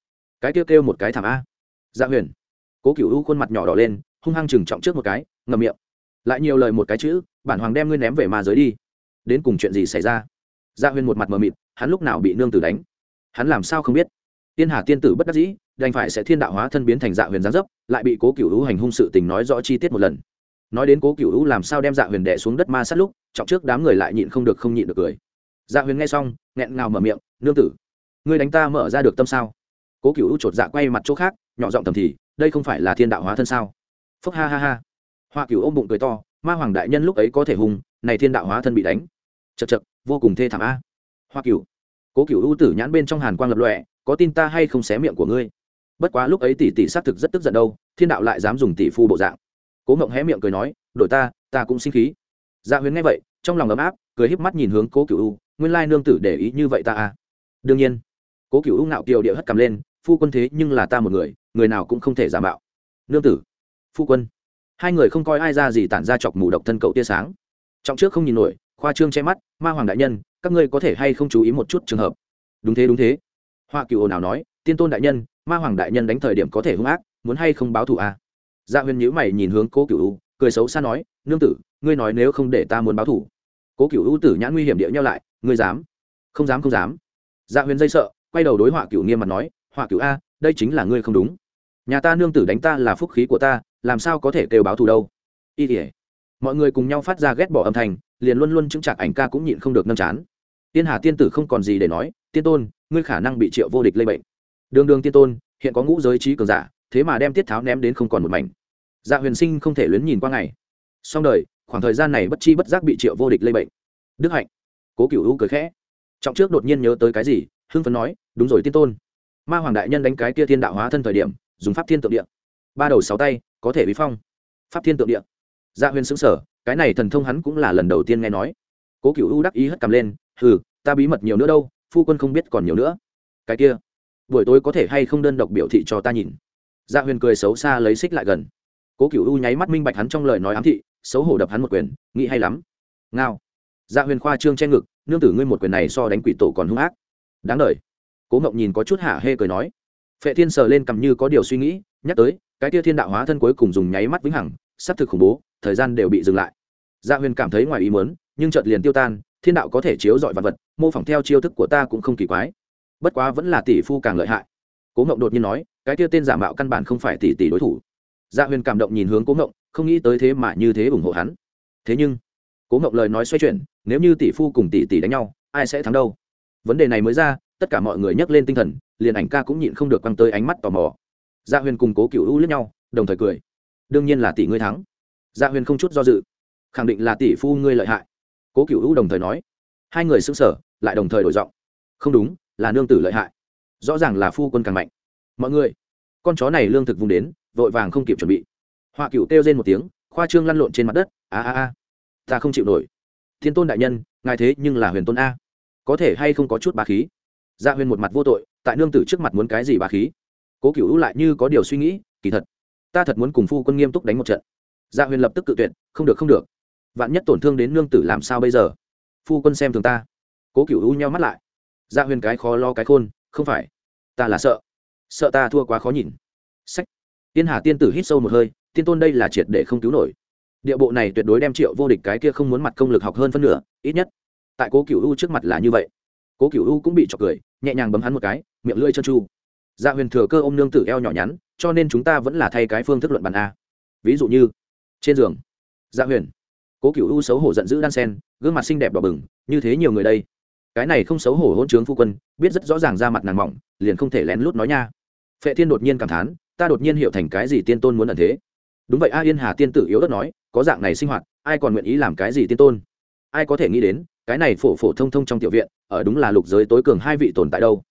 Cái kêu kêu một cái thảm a. Dạ huyền cố cựu u khuôn mặt nhỏ đỏ lên hung hăng chừng trọng trước một cái ngầm miệng lại nhiều lời một cái chữ, bản hoàng đem ngươi ném về ma giới đi. Đến cùng chuyện gì xảy ra? Dạ huyền một mặt mờ mịt, hắn lúc nào bị nương tử đánh? Hắn làm sao không biết? Tiên hà tiên tử bất đắc dĩ, đành phải sẽ thiên đạo hóa thân biến thành dạ huyền gián dấp, lại bị cố cựu hữu hành hung sự tình nói rõ chi tiết một lần. Nói đến cố cựu hữu làm sao đem dạ huyền đẻ xuống đất ma sát lúc, trọng trước đám người lại nhịn không được không nhịn được cười. Dạ huyền nghe xong, nghẹn ngào mở miệng, nương tử người đánh ta mở ra được tâm sao? Cố cựu hữu chột dạ quay mặt chỗ khác, nhỏ giọng tầm thì, đây không phải là thiên đạo hóa thân sao? Phúc ha ha ha hoa cửu ôm bụng cười to, ma hoàng đại nhân lúc ấy có thể hùng, này thiên đạo hóa thân bị đánh. Chật chật vô cùng thê thảm a. Hoa cửu, cố cửu ưu tử nhãn bên trong hàn quang lập lọe có tin ta hay không xé miệng của ngươi? Bất quá lúc ấy tỷ tỷ xác thực rất tức giận đâu, thiên đạo lại dám dùng tỷ phu bộ dạng. Cố ngộng hé miệng cười nói, đổi ta ta cũng sinh khí. Dạ huyền nghe vậy, trong lòng ấm áp, cười híp mắt nhìn hướng cố cửu u nguyên lai nương tử để ý như vậy ta à? Đương nhiên. Cố cửu u ngạo kiều địa hất cầm lên, phu quân thế nhưng là ta một người người nào cũng không thể giả mạo. Nương tử. Phu quân hai người không coi ai ra gì tản ra chọc mù độc thân cậu tia sáng. Trọng trước không nhìn nổi, khoa trương che mắt, ma hoàng đại nhân, các ngươi có thể hay không chú ý một chút trường hợp? Đúng thế đúng thế. Hoa cựu ồn nào nói, tiên tôn đại nhân, ma hoàng đại nhân đánh thời điểm có thể hung ác, muốn hay không báo thù à? dạ huyền nhữ mày nhìn hướng cố cựu u, cười xấu xa nói, nương tử, ngươi nói nếu không để ta muốn báo thù. Cố cựu u tử nhãn nguy hiểm địa nhau lại, ngươi dám? Không dám không dám. Dạ huyền dây sợ, quay đầu đối họa cựu nghiêm mặt nói họa cựu a, đây chính là ngươi không đúng. Nhà ta nương tử đánh ta là phúc khí của ta làm sao có thể kêu báo thù đâu? Y tỉa mọi người cùng nhau phát ra ghét bỏ âm thanh, liền luôn luôn chứng chặt ảnh ca cũng nhịn không được nâm chán. Tiên hà tiên tử không còn gì để nói, tiên tôn, ngươi khả năng bị triệu vô địch lây bệnh. Đường đường tiên tôn, hiện có ngũ giới trí cường giả, thế mà đem tiết tháo ném đến không còn một mảnh. Dạ huyền sinh không thể luyến nhìn qua ngày. Song đời, khoảng thời gian này bất chi bất giác bị triệu vô địch lây bệnh. Đức hạnh, cố cựu hữu cười khẽ. Trọng trước đột nhiên nhớ tới cái gì, hưng phấn nói, đúng rồi tiên tôn. Ma hoàng đại nhân đánh cái kia thiên đạo hóa thân thời điểm, dùng pháp thiên tượng địa ba đầu sáu tay có thể bí phong. Pháp thiên tượng địa. Dạ huyền xứng sở cái này thần thông hắn cũng là lần đầu tiên nghe nói. Cố cựu u đắc ý hất cầm lên hừ, ta bí mật nhiều nữa đâu phu quân không biết còn nhiều nữa. Cái kia buổi tối có thể hay không đơn độc biểu thị cho ta nhìn? Dạ huyền cười xấu xa lấy xích lại gần. Cố cựu u nháy mắt minh bạch hắn trong lời nói ám thị xấu hổ đập hắn một quyền nghĩ hay lắm. Ngao. Dạ huyền khoa trương che ngực nương tử ngươi một quyền này so đánh quỷ tổ còn hung ác. Đáng đ cố ngộng nhìn có chút hạ hê cười nói. Phệ thiên sờ lên cầm như có điều suy nghĩ nhắc tới cái tia thiên đạo hóa thân cuối cùng dùng nháy mắt vĩnh hằng, sắp thực khủng bố, thời gian đều bị dừng lại. Dạ huyền cảm thấy ngoài ý mớn nhưng chợt liền tiêu tan, thiên đạo có thể chiếu dọi vật vật, mô phỏng theo chiêu thức của ta cũng không kỳ quái. Bất quá vẫn là tỷ phu càng lợi hại. Cố ngộng đột nhiên nói, cái tia tên giả mạo căn bản không phải tỷ tỷ đối thủ. Dạ huyền cảm động nhìn hướng cố ngộng, không nghĩ tới thế mà như thế ủng hộ hắn. Thế nhưng, cố ngộng lời nói xoay chuyển, nếu như tỷ phu cùng tỷ tỷ đánh nhau, ai sẽ thắng đâu? Vấn đề này mới ra, tất cả mọi người nhắc lên tinh thần, liền ảnh ca cũng nhịn không được quăng tới ánh mắt tò mò dạ huyền cùng cố cựu u lướt nhau, đồng thời cười. Đương nhiên là tỷ ngươi thắng. Dạ huyền không chút do dự. Khẳng định là tỷ phu ngươi lợi hại. Cố cựu u đồng thời nói. Hai người xứng sở lại đồng thời đổi giọng. Không đúng, là nương tử lợi hại. Rõ ràng là phu quân càng mạnh. Mọi người, con chó này lương thực vùng đến, vội vàng không kịp chuẩn bị. Họa cựu kêu lên một tiếng, khoa trương lăn lộn trên mặt đất. A a a, ta không chịu nổi. Thiên tôn đại nhân, ngài thế nhưng là huyền tôn a. Có thể hay không có chút bá khí? Dạ huyền một mặt vô tội, tại nương tử trước mặt muốn cái gì bá khí? Cố cựu lại như có điều suy nghĩ, kỳ thật, ta thật muốn cùng phu quân nghiêm túc đánh một trận. Dạ huyền lập tức cự tuyệt, không được không được. Vạn nhất tổn thương đến nương tử làm sao bây giờ? Phu quân xem thường ta. Cố cựu u nhau mắt lại. Dạ huyền cái khó lo cái khôn, không phải. Ta là sợ. Sợ ta thua quá khó nhìn. Sách. Tiên hà tiên tử hít sâu một hơi, tiên tôn đây là triệt để không cứu nổi. Địa bộ này tuyệt đối đem triệu vô địch cái kia không muốn mặt công lực học hơn phân nửa, ít nhất. Tại cố cựu u trước mặt là như vậy. Cố cựu u cũng bị trọc cười, nhẹ nhàng bấm hắn một cái, miệng lưỡi chân chu dạ huyền thừa cơ ôm nương tử eo nhỏ nhắn, cho nên chúng ta vẫn là thay cái phương thức luận bàn a. Ví dụ như, trên giường. Dạ huyền. Cố cựu u xấu hổ giận dữ đan sen, gương mặt xinh đẹp đỏ bừng, như thế nhiều người đây. Cái này không xấu hổ hôn trướng phu quân, biết rất rõ ràng ra mặt nàng mỏng, liền không thể lén lút nói nha. Phệ thiên đột nhiên cảm thán, ta đột nhiên hiểu thành cái gì tiên tôn muốn ẩn thế. Đúng vậy a yên hà tiên tử yếu đất nói, có dạng này sinh hoạt, ai còn nguyện ý làm cái gì tiên tôn? Ai có thể nghĩ đến, cái này phổ phổ thông thông trong tiểu viện, ở đúng là lục giới tối cường hai vị tồn tại đâu.